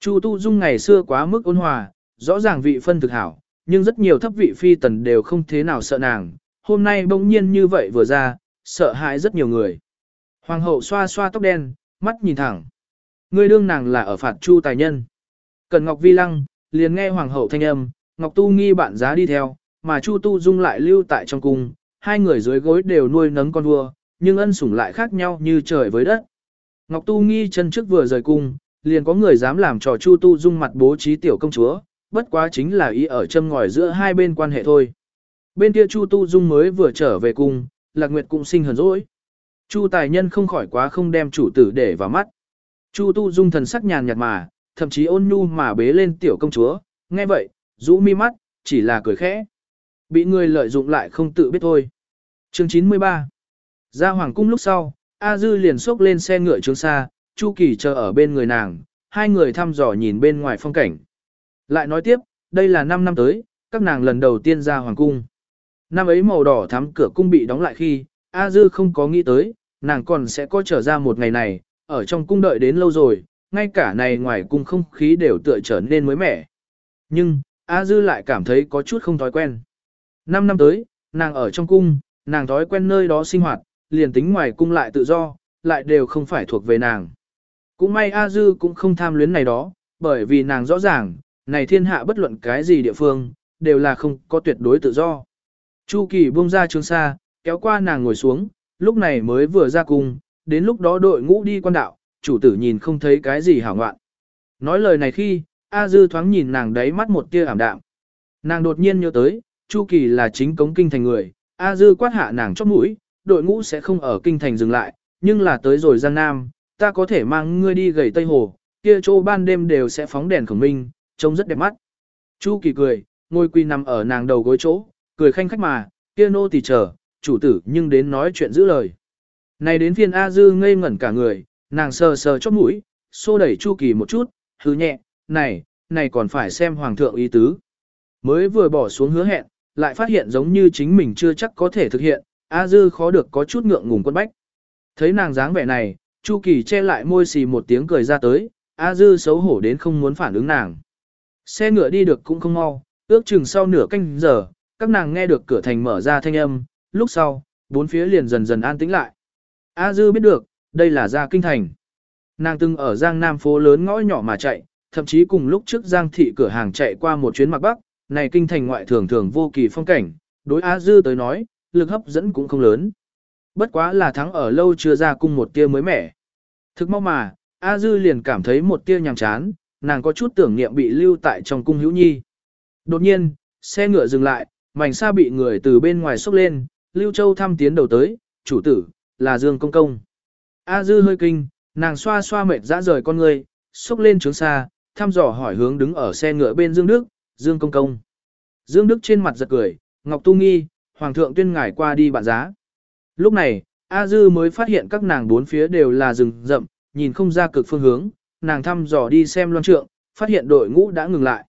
Chu Tu Dung ngày xưa quá mức ôn hòa, rõ ràng vị phân thực hảo, nhưng rất nhiều thấp vị phi tần đều không thế nào sợ nàng, hôm nay bỗng nhiên như vậy vừa ra, sợ hãi rất nhiều người. Hoàng hậu xoa xoa tóc đen, mắt nhìn thẳng. Ngươi đương nàng là ở phạt Chu tài nhân. Cần Ngọc Vi lăng, liền nghe hoàng hậu thanh âm, Ngọc Tu nghi bạn giá đi theo, mà Chu Tu Dung lại lưu tại trong cung, hai người dưới gối đều nuôi nấng con vua, nhưng ân sủng lại khác nhau như trời với đất. Ngọc Tu nghi chân trước vừa rời cung, liền có người dám làm trò Chu Tu Dung mặt bố trí tiểu công chúa, bất quá chính là ý ở châm ngòi giữa hai bên quan hệ thôi. Bên kia Chu Tu Dung mới vừa trở về cung, Lạc Nguyệt cũng sinh hờn dỗi. Chu tài nhân không khỏi quá không đem chủ tử để vào mắt. Chu Tu Dung thần sắc nhàn nhạt mà, thậm chí ôn nhu mà bế lên tiểu công chúa, nghe vậy, rũ mi mắt, chỉ là cười khẽ. Bị người lợi dụng lại không tự biết thôi. Chương 93 Ra hoàng cung lúc sau, A Dư liền xốc lên xe ngựa trường xa, Chu Kỳ chờ ở bên người nàng, hai người thăm dò nhìn bên ngoài phong cảnh. Lại nói tiếp, đây là 5 năm tới, các nàng lần đầu tiên ra hoàng cung. Năm ấy màu đỏ thắm cửa cung bị đóng lại khi, A Dư không có nghĩ tới, nàng còn sẽ có trở ra một ngày này, ở trong cung đợi đến lâu rồi, ngay cả này ngoài cung không khí đều tựa trở nên mới mẻ. Nhưng, A Dư lại cảm thấy có chút không thói quen. Năm năm tới, nàng ở trong cung, nàng thói quen nơi đó sinh hoạt, liền tính ngoài cung lại tự do, lại đều không phải thuộc về nàng. Cũng may A Dư cũng không tham luyến này đó, bởi vì nàng rõ ràng, này thiên hạ bất luận cái gì địa phương, đều là không có tuyệt đối tự do. Chu Kỳ buông ra trường xa, kéo qua nàng ngồi xuống, lúc này mới vừa ra cung, đến lúc đó đội ngũ đi quan đạo, chủ tử nhìn không thấy cái gì hảo ngoạn. Nói lời này khi, A Dư thoáng nhìn nàng đáy mắt một tia ảm đạm. Nàng đột nhiên nhớ tới, Chu Kỳ là chính cống kinh thành người, A Dư quát hạ nàng chót mũi, đội ngũ sẽ không ở kinh thành dừng lại, nhưng là tới rồi Giang Nam, ta có thể mang ngươi đi gầy Tây Hồ, kia chỗ ban đêm đều sẽ phóng đèn khổng minh, trông rất đẹp mắt. Chu Kỳ cười, ngồi quỳ nằm ở nàng đầu gối chỗ, cười khanh khách mà, kia nô tỳ chờ, chủ tử nhưng đến nói chuyện giữ lời. Này đến phiên A Dư ngây ngẩn cả người, nàng sờ sờ chót mũi, xô đẩy Chu Kỳ một chút, hứ nhẹ, này, này còn phải xem hoàng thượng ý tứ. Mới vừa bỏ xuống hứa hẹn, lại phát hiện giống như chính mình chưa chắc có thể thực hiện, A Dư khó được có chút ngượng ngùng quân bách. Thấy nàng dáng vẻ này, Chu Kỳ che lại môi xì một tiếng cười ra tới, A Dư xấu hổ đến không muốn phản ứng nàng. Xe ngựa đi được cũng không mau, ước chừng sau nửa canh giờ, các nàng nghe được cửa thành mở ra thanh âm, lúc sau, bốn phía liền dần dần an tĩnh lại. A Dư biết được, đây là ra kinh thành. Nàng từng ở Giang Nam phố lớn ngõ nhỏ mà chạy, thậm chí cùng lúc trước Giang thị cửa hàng chạy qua một chuyến mặc bắc, này kinh thành ngoại thường thường vô kỳ phong cảnh, đối A Dư tới nói, lực hấp dẫn cũng không lớn. Bất quá là thắng ở lâu chưa ra cung một tia mới mẻ. Thực mau mà, A Dư liền cảm thấy một tia nhàm chán, nàng có chút tưởng niệm bị lưu tại trong cung hữu nhi. Đột nhiên, xe ngựa dừng lại, mảnh xa bị người từ bên ngoài xốc lên, Lưu Châu thăm tiến đầu tới, chủ tử, là Dương Công Công. A Dư hơi kinh, nàng xoa xoa mệt dã rời con người, xốc lên trướng xa, thăm dò hỏi hướng đứng ở xe ngựa bên Dương Đức, Dương Công Công. Dương Đức trên mặt giật cười, Ngọc Tu Nghi, Hoàng thượng tuyên ngải qua đi bạn giá. Lúc này, A Dư mới phát hiện các nàng bốn phía đều là rừng rậm, nhìn không ra cực phương hướng, nàng thăm dò đi xem loan trượng, phát hiện đội ngũ đã ngừng lại.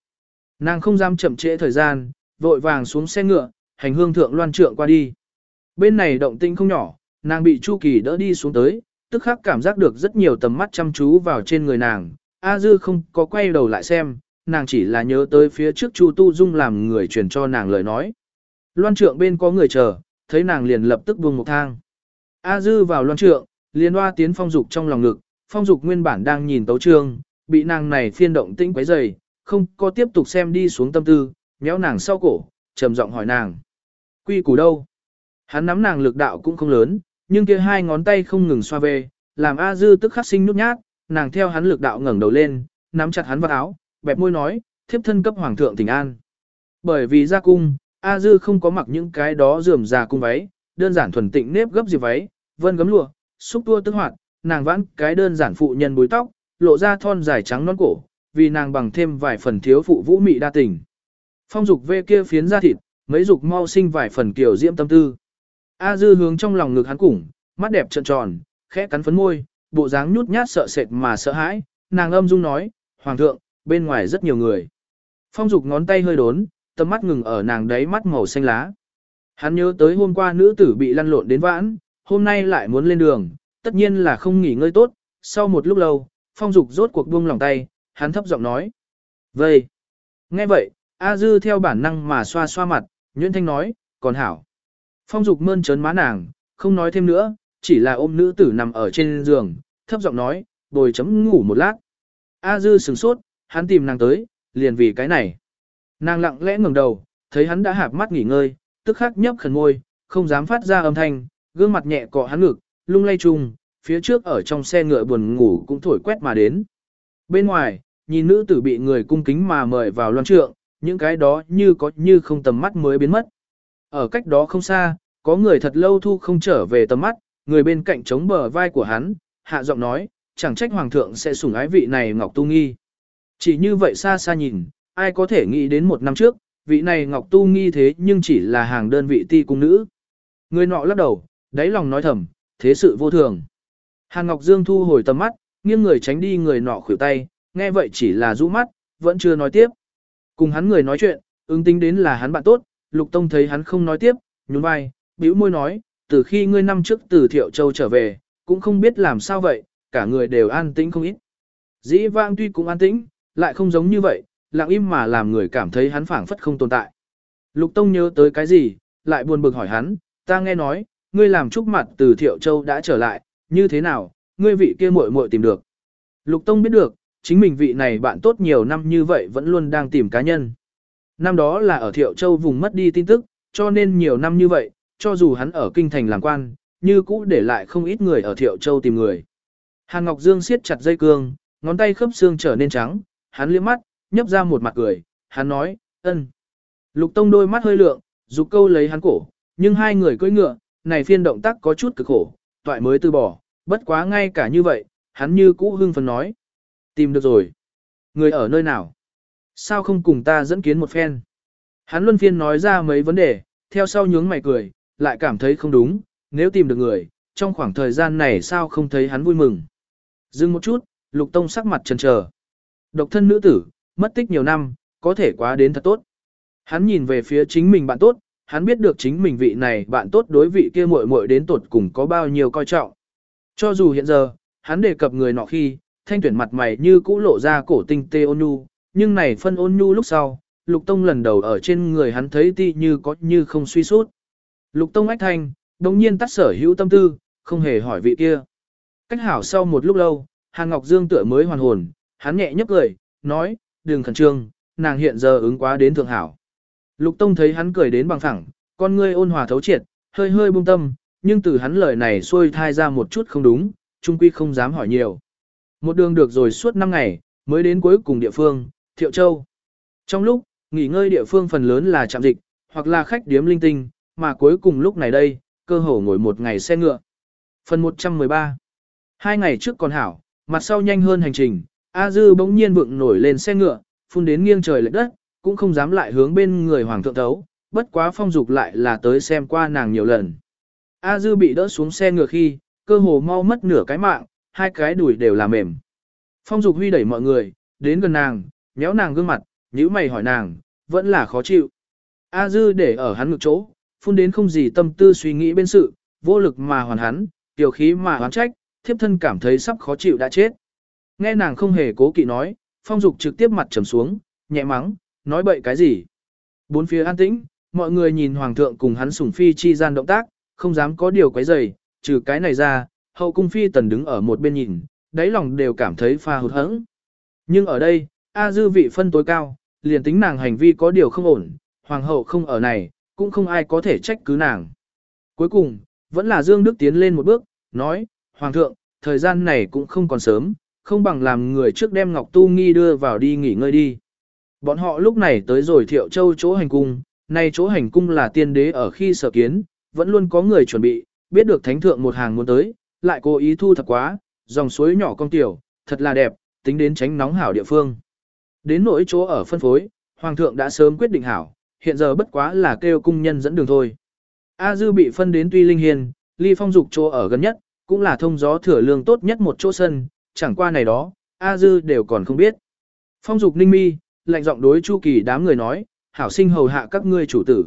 Nàng không dám chậm trễ thời gian, vội vàng xuống xe ngựa, hành hương thượng loan trượng qua đi. Bên này động tinh không nhỏ, nàng bị Chu Kỳ đỡ đi xuống tới, tức khắc cảm giác được rất nhiều tầm mắt chăm chú vào trên người nàng. A Dư không có quay đầu lại xem, nàng chỉ là nhớ tới phía trước Chu Tu Dung làm người truyền cho nàng lời nói. Loan trượng bên có người chờ, thấy nàng liền lập tức buông một thang. A Dư vào loan trượng, liền hoa tiến phong dục trong lòng ngực, phong dục nguyên bản đang nhìn tấu trương, bị nàng này phiên động tĩnh quấy dày, không có tiếp tục xem đi xuống tâm tư, méo nàng sau cổ, trầm giọng hỏi nàng. Quy củ đâu? Hắn nắm nàng lực đạo cũng không lớn, nhưng kia hai ngón tay không ngừng xoa về, làm A Dư tức khắc sinh nút nhát, nàng theo hắn lực đạo ngẩng đầu lên, nắm chặt hắn vào áo, bẹp môi nói, thiếp thân cấp hoàng thượng tình an. Bởi vì ra cung, A Dư không có mặc những cái đó rườm rà cung váy, đơn giản thuần tịnh nếp gấp diệp váy, vân gấm lụa, xúc tua tức hoạt, nàng vãn cái đơn giản phụ nhân búi tóc, lộ ra thon dài trắng non cổ, vì nàng bằng thêm vài phần thiếu phụ vũ mị đa tình. Phong dục về kia phiến ra thịt, mấy dục mau sinh vài phần kiểu diễm tâm tư. A dư hướng trong lòng ngực hắn củng, mắt đẹp trợn tròn, khẽ cắn phấn môi, bộ dáng nhút nhát sợ sệt mà sợ hãi, nàng âm dung nói, Hoàng thượng, bên ngoài rất nhiều người. Phong dục ngón tay hơi đốn, tầm mắt ngừng ở nàng đấy mắt màu xanh lá. Hắn nhớ tới hôm qua nữ tử bị lăn lộn đến vãn, hôm nay lại muốn lên đường, tất nhiên là không nghỉ ngơi tốt, sau một lúc lâu, phong dục rốt cuộc buông lòng tay, hắn thấp giọng nói. vậy, Nghe vậy, A Dư theo bản năng mà xoa xoa mặt, Nguyễn Thanh nói, còn hảo. Phong dục mơn trớn má nàng, không nói thêm nữa, chỉ là ôm nữ tử nằm ở trên giường, thấp giọng nói, bồi chấm ngủ một lát. A Dư sừng sốt, hắn tìm nàng tới, liền vì cái này. Nàng lặng lẽ ngẩng đầu, thấy hắn đã hạp mắt nghỉ ngơi, tức khắc nhấp khẩn môi, không dám phát ra âm thanh, gương mặt nhẹ cọ hắn ngực, lung lay chung, phía trước ở trong xe ngựa buồn ngủ cũng thổi quét mà đến. Bên ngoài, nhìn nữ tử bị người cung kính mà mời vào loan trượng, những cái đó như có như không tầm mắt mới biến mất. Ở cách đó không xa, có người thật lâu thu không trở về tầm mắt, người bên cạnh chống bờ vai của hắn, hạ giọng nói, chẳng trách hoàng thượng sẽ sủng ái vị này Ngọc Tu Nghi. Chỉ như vậy xa xa nhìn, ai có thể nghĩ đến một năm trước, vị này Ngọc Tu Nghi thế nhưng chỉ là hàng đơn vị ti cung nữ. Người nọ lắc đầu, đáy lòng nói thầm, thế sự vô thường. Hàn Ngọc Dương thu hồi tầm mắt, nghiêng người tránh đi người nọ khuỷu tay, nghe vậy chỉ là rũ mắt, vẫn chưa nói tiếp. Cùng hắn người nói chuyện, ứng tính đến là hắn bạn tốt, Lục Tông thấy hắn không nói tiếp, nhún vai, bĩu môi nói, từ khi ngươi năm trước từ Thiệu Châu trở về, cũng không biết làm sao vậy, cả người đều an tĩnh không ít. Dĩ vang tuy cũng an tĩnh, lại không giống như vậy, lặng im mà làm người cảm thấy hắn phảng phất không tồn tại. Lục Tông nhớ tới cái gì, lại buồn bực hỏi hắn, ta nghe nói, ngươi làm chúc mặt từ Thiệu Châu đã trở lại, như thế nào, ngươi vị kia muội muội tìm được. Lục Tông biết được, chính mình vị này bạn tốt nhiều năm như vậy vẫn luôn đang tìm cá nhân. Năm đó là ở Thiệu Châu vùng mất đi tin tức, cho nên nhiều năm như vậy, cho dù hắn ở kinh thành làm quan, như cũ để lại không ít người ở Thiệu Châu tìm người. Hàn Ngọc Dương siết chặt dây cương, ngón tay khớp xương trở nên trắng, hắn liếc mắt, nhấp ra một mặt cười, hắn nói, ân. Lục Tông đôi mắt hơi lượng, dục câu lấy hắn cổ, nhưng hai người cưỡi ngựa, này phiên động tác có chút cực khổ, toại mới từ bỏ, bất quá ngay cả như vậy, hắn như cũ hưng phấn nói. Tìm được rồi. Người ở nơi nào? Sao không cùng ta dẫn kiến một phen? Hắn luân phiên nói ra mấy vấn đề, theo sau nhướng mày cười, lại cảm thấy không đúng, nếu tìm được người, trong khoảng thời gian này sao không thấy hắn vui mừng. Dừng một chút, lục tông sắc mặt chần chờ. Độc thân nữ tử, mất tích nhiều năm, có thể quá đến thật tốt. Hắn nhìn về phía chính mình bạn tốt, hắn biết được chính mình vị này bạn tốt đối vị kia muội muội đến tột cùng có bao nhiêu coi trọng. Cho dù hiện giờ, hắn đề cập người nọ khi, thanh tuyển mặt mày như cũ lộ ra cổ tinh tê ôn nhu, nhưng này phân ôn nhu lúc sau, Lục Tông lần đầu ở trên người hắn thấy ti như có như không suy sút. Lục Tông ách thanh, đồng nhiên tắt sở hữu tâm tư, không hề hỏi vị kia. Cách hảo sau một lúc lâu, Hàn Ngọc Dương tựa mới hoàn hồn, hắn nhẹ nhấp cười, nói, đừng khẩn trương, nàng hiện giờ ứng quá đến thượng hảo. Lục Tông thấy hắn cười đến bằng phẳng, con ngươi ôn hòa thấu triệt, hơi hơi buông tâm, nhưng từ hắn lời này xuôi thai ra một chút không đúng, trung quy không dám hỏi nhiều. Một đường được rồi suốt 5 ngày, mới đến cuối cùng địa phương, Thiệu Châu. Trong lúc, nghỉ ngơi địa phương phần lớn là trạm dịch, hoặc là khách điếm linh tinh, mà cuối cùng lúc này đây, cơ hồ ngồi một ngày xe ngựa. Phần 113 Hai ngày trước còn hảo, mặt sau nhanh hơn hành trình, A Dư bỗng nhiên vượng nổi lên xe ngựa, phun đến nghiêng trời lệch đất, cũng không dám lại hướng bên người hoàng thượng thấu, bất quá phong dục lại là tới xem qua nàng nhiều lần. A Dư bị đỡ xuống xe ngựa khi, cơ hồ mau mất nửa cái mạng, hai cái đùi đều là mềm. Phong dục huy đẩy mọi người, đến gần nàng, nhéo nàng gương mặt, nhíu mày hỏi nàng, vẫn là khó chịu. A Dư để ở hắn ngực chỗ, phun đến không gì tâm tư suy nghĩ bên sự, vô lực mà hoàn hắn, tiểu khí mà hoán trách, thiếp thân cảm thấy sắp khó chịu đã chết. Nghe nàng không hề cố kỵ nói, phong dục trực tiếp mặt trầm xuống, nhẹ mắng, nói bậy cái gì. Bốn phía an tĩnh, mọi người nhìn hoàng thượng cùng hắn sủng phi chi gian động tác, không dám có điều quấy rầy, trừ cái này ra, hậu cung phi tần đứng ở một bên nhìn, đáy lòng đều cảm thấy pha hụt hẫng. Nhưng ở đây, A dư vị phân tối cao, liền tính nàng hành vi có điều không ổn, hoàng hậu không ở này, cũng không ai có thể trách cứ nàng. Cuối cùng, vẫn là Dương Đức tiến lên một bước, nói, Hoàng thượng, thời gian này cũng không còn sớm, không bằng làm người trước đem Ngọc Tu Nghi đưa vào đi nghỉ ngơi đi. Bọn họ lúc này tới rồi Thiệu Châu chỗ hành cung, nay chỗ hành cung là tiên đế ở khi sở kiến, vẫn luôn có người chuẩn bị, biết được thánh thượng một hàng muốn tới, lại cố ý thu thập quá, dòng suối nhỏ con tiểu, thật là đẹp, tính đến tránh nóng hảo địa phương. Đến nỗi chỗ ở phân phối, Hoàng thượng đã sớm quyết định hảo, hiện giờ bất quá là kêu cung nhân dẫn đường thôi. A Dư bị phân đến Tuy Linh Hiền, ly phong dục chỗ ở gần nhất, cũng là thông gió thừa lương tốt nhất một chỗ sân, chẳng qua này đó, A Dư đều còn không biết. Phong dục ninh mi, lạnh giọng đối Chu Kỳ đám người nói, hảo sinh hầu hạ các ngươi chủ tử.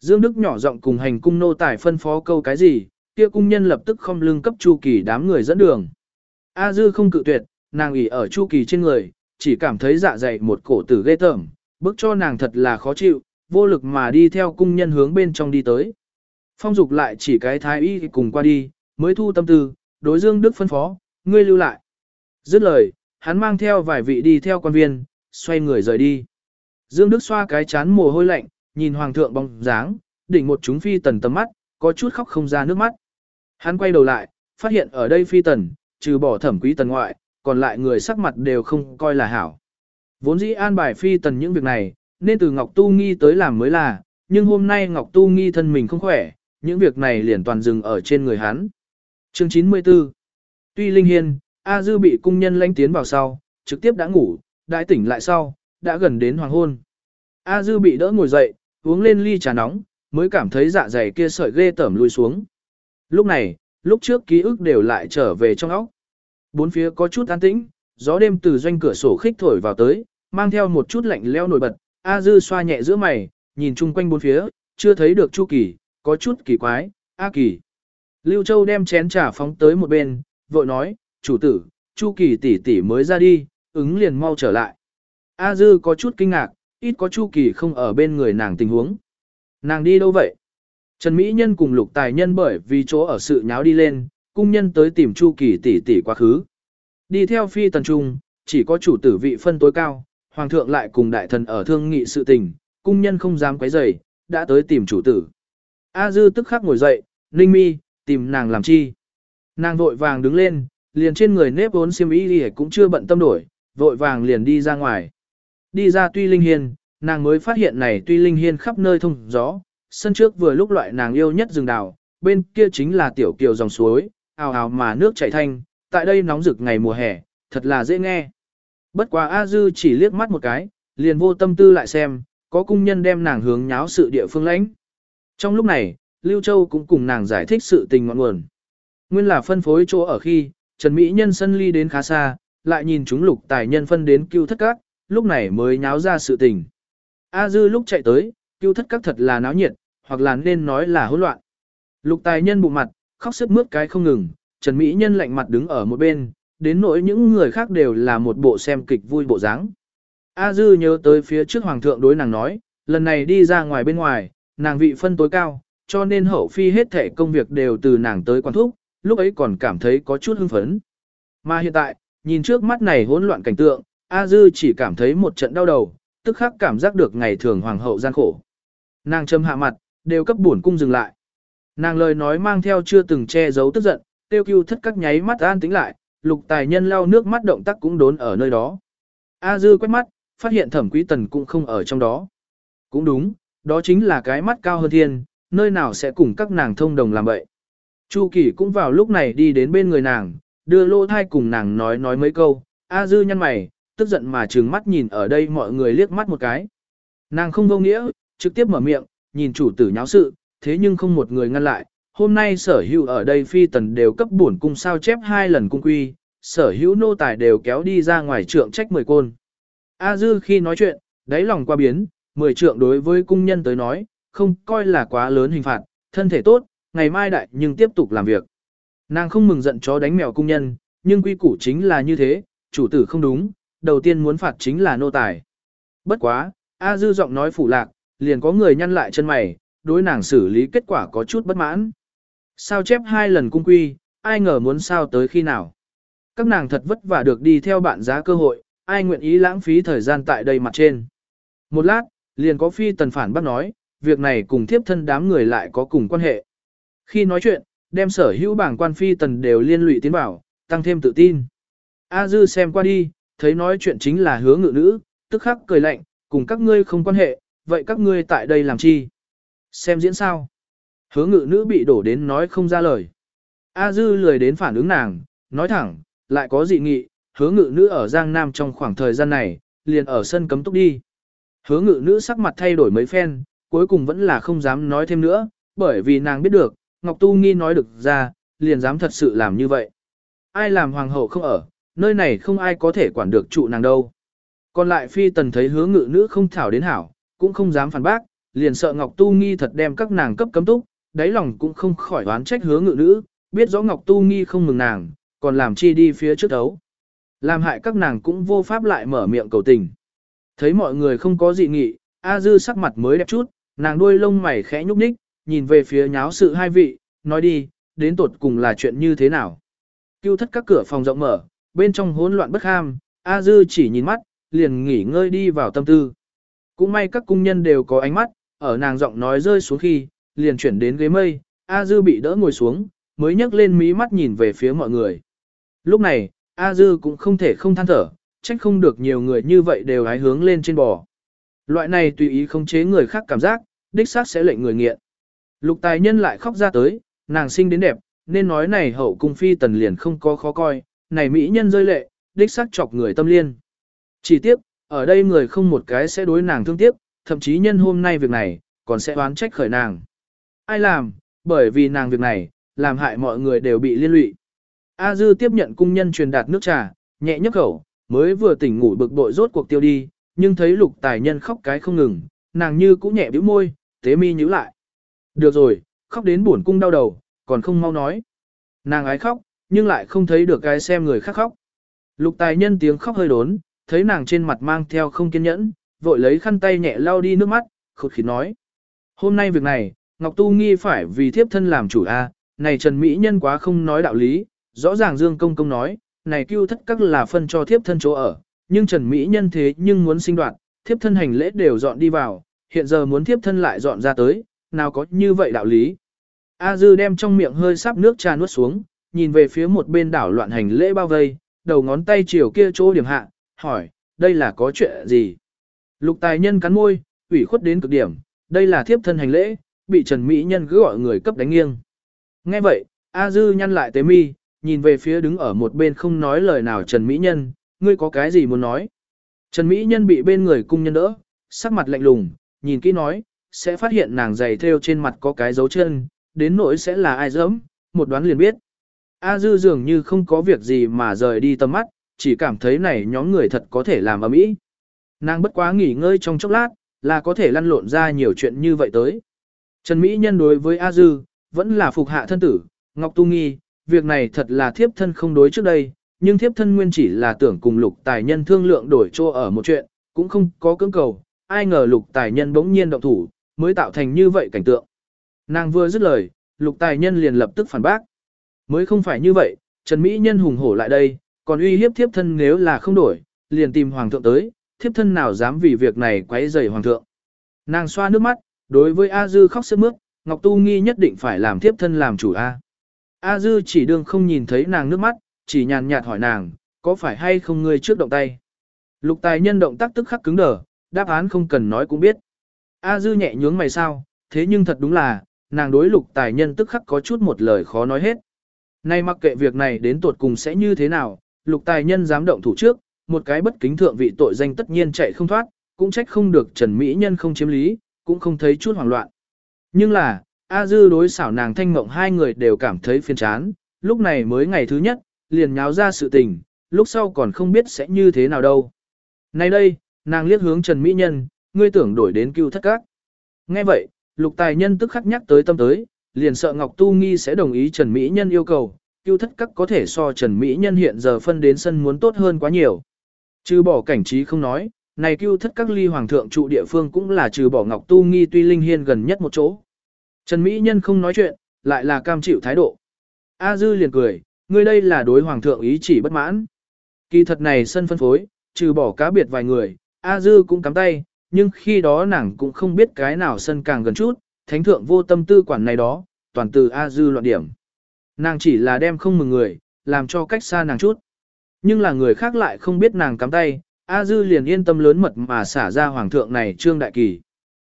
Dương Đức nhỏ giọng cùng hành cung nô tài phân phó câu cái gì, kia cung nhân lập tức không lưng cấp Chu Kỳ đám người dẫn đường. A Dư không cự tuyệt, nàng ủy ở Chu Kỳ trên người, chỉ cảm thấy dạ dày một cổ tử ghê tởm, bức cho nàng thật là khó chịu, vô lực mà đi theo cung nhân hướng bên trong đi tới. Phong dục lại chỉ cái thái y cùng qua đi, mới thu tâm tư, đối Dương Đức phân phó, ngươi lưu lại. Dứt lời, hắn mang theo vài vị đi theo quan viên, xoay người rời đi. Dương Đức xoa cái chán mồ hôi lạnh, nhìn hoàng thượng bóng dáng, đỉnh một chúng phi tần tầm mắt, có chút khóc không ra nước mắt. Hắn quay đầu lại, phát hiện ở đây phi tần, trừ bỏ thẩm quý tần ngoại, còn lại người sắc mặt đều không coi là hảo. Vốn dĩ an bài phi tần những việc này, nên từ Ngọc Tu Nghi tới làm mới là, nhưng hôm nay Ngọc Tu Nghi thân mình không khỏe, những việc này liền toàn dừng ở trên người hắn. Chương 94 Tuy Linh Hiên, A Dư bị cung nhân lanh tiến vào sau, trực tiếp đã ngủ, đại tỉnh lại sau, đã gần đến hoàng hôn. A Dư bị đỡ ngồi dậy, uống lên ly trà nóng, mới cảm thấy dạ dày kia sợi ghê tởm lùi xuống. Lúc này, lúc trước ký ức đều lại trở về trong óc. Bốn phía có chút an tĩnh, gió đêm từ doanh cửa sổ khích thổi vào tới, mang theo một chút lạnh leo nổi bật. A Dư xoa nhẹ giữa mày, nhìn chung quanh bốn phía, chưa thấy được Chu Kỳ, có chút kỳ quái, A Kỳ. Lưu Châu đem chén trà phóng tới một bên, vội nói, chủ tử, Chu Kỳ tỷ tỷ mới ra đi, ứng liền mau trở lại. A Dư có chút kinh ngạc, ít có Chu Kỳ không ở bên người nàng tình huống. Nàng đi đâu vậy? Trần Mỹ Nhân cùng lục tài nhân bởi vì chỗ ở sự nháo đi lên, cung nhân tới tìm Chu Kỳ tỷ tỷ quá khứ. Đi theo phi tần trung, chỉ có chủ tử vị phân tối cao, hoàng thượng lại cùng đại thần ở thương nghị sự tình, cung nhân không dám quấy rầy, đã tới tìm chủ tử. A Dư tức khắc ngồi dậy, Ninh Mi, tìm nàng làm chi? Nàng vội vàng đứng lên, liền trên người nếp vốn xiêm y cũng chưa bận tâm đổi, vội vàng liền đi ra ngoài. Đi ra Tuy Linh Hiên, nàng mới phát hiện này Tuy Linh Hiên khắp nơi thông gió, sân trước vừa lúc loại nàng yêu nhất rừng đào, bên kia chính là tiểu kiều dòng suối, ào ào mà nước chảy thanh, tại đây nóng rực ngày mùa hè, thật là dễ nghe. Bất quá A Dư chỉ liếc mắt một cái, liền vô tâm tư lại xem, có cung nhân đem nàng hướng nháo sự địa phương lãnh. Trong lúc này, Lưu Châu cũng cùng nàng giải thích sự tình ngọn nguồn. Nguyên là phân phối chỗ ở khi, Trần Mỹ Nhân sân ly đến khá xa, lại nhìn chúng lục tài nhân phân đến Cưu thất các, lúc này mới nháo ra sự tình. A Dư lúc chạy tới, Cưu thất các thật là náo nhiệt, hoặc là nên nói là hỗn loạn. Lục tài nhân bụng mặt, khóc sức mướt cái không ngừng, Trần Mỹ Nhân lạnh mặt đứng ở một bên, đến nỗi những người khác đều là một bộ xem kịch vui bộ dáng. A Dư nhớ tới phía trước Hoàng thượng đối nàng nói, lần này đi ra ngoài bên ngoài, nàng vị phân tối cao, cho nên hậu phi hết thể công việc đều từ nàng tới quan thúc, lúc ấy còn cảm thấy có chút hưng phấn. Mà hiện tại, nhìn trước mắt này hỗn loạn cảnh tượng, A Dư chỉ cảm thấy một trận đau đầu, tức khắc cảm giác được ngày thường hoàng hậu gian khổ. Nàng châm hạ mặt, đều cấp buồn cung dừng lại. Nàng lời nói mang theo chưa từng che giấu tức giận, tiêu cưu thất các nháy mắt an tính lại, lục tài nhân lau nước mắt động tác cũng đốn ở nơi đó. A dư quét mắt, phát hiện thẩm quý tần cũng không ở trong đó. Cũng đúng, đó chính là cái mắt cao hơn thiên, nơi nào sẽ cùng các nàng thông đồng làm vậy. Chu Kỳ cũng vào lúc này đi đến bên người nàng, đưa lô thai cùng nàng nói nói mấy câu, A dư nhăn mày, tức giận mà trừng mắt nhìn ở đây mọi người liếc mắt một cái. Nàng không vô nghĩa, trực tiếp mở miệng, nhìn chủ tử nháo sự, thế nhưng không một người ngăn lại. Hôm nay sở hữu ở đây phi tần đều cấp bổn cung sao chép hai lần cung quy, sở hữu nô tài đều kéo đi ra ngoài trượng trách mười côn. A dư khi nói chuyện, đáy lòng qua biến, mười trượng đối với cung nhân tới nói, không coi là quá lớn hình phạt, thân thể tốt, ngày mai đại nhưng tiếp tục làm việc. Nàng không mừng giận chó đánh mèo cung nhân, nhưng quy củ chính là như thế, chủ tử không đúng, đầu tiên muốn phạt chính là nô tài. Bất quá, A dư giọng nói phủ lạc, liền có người nhăn lại chân mày, đối nàng xử lý kết quả có chút bất mãn. Sao chép hai lần cung quy, ai ngờ muốn sao tới khi nào. Các nàng thật vất vả được đi theo bạn giá cơ hội, ai nguyện ý lãng phí thời gian tại đây mặt trên. Một lát, liền có phi tần phản bác nói, việc này cùng thiếp thân đám người lại có cùng quan hệ. Khi nói chuyện, đem sở hữu bảng quan phi tần đều liên lụy tiến bảo, tăng thêm tự tin. A dư xem qua đi, thấy nói chuyện chính là hứa ngự nữ, tức khắc cười lạnh, cùng các ngươi không quan hệ, vậy các ngươi tại đây làm chi? Xem diễn sao? Hứa ngự nữ bị đổ đến nói không ra lời. A dư lười đến phản ứng nàng, nói thẳng, lại có dị nghị, hứa ngự nữ ở Giang Nam trong khoảng thời gian này, liền ở sân cấm túc đi. Hứa ngự nữ sắc mặt thay đổi mấy phen, cuối cùng vẫn là không dám nói thêm nữa, bởi vì nàng biết được, Ngọc Tu Nghi nói được ra, liền dám thật sự làm như vậy. Ai làm hoàng hậu không ở, nơi này không ai có thể quản được trụ nàng đâu. Còn lại phi tần thấy hứa ngự nữ không thảo đến hảo, cũng không dám phản bác, liền sợ Ngọc Tu Nghi thật đem các nàng cấp cấm túc, đáy lòng cũng không khỏi oán trách hứa ngự nữ, biết rõ Ngọc Tu Nghi không mừng nàng, còn làm chi đi phía trước đấu. Làm hại các nàng cũng vô pháp lại mở miệng cầu tình. Thấy mọi người không có dị nghị, A Dư sắc mặt mới đẹp chút, nàng đuôi lông mày khẽ nhúc nhích, nhìn về phía nháo sự hai vị, nói đi, đến tột cùng là chuyện như thế nào. Cưu thất các cửa phòng rộng mở, bên trong hỗn loạn bất ham, A Dư chỉ nhìn mắt, liền nghỉ ngơi đi vào tâm tư. Cũng may các cung nhân đều có ánh mắt, ở nàng giọng nói rơi xuống khi, liền chuyển đến ghế mây, A Dư bị đỡ ngồi xuống, mới nhấc lên mí mắt nhìn về phía mọi người. Lúc này, A Dư cũng không thể không than thở, trách không được nhiều người như vậy đều hái hướng lên trên bò. Loại này tùy ý không chế người khác cảm giác, đích xác sẽ lệnh người nghiện. Lục tài nhân lại khóc ra tới, nàng sinh đến đẹp, nên nói này hậu cung phi tần liền không có khó coi, này mỹ nhân rơi lệ, đích xác chọc người tâm liên. Chỉ tiếc, ở đây người không một cái sẽ đối nàng thương tiếc, thậm chí nhân hôm nay việc này, còn sẽ oán trách khởi nàng. Ai làm, bởi vì nàng việc này, làm hại mọi người đều bị liên lụy. A Dư tiếp nhận cung nhân truyền đạt nước trà, nhẹ nhấp khẩu, mới vừa tỉnh ngủ bực bội rốt cuộc tiêu đi, nhưng thấy lục tài nhân khóc cái không ngừng, nàng như cũng nhẹ bĩu môi, tế mi nhíu lại. Được rồi, khóc đến buồn cung đau đầu, còn không mau nói. Nàng ái khóc, nhưng lại không thấy được cái xem người khác khóc. Lục tài nhân tiếng khóc hơi đốn, thấy nàng trên mặt mang theo không kiên nhẫn, vội lấy khăn tay nhẹ lau đi nước mắt, khột khịt nói. Hôm nay việc này, Ngọc Tu Nghi phải vì thiếp thân làm chủ a, này Trần Mỹ Nhân quá không nói đạo lý, rõ ràng Dương Công Công nói, này cưu thất các là phân cho thiếp thân chỗ ở, nhưng Trần Mỹ Nhân thế nhưng muốn sinh đoạn, thiếp thân hành lễ đều dọn đi vào, hiện giờ muốn thiếp thân lại dọn ra tới, nào có như vậy đạo lý. A Dư đem trong miệng hơi sắp nước trà nuốt xuống, nhìn về phía một bên đảo loạn hành lễ bao vây, đầu ngón tay chiều kia chỗ điểm hạ, hỏi, đây là có chuyện gì? Lục tài nhân cắn môi, ủy khuất đến cực điểm, đây là thiếp thân hành lễ, bị Trần Mỹ Nhân cứ gọi người cấp đánh nghiêng. Nghe vậy, A Dư nhăn lại tế mi, nhìn về phía đứng ở một bên không nói lời nào Trần Mỹ Nhân, ngươi có cái gì muốn nói? Trần Mỹ Nhân bị bên người cung nhân đỡ, sắc mặt lạnh lùng, nhìn kỹ nói, sẽ phát hiện nàng giày theo trên mặt có cái dấu chân, đến nỗi sẽ là ai dẫm, một đoán liền biết. A Dư dường như không có việc gì mà rời đi tầm mắt, chỉ cảm thấy này nhóm người thật có thể làm ấm ý. Nàng bất quá nghỉ ngơi trong chốc lát, là có thể lăn lộn ra nhiều chuyện như vậy tới. Trần Mỹ Nhân đối với A Dư, vẫn là phục hạ thân tử, Ngọc Tu Nghi, việc này thật là thiếp thân không đối trước đây, nhưng thiếp thân nguyên chỉ là tưởng cùng lục tài nhân thương lượng đổi chỗ ở một chuyện, cũng không có cưỡng cầu, ai ngờ lục tài nhân bỗng nhiên động thủ, mới tạo thành như vậy cảnh tượng. Nàng vừa dứt lời, lục tài nhân liền lập tức phản bác. Mới không phải như vậy, Trần Mỹ Nhân hùng hổ lại đây, còn uy hiếp thiếp thân nếu là không đổi, liền tìm hoàng thượng tới, thiếp thân nào dám vì việc này quấy rầy hoàng thượng. Nàng xoa nước mắt, đối với A Dư khóc sướt mướt, Ngọc Tu Nghi nhất định phải làm thiếp thân làm chủ A. A Dư chỉ đương không nhìn thấy nàng nước mắt, chỉ nhàn nhạt hỏi nàng, có phải hay không ngươi trước động tay. Lục tài nhân động tác tức khắc cứng đờ, đáp án không cần nói cũng biết. A Dư nhẹ nhướng mày sao, thế nhưng thật đúng là, nàng đối lục tài nhân tức khắc có chút một lời khó nói hết. Nay mặc kệ việc này đến tuột cùng sẽ như thế nào, lục tài nhân dám động thủ trước, một cái bất kính thượng vị tội danh tất nhiên chạy không thoát, cũng trách không được Trần Mỹ Nhân không chiếm lý, cũng không thấy chút hoảng loạn. Nhưng là, A Dư đối xảo nàng thanh mộng hai người đều cảm thấy phiền chán, lúc này mới ngày thứ nhất, liền nháo ra sự tình, lúc sau còn không biết sẽ như thế nào đâu. Nay đây, nàng liếc hướng Trần Mỹ Nhân, ngươi tưởng đổi đến cưu thất các. Nghe vậy, lục tài nhân tức khắc nhắc tới tâm tới, liền sợ Ngọc Tu Nghi sẽ đồng ý Trần Mỹ Nhân yêu cầu, cưu thất các có thể so Trần Mỹ Nhân hiện giờ phân đến sân muốn tốt hơn quá nhiều. Trừ bỏ cảnh trí không nói, này cưu thất các ly hoàng thượng trụ địa phương cũng là trừ bỏ Ngọc Tu Nghi tuy linh hiên gần nhất một chỗ. Trần Mỹ Nhân không nói chuyện, lại là cam chịu thái độ. A Dư liền cười, ngươi đây là đối hoàng thượng ý chỉ bất mãn. Kỳ thật này sân phân phối, trừ bỏ cá biệt vài người, A Dư cũng cắm tay, nhưng khi đó nàng cũng không biết cái nào sân càng gần chút, thánh thượng vô tâm tư quản này đó, toàn từ A Dư loạn điểm. Nàng chỉ là đem không mừng người, làm cho cách xa nàng chút. Nhưng là người khác lại không biết nàng cắm tay, A Dư liền yên tâm lớn mật mà xả ra hoàng thượng này trương đại kỳ.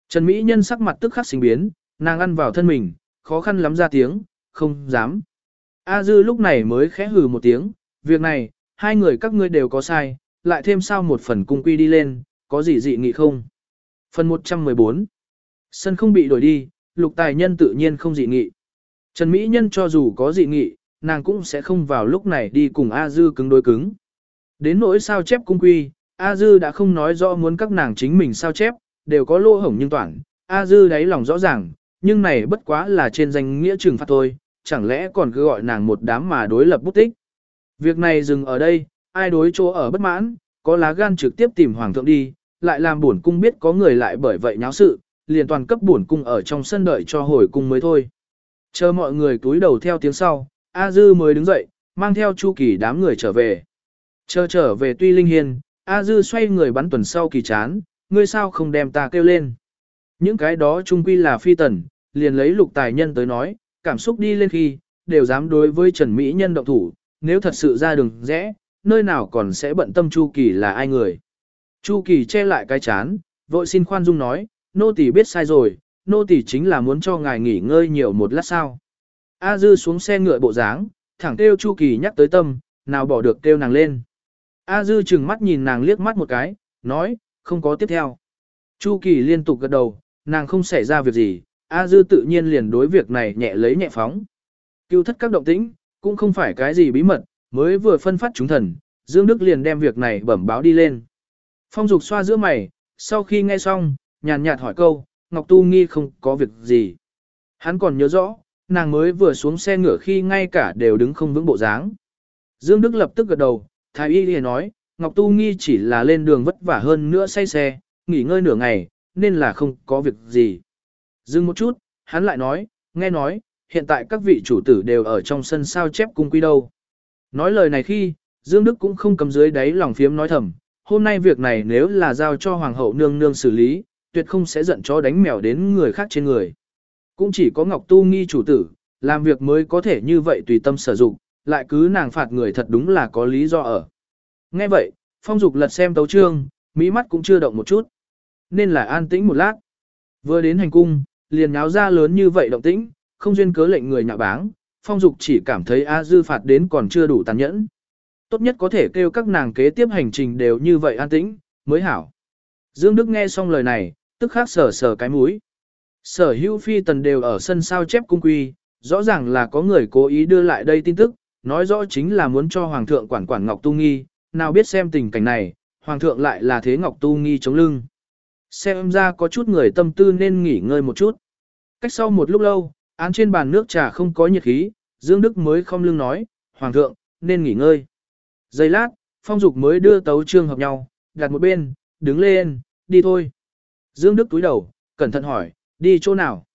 Trần Mỹ Nhân sắc mặt tức khắc sinh biến, nàng ăn vào thân mình, khó khăn lắm ra tiếng, không dám. A Dư lúc này mới khẽ hừ một tiếng, việc này, hai người các ngươi đều có sai, lại thêm sao một phần cung quy đi lên, có gì dị nghị không? Phần 114 Sân không bị đổi đi, lục tài nhân tự nhiên không dị nghị. Trần Mỹ Nhân cho dù có dị nghị, nàng cũng sẽ không vào lúc này đi cùng A Dư cứng đối cứng. Đến nỗi sao chép cung quy, A Dư đã không nói rõ muốn các nàng chính mình sao chép, đều có lỗ hổng nhưng toàn. A Dư đáy lòng rõ ràng, nhưng này bất quá là trên danh nghĩa trừng phạt thôi, chẳng lẽ còn cứ gọi nàng một đám mà đối lập bút tích. Việc này dừng ở đây, ai đối chỗ ở bất mãn, có lá gan trực tiếp tìm hoàng thượng đi, lại làm buồn cung biết có người lại bởi vậy nháo sự, liền toàn cấp buồn cung ở trong sân đợi cho hồi cung mới thôi. Chờ mọi người túi đầu theo tiếng sau, A Dư mới đứng dậy, mang theo Chu Kỳ đám người trở về. Chờ trở về tuy linh hiền, A Dư xoay người bắn tuần sau kỳ chán, ngươi sao không đem ta kêu lên. Những cái đó trung quy là phi tần, liền lấy lục tài nhân tới nói, cảm xúc đi lên khi, đều dám đối với Trần Mỹ Nhân động thủ, nếu thật sự ra đường rẽ, nơi nào còn sẽ bận tâm Chu Kỳ là ai người. Chu Kỳ che lại cái chán, vội xin khoan dung nói, nô tỳ biết sai rồi, nô tỳ chính là muốn cho ngài nghỉ ngơi nhiều một lát sao. A Dư xuống xe ngựa bộ dáng, thẳng kêu Chu Kỳ nhắc tới tâm, nào bỏ được kêu nàng lên. A Dư chừng mắt nhìn nàng liếc mắt một cái, nói, không có tiếp theo. Chu Kỳ liên tục gật đầu, nàng không xảy ra việc gì, A Dư tự nhiên liền đối việc này nhẹ lấy nhẹ phóng. Cứu thất các động tĩnh, cũng không phải cái gì bí mật, mới vừa phân phát chúng thần, Dương Đức liền đem việc này bẩm báo đi lên. Phong Dục xoa giữa mày, sau khi nghe xong, nhàn nhạt hỏi câu, Ngọc Tu Nghi không có việc gì. Hắn còn nhớ rõ, nàng mới vừa xuống xe ngựa khi ngay cả đều đứng không vững bộ dáng. Dương Đức lập tức gật đầu, Thái Y liền nói, Ngọc Tu Nghi chỉ là lên đường vất vả hơn nữa say xe, nghỉ ngơi nửa ngày, nên là không có việc gì. Dừng một chút, hắn lại nói, nghe nói, hiện tại các vị chủ tử đều ở trong sân sao chép cung quy đâu. Nói lời này khi, Dương Đức cũng không cầm dưới đáy lòng phiếm nói thầm, hôm nay việc này nếu là giao cho hoàng hậu nương nương xử lý, tuyệt không sẽ giận chó đánh mèo đến người khác trên người. Cũng chỉ có Ngọc Tu nghi chủ tử, làm việc mới có thể như vậy tùy tâm sử dụng, lại cứ nàng phạt người thật đúng là có lý do ở. Nghe vậy, phong dục lật xem tấu trương, mỹ mắt cũng chưa động một chút. Nên là an tĩnh một lát. Vừa đến hành cung, liền nháo ra lớn như vậy động tĩnh, không duyên cớ lệnh người nhạ báng, phong dục chỉ cảm thấy A dư phạt đến còn chưa đủ tàn nhẫn. Tốt nhất có thể kêu các nàng kế tiếp hành trình đều như vậy an tĩnh, mới hảo. Dương Đức nghe xong lời này, tức khắc sờ sờ cái mũi. Sở hữu phi tần đều ở sân sao chép cung quy, rõ ràng là có người cố ý đưa lại đây tin tức, nói rõ chính là muốn cho Hoàng thượng quản quản Ngọc Tu Nghi, nào biết xem tình cảnh này, Hoàng thượng lại là thế Ngọc Tu Nghi chống lưng. Xem ra có chút người tâm tư nên nghỉ ngơi một chút. Cách sau một lúc lâu, án trên bàn nước trà không có nhiệt khí, Dương Đức mới không lưng nói, Hoàng thượng, nên nghỉ ngơi. Giây lát, phong dục mới đưa tấu trương hợp nhau, đặt một bên, đứng lên, đi thôi. Dương Đức túi đầu, cẩn thận hỏi, đi chỗ nào?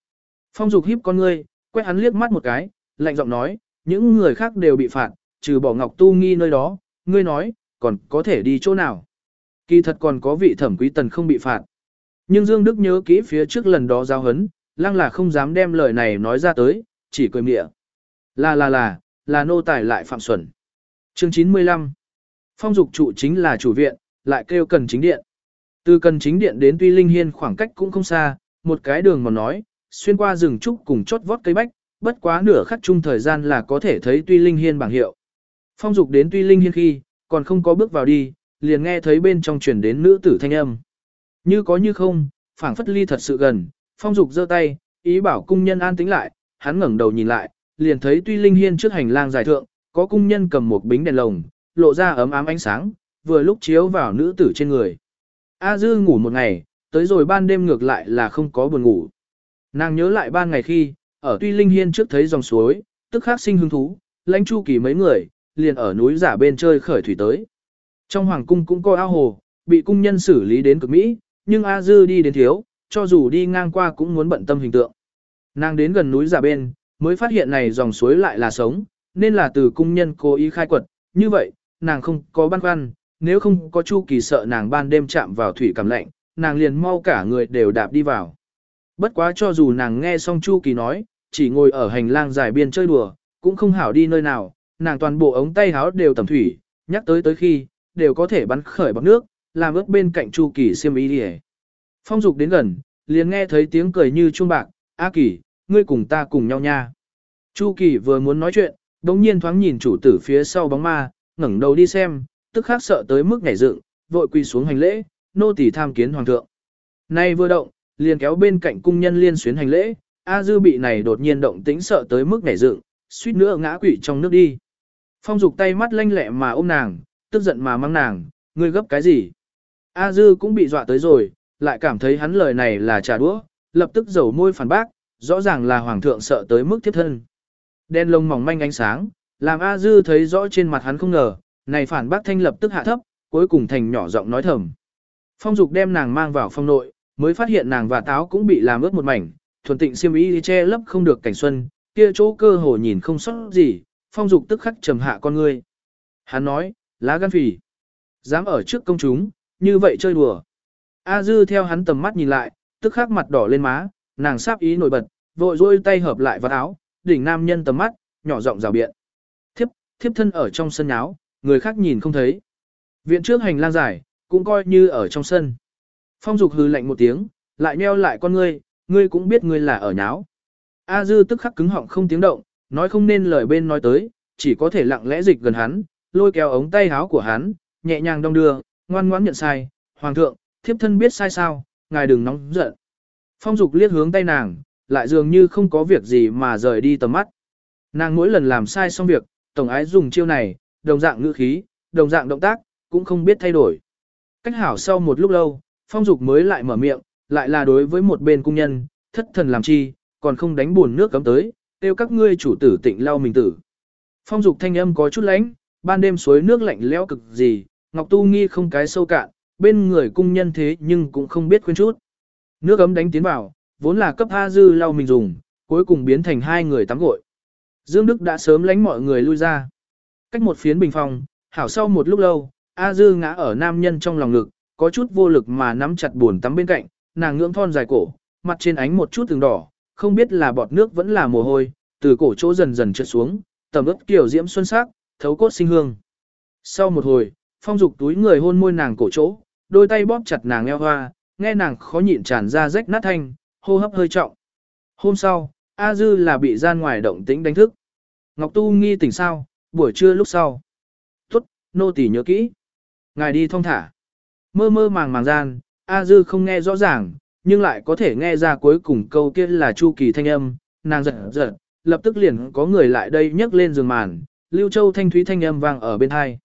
Phong dục híp con ngươi, quét hắn liếc mắt một cái, lạnh giọng nói, những người khác đều bị phạt, trừ bỏ Ngọc Tu Nghi nơi đó, ngươi nói, còn có thể đi chỗ nào? Kỳ thật còn có vị thẩm quý tần không bị phạt. Nhưng Dương Đức nhớ kỹ phía trước lần đó giao hấn, lăng là không dám đem lời này nói ra tới, chỉ cười mịa. Là là là, là nô tài lại phạm xuẩn. Chương 95 Phong dục trụ chính là chủ viện, lại kêu cần chính điện. Từ cần chính điện đến tuy linh hiên khoảng cách cũng không xa, một cái đường mà nói, xuyên qua rừng trúc cùng chốt vót cây bách, bất quá nửa khắc chung thời gian là có thể thấy tuy linh hiên bảng hiệu. Phong dục đến tuy linh hiên khi, còn không có bước vào đi, liền nghe thấy bên trong truyền đến nữ tử thanh âm. Như có như không, phảng phất ly thật sự gần, phong dục giơ tay, ý bảo cung nhân an tĩnh lại, hắn ngẩng đầu nhìn lại, liền thấy tuy linh hiên trước hành lang dài thượng, có cung nhân cầm một bính đèn lồng, lộ ra ấm ám ánh sáng, vừa lúc chiếu vào nữ tử trên người. A dư ngủ một ngày, tới rồi ban đêm ngược lại là không có buồn ngủ. Nàng nhớ lại ban ngày khi, ở tuy linh hiên trước thấy dòng suối, tức khắc sinh hứng thú, lãnh chu kỳ mấy người, liền ở núi giả bên chơi khởi thủy tới. Trong hoàng cung cũng có ao hồ, bị cung nhân xử lý đến cực mỹ, nhưng A Dư đi đến thiếu, cho dù đi ngang qua cũng muốn bận tâm hình tượng. Nàng đến gần núi giả bên, mới phát hiện này dòng suối lại là sống, nên là từ cung nhân cố ý khai quật, như vậy, nàng không có băn khoăn, nếu không có chu kỳ sợ nàng ban đêm chạm vào thủy cảm lạnh, nàng liền mau cả người đều đạp đi vào. Bất quá cho dù nàng nghe xong chu kỳ nói, chỉ ngồi ở hành lang dài biên chơi đùa, cũng không hảo đi nơi nào, nàng toàn bộ ống tay háo đều tầm thủy, nhắc tới tới khi, đều có thể bắn khởi bọc nước, làm ướt bên cạnh Chu Kỳ xiêm ý đi Phong Dục đến gần, liền nghe thấy tiếng cười như chuông bạc, A Kỳ, ngươi cùng ta cùng nhau nha. Chu Kỳ vừa muốn nói chuyện, đống nhiên thoáng nhìn chủ tử phía sau bóng ma, ngẩng đầu đi xem, tức khắc sợ tới mức nhảy dựng, vội quỳ xuống hành lễ, nô tỳ tham kiến hoàng thượng. Nay vừa động, liền kéo bên cạnh cung nhân liên xuyến hành lễ, A Dư bị này đột nhiên động tĩnh sợ tới mức nhảy dựng, suýt nữa ngã quỵ trong nước đi. Phong dục tay mắt lanh lẹ mà ôm nàng, tức giận mà mang nàng, ngươi gấp cái gì? A Dư cũng bị dọa tới rồi, lại cảm thấy hắn lời này là trà đũa, lập tức dầu môi phản bác, rõ ràng là hoàng thượng sợ tới mức thiếp thân. Đen lông mỏng manh ánh sáng, làm A Dư thấy rõ trên mặt hắn không ngờ, này phản bác thanh lập tức hạ thấp, cuối cùng thành nhỏ giọng nói thầm. Phong dục đem nàng mang vào phong nội, mới phát hiện nàng và táo cũng bị làm ướt một mảnh, thuần tịnh xiêm y che lấp không được cảnh xuân, kia chỗ cơ hồ nhìn không sót gì, phong dục tức khắc trầm hạ con ngươi. Hắn nói, lá gan phỉ, dám ở trước công chúng, như vậy chơi đùa. A dư theo hắn tầm mắt nhìn lại, tức khắc mặt đỏ lên má, nàng sắp ý nổi bật, vội dôi tay hợp lại vào áo, đỉnh nam nhân tầm mắt, nhỏ giọng rào biện. Thiếp, thiếp thân ở trong sân áo, người khác nhìn không thấy. Viện trước hành lang dài, cũng coi như ở trong sân. Phong dục hừ lạnh một tiếng, lại nheo lại con ngươi, ngươi cũng biết ngươi là ở nháo. A dư tức khắc cứng họng không tiếng động, nói không nên lời bên nói tới, chỉ có thể lặng lẽ dịch gần hắn, lôi kéo ống tay áo của hắn, nhẹ nhàng đong đưa, ngoan ngoãn nhận sai, hoàng thượng, thiếp thân biết sai sao, ngài đừng nóng giận. Phong dục liếc hướng tay nàng, lại dường như không có việc gì mà rời đi tầm mắt. Nàng mỗi lần làm sai xong việc, tổng ái dùng chiêu này, đồng dạng ngữ khí, đồng dạng động tác, cũng không biết thay đổi. Cách hảo sau một lúc lâu, phong dục mới lại mở miệng, lại là đối với một bên cung nhân, thất thần làm chi, còn không đánh buồn nước cấm tới, kêu các ngươi chủ tử tịnh lau mình tử. Phong dục thanh âm có chút lánh, ban đêm suối nước lạnh lẽo cực gì, Ngọc Tu Nghi không cái sâu cạn, bên người cung nhân thế nhưng cũng không biết khuyên chút. Nước ấm đánh tiến vào, vốn là cấp A Dư lau mình dùng, cuối cùng biến thành hai người tắm gội. Dương Đức đã sớm lánh mọi người lui ra. Cách một phiến bình phòng, hảo sau một lúc lâu, A Dư ngã ở nam nhân trong lòng ngực, có chút vô lực mà nắm chặt buồn tắm bên cạnh, nàng ngưỡng thon dài cổ, mặt trên ánh một chút từng đỏ, không biết là bọt nước vẫn là mồ hôi, từ cổ chỗ dần dần trượt xuống, tầm ướp kiểu diễm xuân sắc, thấu cốt sinh hương. Sau một hồi, phong dục túi người hôn môi nàng cổ chỗ, đôi tay bóp chặt nàng eo hoa, nghe nàng khó nhịn tràn ra rách nát thanh, hô hấp hơi trọng. Hôm sau, A Dư là bị gian ngoài động tĩnh đánh thức. Ngọc Tu nghi tỉnh sao, buổi trưa lúc sau. Tốt, nô tỳ nhớ kỹ. Ngài đi thong thả. Mơ mơ màng màng gian, A Dư không nghe rõ ràng, nhưng lại có thể nghe ra cuối cùng câu kia là Chu Kỳ thanh âm, nàng giật giật, lập tức liền có người lại đây nhấc lên giường màn, Lưu Châu thanh thúy thanh âm vang ở bên hai.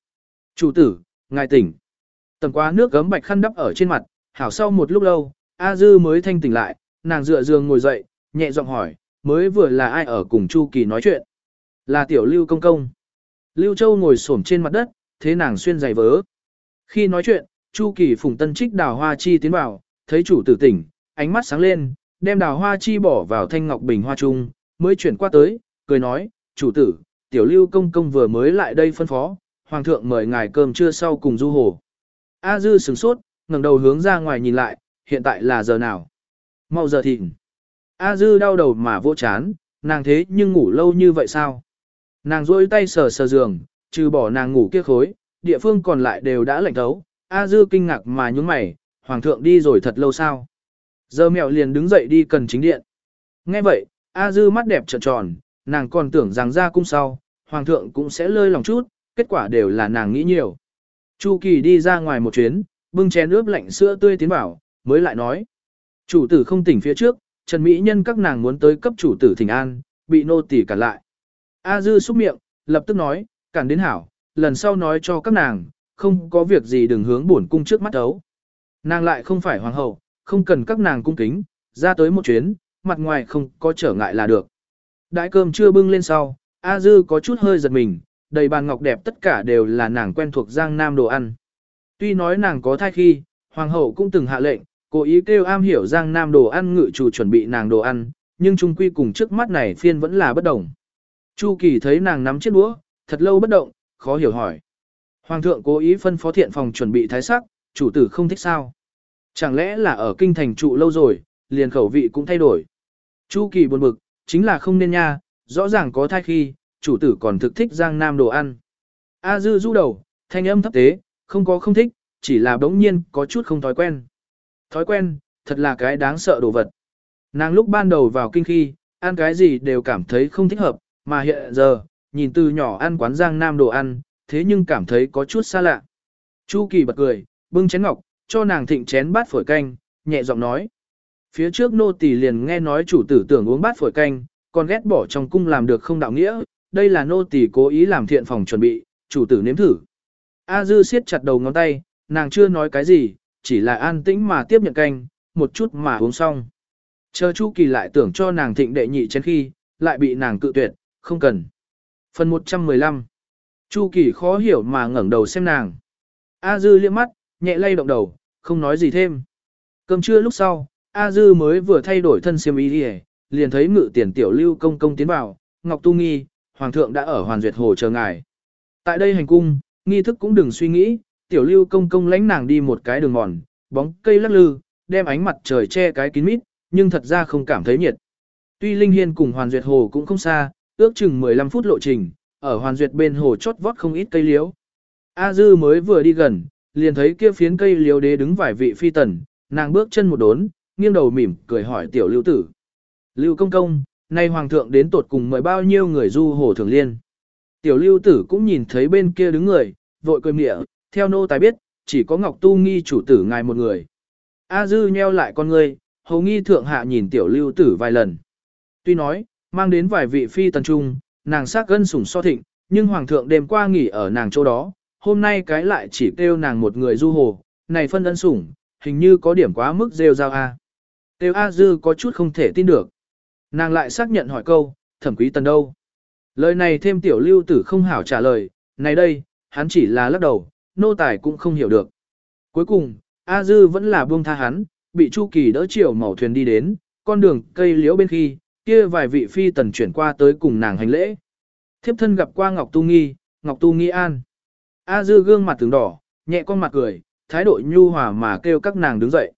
Chủ tử, ngài tỉnh. Tầm quá nước gấm bạch khăn đắp ở trên mặt, hảo sau một lúc lâu, A Dư mới thanh tỉnh lại, nàng dựa giường ngồi dậy, nhẹ giọng hỏi, mới vừa là ai ở cùng Chu Kỳ nói chuyện? Là tiểu Lưu Công Công. Lưu Châu ngồi xổm trên mặt đất, thế nàng xuyên giày vớ. Khi nói chuyện, Chu Kỳ phùng tân trích đào hoa chi tiến vào, thấy chủ tử tỉnh, ánh mắt sáng lên, đem đào hoa chi bỏ vào thanh ngọc bình hoa trung, mới chuyển qua tới, cười nói, chủ tử, tiểu lưu công công vừa mới lại đây phân phó, hoàng thượng mời ngài cơm trưa sau cùng du hồ. A dư sửng sốt, ngẩng đầu hướng ra ngoài nhìn lại, hiện tại là giờ nào? Mau giờ thịnh. A dư đau đầu mà vô chán, nàng thế nhưng ngủ lâu như vậy sao? Nàng rôi tay sờ sờ giường, trừ bỏ nàng ngủ kia khối, địa phương còn lại đều đã lạnh thấu. A dư kinh ngạc mà nhúng mày, hoàng thượng đi rồi thật lâu sao? Giờ mèo liền đứng dậy đi cần chính điện. Nghe vậy, A dư mắt đẹp trợn tròn, nàng còn tưởng rằng ra cung sau, hoàng thượng cũng sẽ lơi lòng chút, kết quả đều là nàng nghĩ nhiều. Chu Kỳ đi ra ngoài một chuyến, bưng chén ướp lạnh sữa tươi tiến bảo, mới lại nói. Chủ tử không tỉnh phía trước, Trần Mỹ Nhân các nàng muốn tới cấp chủ tử thỉnh an, bị nô tỳ cản lại. A Dư xúc miệng, lập tức nói, cản đến hảo, lần sau nói cho các nàng, không có việc gì đừng hướng buồn cung trước mắt ấu. Nàng lại không phải hoàng hậu, không cần các nàng cung kính, ra tới một chuyến, mặt ngoài không có trở ngại là được. Đại cơm chưa bưng lên sau, A Dư có chút hơi giật mình, đầy bàn ngọc đẹp tất cả đều là nàng quen thuộc Giang Nam đồ ăn. Tuy nói nàng có thai khi, hoàng hậu cũng từng hạ lệnh, cố ý kêu am hiểu Giang Nam đồ ăn ngự chủ chuẩn bị nàng đồ ăn, nhưng chung quy cùng trước mắt này phiên vẫn là bất đồng. Chu Kỳ thấy nàng nắm chiếc đũa, thật lâu bất động, khó hiểu hỏi. Hoàng thượng cố ý phân phó thiện phòng chuẩn bị thái sắc, chủ tử không thích sao? Chẳng lẽ là ở kinh thành trụ lâu rồi, liền khẩu vị cũng thay đổi. Chu Kỳ buồn bực, chính là không nên nha, rõ ràng có thai khi, chủ tử còn thực thích giang nam đồ ăn. A dư du đầu, thanh âm thấp tế, không có không thích, chỉ là đống nhiên có chút không thói quen. Thói quen, thật là cái đáng sợ đồ vật. Nàng lúc ban đầu vào kinh khi, ăn cái gì đều cảm thấy không thích hợp, mà hiện giờ, nhìn từ nhỏ ăn quán giang nam đồ ăn, thế nhưng cảm thấy có chút xa lạ. Chu Kỳ bật cười, bưng chén ngọc, cho nàng thịnh chén bát phổi canh, nhẹ giọng nói. Phía trước nô tỳ liền nghe nói chủ tử tưởng uống bát phổi canh, còn ghét bỏ trong cung làm được không đạo nghĩa, đây là nô tỳ cố ý làm thiện phòng chuẩn bị, chủ tử nếm thử. A dư siết chặt đầu ngón tay, nàng chưa nói cái gì, chỉ là an tĩnh mà tiếp nhận canh, một chút mà uống xong. Chờ Chu Kỳ lại tưởng cho nàng thịnh đệ nhị chén khi, lại bị nàng cự tuyệt, không cần. Phần 115 Chu Kỳ khó hiểu mà ngẩng đầu xem nàng. A Dư liếc mắt, nhẹ lay động đầu, không nói gì thêm. Cơm trưa lúc sau, A Dư mới vừa thay đổi thân xiêm y đi liền thấy ngự tiền tiểu lưu công công tiến vào, Ngọc Tu Nghi, Hoàng thượng đã ở Hoàn Duyệt Hồ chờ ngài. Tại đây hành cung, nghi thức cũng đừng suy nghĩ, tiểu lưu công công lãnh nàng đi một cái đường mòn, bóng cây lắc lư, đem ánh mặt trời che cái kín mít, nhưng thật ra không cảm thấy nhiệt. Tuy Linh Hiên cùng Hoàn Duyệt Hồ cũng không xa, ước chừng 15 phút lộ trình, ở Hoàn Duyệt bên hồ chót vót không ít cây liễu. A Dư mới vừa đi gần, liền thấy kia phiến cây liễu đế đứng vài vị phi tần, nàng bước chân một đốn, nghiêng đầu mỉm cười hỏi tiểu lưu tử. Lưu công công, nay hoàng thượng đến tột cùng mời bao nhiêu người du hồ thường liên. Tiểu lưu tử cũng nhìn thấy bên kia đứng người, vội cười mỉa, theo nô tài biết, chỉ có Ngọc Tu Nghi chủ tử ngài một người. A dư nheo lại con ngươi, hầu nghi thượng hạ nhìn tiểu lưu tử vài lần. Tuy nói, mang đến vài vị phi tần trung, nàng sắc gân sủng so thịnh, nhưng hoàng thượng đêm qua nghỉ ở nàng chỗ đó, hôm nay cái lại chỉ kêu nàng một người du hồ, này phân ân sủng, hình như có điểm quá mức rêu rao A. Tiêu A dư có chút không thể tin được. Nàng lại xác nhận hỏi câu, thẩm quý tần đâu? Lời này thêm tiểu lưu tử không hảo trả lời, này đây, hắn chỉ là lắc đầu, nô tài cũng không hiểu được. Cuối cùng, A Dư vẫn là buông tha hắn, bị Chu Kỳ đỡ chiều màu thuyền đi đến, con đường cây liễu bên khi, kia vài vị phi tần chuyển qua tới cùng nàng hành lễ. Thiếp thân gặp qua Ngọc Tu Nghi, Ngọc Tu Nghi an. A dư gương mặt tướng đỏ, nhẹ con mặt cười, thái độ nhu hòa mà kêu các nàng đứng dậy.